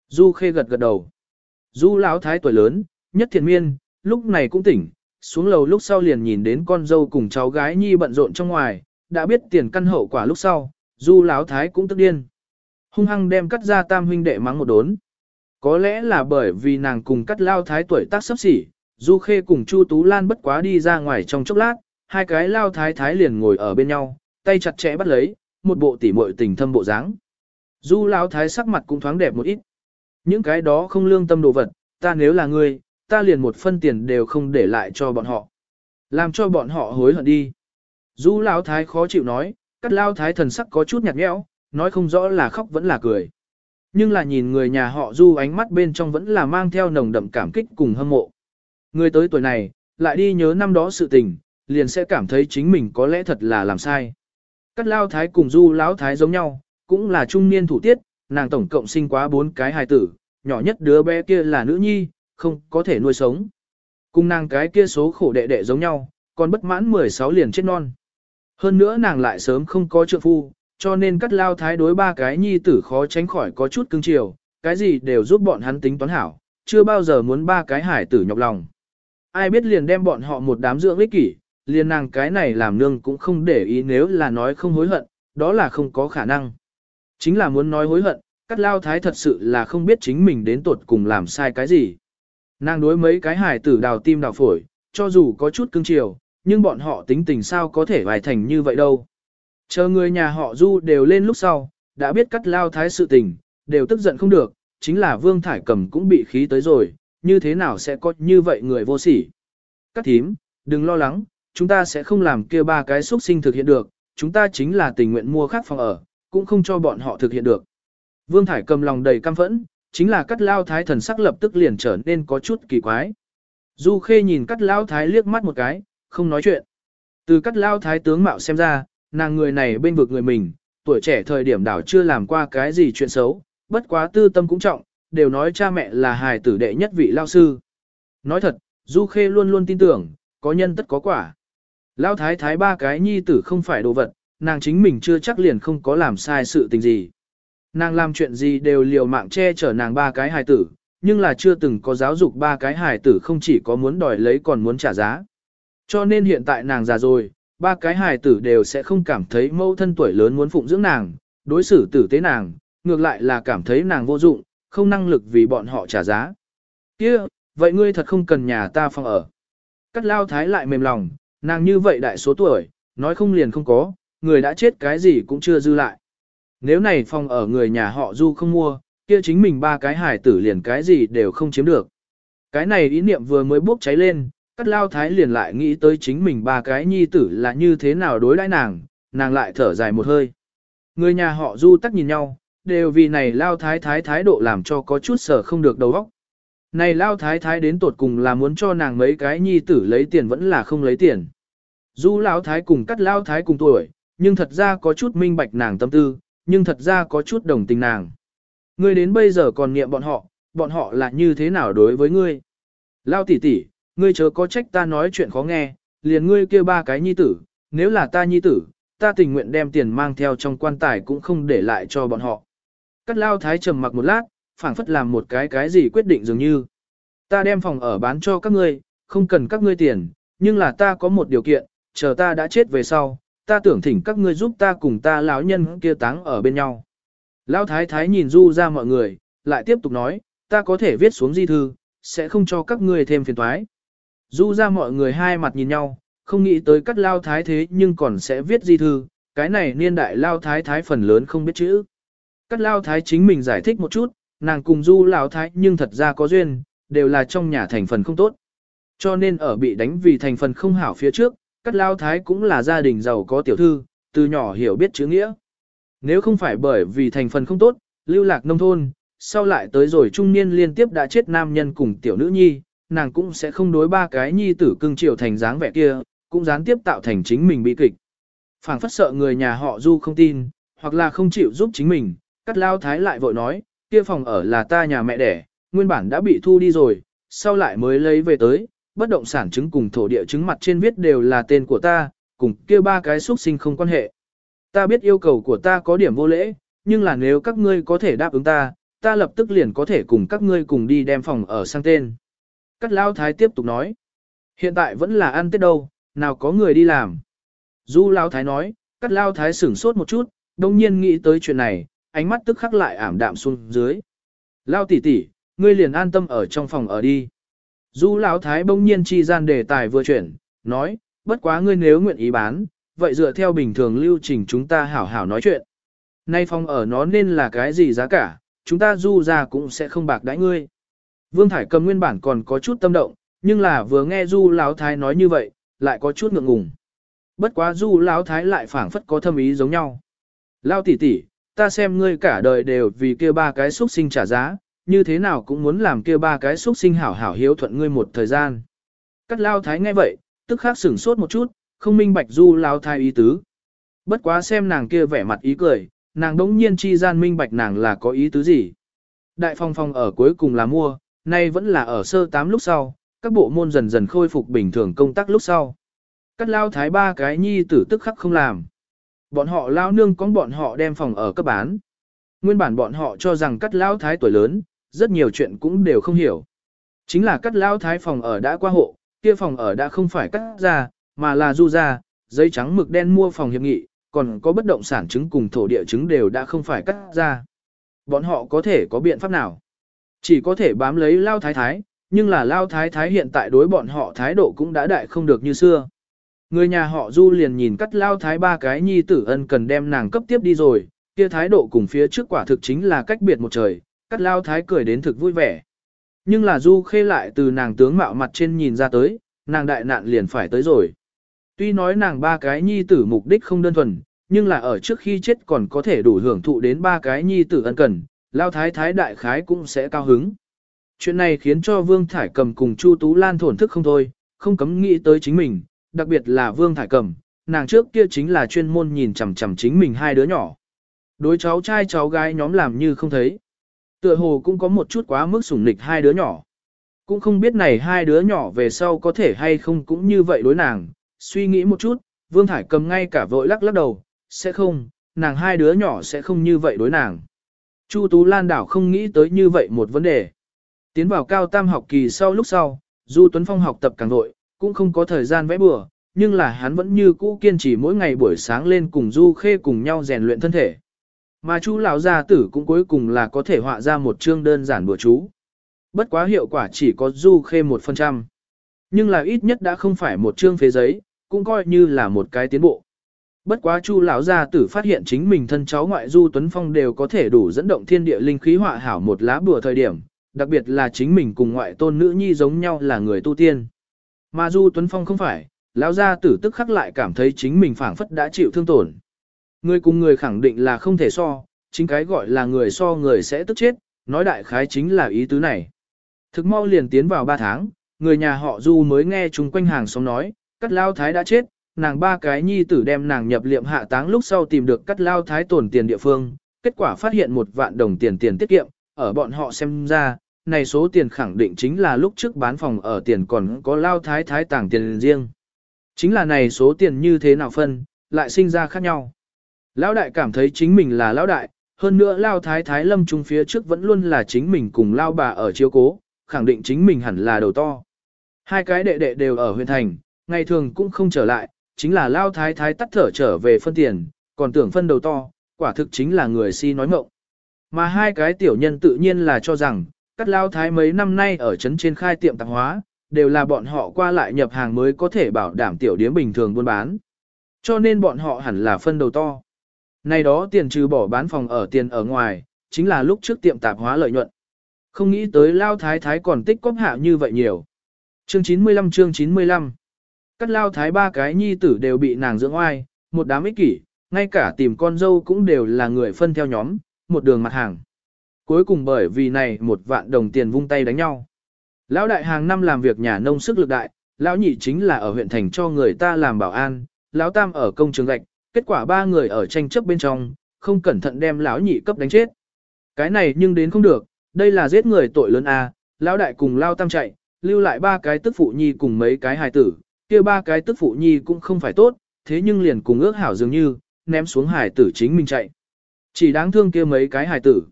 Du Khê gật gật đầu. Du lão thái tuổi lớn, nhất thiện miên, lúc này cũng tỉnh, xuống lầu lúc sau liền nhìn đến con dâu cùng cháu gái nhi bận rộn trong ngoài, đã biết tiền căn hậu quả lúc sau, Du lão thái cũng tức điên. Hung hăng đem cắt ra tam huynh đệ mắng một đốn. Có lẽ là bởi vì nàng cùng cắt lao thái tuổi tác sắp xỉ, Du Khê cùng Chu Tú Lan bất quá đi ra ngoài trong chốc lát, hai cái lao thái thái liền ngồi ở bên nhau, tay chặt chẽ bắt lấy, một bộ tỉ muội tình thâm bộ dáng. Du lão thái sắc mặt cũng thoáng đẹp một ít. Những cái đó không lương tâm đồ vật, ta nếu là ngươi, ta liền một phân tiền đều không để lại cho bọn họ. Làm cho bọn họ hối hận đi. Du lão thái khó chịu nói, cắt Lão thái thần sắc có chút nhạt nhẽo, nói không rõ là khóc vẫn là cười. Nhưng là nhìn người nhà họ Du ánh mắt bên trong vẫn là mang theo nồng đậm cảm kích cùng hâm mộ. Người tới tuổi này, lại đi nhớ năm đó sự tình, liền sẽ cảm thấy chính mình có lẽ thật là làm sai. Cắt Lão thái cùng Du lão thái giống nhau, cũng là trung niên thủ tiết, nàng tổng cộng sinh quá bốn cái hài tử, nhỏ nhất đứa bé kia là nữ nhi, không có thể nuôi sống. Cùng nàng cái kia số khổ đệ đệ giống nhau, còn bất mãn 16 liền chết non. Hơn nữa nàng lại sớm không có trượng phu, cho nên cắt lao thái đối ba cái nhi tử khó tránh khỏi có chút cưng chiều, cái gì đều giúp bọn hắn tính toán hảo, chưa bao giờ muốn ba cái hải tử nhọc lòng. Ai biết liền đem bọn họ một đám dưỡng ích kỷ, liền nàng cái này làm nương cũng không để ý nếu là nói không hối hận, đó là không có khả năng. Chính là muốn nói hối hận, cắt lao thái thật sự là không biết chính mình đến tuột cùng làm sai cái gì. Nàng đối mấy cái hải tử đào tim đào phổi, cho dù có chút cưng chiều, nhưng bọn họ tính tình sao có thể vài thành như vậy đâu. Chờ người nhà họ Du đều lên lúc sau, đã biết cắt lao thái sự tình, đều tức giận không được, chính là Vương Thải Cầm cũng bị khí tới rồi, như thế nào sẽ có như vậy người vô sỉ. Cắt thím, đừng lo lắng, chúng ta sẽ không làm kia ba cái xuất sinh thực hiện được, chúng ta chính là tình nguyện mua khác phòng ở, cũng không cho bọn họ thực hiện được. Vương Thải cầm lòng đầy căm phẫn, chính là cắt lao thái thần sắc lập tức liền trở nên có chút kỳ quái. Du Khê nhìn cắt lao thái liếc mắt một cái, không nói chuyện. Từ cắt lao thái tướng mạo xem ra, nàng người này bên vực người mình, tuổi trẻ thời điểm đảo chưa làm qua cái gì chuyện xấu, bất quá tư tâm cũng trọng, đều nói cha mẹ là hài tử đệ nhất vị lao sư. Nói thật, Du Khê luôn luôn tin tưởng, có nhân tất có quả. Lao thái thái ba cái nhi tử không phải đồ vật, nàng chính mình chưa chắc liền không có làm sai sự tình gì. Nàng làm chuyện gì đều liều mạng che chở nàng ba cái hài tử, nhưng là chưa từng có giáo dục ba cái hài tử không chỉ có muốn đòi lấy còn muốn trả giá. Cho nên hiện tại nàng già rồi, ba cái hài tử đều sẽ không cảm thấy mâu thân tuổi lớn muốn phụng dưỡng nàng, đối xử tử tế nàng, ngược lại là cảm thấy nàng vô dụng, không năng lực vì bọn họ trả giá. kia vậy ngươi thật không cần nhà ta phòng ở. Cắt lao thái lại mềm lòng, nàng như vậy đại số tuổi, nói không liền không có, người đã chết cái gì cũng chưa dư lại. Nếu này phòng ở người nhà họ du không mua, kia chính mình ba cái hải tử liền cái gì đều không chiếm được. Cái này ý niệm vừa mới bốc cháy lên, cắt lao thái liền lại nghĩ tới chính mình ba cái nhi tử là như thế nào đối đãi nàng, nàng lại thở dài một hơi. Người nhà họ du tắc nhìn nhau, đều vì này lao thái thái thái độ làm cho có chút sở không được đầu óc. Này lao thái thái đến tột cùng là muốn cho nàng mấy cái nhi tử lấy tiền vẫn là không lấy tiền. Du lao thái cùng cắt lao thái cùng tuổi, nhưng thật ra có chút minh bạch nàng tâm tư, nhưng thật ra có chút đồng tình nàng. Ngươi đến bây giờ còn nghiệm bọn họ, bọn họ là như thế nào đối với ngươi? Lao tỷ tỷ, ngươi chớ có trách ta nói chuyện khó nghe, liền ngươi kêu ba cái nhi tử, nếu là ta nhi tử, ta tình nguyện đem tiền mang theo trong quan tài cũng không để lại cho bọn họ. Cắt lao thái trầm mặc một lát, phảng phất làm một cái cái gì quyết định dường như. Ta đem phòng ở bán cho các ngươi, không cần các ngươi tiền, nhưng là ta có một điều kiện, chờ ta đã chết về sau, ta tưởng thỉnh các ngươi giúp ta cùng ta lão nhân kia táng ở bên nhau. Lão thái thái nhìn du ra mọi người, lại tiếp tục nói, ta có thể viết xuống di thư, sẽ không cho các ngươi thêm phiền toái. Du ra mọi người hai mặt nhìn nhau, không nghĩ tới cắt lao thái thế nhưng còn sẽ viết di thư, cái này niên đại lao thái thái phần lớn không biết chữ. Cắt lao thái chính mình giải thích một chút, nàng cùng du lao thái nhưng thật ra có duyên, đều là trong nhà thành phần không tốt. Cho nên ở bị đánh vì thành phần không hảo phía trước, cắt lao thái cũng là gia đình giàu có tiểu thư, từ nhỏ hiểu biết chữ nghĩa. Nếu không phải bởi vì thành phần không tốt, lưu lạc nông thôn, sau lại tới rồi trung niên liên tiếp đã chết nam nhân cùng tiểu nữ nhi, nàng cũng sẽ không đối ba cái nhi tử cưng chiều thành dáng vẻ kia, cũng gián tiếp tạo thành chính mình bị kịch. phảng phất sợ người nhà họ du không tin, hoặc là không chịu giúp chính mình, cắt lao thái lại vội nói, kia phòng ở là ta nhà mẹ đẻ, nguyên bản đã bị thu đi rồi, sau lại mới lấy về tới, bất động sản chứng cùng thổ địa chứng mặt trên viết đều là tên của ta, cùng kia ba cái xuất sinh không quan hệ. Ta biết yêu cầu của ta có điểm vô lễ, nhưng là nếu các ngươi có thể đáp ứng ta, ta lập tức liền có thể cùng các ngươi cùng đi đem phòng ở sang tên. Cắt lao thái tiếp tục nói, hiện tại vẫn là ăn tết đâu, nào có người đi làm. Du lao thái nói, cắt lao thái sửng sốt một chút, đồng nhiên nghĩ tới chuyện này, ánh mắt tức khắc lại ảm đạm xuống dưới. Lao tỷ tỷ, ngươi liền an tâm ở trong phòng ở đi. Du Lão Thái bỗng nhiên chi gian đề tài vừa chuyển, nói, bất quá ngươi nếu nguyện ý bán, vậy dựa theo bình thường lưu trình chúng ta hảo hảo nói chuyện. Nay phòng ở nó nên là cái gì giá cả, chúng ta du ra cũng sẽ không bạc đãi ngươi. Vương Thải cầm nguyên bản còn có chút tâm động, nhưng là vừa nghe du Lão Thái nói như vậy, lại có chút ngượng ngùng. Bất quá du Lão Thái lại phảng phất có thâm ý giống nhau. Lao tỷ tỷ, ta xem ngươi cả đời đều vì kia ba cái xuất sinh trả giá, như thế nào cũng muốn làm kia ba cái xúc sinh hảo hảo hiếu thuận ngươi một thời gian. Cắt lao thái nghe vậy, tức khắc sửng sốt một chút, không minh bạch du lao thái ý tứ. Bất quá xem nàng kia vẻ mặt ý cười, nàng đống nhiên chi gian minh bạch nàng là có ý tứ gì. Đại phong phong ở cuối cùng là mua, nay vẫn là ở sơ tám lúc sau, các bộ môn dần dần khôi phục bình thường công tác lúc sau. Cắt lao thái ba cái nhi tử tức khắc không làm. Bọn họ lao nương có bọn họ đem phòng ở cấp bán. Nguyên bản bọn họ cho rằng cắt lao thái tuổi lớn, rất nhiều chuyện cũng đều không hiểu. Chính là cắt lao thái phòng ở đã qua hộ, kia phòng ở đã không phải cắt ra, mà là du ra, giấy trắng mực đen mua phòng hiệp nghị, còn có bất động sản chứng cùng thổ địa chứng đều đã không phải cắt ra. Bọn họ có thể có biện pháp nào? Chỉ có thể bám lấy lao thái thái, nhưng là lao thái thái hiện tại đối bọn họ thái độ cũng đã đại không được như xưa. Người nhà họ du liền nhìn cắt lao thái ba cái nhi tử ân cần đem nàng cấp tiếp đi rồi, kia thái độ cùng phía trước quả thực chính là cách biệt một trời, cắt lao thái cười đến thực vui vẻ. Nhưng là du khê lại từ nàng tướng mạo mặt trên nhìn ra tới, nàng đại nạn liền phải tới rồi. Tuy nói nàng ba cái nhi tử mục đích không đơn thuần, nhưng là ở trước khi chết còn có thể đủ hưởng thụ đến ba cái nhi tử ân cần, lao thái thái đại khái cũng sẽ cao hứng. Chuyện này khiến cho Vương Thải Cầm cùng Chu Tú Lan thổn thức không thôi, không cấm nghĩ tới chính mình, đặc biệt là Vương Thải Cầm, nàng trước kia chính là chuyên môn nhìn chằm chằm chính mình hai đứa nhỏ. Đối cháu trai cháu gái nhóm làm như không thấy. Tựa hồ cũng có một chút quá mức sủng nịch hai đứa nhỏ. Cũng không biết này hai đứa nhỏ về sau có thể hay không cũng như vậy đối nàng. Suy nghĩ một chút, Vương Thải cầm ngay cả vội lắc lắc đầu, sẽ không, nàng hai đứa nhỏ sẽ không như vậy đối nàng. Chu Tú Lan đảo không nghĩ tới như vậy một vấn đề. Tiến vào cao tam học kỳ sau lúc sau, Du Tuấn Phong học tập càng vội, cũng không có thời gian vẽ bừa, nhưng là hắn vẫn như cũ kiên trì mỗi ngày buổi sáng lên cùng Du Khê cùng nhau rèn luyện thân thể. Mà chú lão gia tử cũng cuối cùng là có thể họa ra một chương đơn giản bữa chú. Bất quá hiệu quả chỉ có Du Khê 1%. Nhưng là ít nhất đã không phải một chương phế giấy, cũng coi như là một cái tiến bộ. Bất quá Chu lão gia tử phát hiện chính mình thân cháu ngoại Du Tuấn Phong đều có thể đủ dẫn động thiên địa linh khí họa hảo một lá bùa thời điểm, đặc biệt là chính mình cùng ngoại tôn nữ nhi giống nhau là người tu tiên. Mà Du Tuấn Phong không phải, lão gia tử tức khắc lại cảm thấy chính mình phảng phất đã chịu thương tổn. Người cùng người khẳng định là không thể so, chính cái gọi là người so người sẽ tức chết, nói đại khái chính là ý tứ này. Thực mau liền tiến vào 3 tháng, người nhà họ Du mới nghe chung quanh hàng xóm nói, cắt lao thái đã chết, nàng ba cái nhi tử đem nàng nhập liệm hạ táng lúc sau tìm được cắt lao thái tổn tiền địa phương, kết quả phát hiện một vạn đồng tiền tiền tiết kiệm, ở bọn họ xem ra, này số tiền khẳng định chính là lúc trước bán phòng ở tiền còn có lao thái thái tàng tiền riêng. Chính là này số tiền như thế nào phân, lại sinh ra khác nhau. Lão đại cảm thấy chính mình là lão đại, hơn nữa lao thái thái lâm trung phía trước vẫn luôn là chính mình cùng lao bà ở chiếu cố, khẳng định chính mình hẳn là đầu to. Hai cái đệ đệ đều ở huyện thành, ngày thường cũng không trở lại, chính là lao thái thái tắt thở trở về phân tiền, còn tưởng phân đầu to, quả thực chính là người si nói mộng. Mà hai cái tiểu nhân tự nhiên là cho rằng, các lao thái mấy năm nay ở trấn trên khai tiệm tạp hóa, đều là bọn họ qua lại nhập hàng mới có thể bảo đảm tiểu điếm bình thường buôn bán. Cho nên bọn họ hẳn là phân đầu to. Này đó tiền trừ bỏ bán phòng ở tiền ở ngoài, chính là lúc trước tiệm tạp hóa lợi nhuận. Không nghĩ tới lao thái thái còn tích cóp hạ như vậy nhiều. Chương 95 chương 95 Cắt lao thái ba cái nhi tử đều bị nàng dưỡng oai, một đám ích kỷ, ngay cả tìm con dâu cũng đều là người phân theo nhóm, một đường mặt hàng. Cuối cùng bởi vì này một vạn đồng tiền vung tay đánh nhau. Lão đại hàng năm làm việc nhà nông sức lực đại, lão nhị chính là ở huyện thành cho người ta làm bảo an, lão tam ở công trường gạch, kết quả ba người ở tranh chấp bên trong, không cẩn thận đem lão nhị cấp đánh chết. Cái này nhưng đến không được, đây là giết người tội lớn a, lão đại cùng lao tam chạy, lưu lại ba cái tức phụ nhi cùng mấy cái hài tử, kia ba cái tức phụ nhi cũng không phải tốt, thế nhưng liền cùng ước hảo dường như, ném xuống hài tử chính mình chạy. Chỉ đáng thương kia mấy cái hài tử.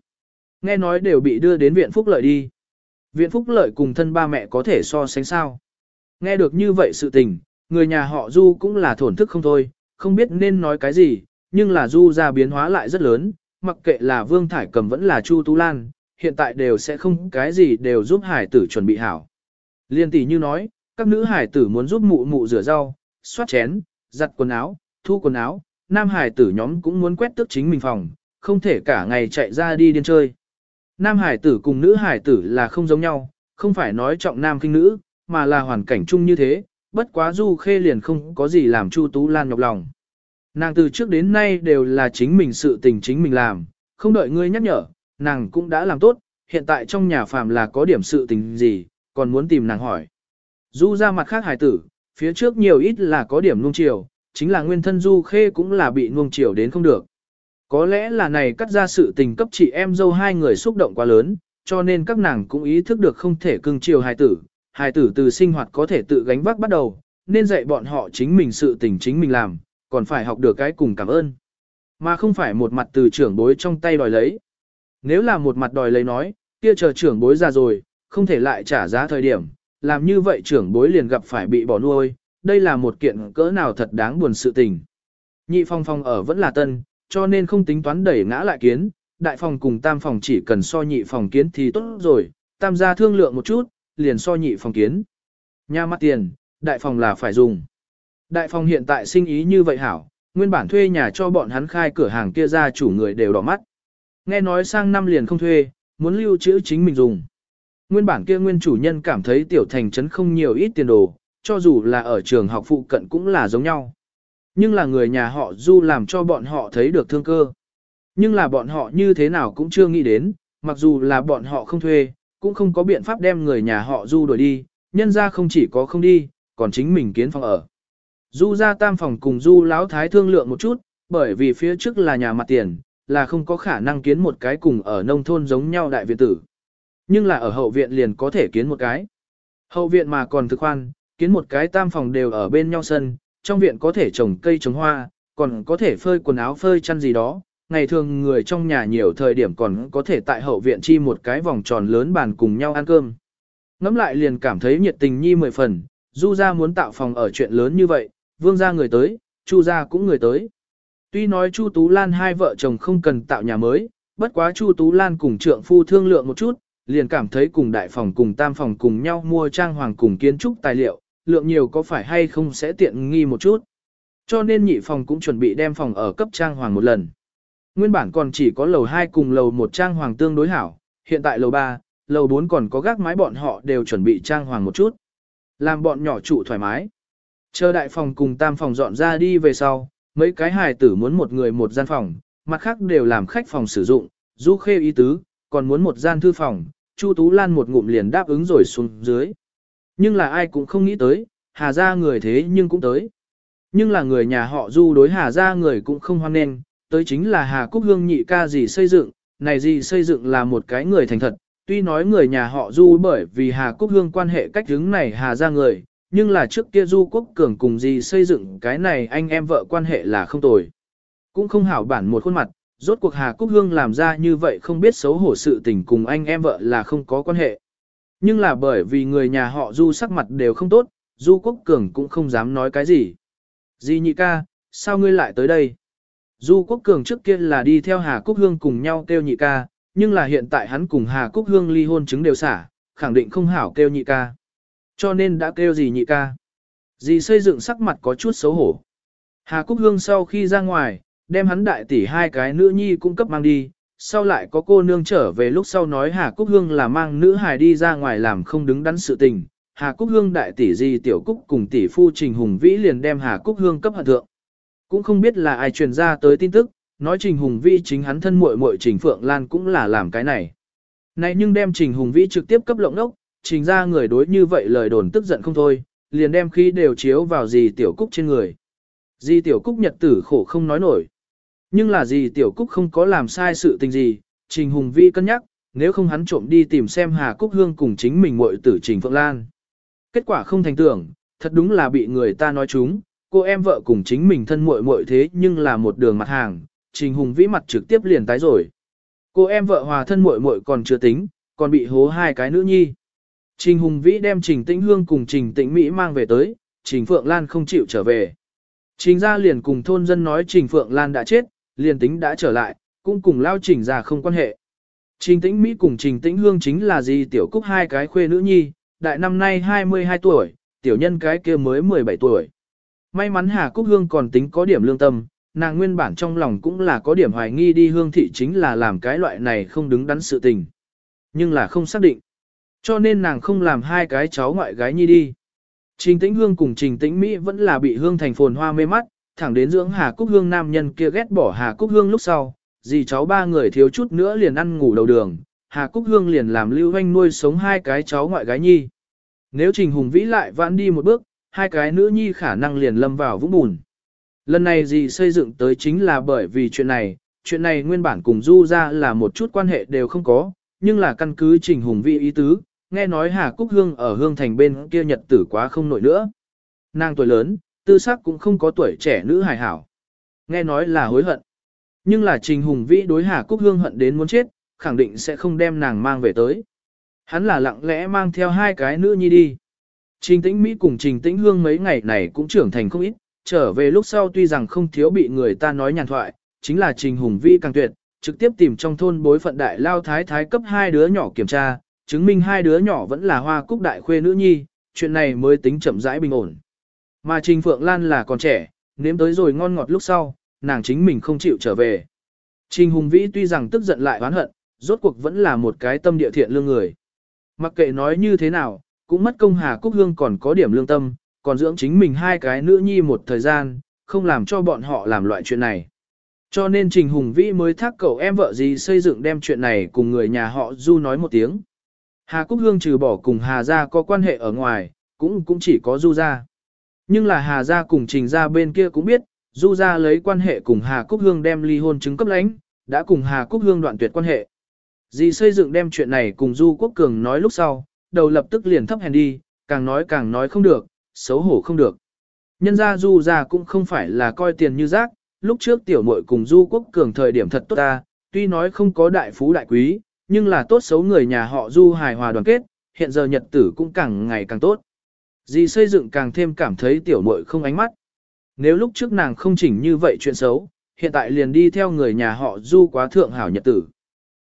Nghe nói đều bị đưa đến viện phúc lợi đi. Viện phúc lợi cùng thân ba mẹ có thể so sánh sao. Nghe được như vậy sự tình, người nhà họ Du cũng là thổn thức không thôi, không biết nên nói cái gì, nhưng là Du ra biến hóa lại rất lớn, mặc kệ là Vương Thải Cầm vẫn là Chu Tú Lan, hiện tại đều sẽ không cái gì đều giúp hải tử chuẩn bị hảo. Liên tỷ như nói, các nữ hải tử muốn giúp mụ mụ rửa rau, xoát chén, giặt quần áo, thu quần áo, nam hải tử nhóm cũng muốn quét tước chính mình phòng, không thể cả ngày chạy ra đi điên chơi. Nam hải tử cùng nữ hải tử là không giống nhau, không phải nói trọng nam kinh nữ, mà là hoàn cảnh chung như thế, bất quá du khê liền không có gì làm Chu Tú Lan nhọc lòng. Nàng từ trước đến nay đều là chính mình sự tình chính mình làm, không đợi ngươi nhắc nhở, nàng cũng đã làm tốt, hiện tại trong nhà phàm là có điểm sự tình gì, còn muốn tìm nàng hỏi. Du ra mặt khác hải tử, phía trước nhiều ít là có điểm nuông chiều, chính là nguyên thân Du Khê cũng là bị nuông chiều đến không được. Có lẽ là này cắt ra sự tình cấp chị em dâu hai người xúc động quá lớn, cho nên các nàng cũng ý thức được không thể cưng chiều hài tử, hài tử từ sinh hoạt có thể tự gánh vác bắt đầu, nên dạy bọn họ chính mình sự tình chính mình làm, còn phải học được cái cùng cảm ơn. Mà không phải một mặt từ trưởng bối trong tay đòi lấy. Nếu là một mặt đòi lấy nói, kia chờ trưởng bối ra rồi, không thể lại trả giá thời điểm, làm như vậy trưởng bối liền gặp phải bị bỏ nuôi, đây là một kiện cỡ nào thật đáng buồn sự tình. Nhị phong phong ở vẫn là tân, cho nên không tính toán đẩy ngã lại kiến, đại phòng cùng tam phòng chỉ cần so nhị phòng kiến thì tốt rồi, tam gia thương lượng một chút, liền so nhị phòng kiến. Nhà mắt tiền, đại phòng là phải dùng. Đại phòng hiện tại sinh ý như vậy hảo, nguyên bản thuê nhà cho bọn hắn khai cửa hàng kia ra chủ người đều đỏ mắt. Nghe nói sang năm liền không thuê, muốn lưu trữ chính mình dùng. Nguyên bản kia nguyên chủ nhân cảm thấy tiểu thành trấn không nhiều ít tiền đồ, cho dù là ở trường học phụ cận cũng là giống nhau. Nhưng là người nhà họ Du làm cho bọn họ thấy được thương cơ. Nhưng là bọn họ như thế nào cũng chưa nghĩ đến, mặc dù là bọn họ không thuê, cũng không có biện pháp đem người nhà họ Du đuổi đi, nhân ra không chỉ có không đi, còn chính mình kiến phòng ở. Du ra tam phòng cùng Du lão thái thương lượng một chút, bởi vì phía trước là nhà mặt tiền, là không có khả năng kiến một cái cùng ở nông thôn giống nhau đại viện tử. Nhưng là ở hậu viện liền có thể kiến một cái. Hậu viện mà còn thực khoan, kiến một cái tam phòng đều ở bên nhau sân, trong viện có thể trồng cây trồng hoa, còn có thể phơi quần áo phơi chăn gì đó, ngày thường người trong nhà nhiều thời điểm còn có thể tại hậu viện chi một cái vòng tròn lớn bàn cùng nhau ăn cơm. Ngắm lại liền cảm thấy nhiệt tình nhi mười phần, du ra muốn tạo phòng ở chuyện lớn như vậy, vương gia người tới, chu gia cũng người tới. Tuy nói chu Tú Lan hai vợ chồng không cần tạo nhà mới, bất quá chu Tú Lan cùng trượng phu thương lượng một chút, liền cảm thấy cùng đại phòng cùng tam phòng cùng nhau mua trang hoàng cùng kiến trúc tài liệu, lượng nhiều có phải hay không sẽ tiện nghi một chút. Cho nên nhị phòng cũng chuẩn bị đem phòng ở cấp trang hoàng một lần. Nguyên bản còn chỉ có lầu 2 cùng lầu 1 trang hoàng tương đối hảo, hiện tại lầu 3, lầu 4 còn có gác mái bọn họ đều chuẩn bị trang hoàng một chút. Làm bọn nhỏ trụ thoải mái. Chờ đại phòng cùng tam phòng dọn ra đi về sau, mấy cái hài tử muốn một người một gian phòng, mặt khác đều làm khách phòng sử dụng, du khê ý tứ, còn muốn một gian thư phòng, Chu Tú Lan một ngụm liền đáp ứng rồi xuống dưới. Nhưng là ai cũng không nghĩ tới, Hà gia người thế nhưng cũng tới. Nhưng là người nhà họ Du đối Hà gia người cũng không hoan nghênh, tới chính là Hà Cúc Hương nhị ca gì xây dựng, này gì xây dựng là một cái người thành thật. Tuy nói người nhà họ Du bởi vì Hà Cúc Hương quan hệ cách hướng này Hà ra người, nhưng là trước kia Du Quốc Cường cùng gì xây dựng cái này anh em vợ quan hệ là không tồi. Cũng không hảo bản một khuôn mặt, rốt cuộc Hà Cúc Hương làm ra như vậy không biết xấu hổ sự tình cùng anh em vợ là không có quan hệ. Nhưng là bởi vì người nhà họ Du sắc mặt đều không tốt, Du Quốc Cường cũng không dám nói cái gì. Di nhị ca, sao ngươi lại tới đây? Du Quốc Cường trước kia là đi theo Hà Cúc Hương cùng nhau kêu nhị ca, nhưng là hiện tại hắn cùng Hà Cúc Hương ly hôn chứng đều xả, khẳng định không hảo kêu nhị ca. Cho nên đã kêu gì nhị ca. Dì xây dựng sắc mặt có chút xấu hổ. Hà Cúc Hương sau khi ra ngoài, đem hắn đại tỷ hai cái nữ nhi cung cấp mang đi, sau lại có cô nương trở về lúc sau nói Hà Cúc Hương là mang nữ hài đi ra ngoài làm không đứng đắn sự tình. Hà Cúc Hương đại tỷ di tiểu Cúc cùng tỷ phu Trình Hùng Vĩ liền đem Hà Cúc Hương cấp hạ thượng. Cũng không biết là ai truyền ra tới tin tức, nói Trình Hùng Vĩ chính hắn thân muội muội Trình Phượng Lan cũng là làm cái này. Này nhưng đem Trình Hùng Vĩ trực tiếp cấp lộng đốc, trình ra người đối như vậy lời đồn tức giận không thôi, liền đem khí đều chiếu vào gì tiểu Cúc trên người. Di tiểu Cúc nhật tử khổ không nói nổi. Nhưng là gì tiểu Cúc không có làm sai sự tình gì, Trình Hùng Vĩ cân nhắc, nếu không hắn trộm đi tìm xem Hà Cúc Hương cùng chính mình muội tử Trình Phượng Lan. Kết quả không thành tưởng, thật đúng là bị người ta nói chúng, cô em vợ cùng chính mình thân muội muội thế nhưng là một đường mặt hàng, Trình Hùng Vĩ mặt trực tiếp liền tái rồi. Cô em vợ hòa thân muội muội còn chưa tính, còn bị hố hai cái nữ nhi. Trình Hùng Vĩ đem Trình Tĩnh Hương cùng Trình Tĩnh Mỹ mang về tới, Trình Phượng Lan không chịu trở về. Trình gia liền cùng thôn dân nói Trình Phượng Lan đã chết, liền tính đã trở lại, cũng cùng lao Trình gia không quan hệ. Trình Tĩnh Mỹ cùng Trình Tĩnh Hương chính là gì tiểu cúc hai cái khuê nữ nhi, đại năm nay 22 tuổi, tiểu nhân cái kia mới 17 tuổi. May mắn Hà Cúc Hương còn tính có điểm lương tâm, nàng nguyên bản trong lòng cũng là có điểm hoài nghi đi hương thị chính là làm cái loại này không đứng đắn sự tình. Nhưng là không xác định. Cho nên nàng không làm hai cái cháu ngoại gái nhi đi. Trình Tĩnh Hương cùng Trình Tĩnh Mỹ vẫn là bị hương thành phồn hoa mê mắt, thẳng đến dưỡng Hà Cúc Hương nam nhân kia ghét bỏ Hà Cúc Hương lúc sau, dì cháu ba người thiếu chút nữa liền ăn ngủ đầu đường, Hà Cúc Hương liền làm lưu hoanh nuôi sống hai cái cháu ngoại gái nhi. Nếu Trình Hùng Vĩ lại vãn đi một bước, hai cái nữ nhi khả năng liền lâm vào vũng bùn. Lần này gì xây dựng tới chính là bởi vì chuyện này, chuyện này nguyên bản cùng Du ra là một chút quan hệ đều không có, nhưng là căn cứ Trình Hùng vị ý tứ, nghe nói Hà Cúc Hương ở Hương Thành bên kia nhật tử quá không nổi nữa. Nàng tuổi lớn, tư sắc cũng không có tuổi trẻ nữ hài hảo. Nghe nói là hối hận. Nhưng là Trình Hùng Vĩ đối Hà Cúc Hương hận đến muốn chết, khẳng định sẽ không đem nàng mang về tới. Hắn là lặng lẽ mang theo hai cái nữ nhi đi. Trình Tĩnh Mỹ cùng Trình Tĩnh Hương mấy ngày này cũng trưởng thành không ít, trở về lúc sau tuy rằng không thiếu bị người ta nói nhàn thoại, chính là Trình Hùng Vi càng tuyệt, trực tiếp tìm trong thôn bối phận đại lao thái thái cấp hai đứa nhỏ kiểm tra, chứng minh hai đứa nhỏ vẫn là hoa cúc đại khuê nữ nhi, chuyện này mới tính chậm rãi bình ổn. Mà Trình Phượng Lan là còn trẻ, nếm tới rồi ngon ngọt lúc sau, nàng chính mình không chịu trở về. Trình Hùng Vĩ tuy rằng tức giận lại oán hận, rốt cuộc vẫn là một cái tâm địa thiện lương người. Mặc kệ nói như thế nào, cũng mất công Hà Cúc Hương còn có điểm lương tâm, còn dưỡng chính mình hai cái nữ nhi một thời gian, không làm cho bọn họ làm loại chuyện này. Cho nên Trình Hùng Vĩ mới thác cậu em vợ gì xây dựng đem chuyện này cùng người nhà họ Du nói một tiếng. Hà Cúc Hương trừ bỏ cùng Hà Gia có quan hệ ở ngoài, cũng cũng chỉ có Du Gia. Nhưng là Hà Gia cùng Trình Gia bên kia cũng biết, Du Gia lấy quan hệ cùng Hà Cúc Hương đem ly hôn chứng cấp lãnh, đã cùng Hà Cúc Hương đoạn tuyệt quan hệ. Dì xây dựng đem chuyện này cùng Du Quốc Cường nói lúc sau, đầu lập tức liền thấp hèn đi, càng nói càng nói không được, xấu hổ không được. Nhân gia Du Gia cũng không phải là coi tiền như rác, lúc trước tiểu muội cùng Du Quốc Cường thời điểm thật tốt ta, tuy nói không có đại phú đại quý, nhưng là tốt xấu người nhà họ Du hài hòa đoàn kết, hiện giờ nhật tử cũng càng ngày càng tốt. Dì xây dựng càng thêm cảm thấy tiểu muội không ánh mắt. Nếu lúc trước nàng không chỉnh như vậy chuyện xấu, hiện tại liền đi theo người nhà họ Du quá thượng hảo nhật tử.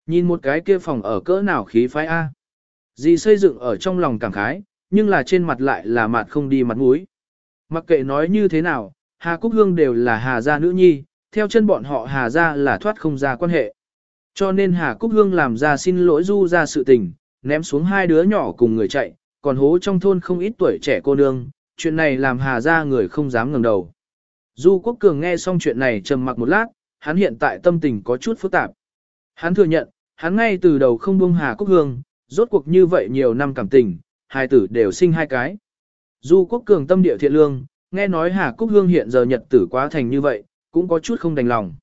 Nhìn một cái kia phòng ở cỡ nào khí phái A. Dì xây dựng ở trong lòng cảm khái, nhưng là trên mặt lại là mặt không đi mặt mũi. Mặc kệ nói như thế nào, Hà Cúc Hương đều là Hà gia nữ nhi, theo chân bọn họ Hà gia là thoát không ra quan hệ. Cho nên Hà Cúc Hương làm ra xin lỗi Du ra sự tình, ném xuống hai đứa nhỏ cùng người chạy, còn hố trong thôn không ít tuổi trẻ cô nương, chuyện này làm Hà gia người không dám ngẩng đầu. Du Quốc Cường nghe xong chuyện này trầm mặc một lát, hắn hiện tại tâm tình có chút phức tạp. Hắn thừa nhận, hắn ngay từ đầu không buông Hà Cúc Hương, rốt cuộc như vậy nhiều năm cảm tình, hai tử đều sinh hai cái. Du Quốc Cường tâm địa thiện lương, nghe nói Hà Cúc Hương hiện giờ nhật tử quá thành như vậy, cũng có chút không đành lòng.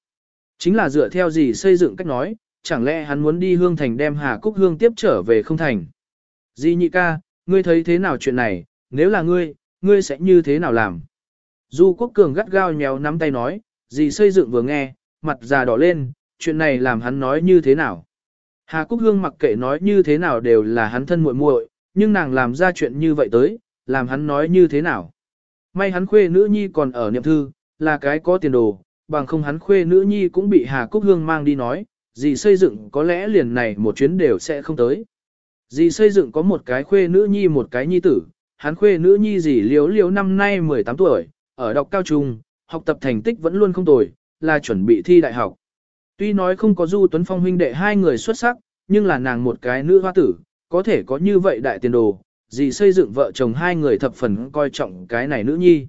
Chính là dựa theo gì xây dựng cách nói, chẳng lẽ hắn muốn đi hương thành đem Hà Cúc Hương tiếp trở về không thành. Di nhị ca, ngươi thấy thế nào chuyện này, nếu là ngươi, ngươi sẽ như thế nào làm? Du Quốc Cường gắt gao nhéo nắm tay nói, gì xây dựng vừa nghe, mặt già đỏ lên, chuyện này làm hắn nói như thế nào? Hà Cúc Hương mặc kệ nói như thế nào đều là hắn thân muội muội, nhưng nàng làm ra chuyện như vậy tới, làm hắn nói như thế nào? May hắn khuê nữ nhi còn ở niệm thư, là cái có tiền đồ, bằng không hắn khuê nữ nhi cũng bị Hà Cúc Hương mang đi nói, gì xây dựng có lẽ liền này một chuyến đều sẽ không tới. Dì xây dựng có một cái khuê nữ nhi một cái nhi tử, hắn khuê nữ nhi dì liếu liếu năm nay 18 tuổi, ở đọc cao trung, học tập thành tích vẫn luôn không tồi, là chuẩn bị thi đại học. Tuy nói không có Du Tuấn Phong huynh đệ hai người xuất sắc, nhưng là nàng một cái nữ hoa tử, có thể có như vậy đại tiền đồ, dì xây dựng vợ chồng hai người thập phần coi trọng cái này nữ nhi.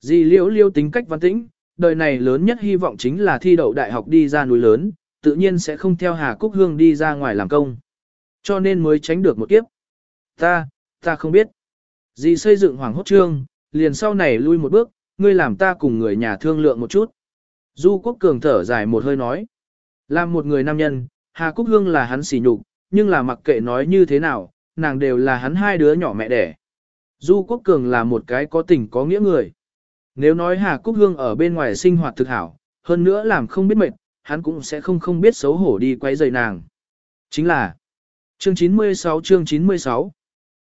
Dì liễu liêu tính cách văn tĩnh, đời này lớn nhất hy vọng chính là thi đậu đại học đi ra núi lớn, tự nhiên sẽ không theo Hà Cúc Hương đi ra ngoài làm công. Cho nên mới tránh được một kiếp. Ta, ta không biết. Dì xây dựng hoàng hốt trương, liền sau này lui một bước, ngươi làm ta cùng người nhà thương lượng một chút. Du Quốc Cường thở dài một hơi nói. Làm một người nam nhân, Hà Cúc Hương là hắn xỉ nhục, nhưng là mặc kệ nói như thế nào, nàng đều là hắn hai đứa nhỏ mẹ đẻ. Du Quốc Cường là một cái có tình có nghĩa người. Nếu nói Hà Cúc Hương ở bên ngoài sinh hoạt thực hảo, hơn nữa làm không biết mệt, hắn cũng sẽ không không biết xấu hổ đi quay rời nàng. Chính là chương 96 chương 96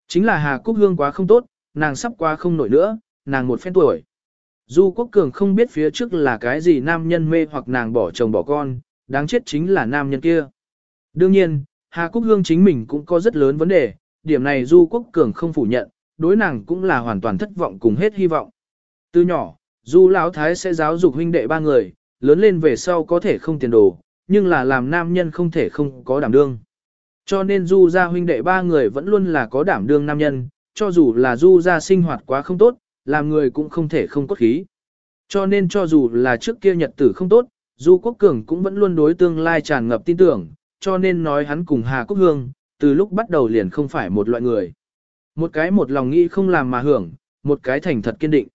Chính là Hà Cúc Hương quá không tốt, nàng sắp qua không nổi nữa, nàng một phen tuổi. Du Quốc Cường không biết phía trước là cái gì nam nhân mê hoặc nàng bỏ chồng bỏ con, đáng chết chính là nam nhân kia. Đương nhiên, Hà Cúc Hương chính mình cũng có rất lớn vấn đề, điểm này Du Quốc Cường không phủ nhận, đối nàng cũng là hoàn toàn thất vọng cùng hết hy vọng. Từ nhỏ, Du Lão Thái sẽ giáo dục huynh đệ ba người, lớn lên về sau có thể không tiền đồ, nhưng là làm nam nhân không thể không có đảm đương. Cho nên Du gia huynh đệ ba người vẫn luôn là có đảm đương nam nhân, cho dù là Du gia sinh hoạt quá không tốt, làm người cũng không thể không cốt khí. Cho nên cho dù là trước kia nhật tử không tốt, Du Quốc Cường cũng vẫn luôn đối tương lai tràn ngập tin tưởng, cho nên nói hắn cùng Hà Quốc Hương, từ lúc bắt đầu liền không phải một loại người. Một cái một lòng nghĩ không làm mà hưởng, một cái thành thật kiên định.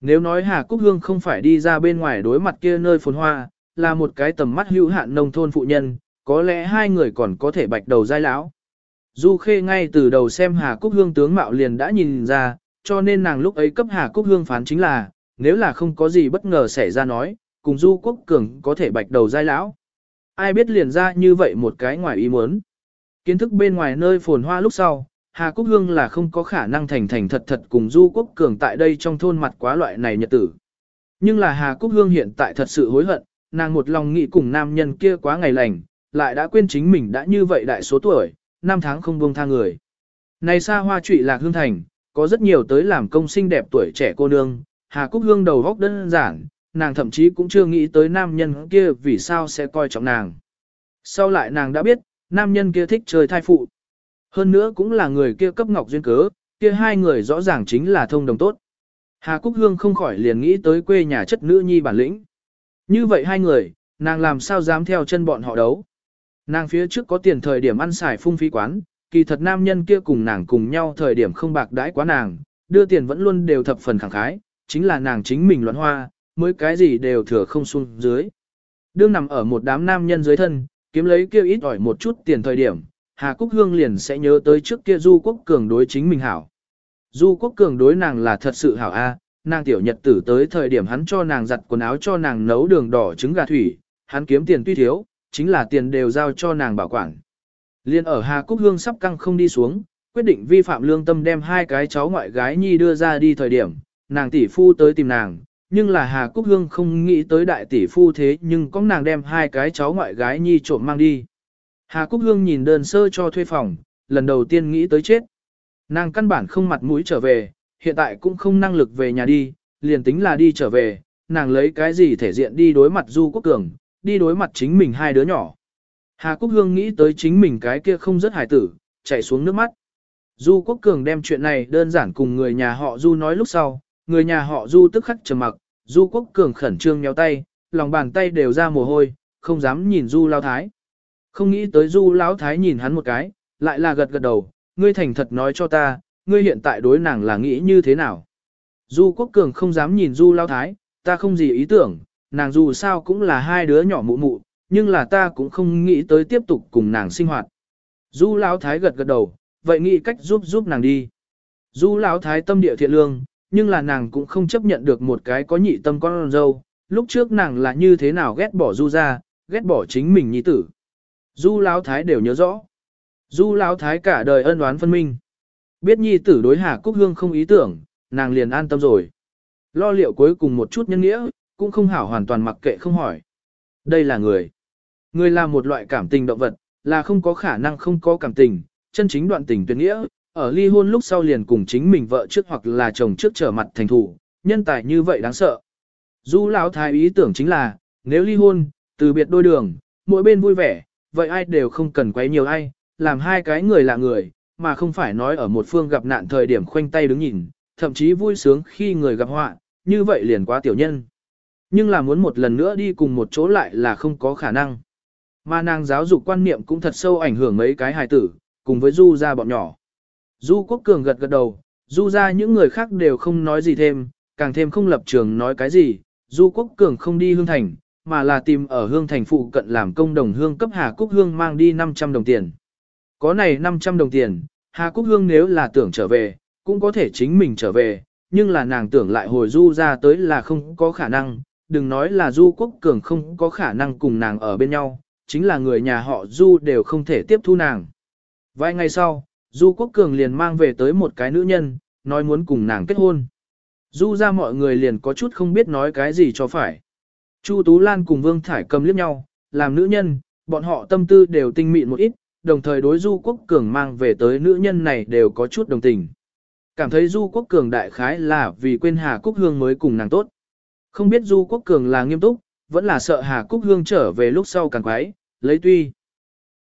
Nếu nói Hà quốc Hương không phải đi ra bên ngoài đối mặt kia nơi phồn hoa, là một cái tầm mắt hữu hạn nông thôn phụ nhân, có lẽ hai người còn có thể bạch đầu dai lão. Du Khê ngay từ đầu xem Hà quốc Hương tướng mạo liền đã nhìn ra, cho nên nàng lúc ấy cấp Hà quốc Hương phán chính là, nếu là không có gì bất ngờ xảy ra nói, cùng Du Quốc Cường có thể bạch đầu giai lão. Ai biết liền ra như vậy một cái ngoài ý muốn. Kiến thức bên ngoài nơi phồn hoa lúc sau, Hà quốc Hương là không có khả năng thành thành thật thật cùng Du Quốc Cường tại đây trong thôn mặt quá loại này nhật tử. Nhưng là Hà quốc Hương hiện tại thật sự hối hận, nàng một lòng nghĩ cùng nam nhân kia quá ngày lành, lại đã quên chính mình đã như vậy đại số tuổi, năm tháng không buông tha người. Này xa hoa trụy lạc hương thành, có rất nhiều tới làm công sinh đẹp tuổi trẻ cô nương, Hà Cúc Hương đầu góc đơn giản, nàng thậm chí cũng chưa nghĩ tới nam nhân kia vì sao sẽ coi trọng nàng. Sau lại nàng đã biết, nam nhân kia thích chơi thai phụ. Hơn nữa cũng là người kia cấp ngọc duyên cớ, kia hai người rõ ràng chính là thông đồng tốt. Hà Cúc Hương không khỏi liền nghĩ tới quê nhà chất nữ nhi bản lĩnh. Như vậy hai người, nàng làm sao dám theo chân bọn họ đấu. Nàng phía trước có tiền thời điểm ăn xài phung phí quán, kỳ thật nam nhân kia cùng nàng cùng nhau thời điểm không bạc đãi quá nàng, đưa tiền vẫn luôn đều thập phần khẳng khái, chính là nàng chính mình loạn hoa, mới cái gì đều thừa không xuống dưới. Đương nằm ở một đám nam nhân dưới thân, kiếm lấy kia ít ỏi một chút tiền thời điểm, Hà Cúc Hương liền sẽ nhớ tới trước kia Du Quốc Cường đối chính mình hảo. Du Quốc Cường đối nàng là thật sự hảo a, à, nàng tiểu nhật tử tới thời điểm hắn cho nàng giặt quần áo cho nàng nấu đường đỏ trứng gà thủy, hắn kiếm tiền tuy thiếu, chính là tiền đều giao cho nàng bảo quản. Liên ở Hà Cúc Hương sắp căng không đi xuống, quyết định vi phạm lương tâm đem hai cái cháu ngoại gái nhi đưa ra đi thời điểm, nàng tỷ phu tới tìm nàng, nhưng là Hà Cúc Hương không nghĩ tới đại tỷ phu thế nhưng có nàng đem hai cái cháu ngoại gái nhi trộm mang đi. Hà Cúc Hương nhìn đơn sơ cho thuê phòng, lần đầu tiên nghĩ tới chết. Nàng căn bản không mặt mũi trở về, hiện tại cũng không năng lực về nhà đi, liền tính là đi trở về, nàng lấy cái gì thể diện đi đối mặt Du Quốc Cường, đi đối mặt chính mình hai đứa nhỏ. Hà Cúc Hương nghĩ tới chính mình cái kia không rất hài tử, chạy xuống nước mắt. Du Quốc Cường đem chuyện này đơn giản cùng người nhà họ Du nói lúc sau, người nhà họ Du tức khắc trầm mặc, Du Quốc Cường khẩn trương nhéo tay, lòng bàn tay đều ra mồ hôi, không dám nhìn Du Lao Thái. Không nghĩ tới Du Lão Thái nhìn hắn một cái, lại là gật gật đầu, ngươi thành thật nói cho ta, ngươi hiện tại đối nàng là nghĩ như thế nào. Du Quốc Cường không dám nhìn Du Lao Thái, ta không gì ý tưởng, nàng dù sao cũng là hai đứa nhỏ mụ mụ, nhưng là ta cũng không nghĩ tới tiếp tục cùng nàng sinh hoạt. Du Lão Thái gật gật đầu, vậy nghĩ cách giúp giúp nàng đi. Du Lão Thái tâm địa thiện lương, nhưng là nàng cũng không chấp nhận được một cái có nhị tâm con dâu, lúc trước nàng là như thế nào ghét bỏ Du ra, ghét bỏ chính mình nhi tử. Du Lão Thái đều nhớ rõ. Du Lão Thái cả đời ân oán phân minh. Biết nhi tử đối Hà Cúc Hương không ý tưởng, nàng liền an tâm rồi. Lo liệu cuối cùng một chút nhân nghĩa, cũng không hảo hoàn toàn mặc kệ không hỏi. Đây là người. Người là một loại cảm tình động vật, là không có khả năng không có cảm tình, chân chính đoạn tình tuyệt nghĩa, ở ly hôn lúc sau liền cùng chính mình vợ trước hoặc là chồng trước trở mặt thành thủ, nhân tài như vậy đáng sợ. Du lão thái ý tưởng chính là, nếu ly hôn, từ biệt đôi đường, mỗi bên vui vẻ, vậy ai đều không cần quấy nhiều ai, làm hai cái người là người, mà không phải nói ở một phương gặp nạn thời điểm khoanh tay đứng nhìn, thậm chí vui sướng khi người gặp họa, như vậy liền quá tiểu nhân. Nhưng là muốn một lần nữa đi cùng một chỗ lại là không có khả năng. Mà nàng giáo dục quan niệm cũng thật sâu ảnh hưởng mấy cái hài tử, cùng với Du ra bọn nhỏ. Du Quốc Cường gật gật đầu, Du ra những người khác đều không nói gì thêm, càng thêm không lập trường nói cái gì, Du Quốc Cường không đi Hương Thành, mà là tìm ở Hương Thành phụ cận làm công đồng hương cấp Hà Cúc Hương mang đi 500 đồng tiền. Có này 500 đồng tiền, Hà Cúc Hương nếu là tưởng trở về, cũng có thể chính mình trở về, nhưng là nàng tưởng lại hồi Du ra tới là không có khả năng, đừng nói là Du Quốc Cường không có khả năng cùng nàng ở bên nhau, chính là người nhà họ Du đều không thể tiếp thu nàng. Vài ngày sau, Du Quốc Cường liền mang về tới một cái nữ nhân, nói muốn cùng nàng kết hôn. Du ra mọi người liền có chút không biết nói cái gì cho phải. Chu Tú Lan cùng Vương Thải cầm liếc nhau, làm nữ nhân, bọn họ tâm tư đều tinh mịn một ít, đồng thời đối Du Quốc Cường mang về tới nữ nhân này đều có chút đồng tình. Cảm thấy Du Quốc Cường đại khái là vì quên Hà Cúc Hương mới cùng nàng tốt. Không biết Du Quốc Cường là nghiêm túc, vẫn là sợ Hà Cúc Hương trở về lúc sau càng quái, lấy tuy.